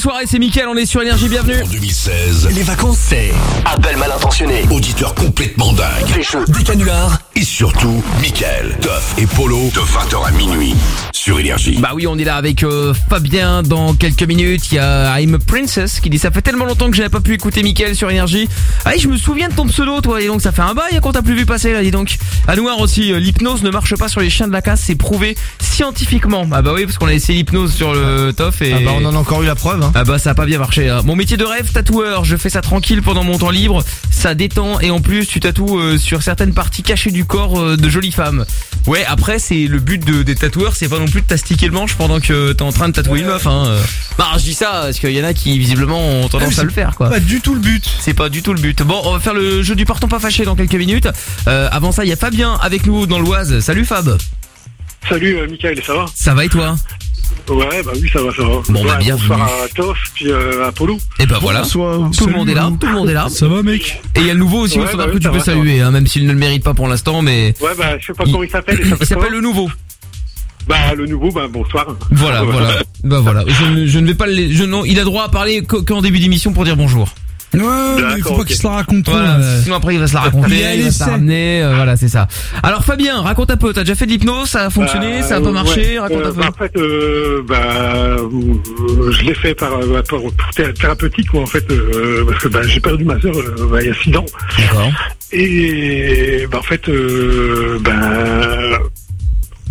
soirée, c'est Mickaël, on est sur Énergie, bienvenue. En 2016, les vacances c'est appel mal intentionné, auditeur complètement dingue, des jeux, des canulars et surtout Mickaël, Duff et Polo de 20h à minuit sur Énergie. Bah oui, on est là avec euh, Fabien dans quelques minutes. Il y a I'm a Princess qui dit ça fait tellement longtemps que j'avais pas pu écouter Mickaël sur Énergie. Ah, oui, je me souviens de ton pseudo, toi. Et donc ça fait un bail qu'on t'a plus vu passer là, dis donc. À Noir aussi, euh, l'hypnose ne marche pas sur les chiens de la casse, c'est prouvé scientifiquement. Ah bah oui, parce qu'on a essayé l'hypnose sur le tof et. Ah bah on en a encore eu la preuve. Hein. Ah bah ça a pas bien marché. hein. Mon métier de rêve, tatoueur, je fais ça tranquille pendant mon temps libre, ça détend et en plus tu tatoues euh, sur certaines parties cachées du corps euh, de jolies femmes. Ouais, après c'est le but de, des tatoueurs, c'est pas non plus de t'astiquer le manche pendant que t'es en train de tatouer une meuf. Hein. Bah je dis ça parce qu'il y en a qui visiblement ont tendance à le faire quoi. Pas du tout le but. C'est pas du tout le but. Bon, on va faire le jeu du partons pas fâché dans quelques minutes. Euh, avant ça, il y a Fabien avec nous dans l'Oise. Salut Fab. Salut euh, Mickaël, ça va Ça va et toi? Ouais, bah oui, ça va, ça va. Bon, bah, Ouais, bienvenue. Bonsoir à Toff, puis euh, à Polo. Et bah voilà. Tout le monde est là. Tout le monde est là. Ça va mec? Et il y a le nouveau aussi Ouais, bah oui, que tu ça peux va, ça saluer, hein, même s'il ne le mérite pas pour l'instant, mais Ouais, bah je sais pas comment il s'appelle. il s'appelle le nouveau. Bah le nouveau, bah bonsoir. Voilà, voilà. Bah voilà. Je, ne- je ne vais pas le, je, non, il a droit à parler qu'au- qu'en début d'émission pour dire bonjour. Ouais, mais il faut pas qu'il se la raconte trop. Voilà, euh. sinon après il va se la raconter, Il il va se la ramener, euh, voilà c'est ça. Alors Fabien, raconte un peu, t'as déjà fait de l'hypnose, ça a fonctionné, Bah, ça a pas euh, marché, ouais. raconte Euh, un peu. bah, en fait, euh, bah, euh, je l'ai fait par, euh, par- pour thé- thérapeutique, moi, en fait, euh, parce que bah, j'ai perdu ma sœur euh, bah, il y a six ans. D'accord. Et bah, en fait, euh, bah,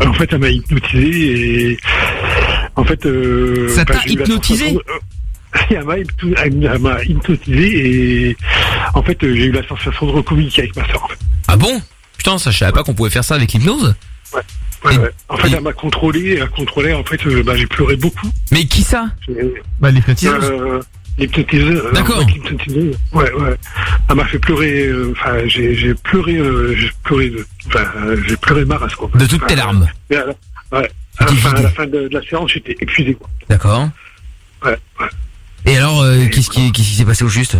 en fait, elle m'a hypnotisé et en fait, euh, Ça bah, t'a hypnotisé euh, Elle m'a hypnotisé et en fait, euh, j'ai eu la sensation de recommuniquer avec ma. En fait. Ah bon? Putain, ça je savais pas qu'on pouvait faire ça avec l'hypnose. Ouais, ouais. En fait, elle m'a contrôlé, elle contrôlait. En fait, euh, bah, j'ai pleuré beaucoup. Mais qui ça? Bah l'hypnotiseuse. Euh, l'hypnotiseuse. euh, D'accord. l'hypnotiseuse, Ouais, ouais. Elle m'a fait pleurer. euh, Enfin, j'ai, j'ai pleuré. euh, j'ai pleuré. De, enfin, euh, j'ai pleuré ma race, quoi. De toutes tes larmes. et à la- ouais. À la, fin, à la fin de, de la séance, j'étais épuisé, quoi. D'accord. Ouais, ouais. Et alors, euh, qu'est-ce qui, qu'est-ce qui s'est passé au juste?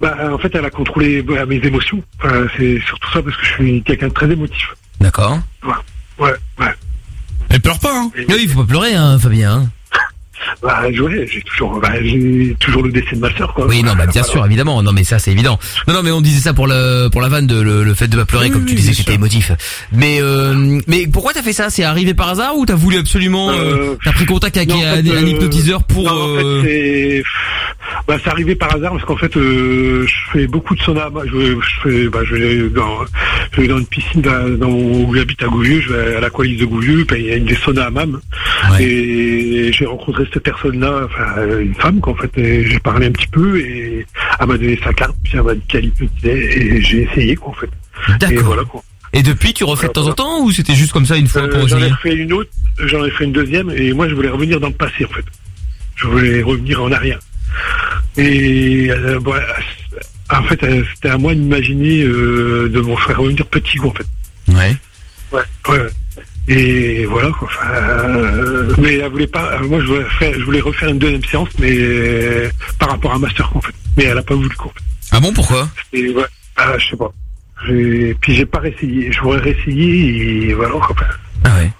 Bah, en fait, elle a contrôlé bah, mes émotions. Enfin, c'est surtout ça parce que je suis quelqu'un de très émotif. D'accord. Ouais, ouais. ouais. Elle pleure pas, hein? Oui, il faut pas pleurer, hein, Fabien. hein. Bah, ouais, j'ai toujours, bah, j'ai toujours le décès de ma sœur, quoi. Oui, non, bah bien sûr, évidemment. Non, mais ça, c'est évident. Non, non, mais on disait ça pour le pour la vanne de le, le fait de pas pleurer, comme tu disais c'était émotif. Mais euh, mais pourquoi t'as fait ça? C'est arrivé par hasard ou t'as voulu absolument euh, Euh, T'as pris contact avec non, un, fait, un euh, hypnotiseur pour non, en euh, fait, c'est bah, c'est arrivé par hasard parce qu'en fait euh, je fais beaucoup de sauna Bah, je, je fais bah, je vais dans je vais dans une piscine dans, dans où j'habite à Gouvieux je vais à l'aqualise de Gouvieux puis il y a une des saunas à Mam et j'ai rencontré cette personne là enfin une femme qu'en fait j'ai parlé un petit peu et elle m'a donné sa carte puis elle m'a dit qu'elle hypnotisait et j'ai essayé quoi en fait et voilà quoi Et depuis, tu refais de temps en temps ou c'était juste comme ça une fois euh, pour j'en ai fait une autre, j'en ai fait une deuxième, et moi je voulais revenir dans le passé en fait. Je voulais revenir en arrière. Et euh, voilà, en fait, euh, c'était à moi d'imaginer euh, de me faire revenir petit en fait. Ouais. Ouais, ouais. Ouais. Et voilà quoi. Euh, mais elle voulait pas. euh, Moi je voulais faire, je voulais refaire une deuxième séance, mais euh, par rapport à ma sœur quoi, en fait. Mais elle a pas voulu quoi. en fait. Ah bon, pourquoi? Et ouais, ah, je sais pas. Puis j'ai pas réessayé. Je voudrais réessayer et voilà quoi. Ah ouais.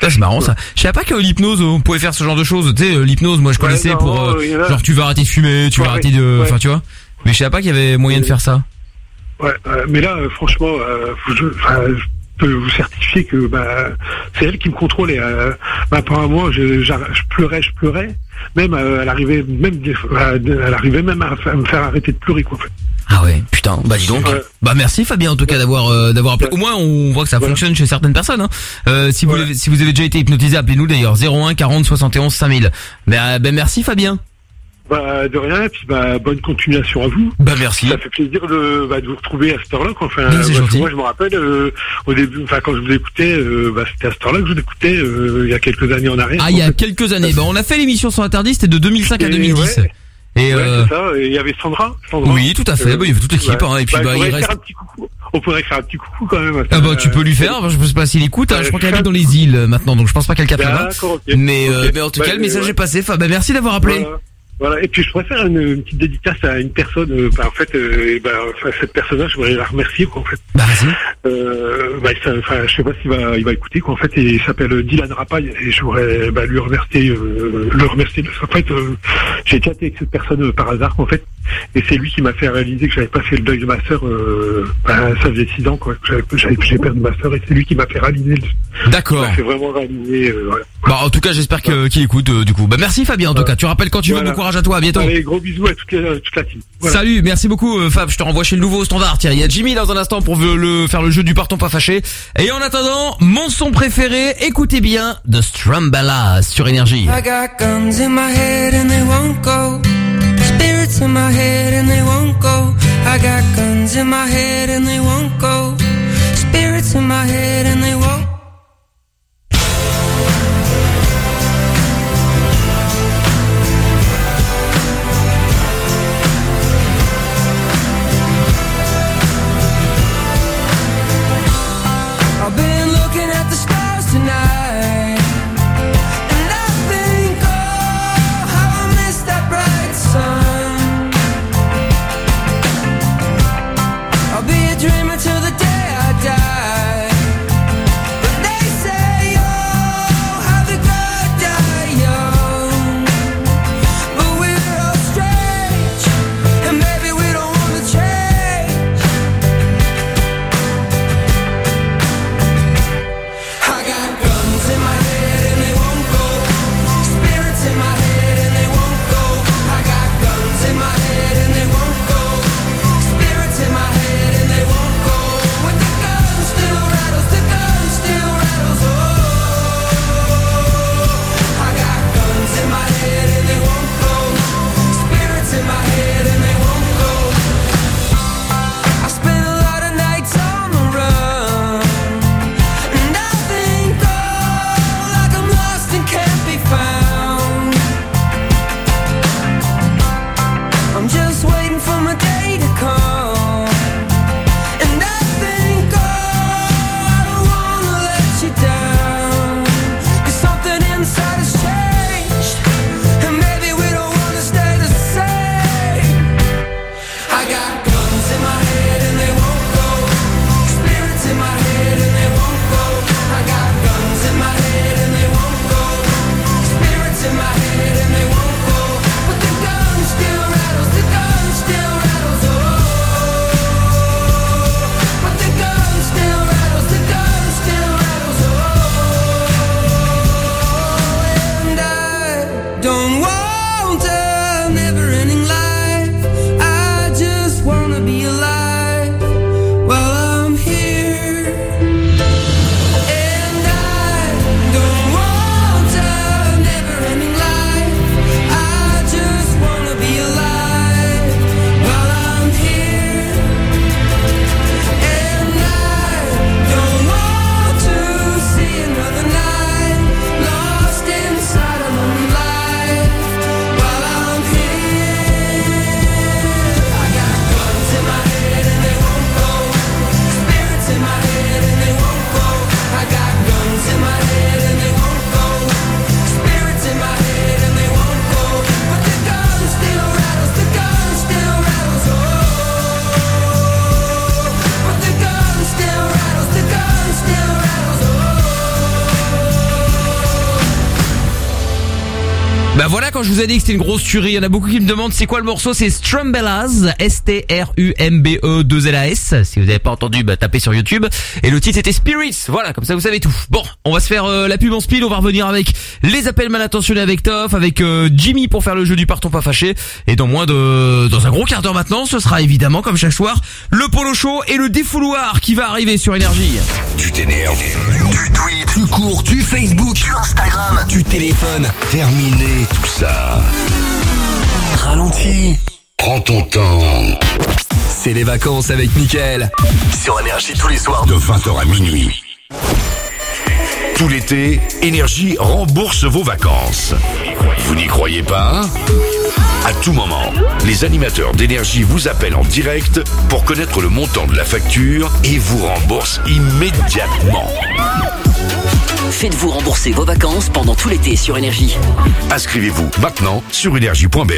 Ça, c'est marrant ça. Je savais pas que l'hypnose on pouvait faire ce genre de choses. Tu sais, l'hypnose, moi je Ouais, connaissais non, pour euh, a- genre tu vas arrêter de fumer, tu vas Ouais, arrêter de, ouais. enfin tu vois. Mais je savais pas qu'il y avait moyen de faire ça. Ouais, euh, mais là, euh, franchement, faut je peux vous certifier que bah, c'est elle qui me contrôlait. Euh, bah, pendant moi, je, pleurais, je pleurais. Même, euh, elle arrivait même, euh, elle arrivait même à, me faire arrêter de pleurer, quoi. Ah ouais, putain. Bah dis donc. Bah merci Fabien en tout cas d'avoir euh, d'avoir appelé. Au moins on voit que ça fonctionne chez certaines personnes. Hein. Euh, si vous l'avez- si vous avez déjà été hypnotisé, appelez-nous d'ailleurs 01 40 71 5000. Bah, bah merci Fabien. Bah, de rien, et puis bah, bonne continuation à vous. Bah merci. Ça fait plaisir de, bah, de vous retrouver à cette heure-là. Enfin, moi, je me rappelle, euh, au début, enfin, quand je vous écoutais, euh, bah, c'était à cette heure-là que je vous écoutais, euh, il y a quelques années en arrière. Ah il y a quelques années. Bah on a fait l'émission sur interdit, c'était de 2005 à Et 2010. ouais. Et Ouais, euh, c'est ça. Et il y avait Sandra. Sandra. Oui, tout à fait. Bah, il y avait toute l'équipe, hein, et puis, bah, on il pourrait reste- faire un petit coucou. On pourrait faire un petit coucou quand même. Ah bah tu peux lui faire, je sais pas s'il écoute, hein, je crois qu'elle habite dans les îles euh, maintenant, donc je pense pas qu'elle capte là-bas. Ok. Mais, euh, mais en tout Bah, cas le message ouais. est passé. Enfin, bah merci d'avoir appelé. Voilà. Voilà, et puis je pourrais faire une, une petite dédicace à une personne. euh, bah, en fait, euh, et bah, enfin, cette personne-là, je voudrais la remercier. Quoi, en fait. Bah vas-y. Euh, bah, ça- enfin, je sais pas s'il va, il va écouter. Quoi, en fait, et il s'appelle Dylan Rapaille et je voudrais bah, lui remercier, euh, le remercier. Parce qu'en fait, euh, j'ai chatté avec cette personne par hasard, quoi, en fait, et c'est lui qui m'a fait réaliser que j'avais pas fait le deuil de ma sœur. Euh, bah, ça faisait six ans, quoi, que j'ai perdu ma sœur, et c'est lui qui m'a fait réaliser. le- D'accord. Il m'a fait vraiment réaliser. Euh, voilà. Bah en tout cas j'espère qu'il écoute du coup. Bah merci Fabien en tout cas. Tu rappelles quand tu veux. Bon courage à toi. À bientôt. Allez, gros bisous à toute, la- toute la team. Voilà. Salut, merci beaucoup euh, Fab, je te renvoie chez le nouveau standard. Tiens, il y a Jimmy dans un instant pour le, faire le jeu du parton pas fâché. Et en attendant, mon son préféré, écoutez bien, de Strambala sur Énergie. I got guns in my head and they won't go. Spirits in my head and they won't go. I got guns in my head and they won't go. Spirits in my head and they won't. I've vous ai dit que c'était une grosse tuerie, il y en a beaucoup qui me demandent c'est quoi le morceau, c'est Strumbellas, S-T-R-U-M-B-E 2 L A S. Si vous n'avez pas entendu, bah tapez sur YouTube. Et le titre était Spirits. Voilà, comme ça vous savez tout. Bon, on va se faire euh, la pub en speed, on va revenir avec les appels mal intentionnés avec Toff, avec euh, Jimmy pour faire le jeu du parton pas fâché. Et dans moins de, dans un gros quart d'heure maintenant, ce sera évidemment comme chaque soir le polo show et le défouloir qui va arriver sur énergie. Tu t'énerves. Tu tweets, tu Facebook, tu Instagram, tu téléphones. Terminé tout ça. Ralentis. Prends ton temps. C'est les vacances avec Mickaël. Sur énergie tous les soirs. De 20h à minuit. Tout l'été, Énergie rembourse vos vacances. Vous n'y croyez pas? À tout moment, les animateurs d'Énergie vous appellent en direct pour connaître le montant de la facture et vous remboursent immédiatement. Faites-vous rembourser vos vacances pendant tout l'été sur Énergie. Inscrivez-vous maintenant sur énergie.be.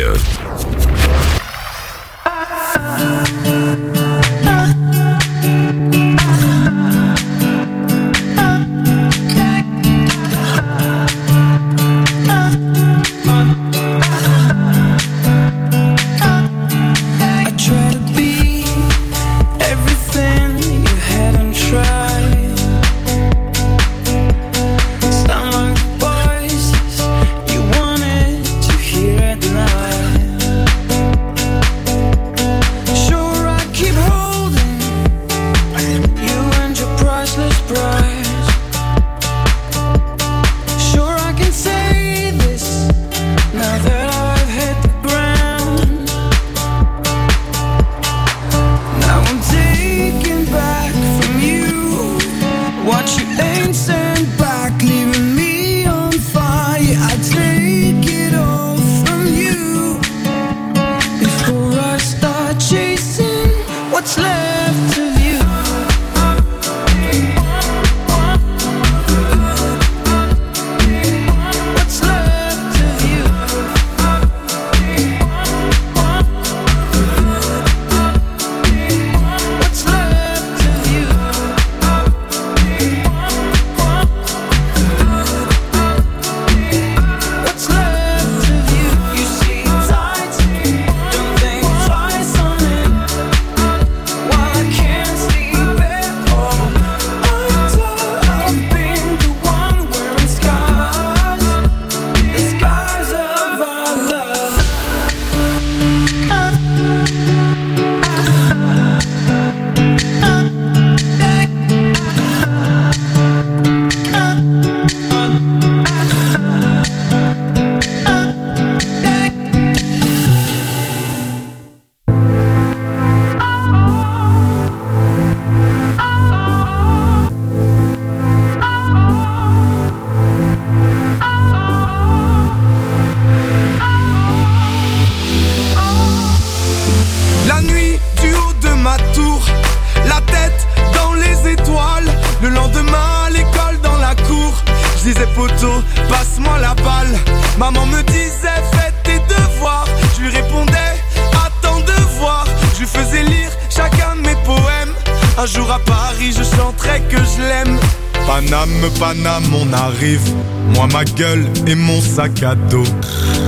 sac à.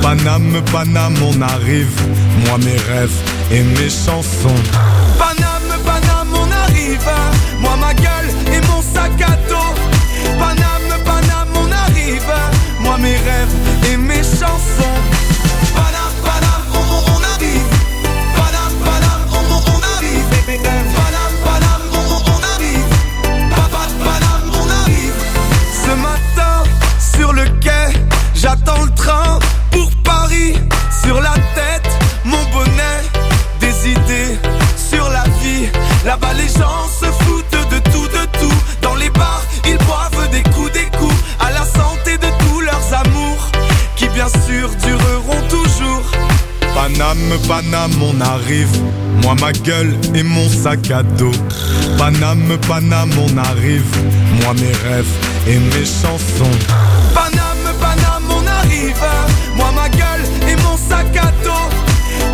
Paname, Paname, on arrive. Moi, mes rêves et mes chansons. Moi, ma gueule et mon sac à dos. Paname, Paname, on arrive. Moi, mes rêves et mes chansons. Paname, Paname, on arrive. Moi, ma gueule et mon sac à dos.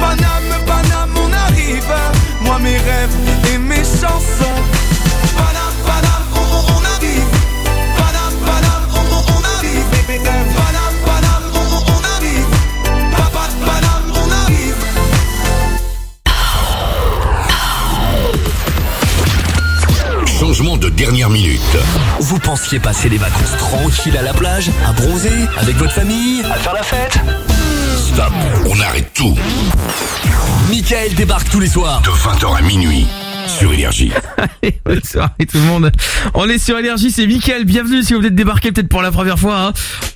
Paname, Paname, on arrive. Moi, mes rêves et mes chansons. Dernière minute. Vous pensiez passer les vacances tranquilles à la plage, à bronzer, avec votre famille, à faire la fête Stop, on arrête tout. Michael débarque tous les soirs. De 20h à minuit sur Énergie. Bonne soirée tout le monde. On est sur Énergie, c'est Mickaël. Bienvenue si vous êtes débarqué peut-être pour la première fois. hein.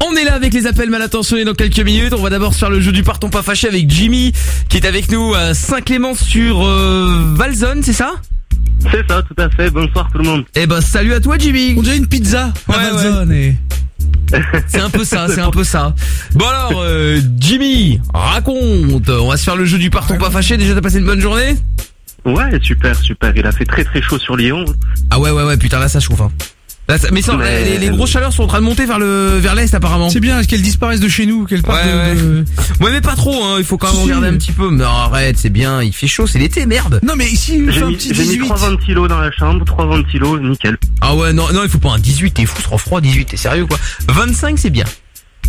On est là avec les appels mal intentionnés dans quelques minutes. On va d'abord se faire le jeu du partons pas fâché avec Jimmy qui est avec nous à Saint-Clément sur euh, Valzone, c'est ça? C'est ça, tout à fait. Bonsoir tout le monde. Eh ben salut à toi Jimmy. On dirait une pizza. Ouais, la Valzone et- C'est un peu ça, c'est un peu ça. Bon alors, euh, Jimmy, raconte. On va se faire le jeu du partons pas fâché. Déjà, t'as passé une bonne journée? Ouais, super, super. Il a fait très très chaud sur Lyon. Ah ouais, ouais, ouais. Putain, là, ça chauffe. Hein. Là, ça- mais ça, Mais- les, les grosses chaleurs sont en train de monter vers le vers l'est apparemment. C'est bien qu'elles disparaissent de chez nous, qu'elles Ouais, partent ouais. de, de- Ouais, mais pas trop, hein. Il faut quand même Si, regarder un petit peu. Mais arrête, c'est bien. Il fait chaud, c'est l'été, merde. Non, mais ici, J'ai un mis, mis 18. trois ventilos dans la chambre, trois ventilos, nickel. Ah ouais, non, non, il faut pas un 18. T'es fou, trop froid, 18. T'es sérieux quoi 25, c'est bien.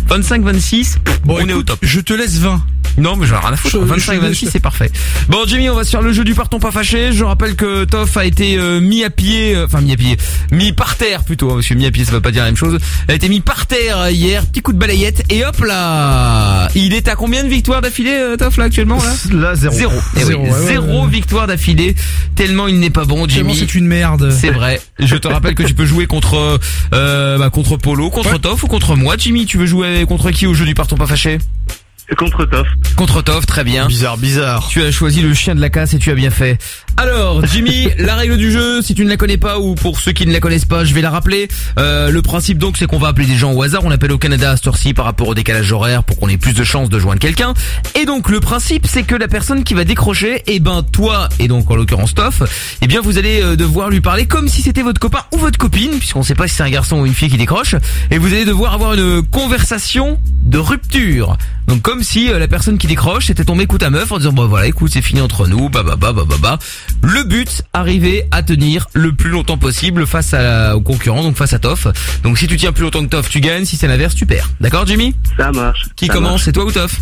25, 26, Bon, on est au top. Je te laisse 20. Non, mais j'en ai rien à foutre. Je- 25, je- 26, je- c'est parfait. Bon, Jimmy, on va se faire le jeu du partons pas fâché. Je rappelle que Toff a été euh, mis à pied, euh, enfin mis à pied, mis par terre plutôt, hein, parce que mis à pied ça veut pas dire la même chose. Elle a été mis par terre hier, petit coup de balayette, et hop là Il est à combien de victoires d'affilée, euh, Toff, là, actuellement là? Là, zéro. Zéro. Eh oui, Zéro, ouais, ouais, zéro ouais. victoire d'affilée, tellement il n'est pas bon, Jimmy. c'est une merde. C'est vrai. Je te rappelle que tu peux jouer contre euh, bah, contre Polo, contre Toff ou contre moi, Jimmy. Tu veux jouer contre qui au jeu du partons pas fâché? Contre Toff. Contre Toff, très bien. Bizarre, bizarre. Tu as choisi le chien de la casse et tu as bien fait. Alors, Jimmy, la règle du jeu, si tu ne la connais pas ou pour ceux qui ne la connaissent pas, je vais la rappeler. Euh, le principe donc, c'est qu'on va appeler des gens au hasard. On appelle au Canada à cette heure-ci par rapport au décalage horaire pour qu'on ait plus de chances de joindre quelqu'un. Et donc, le principe, c'est que la personne qui va décrocher, eh ben toi et donc en l'occurrence Toff, eh bien vous allez euh, devoir lui parler comme si c'était votre copain ou votre copine, puisqu'on sait pas si c'est un garçon ou une fille qui décroche. Et vous allez devoir avoir une conversation de rupture. Donc comme si euh, la personne qui décroche c'était tombé coup à meuf en disant bah voilà écoute c'est fini entre nous bah bah bah bah bah bah. Le but arriver à tenir le plus longtemps possible face à au concurrent donc face à Toff. Donc si tu tiens plus longtemps que Toff tu gagnes si c'est l'inverse tu perds. D'accord Jimmy? Ça marche. Qui ça commence? c'est toi ou Toff?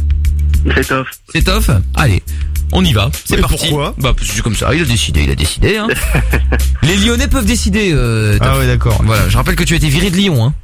C'est Toff. C'est Toff? Allez on y va c'est Mais parti. pourquoi? Bah parce que c'est comme ça il a décidé il a décidé. Hein. Les Lyonnais peuvent décider. Euh, Toff. Ah ouais, d'accord. Voilà je rappelle que tu as été viré de Lyon hein.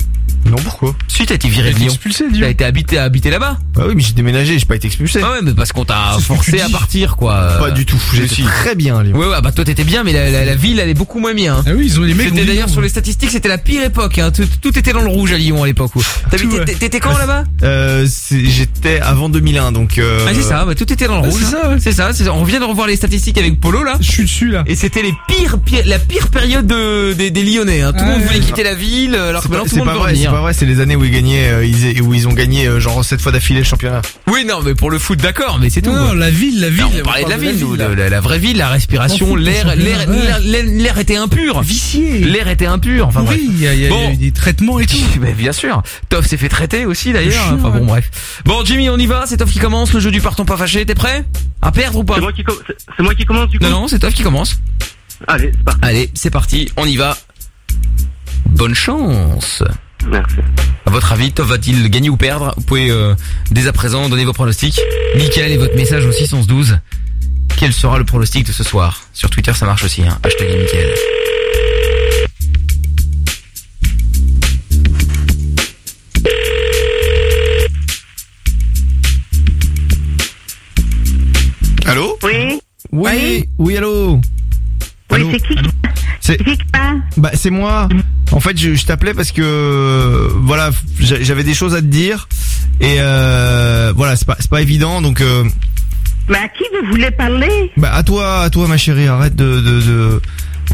Non, pourquoi Si t'as été viré T'as de été Lyon. expulsé T'as été habité habité là-bas. Bah oui, mais j'ai déménagé, j'ai pas été expulsé. Ah ouais, mais parce qu'on t'a C'est ce que forcé à dis. partir, quoi. Pas du tout. J'étais si. très bien à Lyon. Ouais, ouais, bah toi t'étais bien, mais la, la, la ville, elle est beaucoup moins bien. hein. Ah oui, ils ont les mecs. C'était d'ailleurs sur les statistiques, c'était la pire époque. Hein. Tout, tout était dans le rouge à Lyon à l'époque. où- T'habitais- ouais. t'étais- quand là-bas? Euh, c'est- j'étais avant 2001, donc. Euh... Ah c'est ça, bah, tout était dans le Ouais, rouge. c'est hein. ça, ouais. C'est ça, c'est ça. On vient de revoir les statistiques avec Polo là. Je suis dessus là. Et c'était les pires, pires, la pire période de, des, des Lyonnais. Hein. Tout le Ah monde ouais. voulait quitter la ville, alors C'est que pas, tout c'est le monde pas veut vrai, c'est pas vrai, c'est les années où ils gagnaient, euh, ils, où ils ont gagné euh, genre 7 fois d'affilée le championnat. Oui, non, mais pour le foot, d'accord, mais c'est tout. Non, quoi. la ville, la ville. Non, on parlait de la ville, nous, la, la vraie ville, la respiration, l'air, l'air, l'air, était impur. Vicié. L'air était impur. Enfin bref. Oui, il y a, y Bon. eu des traitements et tout. Mais bien sûr. Toff s'est fait traiter aussi d'ailleurs. Enfin bon bref. Bon Jimmy, on y va. C'est Toff qui commence. Le jeu du parton pas fâché. T'es prêt À perdre ou pas C'est moi qui com- c'est- c'est moi qui commence du coup. Non non, c'est Toff qui commence. Allez, c'est parti. Allez, c'est parti. On y va. Bonne chance. Merci. À votre avis, Toff va-t-il gagner ou perdre Vous pouvez euh, dès à présent donner vos pronostics. Nickel et votre message aussi 612. Quel sera le pronostic de ce soir Sur Twitter, ça marche aussi. Hein. Hashtag Mickaël. Allô Oui, Oui, oui, allô oui, Allô c'est qui, C'est c'est qui qui parle bah c'est moi. En fait, je, je t'appelais parce que euh, voilà, j'a- j'avais des choses à te dire et euh, voilà, c'est pas c'est pas évident donc euh, Mais à qui vous voulez parler? bah à toi, à toi ma chérie, arrête de de, de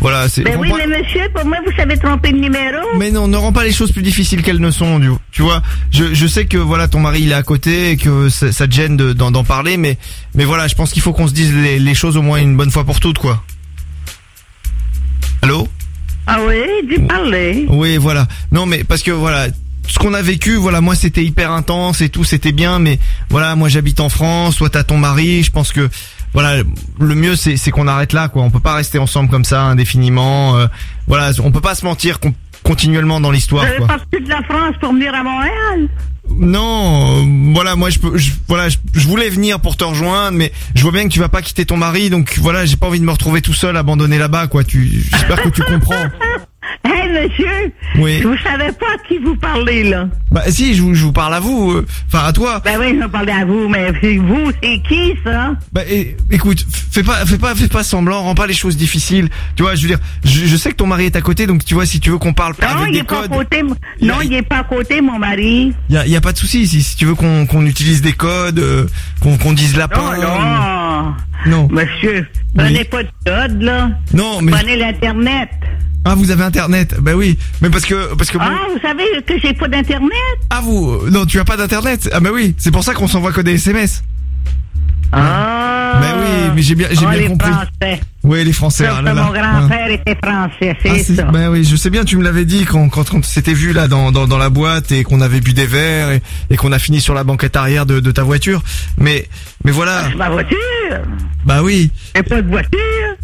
voilà, c'est Ben oui, mais monsieur, pour moi, vous savez tromper de numéro. Mais non, ne rends pas les choses plus difficiles qu'elles ne sont. Du, tu vois, je, je sais que voilà ton mari il est à côté et que ça, ça te gêne de- d'en d'en parler, mais mais voilà, je pense qu'il faut qu'on se dise les, les choses au moins une bonne fois pour toutes, quoi. Allô? Ah oui, dis parler. Oui, voilà. Non, mais parce que voilà, ce qu'on a vécu, voilà, moi c'était hyper intense et tout, c'était bien, mais voilà, moi j'habite en France, toi t'as ton mari, je pense que voilà, le mieux c'est qu'on arrête là, quoi. On peut pas rester ensemble comme ça indéfiniment. euh, voilà, on peut pas se mentir con- continuellement dans Vous l'histoire, avez quoi. parti de la France pour venir à Montréal Non, euh, voilà, moi je peux, je, voilà, je, je voulais venir pour te rejoindre, mais je vois bien que tu vas pas quitter ton mari, donc voilà, j'ai pas envie de me retrouver tout seul, abandonné là-bas, quoi. Tu, j'espère que tu comprends. Hé, monsieur Oui. Vous savez pas à qui vous parlez, là Bah si, je vous, je vous parle à vous, euh, enfin à toi. Ben oui, je parlais à vous, mais c'est vous, c'est qui, ça? Bah é- écoute, fais pas, fais pas, fais pas semblant, rends pas les choses difficiles. Tu vois, je veux dire, je, je sais que ton mari est à côté, donc tu vois, si tu veux qu'on parle Non, avec il des est pas à codes, côté. Il a- Non, il est pas à côté, mon mari. y a, y a pas de souci. Si, si tu veux qu'on qu'on utilise des codes, euh, qu'on qu'on dise lapin. Non, non. Non. Monsieur, prenez pas de code, là. Non, mais Prenez l'Internet. ah vous avez internet. Bah oui, mais parce que parce que Ah, vous savez que j'ai pas d'Internet Ah vous Non, tu as pas d'internet. Ah bah oui, c'est pour ça qu'on s'envoie que des SMS. Ah Bah oui, mais j'ai bien j'ai Oh, bien les compris. Français. Oui, les Français. Ah là là. mon grand-père était français, Ah, c'est ça. ben oui, je sais bien, tu me l'avais dit quand, quand, quand on s'était vu là dans, dans, dans la boîte et qu'on avait bu des verres et, et qu'on a fini sur la banquette arrière de, de ta voiture. Mais, mais voilà. Ma voiture Bah oui. Et pas de voiture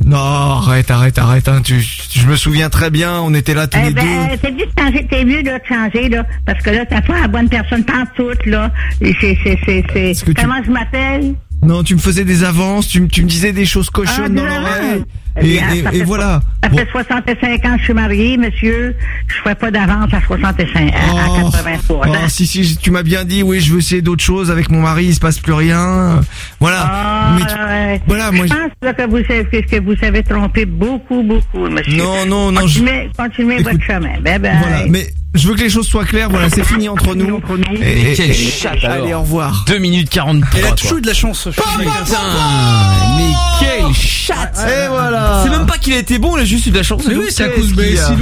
Non, arrête, arrête, arrête. Hein, tu, je me souviens très bien, on était là tous Eh les ben, deux. dit de changer, t'es mieux de changer, là, parce que là, t'as pas la bonne personne toute là. Et c'est, c'est, c'est, c'est, tu- comment je m'appelle? Non, tu me faisais des avances, tu, me- tu me disais des choses cochonnes dans Ah, l'oreille. Eh Et, bien, et- ça et fait voilà. Ça Bon. fait 65 ans que je suis marié, monsieur. Je ferai pas d'avance à 65, à, à 83 ans. Oh, si, si, tu m'as bien dit, oui, je veux essayer d'autres choses avec mon mari, il se passe plus rien. Voilà. Ah, Mais tu- ouais. voilà, moi, je pense là, que vous savez que vous savez tromper beaucoup, beaucoup, monsieur. Non, non, non, je- Continuez, continuez votre chemin. Bye bye. Voilà, mais je veux que les choses soient claires. Voilà, c'est fini entre nous. Et, et- et- chatte. Allez, au revoir. 2 minutes 43. Elle a toujours eu de la chance. Putain, mais quelle chatte Et voilà. C'est même pas qu'il a été bon, il a juste eu de la chance. Mais oui, c'est à cause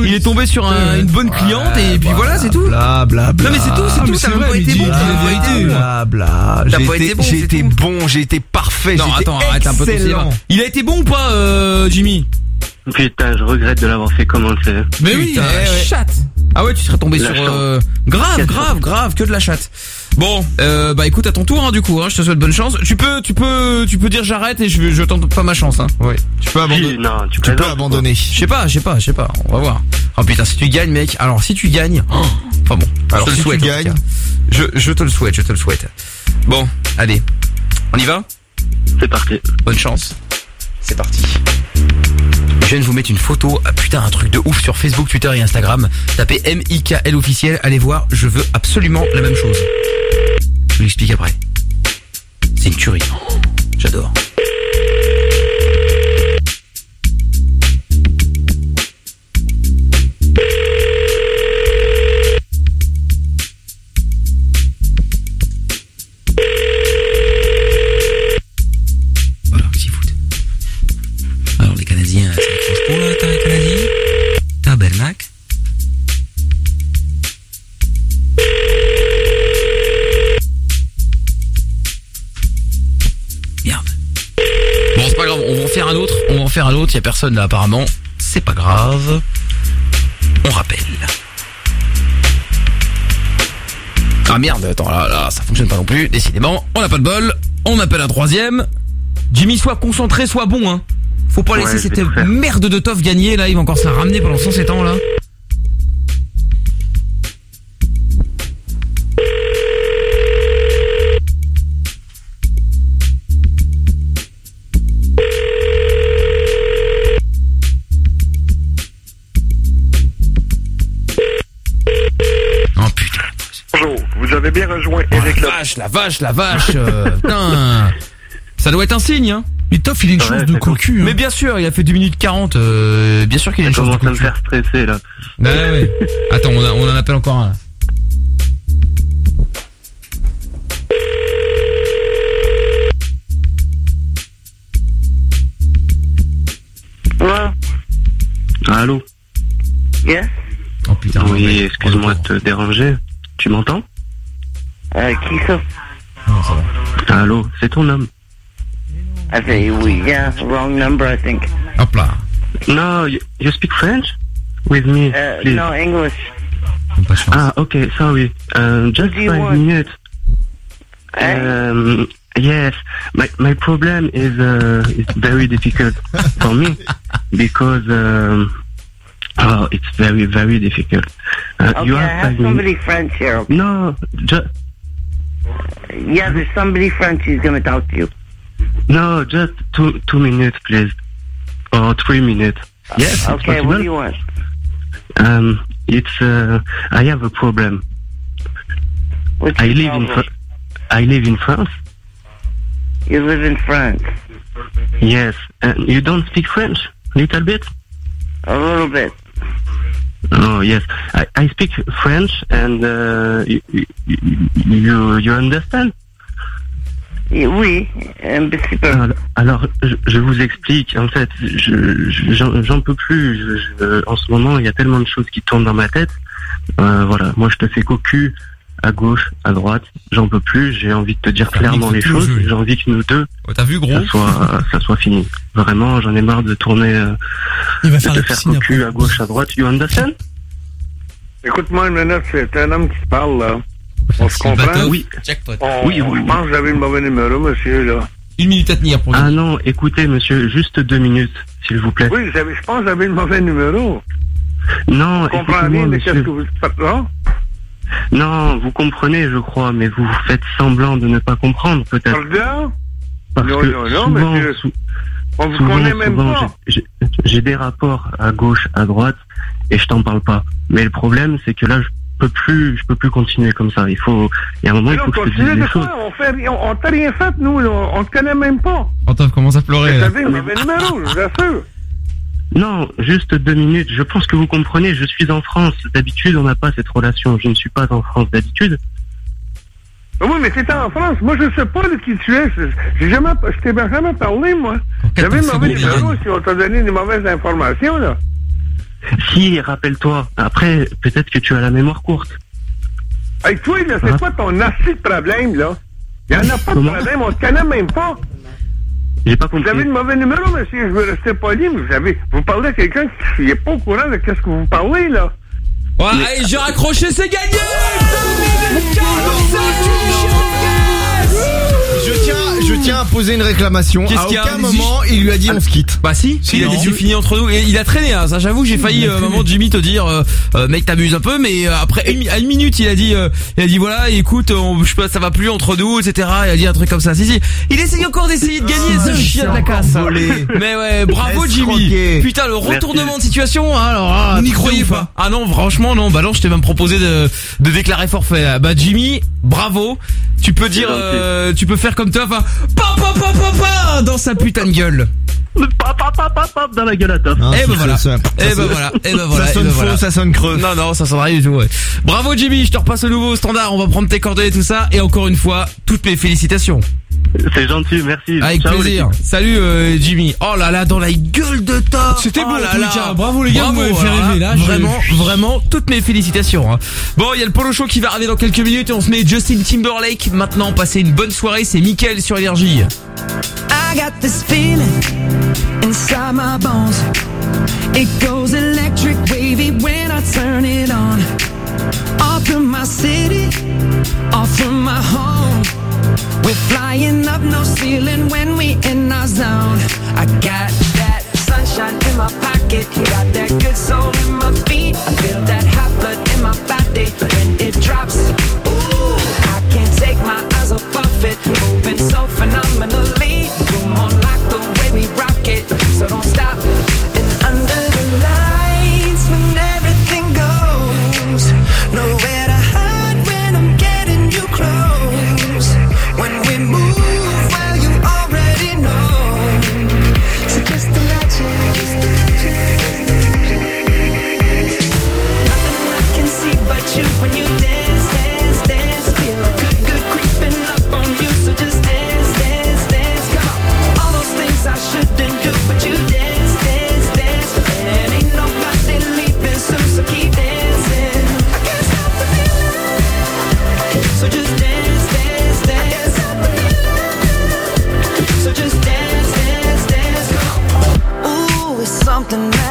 Il est tombé sur un- une bonne cliente et puis voilà, c'est tout. Bla, bla, bla. Non mais c'est tout, c'est Ah, tout, ça c'est a même vrai, pas été bon. Bla, bla. T'as J'ai pas été- été bon, J'ai été parfait. Non, j'ai été attends, arrête un peu ton excellent. cinéma. Il a été bon ou pas, euh, Jimmy? Putain, je regrette de l'avoir fait commencer. Mais oui, chatte. Ah ouais, tu serais tombé La sur euh, grave, grave, grave, que de la chatte. Bon, euh, bah écoute à ton tour hein, du coup, hein, je te souhaite bonne chance. Tu peux, tu peux, tu peux dire j'arrête et je, je tente pas ma chance. Hein. Ouais, tu peux abandonner. non, tu, peux abandonner. Je sais pas, je sais pas, je sais pas. On va voir. Oh putain, si tu gagnes, mec. Alors si tu gagnes, oh, enfin bon. Alors, je te si le tu souhaite. gagnes- cas. je, je te le souhaite, je te le souhaite. Bon, allez, on y va? C'est parti. Bonne chance. C'est parti. Je viens de vous mettre une photo, ah, putain, un truc de ouf sur Facebook, Twitter et Instagram. Tapez MIKL officiel, allez voir, je veux absolument la même chose. Je vous l'explique après. C'est une tuerie. J'adore. Faire un autre, y a personne là apparemment. C'est pas grave. On rappelle. Ah merde, attends, là, là, ça fonctionne pas non plus, décidément. On n'a pas de bol, on appelle un troisième. Jimmy, sois concentré, sois bon, hein. Faut pas Ouais, laisser cette merde de Toff gagner, là, il va encore se la ramener pendant 107 ans, là. Vache, la vache, la vache, euh, putain. Ça doit être un signe, hein. Mais Toff, il a une chance de cocu. hein. Mais bien sûr, il a fait 2 minutes 40, euh, bien sûr qu'il a une chance de commence à me cocu. faire stresser là. Bah ouais, ouais. Attends, on, a- on en appelle encore un. là. Ouais. Allô? Yes. Oh putain. Oui, excuse-moi de te déranger. Tu m'entends? Euh, qui ça? Allô, c'est ton homme. I say oui, yeah, wrong number, I think. Hop là. No, you, you speak French? With me, Uh, please. no, English. Ah, okay, sorry. Um, just five want? minutes. Um, yes, my my problem is uh, it's very difficult for me because um, oh, it's very very difficult. Uh, Okay, you I have have five somebody minutes. French here. okay? No, just Yeah, there's somebody French who's gonna talk to you. no, just two two minutes, please, or three minutes. Yes, Okay, what do you want? Um, it's uh, I have a problem. What's I live in problem? Fr- I live in France. You live in France. Yes, and you don't speak French, A little bit. A little bit. Oh yes, I, I speak French, and uh, you, you you understand? Oui, un petit peu. Alors, alors, je, je vous explique. En fait, je je- j'en j'en peux plus. Je- je- en ce moment, il y a tellement de choses qui tournent dans ma tête. Euh, voilà, moi, je te fais cocu à gauche, à droite. J'en peux plus. J'ai envie de te dire clairement les choses. J'ai envie que nous deux, T'as vu gros ça soit, ça soit fini. Vraiment, j'en ai marre de tourner, euh, Il va de faire te faire cocu à gauche, à droite. You understand? Écoute-moi une minute, c'est un homme qui se parle, là. On se comprend? Oui. On, Oui, oui. Je pense que vous avez le mauvais numéro, monsieur, là. Une minute à tenir pour Ah non, écoutez, monsieur, juste deux minutes, s'il vous plaît. Oui, je pense que avez le mauvais numéro. Non, Vous comprenez écoutez-moi, monsieur. que vous faites là? Non, vous comprenez, je crois, mais vous faites semblant de ne pas comprendre, peut-être. Pardon? Parce Non, que non, non, souvent, monsieur. sou- On vous souvent, connaît même souvent, pas. j'ai- des rapports à gauche, à droite, et je t'en parle pas. Mais le problème, c'est que là, je peux plus, je peux plus continuer comme ça. Il faut, il y a un moment, Mais il faut on que je te dise continue les de choses. quoi? On fait, on, on t'a rien fait, nous, là. On te connaît même pas. Antoine commence à pleurer Vous avez le numéro, je vous assure. Non, juste deux minutes. Je pense que vous comprenez. Je suis en France. D'habitude, on n'a pas cette relation. Je ne suis pas en France d'habitude. Ah Oui, mais t'étais en France. Moi, je sais pas de qui tu es. J'ai jamais, je t'ai jamais parlé, moi. J'avais le mauvais numéro si on t'a donné des mauvaises informations, là. Si, rappelle-toi. Après, peut-être que tu as la mémoire courte. Hey, toi, là, c'est quoi ton assis de problème, là? Il n'y en a pas de problème, on te connaît même pas. J'ai pas Vous avez le mauvais numéro, monsieur, je veux rester poli, mais vous avez, vous parlez à quelqu'un qui n'est pas au courant de qu'est-ce que vous parlez, là. Ouais, allez, j'ai raccroché, c'est gagné Je tiens, je tiens à poser une réclamation. Qu'est-ce à qu'il y a aucun moment, il lui a dit on se quitte. Bah si, il a dit c'est fini entre nous. Et il a traîné hein, ça j'avoue j'ai failli euh, maman Jimmy te dire euh, euh, mec t'amuses un peu mais euh, après une, mi- à une minute il a dit euh, il a dit voilà écoute on, je sais pas ça va plus entre nous etc il a dit un truc comme ça. Si si. Il essaye encore d'essayer de gagner ce chien de la casse. mais ouais bravo Jimmy. Escroqué. putain le retournement de situation hein, alors ah, Vous n'y croyez ouf, pas. hein. ah non franchement non bah non je t'ai même proposé de, de déclarer forfait. Bah Jimmy bravo. Tu peux dire euh, tu peux faire comme toi enfin pa pa pa pa pa dans sa putain de gueule dans la gueule à top. Ah, eh ben voilà. ça, Eh ben ça- voilà. Eh ben voilà. Ça eh sonne ben faux, voilà. ça sonne creux. Non non, ça sonne rien du tout. Ouais. Bravo Jimmy, je te repasse au nouveau standard. On va prendre tes coordonnées tout ça et encore une fois toutes mes félicitations. C'est gentil, merci. Avec Ciao, plaisir. Salut euh, Jimmy. Oh là là, dans la gueule de top. C'était Oh beau, en là là. Bravo, les gars, vous m'avez fait alors rêver, là, je- Vraiment, vraiment toutes mes félicitations. hein. Bon, il y a le polo show qui va arriver dans quelques minutes et on se met Justin Timberlake. Maintenant, passez une bonne soirée. C'est Mickaël sur énergie. I got this feeling inside my bones. It goes electric wavy when I turn it on. Off from my city, off from my home. We're flying up no ceiling when we in our zone. I got that sunshine in my pocket, got that good soul in my feet. I feel that hot blood in my body when it drops.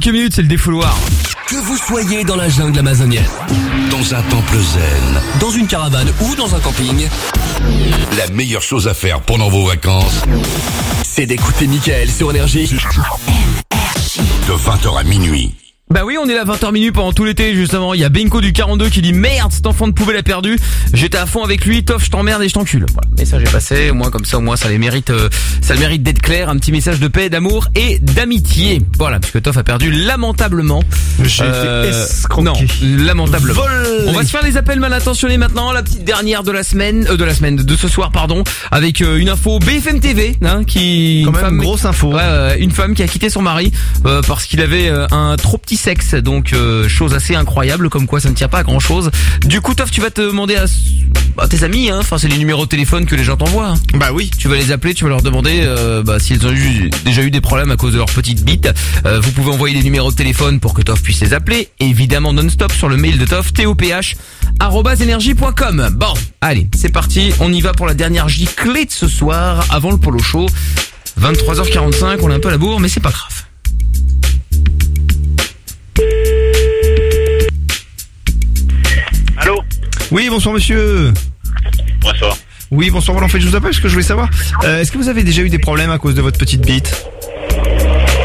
Quelques minutes, c'est le défouloir. Que vous soyez dans la jungle amazonienne, Dans un temple zen, dans une caravane ou dans un camping, la meilleure chose à faire pendant vos vacances, c'est d'écouter Michael sur Énergie. de 20h à minuit. Bah oui, on est là 20h minuit pendant tout l'été justement. Il y a Benko du 42 qui dit merde, cet enfant de poubelle a perdu. J'étais à fond avec lui, tof, je t'emmerde et je t'encule. Voilà, message est passé. Au moins comme ça, au moins ça les mérite, euh, ça le mérite d'être clair. Un petit message de paix, d'amour et d'amitié. Voilà, puisque Toff a perdu lamentablement. J'ai été escroqué. Non, lamentablement. Volé. On va se faire les appels mal intentionnés maintenant. La petite dernière de la semaine, euh, de la semaine, de ce soir, pardon, avec euh, une info BFM TV, hein, qui Quand une même, femme, grosse info. Ouais, une femme qui a quitté son mari euh, parce qu'il avait euh, un trop petit sexe, donc euh, chose assez incroyable, comme quoi ça ne tient pas à grand chose. Du coup, Toff, tu vas te demander à, à tes amis, hein, enfin c'est les numéros de téléphone que les gens t'envoient. hein. Bah oui. Tu vas les appeler, tu vas leur demander euh, bah, s'ils ont eu, déjà eu des problèmes à cause de leur petite bite. Euh, vous pouvez envoyer des numéros de téléphone pour que Toff puisse les appeler. Évidemment non-stop sur le mail de Toff, toph arobase énergie.com. Bon, allez, c'est parti. On y va pour la dernière giclée de ce soir avant le polo show. 23h45, on est un peu à la bourre, mais c'est pas grave. Allô Oui, bonsoir monsieur. Bonsoir. Oui, bonsoir, voilà, en fait, je vous appelle parce que je voulais savoir, euh, est-ce que vous avez déjà eu des problèmes à cause de votre petite bite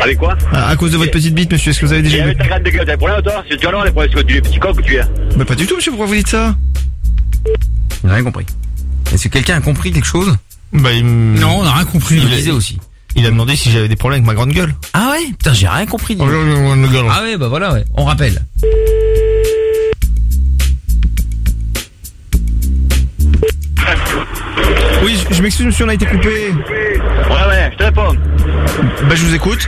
Avec quoi Ah, À cause de votre petite bite, monsieur, est-ce que vous avez déjà eu avec ta graine de gueule, t'as des problèmes toi C'est les problèmes, c'est que tu es petit coq ou tu es Bah pas du tout, monsieur, pourquoi vous dites ça a rien compris. Est-ce que quelqu'un a compris quelque chose Bah il Non, on a rien compris. Il le disait aussi. Il a demandé si j'avais des problèmes avec ma grande gueule. Ah ouais Putain, j'ai rien compris. dis donc. j'ai une grande gueule. Ah ouais, bah voilà, ouais. On rappelle. Oui, je, je m'excuse, monsieur, on a été coupé. Ouais, ouais, je te réponds. Bah je vous écoute.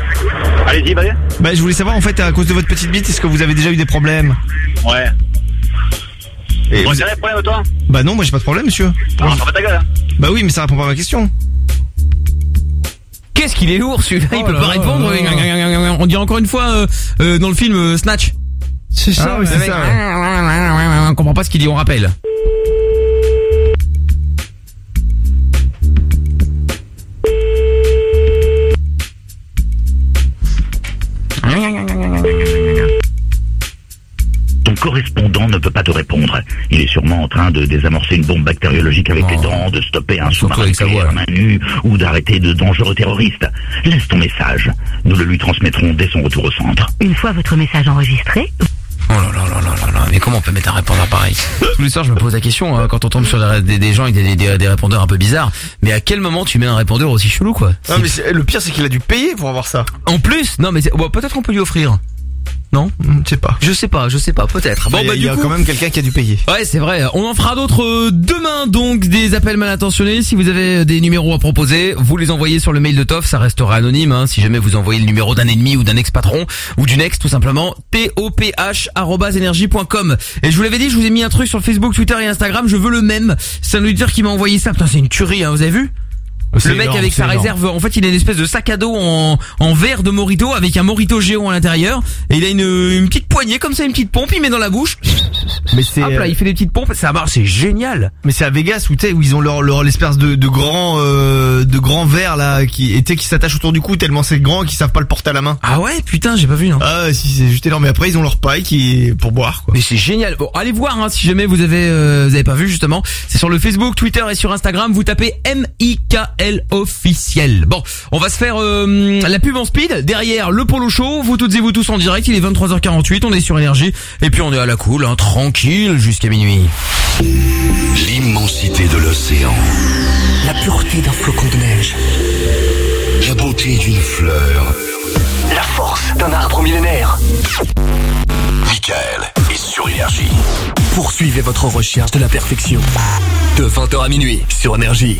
Allez-y, vas-y. Bah je voulais savoir, en fait, à cause de votre petite bite, est-ce que vous avez déjà eu des problèmes? Ouais. Et Bon, vous- t'as des problèmes toi? Bah non, moi j'ai pas de problème, monsieur. Non, fait ta gueule. hein. Bah oui, mais ça répond pas à ma question. Qu'est-ce qu'il est lourd celui-là, il Oh peut pas répondre. On dirait encore une fois euh, euh, dans le film euh, Snatch. C'est ça, Ah oui, c'est ça. ouais. On comprend pas ce qu'il dit, on rappelle. Ton correspondant ne peut pas te répondre. Il est sûrement en train de désamorcer une bombe bactériologique avec les dents, de stopper un sous-marin à main nue ou d'arrêter de dangereux terroristes. Laisse ton message. Nous le lui transmettrons dès son retour au centre. Une fois votre message enregistré, Oh là là là là là là, mais comment on peut mettre un répondeur pareil Tous les soirs, je me pose la question hein, quand on tombe sur des, des- des gens avec des, des- des répondeurs un peu bizarres. Mais à quel moment tu mets un répondeur aussi chelou quoi Non, mais le pire, c'est qu'il a dû payer pour avoir ça. En plus, non mais peut-être qu'on peut lui offrir. Non Je sais pas. Je sais pas, je sais pas, peut-être. Bon il y a, bah il y a coup, quand même quelqu'un qui a dû payer. Ouais, c'est vrai. On en fera d'autres euh, demain, donc des appels mal intentionnés. Si vous avez euh, des numéros à proposer, vous les envoyez sur le mail de Toff. Ça restera anonyme. Hein, si jamais vous envoyez le numéro d'un ennemi ou d'un ex-patron ou d'une ex, tout simplement. toph@energie.com. Et je vous l'avais dit, je vous ai mis un truc sur Facebook, Twitter et Instagram. Je veux le même. C'est un auditeur qui m'a envoyé ça. Putain, c'est une tuerie. Hein, vous avez vu? Le mec énorme, avec sa énorme. réserve, en fait, il a une espèce de sac à dos en, en verre de morito avec un morito géant à l'intérieur. Et il a une, une petite poignée comme ça, une petite pompe, il met dans la bouche. Mais c'est. Hop là, il fait des petites pompes, ça marche, c'est génial. Mais c'est à Vegas où tu sais où ils ont leur leur l'espèce de de grand euh, de grand verre là qui qui s'attache autour du cou tellement c'est grand qu'ils savent pas le porter à la main. Ah ouais, putain, j'ai pas vu non. Ah si c'est juste énorme. Mais après ils ont leur paille qui est pour boire quoi. Mais c'est génial. Bon, allez voir hein, si jamais vous avez euh, vous avez pas vu justement. C'est sur le Facebook, Twitter et sur Instagram. Vous tapez M I K L officiel. Bon, on va se faire euh, la pub en speed. Derrière le polo show, vous toutes et vous tous en direct. Il est 23h48, on est sur énergie et puis on est à la cool, hein, tranquille jusqu'à minuit. L'immensité de l'océan. La pureté d'un flocon de neige. La beauté d'une fleur. La force d'un arbre millénaire. Michael est sur énergie. Poursuivez votre recherche de la perfection. De 20h à minuit sur énergie.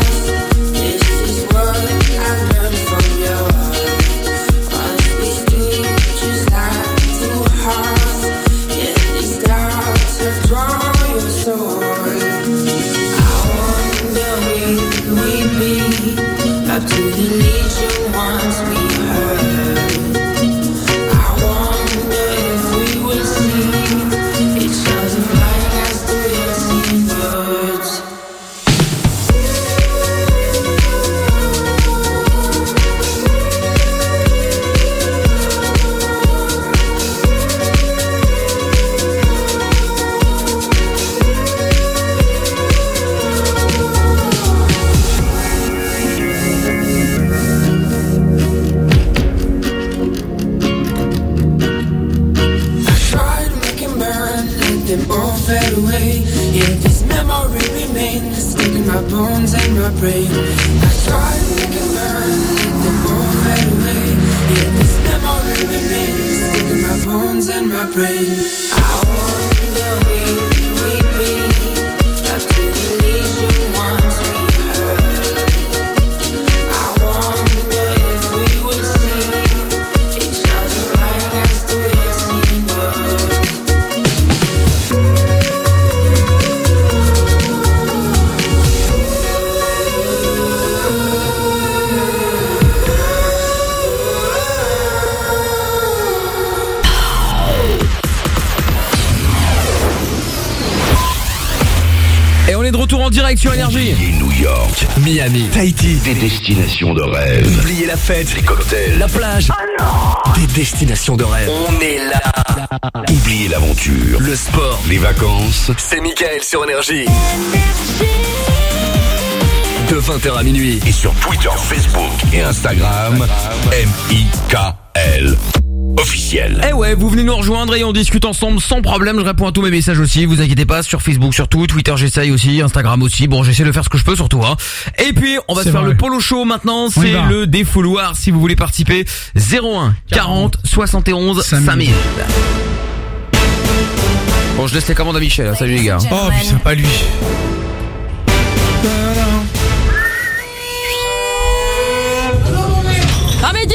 bones and my brain. I tried making burn, let them all fade away. Yet this memory remains stuck in my bones and my brain. Retour en direct sur énergie. New York, Miami, Tahiti. des destinations de rêve. Oubliez la fête, Les cocktails, la plage. Des destinations de rêve. On est là. oubliez l'aventure. Le sport. Les vacances, C'est Michael sur énergie. De 20h à minuit. et sur Twitter, Facebook et Instagram, M-I-K-L officiel. Eh ouais, vous venez nous rejoindre et on discute ensemble sans problème. Je réponds à tous mes messages aussi. Vous inquiétez pas sur Facebook, surtout Twitter, j'essaye aussi, Instagram aussi. Bon, j'essaie de faire ce que je peux surtout. Hein. Et puis on va se faire vrai. le polo show maintenant. C'est le défouloir. Si vous voulez participer, 01 40 71 5000. Bon, je laisse les commandes à Michel. hein. Salut les gars. Oh putain, pas lui. Ah mais dis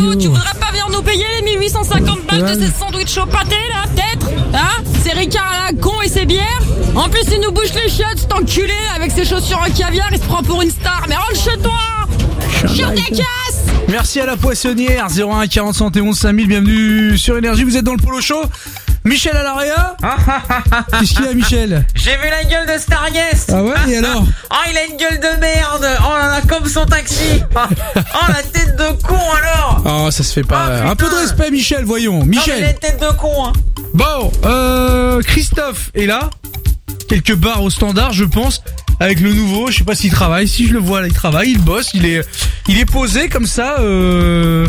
radio, tu voudrais pas venir nous payer les 1850 balles de ces sandwichs au pâté là, peut-être Hein? Ces ricards à la con et ces bières. En plus il nous bouge les chiottes, cet enculé, avec ses chaussures en caviar, il se prend pour une star. Mais rentre chez toi! Chien des casses Merci à la poissonnière 01 40 71 5000 bienvenue sur énergie vous êtes dans le polo show Michel à l'area Qu'est-ce qu'il y a Michel J'ai vu la gueule de Starguest Ah ouais et alors Oh il a une gueule de merde. Oh là là comme son taxi. Oh la tête de con alors. Oh ça se fait pas. Un peu de respect Michel voyons. Non mais il a Michel une tête de con hein. Bon euh, Christophe est là. Quelque part au standard je pense avec le nouveau, je sais pas s'il travaille, si je le vois là, il travaille, il bosse, il est il est posé comme ça euh...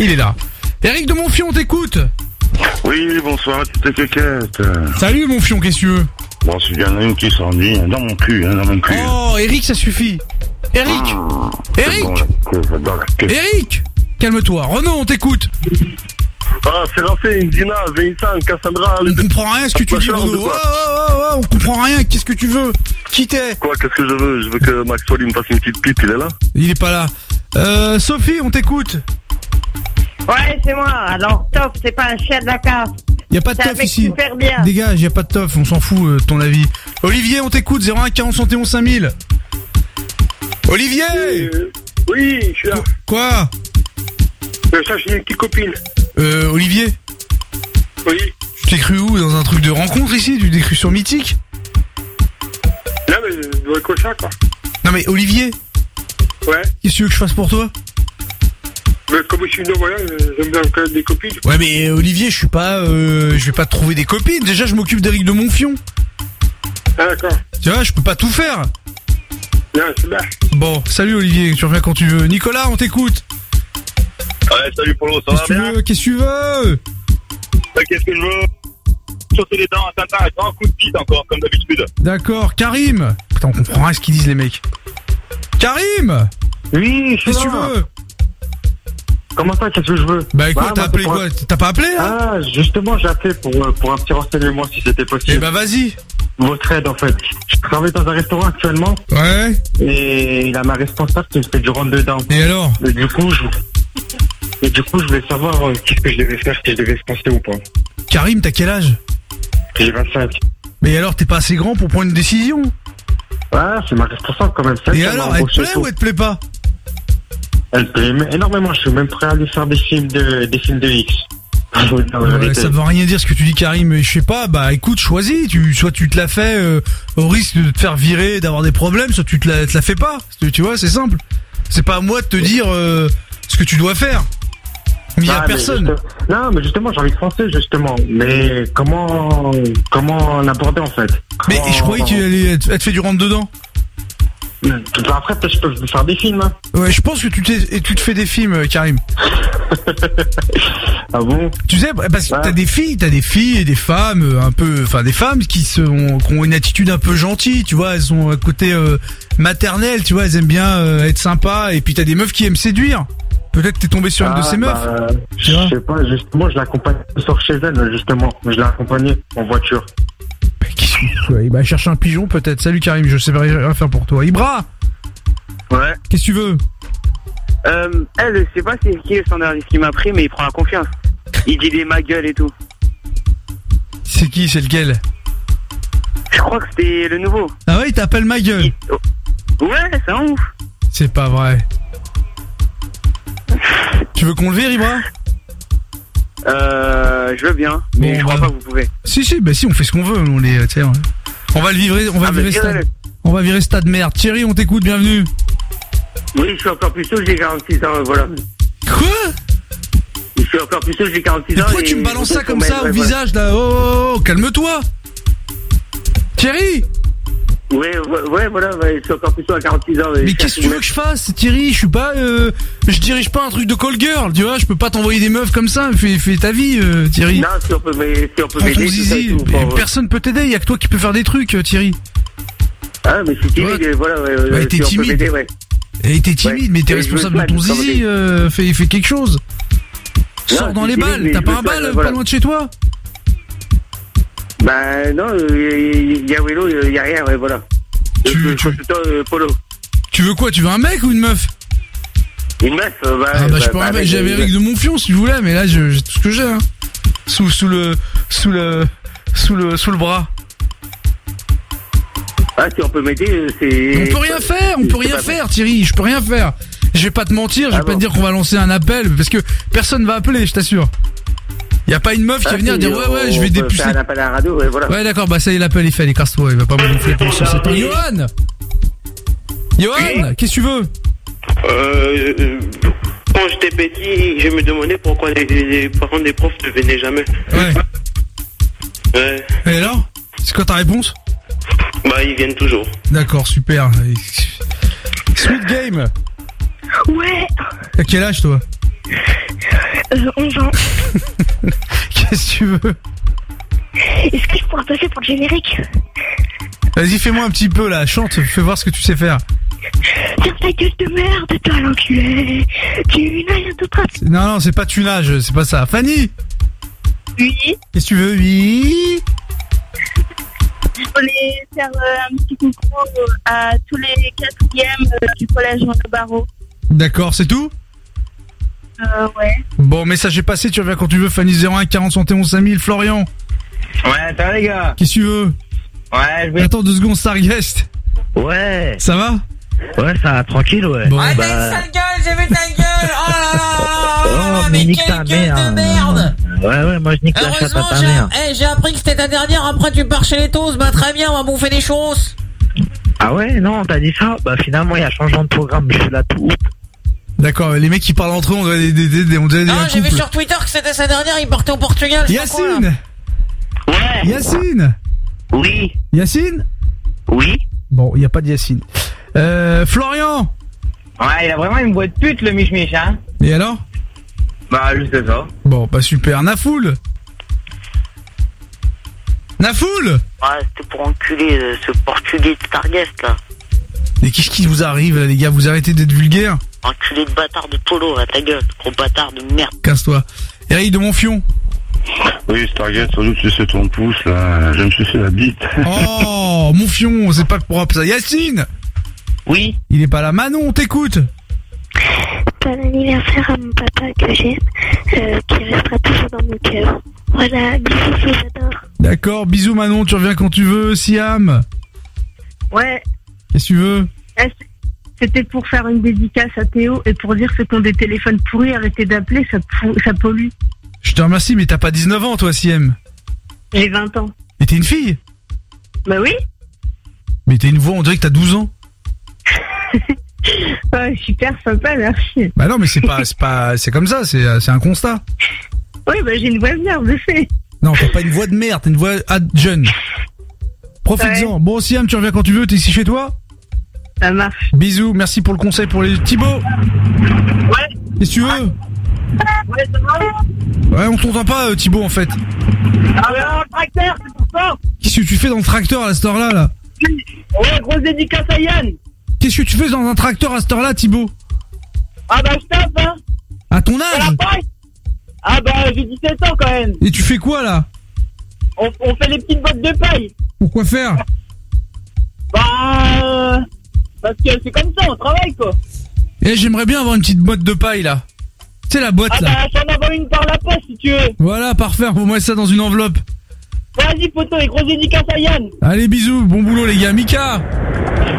il est là. Eric de Monfion, on t'écoute. Oui, bonsoir, petite coquette. Salut Monfion, qu'est-ce que tu veux? Bon, c'est bien une qui s'ennuie, hein, dans mon cul, hein, dans mon cul. Oh, Eric, ça suffit. Eric Eric Bon, la queue, j'adore la queue. Eric Calme-toi. Renaud, on t'écoute. Ah, c'est lancé, Dina, Vincent, Cassandra. On comprend rien ce que tu dis, Renaud. on comprend rien. Qu'est-ce que tu veux? Qui t'es? Quoi, qu'est-ce que je veux? Je veux que il me fasse une petite pipe, il est là? Il est pas là. Euh, Sophie, on t'écoute. Ouais, c'est moi. Alors, top, c'est pas un chien de la casse. Y a pas de Ça teuf fait ici. super bien. Dégage, y a pas de teuf, on s'en fout euh, de ton avis. Olivier, on t'écoute 01 40 71 5000. Olivier Oui, je suis là. Quoi Euh, ça, j'ai une petite copine. Euh, Olivier Oui. Tu t'es cru où Dans un truc de rencontre ici Tu t'es cru sur Mythique Là, mais je dois être ça, quoi. Non mais Olivier Ouais. Qu'est-ce que tu veux que je fasse pour toi Mais comme je suis une voilà, j'aime bien connaître des copines. Ouais mais euh, Olivier, je suis pas... Euh, je vais pas te trouver des copines. Déjà, je m'occupe d'Éric de Monfion. Ah, d'accord. Tu vois, je peux pas tout faire. Non, c'est bien. Bon, salut Olivier, tu reviens quand tu veux. Nicolas, on t'écoute. Ouais, salut Polo, ça Qu'est-ce va que tu bien veux? Qu'est-ce que tu veux? Ouais, Qu'est-ce que je veux? Chausser les dents à Tintin, un grand coup de bite encore, comme d'habitude. D'accord, Karim. Putain, on comprend rien ce qu'ils disent les mecs. Karim Oui, je Qu'est-ce que tu veux? Comment ça, qu'est-ce que je veux Bah écoute, Ouais, t'as appelé quoi un- T'as pas appelé hein Ah, justement, j'ai appelé pour, euh, pour un petit renseignement si c'était possible. Eh bah vas-y. Votre aide, en fait. Je travaille dans un restaurant actuellement. Ouais. Et il a ma responsable qui me fait du rentre dedans. Et alors? Et du coup, je... Et du coup, je voulais savoir euh, qu'est-ce que je devais faire, si je devais se penser ou pas. Karim, t'as quel âge? J'ai 25. Mais alors, t'es pas assez grand pour prendre une décision? Ouais, c'est ma responsable quand même. Et alors, elle te plaît ou elle te plaît pas? Elle plaît énormément. Je suis même prêt à lui faire des films de, des films de X. Ouais, ça veut rien dire ce que tu dis Karim, mais je sais pas, bah écoute, choisis, tu, soit tu te la fais euh, au risque de te faire virer, d'avoir des problèmes, soit tu te la, te la fais pas, tu, vois, c'est simple. C'est pas à moi de te dire euh, ce que tu dois faire. Mais il a Ah, mais personne. juste- Non, mais justement, j'ai envie de penser, justement. Mais comment, comment l'aborder, en fait? Mais je croyais qu'elle allait- te fait du rentre dedans. Bah, Après, je peux faire des films. hein. Ouais, je pense que tu, t'es- tu te fais des films, euh, Karim. ah bon? Tu sais, parce que t'as des filles, t'as des filles et des femmes, euh, un peu, enfin des femmes qui sont, qui ont une attitude un peu gentille, tu vois, elles sont à côté euh, maternel, tu vois, elles aiment bien euh, être sympas, et puis t'as des meufs qui aiment séduire. Peut-être t'es tombé sur une de Ah, ces meufs. bah, Je sais pas, justement, je l'accompagne sur chez elle, justement. Je l'ai accompagnée en voiture. Ouais, bah cherche un pigeon peut-être. Salut Karim, je sais pas rien faire pour toi. Ibra, Ouais. qu'est-ce que tu veux Euh, elle, je sais pas c'est qui le standardiste qui m'a pris, mais il prend la confiance. Il dit des ma gueule et tout. C'est qui, c'est lequel Je crois que c'était le nouveau. Ah ouais, il t'appelle ma gueule. Ouais, c'est un ouf. C'est pas vrai. Tu veux qu'on le vire, Ibra Euh, je veux bien, mais Bon, je crois bah. pas que vous pouvez. Si si, bah si, on fait ce qu'on veut, on est, tu sais, on- va le vivre, on va Ah, virer stade, on va virer stade merde. Thierry, on t'écoute, bienvenue. Oui, je suis encore plus tôt, j'ai 46 ans, voilà. Quoi? Je suis encore plus tôt, j'ai 46 Mais ans. pourquoi et tu me balances ça comme ouais, ça ouais, au visage là? Oh, oh, oh, calme-toi. Thierry Ouais, ouais, ouais, voilà, ouais, je suis encore plus tôt à 46 ans. Mais qu'est-ce que tu veux que je fasse, Thierry? Je suis pas, euh, je dirige pas un truc de call girl, tu vois. Je peux pas t'envoyer des meufs comme ça. Fais, fais ta vie, euh, Thierry. Non, si on peut, mais, si on peut m'aider, tout ça et zizi. tout, Mais bon, Personne peut t'aider. Y a que toi qui peux faire des trucs, euh, Thierry. Ah, mais je suis timide, voilà, ouais, Ouais, ouais, t'es si on peut timide. ouais. Et t'es timide, mais t'es responsable de ton zizi. euh, fais, fais quelque chose. Sors dans les balles. T'as pas un bal soigne, pas loin de chez toi Bah, non, il y a vélo, il y a rien, ouais, voilà. Tu, Euh, euh, Polo. Tu veux quoi Tu veux un mec ou une meuf? Une meuf, euh, bah. Ah bah je peux bah, un mec. J'avais euh, Eric de Monfion si je voulais, mais là je- j'ai tout ce que j'ai. Hein. Sous sous le sous le sous le sous le bras. Ah, si on peut m'aider, euh, c'est. On peut rien faire, on peut rien faire, Thierry. Je peux rien faire. Je vais pas te mentir, je vais pas te dire qu'on va lancer un appel parce que personne va appeler, je t'assure. Y a pas une meuf qui va venir dire ouais ouais, je vais dépuceler. Faire un appel à la radio, ouais, voilà. Ouais d'accord, bah ça y est, l'appel est fait, écrase-toi, il va pas me gonfler pour sur cette Johan Johan, qu'est-ce que tu veux? Euh, quand j'étais petit, je me demandais pourquoi les, les- les parents des profs ne venaient jamais. Ouais. Ouais. Et alors? C'est quoi ta réponse? Bah, ils viennent toujours. D'accord, super. Sweet game Ouais, T'as quel âge toi? Euh, 11 ans. Qu'est-ce que tu veux? Est-ce que je pourrais passer pour le générique? Vas-y, fais-moi un petit peu là, chante, fais voir ce que tu sais faire. Ferme ta gueule de merde, toi l'enculé. Tu n'as rien d'autre à Non, non, c'est pas tunage, c'est pas ça. Fanny! Oui, Qu'est-ce que tu veux? Oui. Je voulais faire euh, un petit coucou euh, à tous les quatrièmes euh, du collège Jean de Barreau. D'accord, c'est tout? Euh, ouais. Bon, message est passé, tu reviens quand tu veux, Fanny 01 40 71 5000, Florian. Ouais, ça va les gars? Qu'est-ce que tu veux? Ouais, je vais... Attends deux secondes, Starguest. Ouais. Ça va? Ouais, ça va, tranquille, ouais. Bon, bah... Ta gueule, j'ai vu ta gueule Oh là là là là là, mais nique quelle ta gueule de merde Ouais, ouais, moi je nique la chatte à ta mère. eh, j'ai appris que c'était ta dernière, après tu pars chez les toasts, bah très bien, on va bouffer des choses. Ah ouais, non, t'as dit ça? Bah finalement, il y a changement de programme, je suis là tout. D'accord, les mecs qui parlent entre eux, on dirait des, des, on dirait des Non, un j'ai vu sur Twitter que c'était sa dernière, il partait au Portugal. je sais pas quoi, là. Yacine Ouais. Yacine Oui. Yacine Oui. Bon, il n'y a pas de Yacine. Euh, Florian Ouais, il a vraiment une voix de pute, le Mich-Mich, hein. Et alors Bah, juste ça. Bon, bah super. Nafoul Nafoul Ouais, c'était pour enculer euh, ce portugais de Starguest là. Mais qu'est-ce qui vous arrive là, les gars? Vous arrêtez d'être vulgaire? Enculé de bâtard de polo, à ta gueule, gros bâtard de merde. Casse-toi. Eric de Monfion Oui, Stargate, sans doute c'est ton pouce, là. Je me suis fait la bite. Oh, Monfion, c'est pas propre ça. Yacine Oui Il est pas là. Manon, on t'écoute Bon anniversaire à mon papa que j'aime, euh, qui restera toujours dans mon cœur. Voilà, bisous, je vous adore. D'accord, bisous Manon, tu reviens quand tu veux. Siam, Ouais. qu'est-ce que tu veux? C'était pour faire une dédicace à Théo et pour dire ceux qui ont des téléphones pourris, arrêtez d'appeler, ça, pollue. Je te remercie, mais t'as pas 19 ans toi, Siam. J'ai 20 ans. Et t'es une fille Bah oui. Mais t'as une voix, on dirait que t'as 12 ans. Ouais, super sympa, merci. Bah non, mais c'est pas, c'est pas, c'est comme ça, c'est, c'est un constat. Oui, bah j'ai une voix bien, en effet. Non, t'as pas une voix de merde, t'as une voix ad- jeune. Profites-en. Bon, Siam, tu reviens quand tu veux, t'es ici chez toi Ça marche. Bisous, merci pour le conseil pour les Thibaut. Ouais. Qu'est-ce que tu veux Ouais, ça va Ouais, on t'entend pas, euh, Thibaut, en fait. Ah, mais un tracteur, c'est pour ça Qu'est-ce que tu fais dans le tracteur à cette heure-là, là Ouais, grosse dédicace à Yann Qu'est-ce que tu fais dans un tracteur à cette heure-là, Thibaut Ah bah je tape, hein À ton âge Ah bah j'ai 17 ans quand même Et tu fais quoi, là on, on fait les petites bottes de paille Pourquoi faire Bah... euh, Parce que c'est comme ça, on travaille quoi Eh, j'aimerais bien avoir une petite boîte de paille, là. Tu sais, la boîte, Ah là. bah j'en avoir une par la poste si tu veux Voilà, parfait, envoie-moi ça dans une enveloppe. Vas-y poto, et grosse dédicace à Yann Allez, bisous, bon boulot, les gars. Mika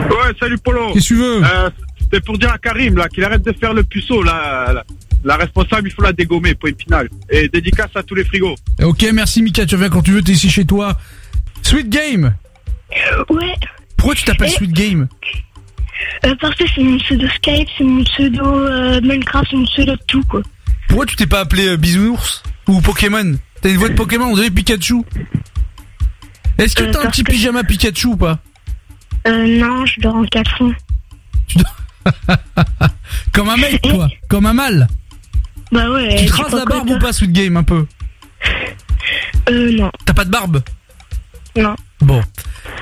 Ouais, salut Polo. Qu'est-ce que tu veux Euh, C'était pour dire à Karim là qu'il arrête de faire le puceau là. La, la responsable, il faut la dégommer, point final. Et dédicace à tous les frigos. Ok, merci, Mika, tu reviens quand tu veux, t'es ici chez toi. Sweet Game Ouais, Pourquoi tu t'appelles. Sweet Game? Euh, parce que c'est mon pseudo Skype, c'est mon pseudo euh, Minecraft, c'est mon pseudo de tout quoi. Pourquoi tu t'es pas appelé euh, Bisounours Ou Pokémon? T'as une voix de Pokémon, on dirait Pikachu. Est-ce que Euh, t'as un parce petit que- pyjama Pikachu ou pas? Euh, non, je dors en caleçon. Comme un mec, quoi. Comme un mâle. Bah ouais. tu te rases la barbe ou pas, Sweet Game, un peu? Euh, non. T'as pas de barbe? Non. Bon.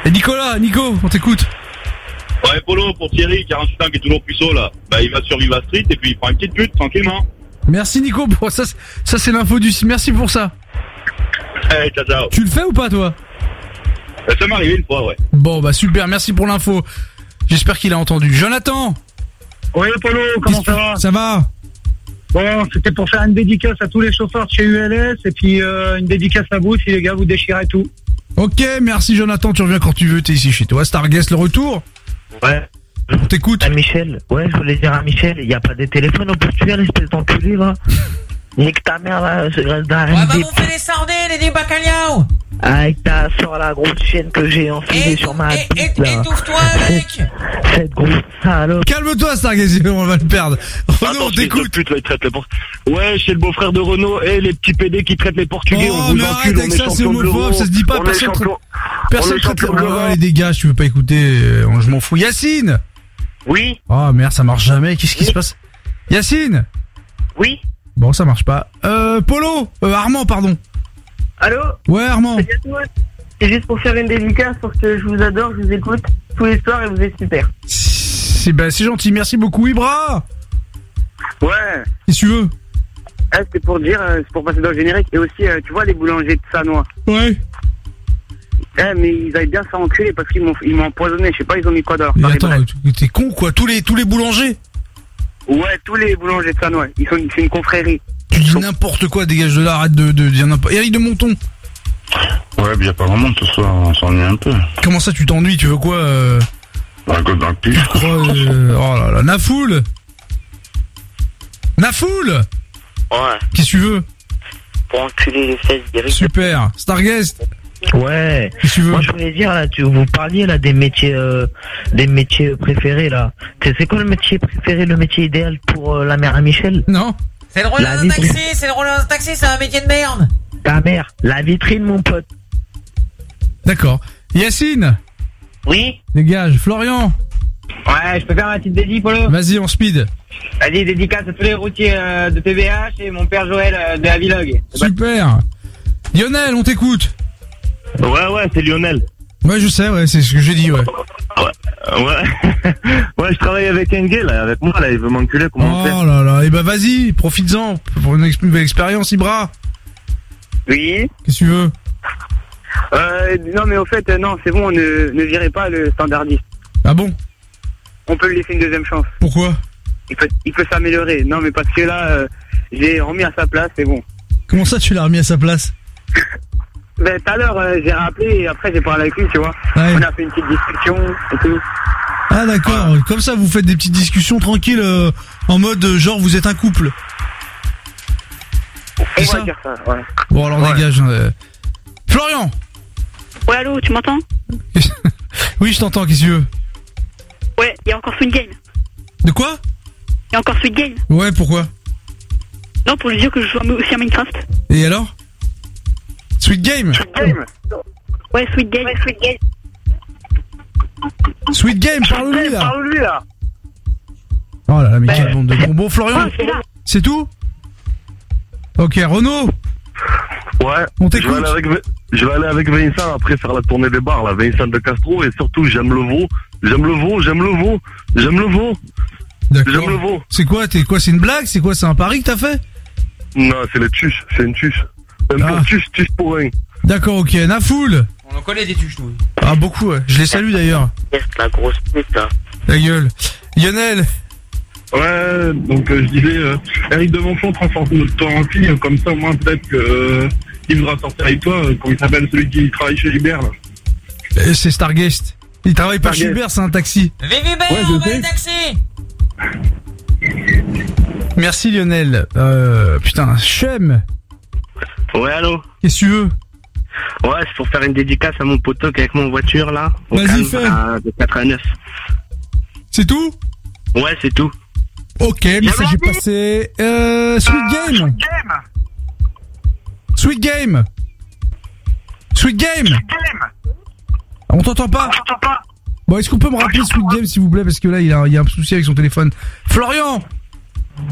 Et Nicolas, Nico, on t'écoute. Ouais, Polo, pour Thierry, 48 ans, qui est toujours puceau, là. Bah, il va sur Viva Street et puis il prend une petite pute, tranquillement. Merci Nico, pour ça, c'est- ça c'est l'info du site. Merci pour ça. Hey, ciao, ciao. Tu le fais ou pas toi? Ça m'est arrivé une fois, ouais. Bon bah super, merci pour l'info. J'espère qu'il a entendu. Jonathan? Oui, Polo, comment ça va? Ça va? Bon, c'était pour faire une dédicace à tous les chauffeurs de chez ULS et puis euh, une dédicace à vous si les gars vous déchirez tout. Ok, merci Jonathan, tu reviens quand tu veux, t'es ici chez toi. Starguest le retour Ouais. On t'écoute. À Michel, ouais, je voulais dire à Michel, il y a pas des téléphones au Portugal, espèce d'enculé, là. Nique ta mère, là, ce graisse Ouais, bah d'arrêt. bouffer des sardines et des bacalhao Avec ta soeur, la grosse chienne que j'ai enfilée sur ma bite, là. Étouffe-toi, mec Cette grosse salope. Calme-toi Starguest, on va le perdre. Renaud, on t'écoute. Pute, là, il traite les Por- Ouais, chez le beau-frère de Renault et les petits PD qui traitent les Portugais. Oh, on vous mais encule, arrête on avec est ça, c'est champion de homophobe, l'Euro, ça se dit pas, on est personne champion- traite- Personne est traite champion de les- l'Europe. Ouais, les dégâts, tu veux pas écouter, euh, je m'en fous. Yacine Oui Oh merde, ça marche jamais, qu'est-ce qui se passe? Yacine Oui Bon, ça marche pas. Euh, Polo euh, Armand, pardon. Allô Ouais, Armand. C'est C'est juste pour faire une dédicace parce que je vous adore, je vous écoute tous les soirs et vous êtes super. C'est bah, c'est gentil, merci beaucoup. Ibra Ouais que tu veux Eh, C'était pour dire, euh, c'est pour passer dans le générique. Et aussi, euh, tu vois, les boulangers de Sanois. Ouais. Eh, mais ils avaient bien faire enculer parce qu'ils m'ont ils m'ont empoisonné. Je sais pas, ils ont mis quoi dans leur Mais attends, t'es con quoi Tous les tous les boulangers Ouais, tous les boulangers de Sanois. Ils sont, c'est une confrérie. Tu dis n'importe quoi, dégage de là, arrête de, de dire n'importe. Eric de Monton. Ouais, mais y a pas vraiment ce soir, on s'ennuie un peu. Comment ça, tu t'ennuies Tu veux quoi euh... Bah, comme dans le pif. crois, euh, Oh là là, Nafoul Nafoul Ouais. Qu'est-ce que tu veux Pour enculer les fesses d'Eric. Super. Starguest Ouais. Moi, je voulais dire, là, tu, vous parliez, là, des métiers, euh, des métiers préférés, là. C'est quoi le métier préféré, le métier idéal pour euh, la mère à Michel? Non. C'est le rôle d'un taxi, c'est le rôle d'un taxi, c'est un métier de merde. Ta mère, la vitrine, mon pote. D'accord. Yacine? Oui? Dégage. Florian? Ouais, je peux faire ma petite dédie, Polo Vas-y, en speed. Vas-y, dédicace à tous les routiers euh, de TVH et mon père Joël euh, de la Vlog. Super. Lionel, on t'écoute. Ouais, ouais, c'est Lionel. Ouais, je sais, ouais, c'est ce que j'ai dit, ouais. Euh, Ouais. ouais, je travaille avec un gay, là, avec moi, là, il veut m'enculer, comment on fait Oh là là, et bah vas-y, profites-en pour une nouvelle expérience, Ibra. Oui. Qu'est-ce que tu veux? Euh, non, mais au fait, euh, non, c'est bon, ne, ne virez pas le standardiste. Ah bon? On peut lui laisser une deuxième chance. Pourquoi? Il peut, il peut s'améliorer. Non, mais parce que là, euh, j'ai remis à sa place, c'est bon. Comment ça, tu l'as remis à sa place? Ben, tout à l'heure, euh, j'ai rappelé et après, j'ai parlé avec lui, tu vois. Ouais. On a fait une petite discussion et tout. Ah d'accord, comme ça vous faites des petites discussions tranquilles euh, en mode euh, genre vous êtes un couple. On ça va dire ça, ouais. Bon alors dégage. euh. Florian Ouais, allô, tu m'entends Oui, je t'entends, qu'est-ce que tu veux Ouais, il y a encore Sweet Game. De quoi Il y a encore Sweet Game. Ouais, pourquoi Non, pour lui dire que je joue aussi à Minecraft. Et alors Sweet Game Ouais, Sweet Game. Ouais, Sweet Game. Sweet Game, parle-lui là Parle-lui, là Oh là là, mais quelle bande de cons. Bon, Florian, Oh, c'est là. c'est tout Ok, Renaud Ouais. On je t'écoute. vais, aller avec, Ve- je vais aller avec Vincent après faire la tournée des bars, là. Vincent de Castro, et surtout, j'aime le veau. J'aime le veau, j'aime le veau, j'aime le veau. D'accord. J'aime le veau. C'est quoi T'es quoi C'est une blague? C'est quoi C'est un pari que t'as fait? Non, c'est le tuche, c'est une tuche. Un Ah. tuche, tuche pour un. D'accord, ok. Nafoul On en connaît des tuches, nous. Ah, beaucoup, ouais. Je les salue d'ailleurs. La grosse pute, là. Ta gueule. Lionel Ouais, donc euh, je disais, euh, Eric de Monfort transforme notre temps en fille, comme ça au moins peut-être que euh, il voudra sortir avec toi, euh, comment il s'appelle celui qui travaille chez Hubert là. Euh, C'est Starguest. Il travaille pas chez Starguest. Uber, c'est un taxi. Vive Hubert, Ouais, je on va sais. le taxi Merci Lionel. Euh, putain, Chem. Ouais, allô Qu'est-ce que tu veux? Ouais, c'est pour faire une dédicace à mon poteau qui est avec mon voiture, là. au Vas-y, fais. à- De 89. C'est tout? Ouais, c'est tout. Ok, message est passé. Euh, Sweet Game. Sweet Game. Sweet Game. On t'entend pas? Bon, est-ce qu'on peut me rappeler Sweet Game s'il vous plaît? Parce que là il a, il y a un souci avec son téléphone. Florian.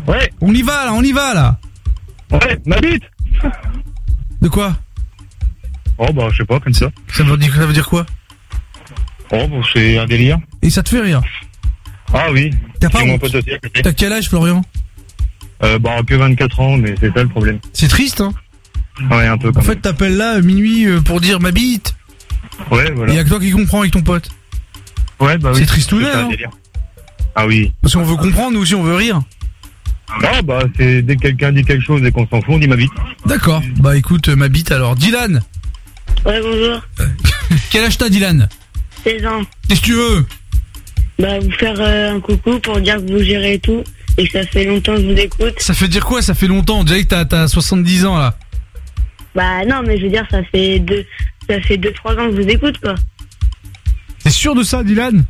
Ouais. On y va là, on y va là. Ouais, ma bite De quoi Oh bah je sais pas, comme ça. Ça veut dire, ça veut dire quoi Oh bah c'est un délire. Et ça te fait rire Ah oui. T'as pas honte. T'as quel âge Florian Euh, bah que 24 ans, mais c'est ça le problème. C'est triste hein Ouais, un peu En fait t'appelles là euh, minuit euh, pour dire ma bite. Ouais, voilà. Il y a que toi qui comprends avec ton pote. Ouais, bah oui. C'est tristounet, hein. Ah oui. Parce qu'on veut comprendre, nous aussi on veut rire. Ah bah c'est dès que quelqu'un dit quelque chose et qu'on s'en fout, on dit ma bite. D'accord. Bah écoute, euh, ma bite alors. Dylan Ouais, bonjour. Quel âge t'as Dylan 16 ans. Qu'est-ce que tu veux Bah, vous faire euh, un coucou pour dire que vous gérez et tout. Et que ça fait longtemps que je vous écoute. Ça fait dire quoi Ça fait longtemps? On dirait que t'as, t'as 70 ans là. Bah, non, mais je veux dire, ça fait deux, ça fait deux, trois ans que je vous écoute, quoi. T'es sûr de ça, Dylan?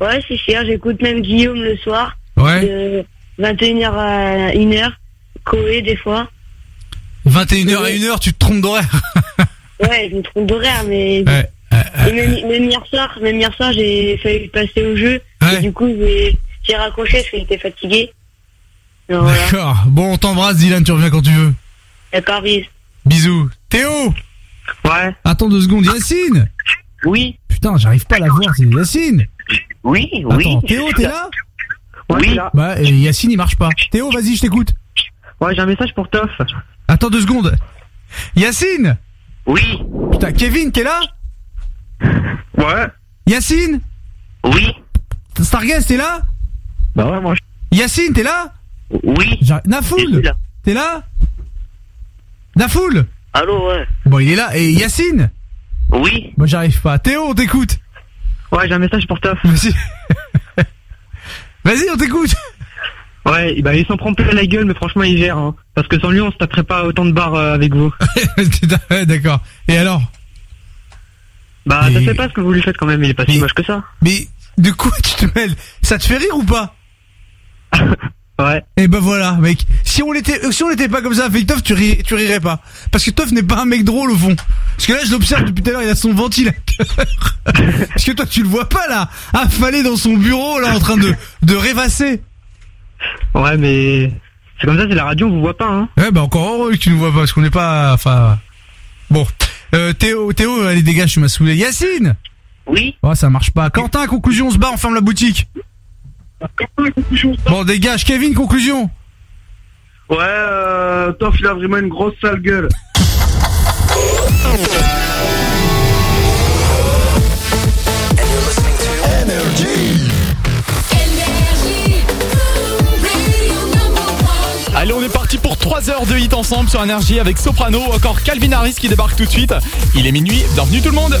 Ouais, c'est cher. J'écoute même Guillaume le soir. Ouais. De 21h à 1h. Coé, des fois. 21h à 1h, tu te trompes d'horaire. Ouais, je me trompe d'horaire, mais. Ouais. Et même, même hier soir, même hier soir, j'ai failli passer au jeu. Ouais. Et du coup, j'ai raccroché parce que j'étais fatigué. Voilà. D'accord. Bon, on t'embrasse, Dylan. Tu reviens quand tu veux. D'accord, bis. Bisous. Théo Ouais. Attends deux secondes. Yacine Oui. Putain, j'arrive pas à la voir. C'est Yacine. Oui, oui. Attends, Théo, t'es là Oui. Bah, et Yacine, il marche pas. Théo, vas-y, je t'écoute. Ouais, j'ai un message pour Toff. Attends deux secondes. Yacine Oui. Putain, Kevin, t'es là Ouais. Yacine Oui. Starguest, t'es là Bah ouais, moi Yacine, t'es là Oui. Nafoul T'es là Nafoul Allô, ouais. Bon, il est là. Et Yacine Oui. Moi, j'arrive pas. Théo, on t'écoute. Ouais, j'ai un message pour Toff. Vas-y. Vas-y, on t'écoute. Ouais, bah, il s'en prend plein la gueule, mais franchement, il gère. Hein. Parce que sans lui, on se taperait pas autant de barres euh, avec vous. Ouais, D'accord. Et alors? Bah, ça fait pas ce que vous lui faites quand même, il est pas si moche que ça. Mais de quoi tu te mêles? Ça te fait rire ou pas? Ouais. Et ben voilà, mec. Si on était, si on était pas comme ça avec Toff, tu, ri- tu rirais pas. Parce que Toff n'est pas un mec drôle au fond. Parce que là, je l'observe depuis tout à l'heure, il a son ventilateur. Parce que toi, tu le vois pas là, affalé dans son bureau là, en train de de rêvasser. Ouais, mais c'est comme ça, c'est la radio, on vous voit pas, hein. Ouais, bah encore heureux que tu nous vois pas, parce qu'on n'est pas, enfin, bon. Euh, Théo, Théo, allez dégage, tu m'as saoulé. Yacine. Oui. Oh, ça marche pas. Quentin, conclusion, on se bat, on ferme la boutique. Bon, dégage. Kevin, conclusion. Ouais, euh, Toff, il a vraiment une grosse sale gueule. Allez, on est parti pour 3 heures de hit ensemble sur Énergie avec Soprano, encore Calvin Harris qui débarque tout de suite. Il est minuit, bienvenue tout le monde.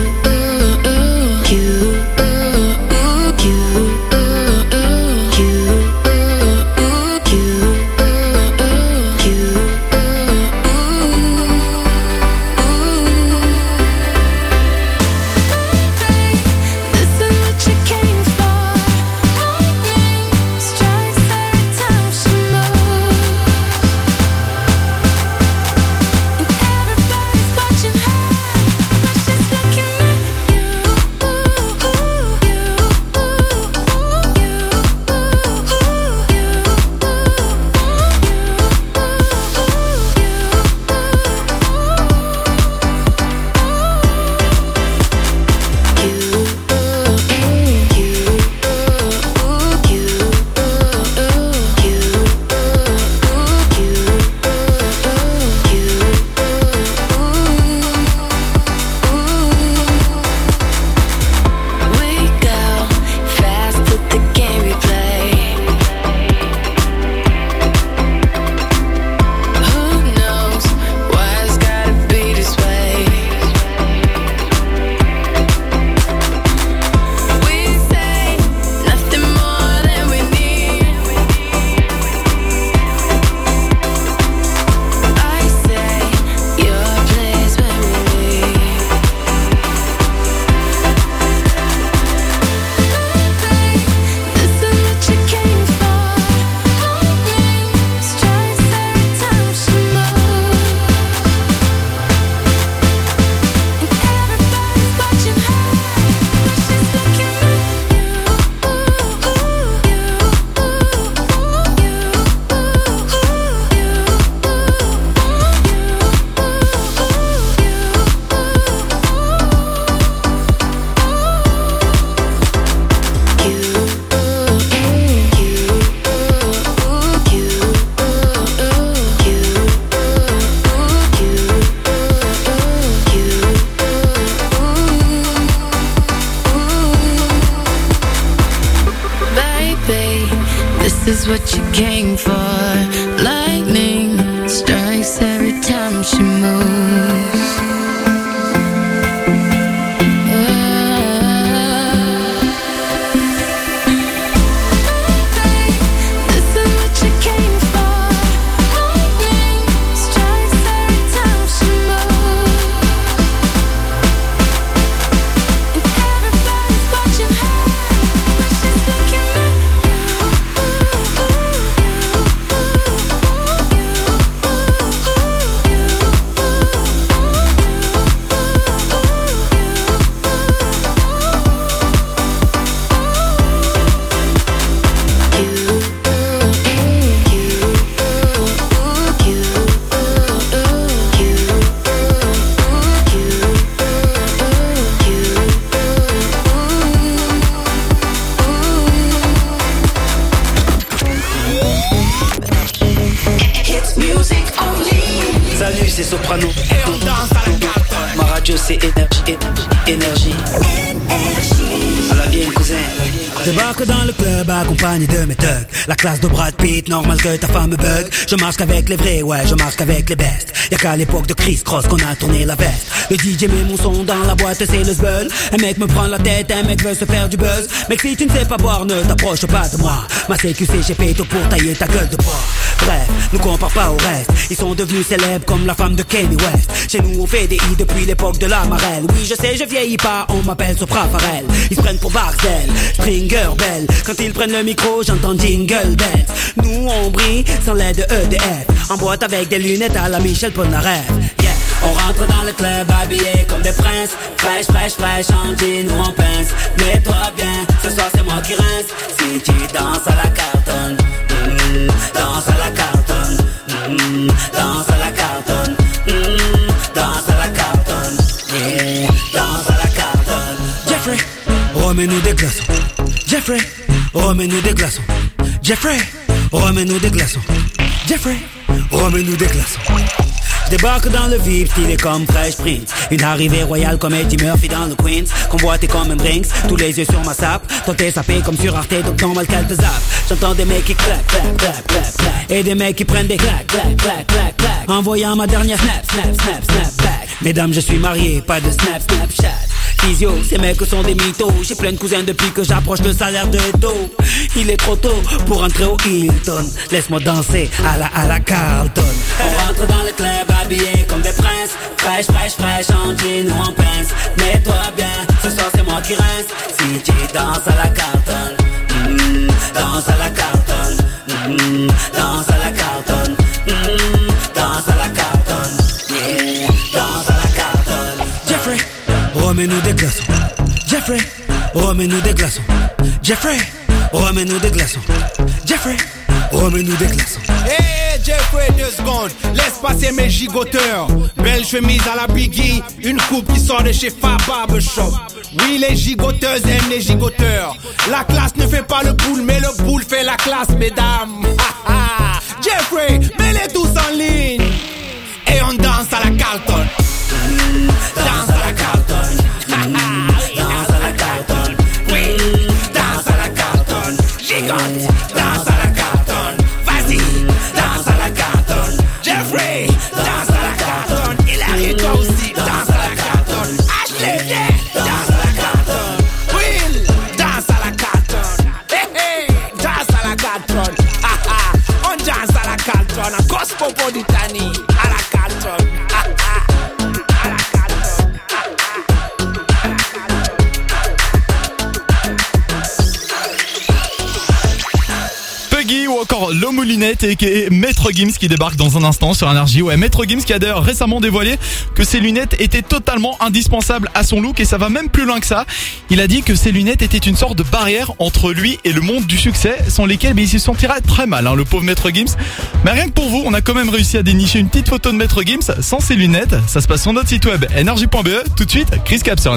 move que ta femme me bug. Je marche qu'avec les vrais, ouais, je marche qu'avec les bestes Y'a qu'à l'époque de Chris Cross qu'on a tourné la veste. Le DJ met mon son dans la boîte, c'est le zbeul. Un mec me prend la tête, un mec veut se faire du buzz. Mec si tu ne sais pas boire, ne t'approche pas de moi. Ma CQC, j'ai tout pour tailler ta gueule de bois Bref, nous compare pas au reste Ils sont devenus célèbres comme la femme de Kanye West. Chez nous on fait des hits depuis l'époque de la marelle. Oui je sais, je vieillis pas, on m'appelle Sopra Farel Ils se prennent pour Barcel, Stringer Bell. Quand ils prennent le micro, j'entends Jingle Bells Nous on brille sans l'aide de EDF En boîte avec des lunettes à la Michel Polnareff Yeah. On rentre dans le club habillé comme des princes. Fraîche, fraîche, fraîche, en jean ou en pince. Mets-toi bien, ce soir c'est moi qui rince. Si tu danses à la cartonne Danse à la cartonne. Mm, Danse à la cartonne. Mm, Danse à la cartonne. Yeah, Danse à la cartonne. Jeffrey, remets-nous des glaçons. Jeffrey, remets-nous des glaçons. Jeffrey, remets-nous des glaçons. Jeffrey, remets-nous des glaçons Débarque dans le vip, stylé comme Fresh Prince. Une arrivée royale comme Eddie Murphy dans le Queens. Convoité comme un Brinks, tous les yeux sur ma sape. Toi t'es sapé comme sur Arte, donc normal qu'elle te zappe J'entends des mecs qui claquent, claquent, claquent, claquent, claquent. Et des mecs qui prennent des claques, claques, claques, claques, claques. Envoyant ma dernière snap, snap, snap, snap back. Mesdames, je suis marié, pas de snap, snapchat Ces mecs sont des mythos. J'ai plein de cousins depuis que j'approche le salaire de dos Il est trop tôt pour entrer au Hilton. Laisse-moi danser à la, à la Carlton. On rentre dans le club habillé comme des princes. Fraîche, fraîche, fraîche, en jean ou en pince. Mets-toi bien, ce soir c'est moi qui rince. Si tu danses à la Carlton mm, Danse à la Carlton mm, Danse à la Carlton mm, remets-nous des glaçons. Jeffrey, remets-nous des glaçons. Jeffrey, remets-nous des glaçons. Jeffrey, remets-nous des glaçons. Hey Jeffrey, deux secondes, laisse passer mes gigoteurs. Belle chemise à la Biggie, une coupe qui sort de chez Fab Barbershop. Oui, les gigoteuses aiment les gigoteurs. La classe ne fait pas le boule, mais le boule fait la classe, mesdames. Jeffrey, mets-les tous en ligne. Et on danse à la Carlton. Danse God. Puggy ou encore Lomolinette et Maître Gims qui débarque dans un instant sur Énergie. Ouais, Maître Gims qui a d'ailleurs récemment dévoilé que ses lunettes étaient totalement indispensables à son look et ça va même plus loin que ça. Il a dit que ses lunettes étaient une sorte de barrière entre lui et le monde du succès sans lesquels mais il se sentira très mal, hein, le pauvre Maître Gims. Mais rien que pour vous, on a quand même réussi à dénicher une petite photo de Maître Gims sans ses lunettes. Ça se passe sur notre site web energie.be. Tout de suite, Chris Cap sur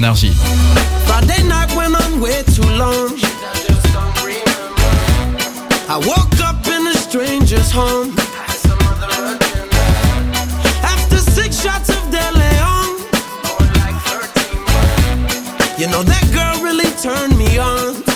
a stranger's home. After six shots of De Leon. You know that girl really turned me on.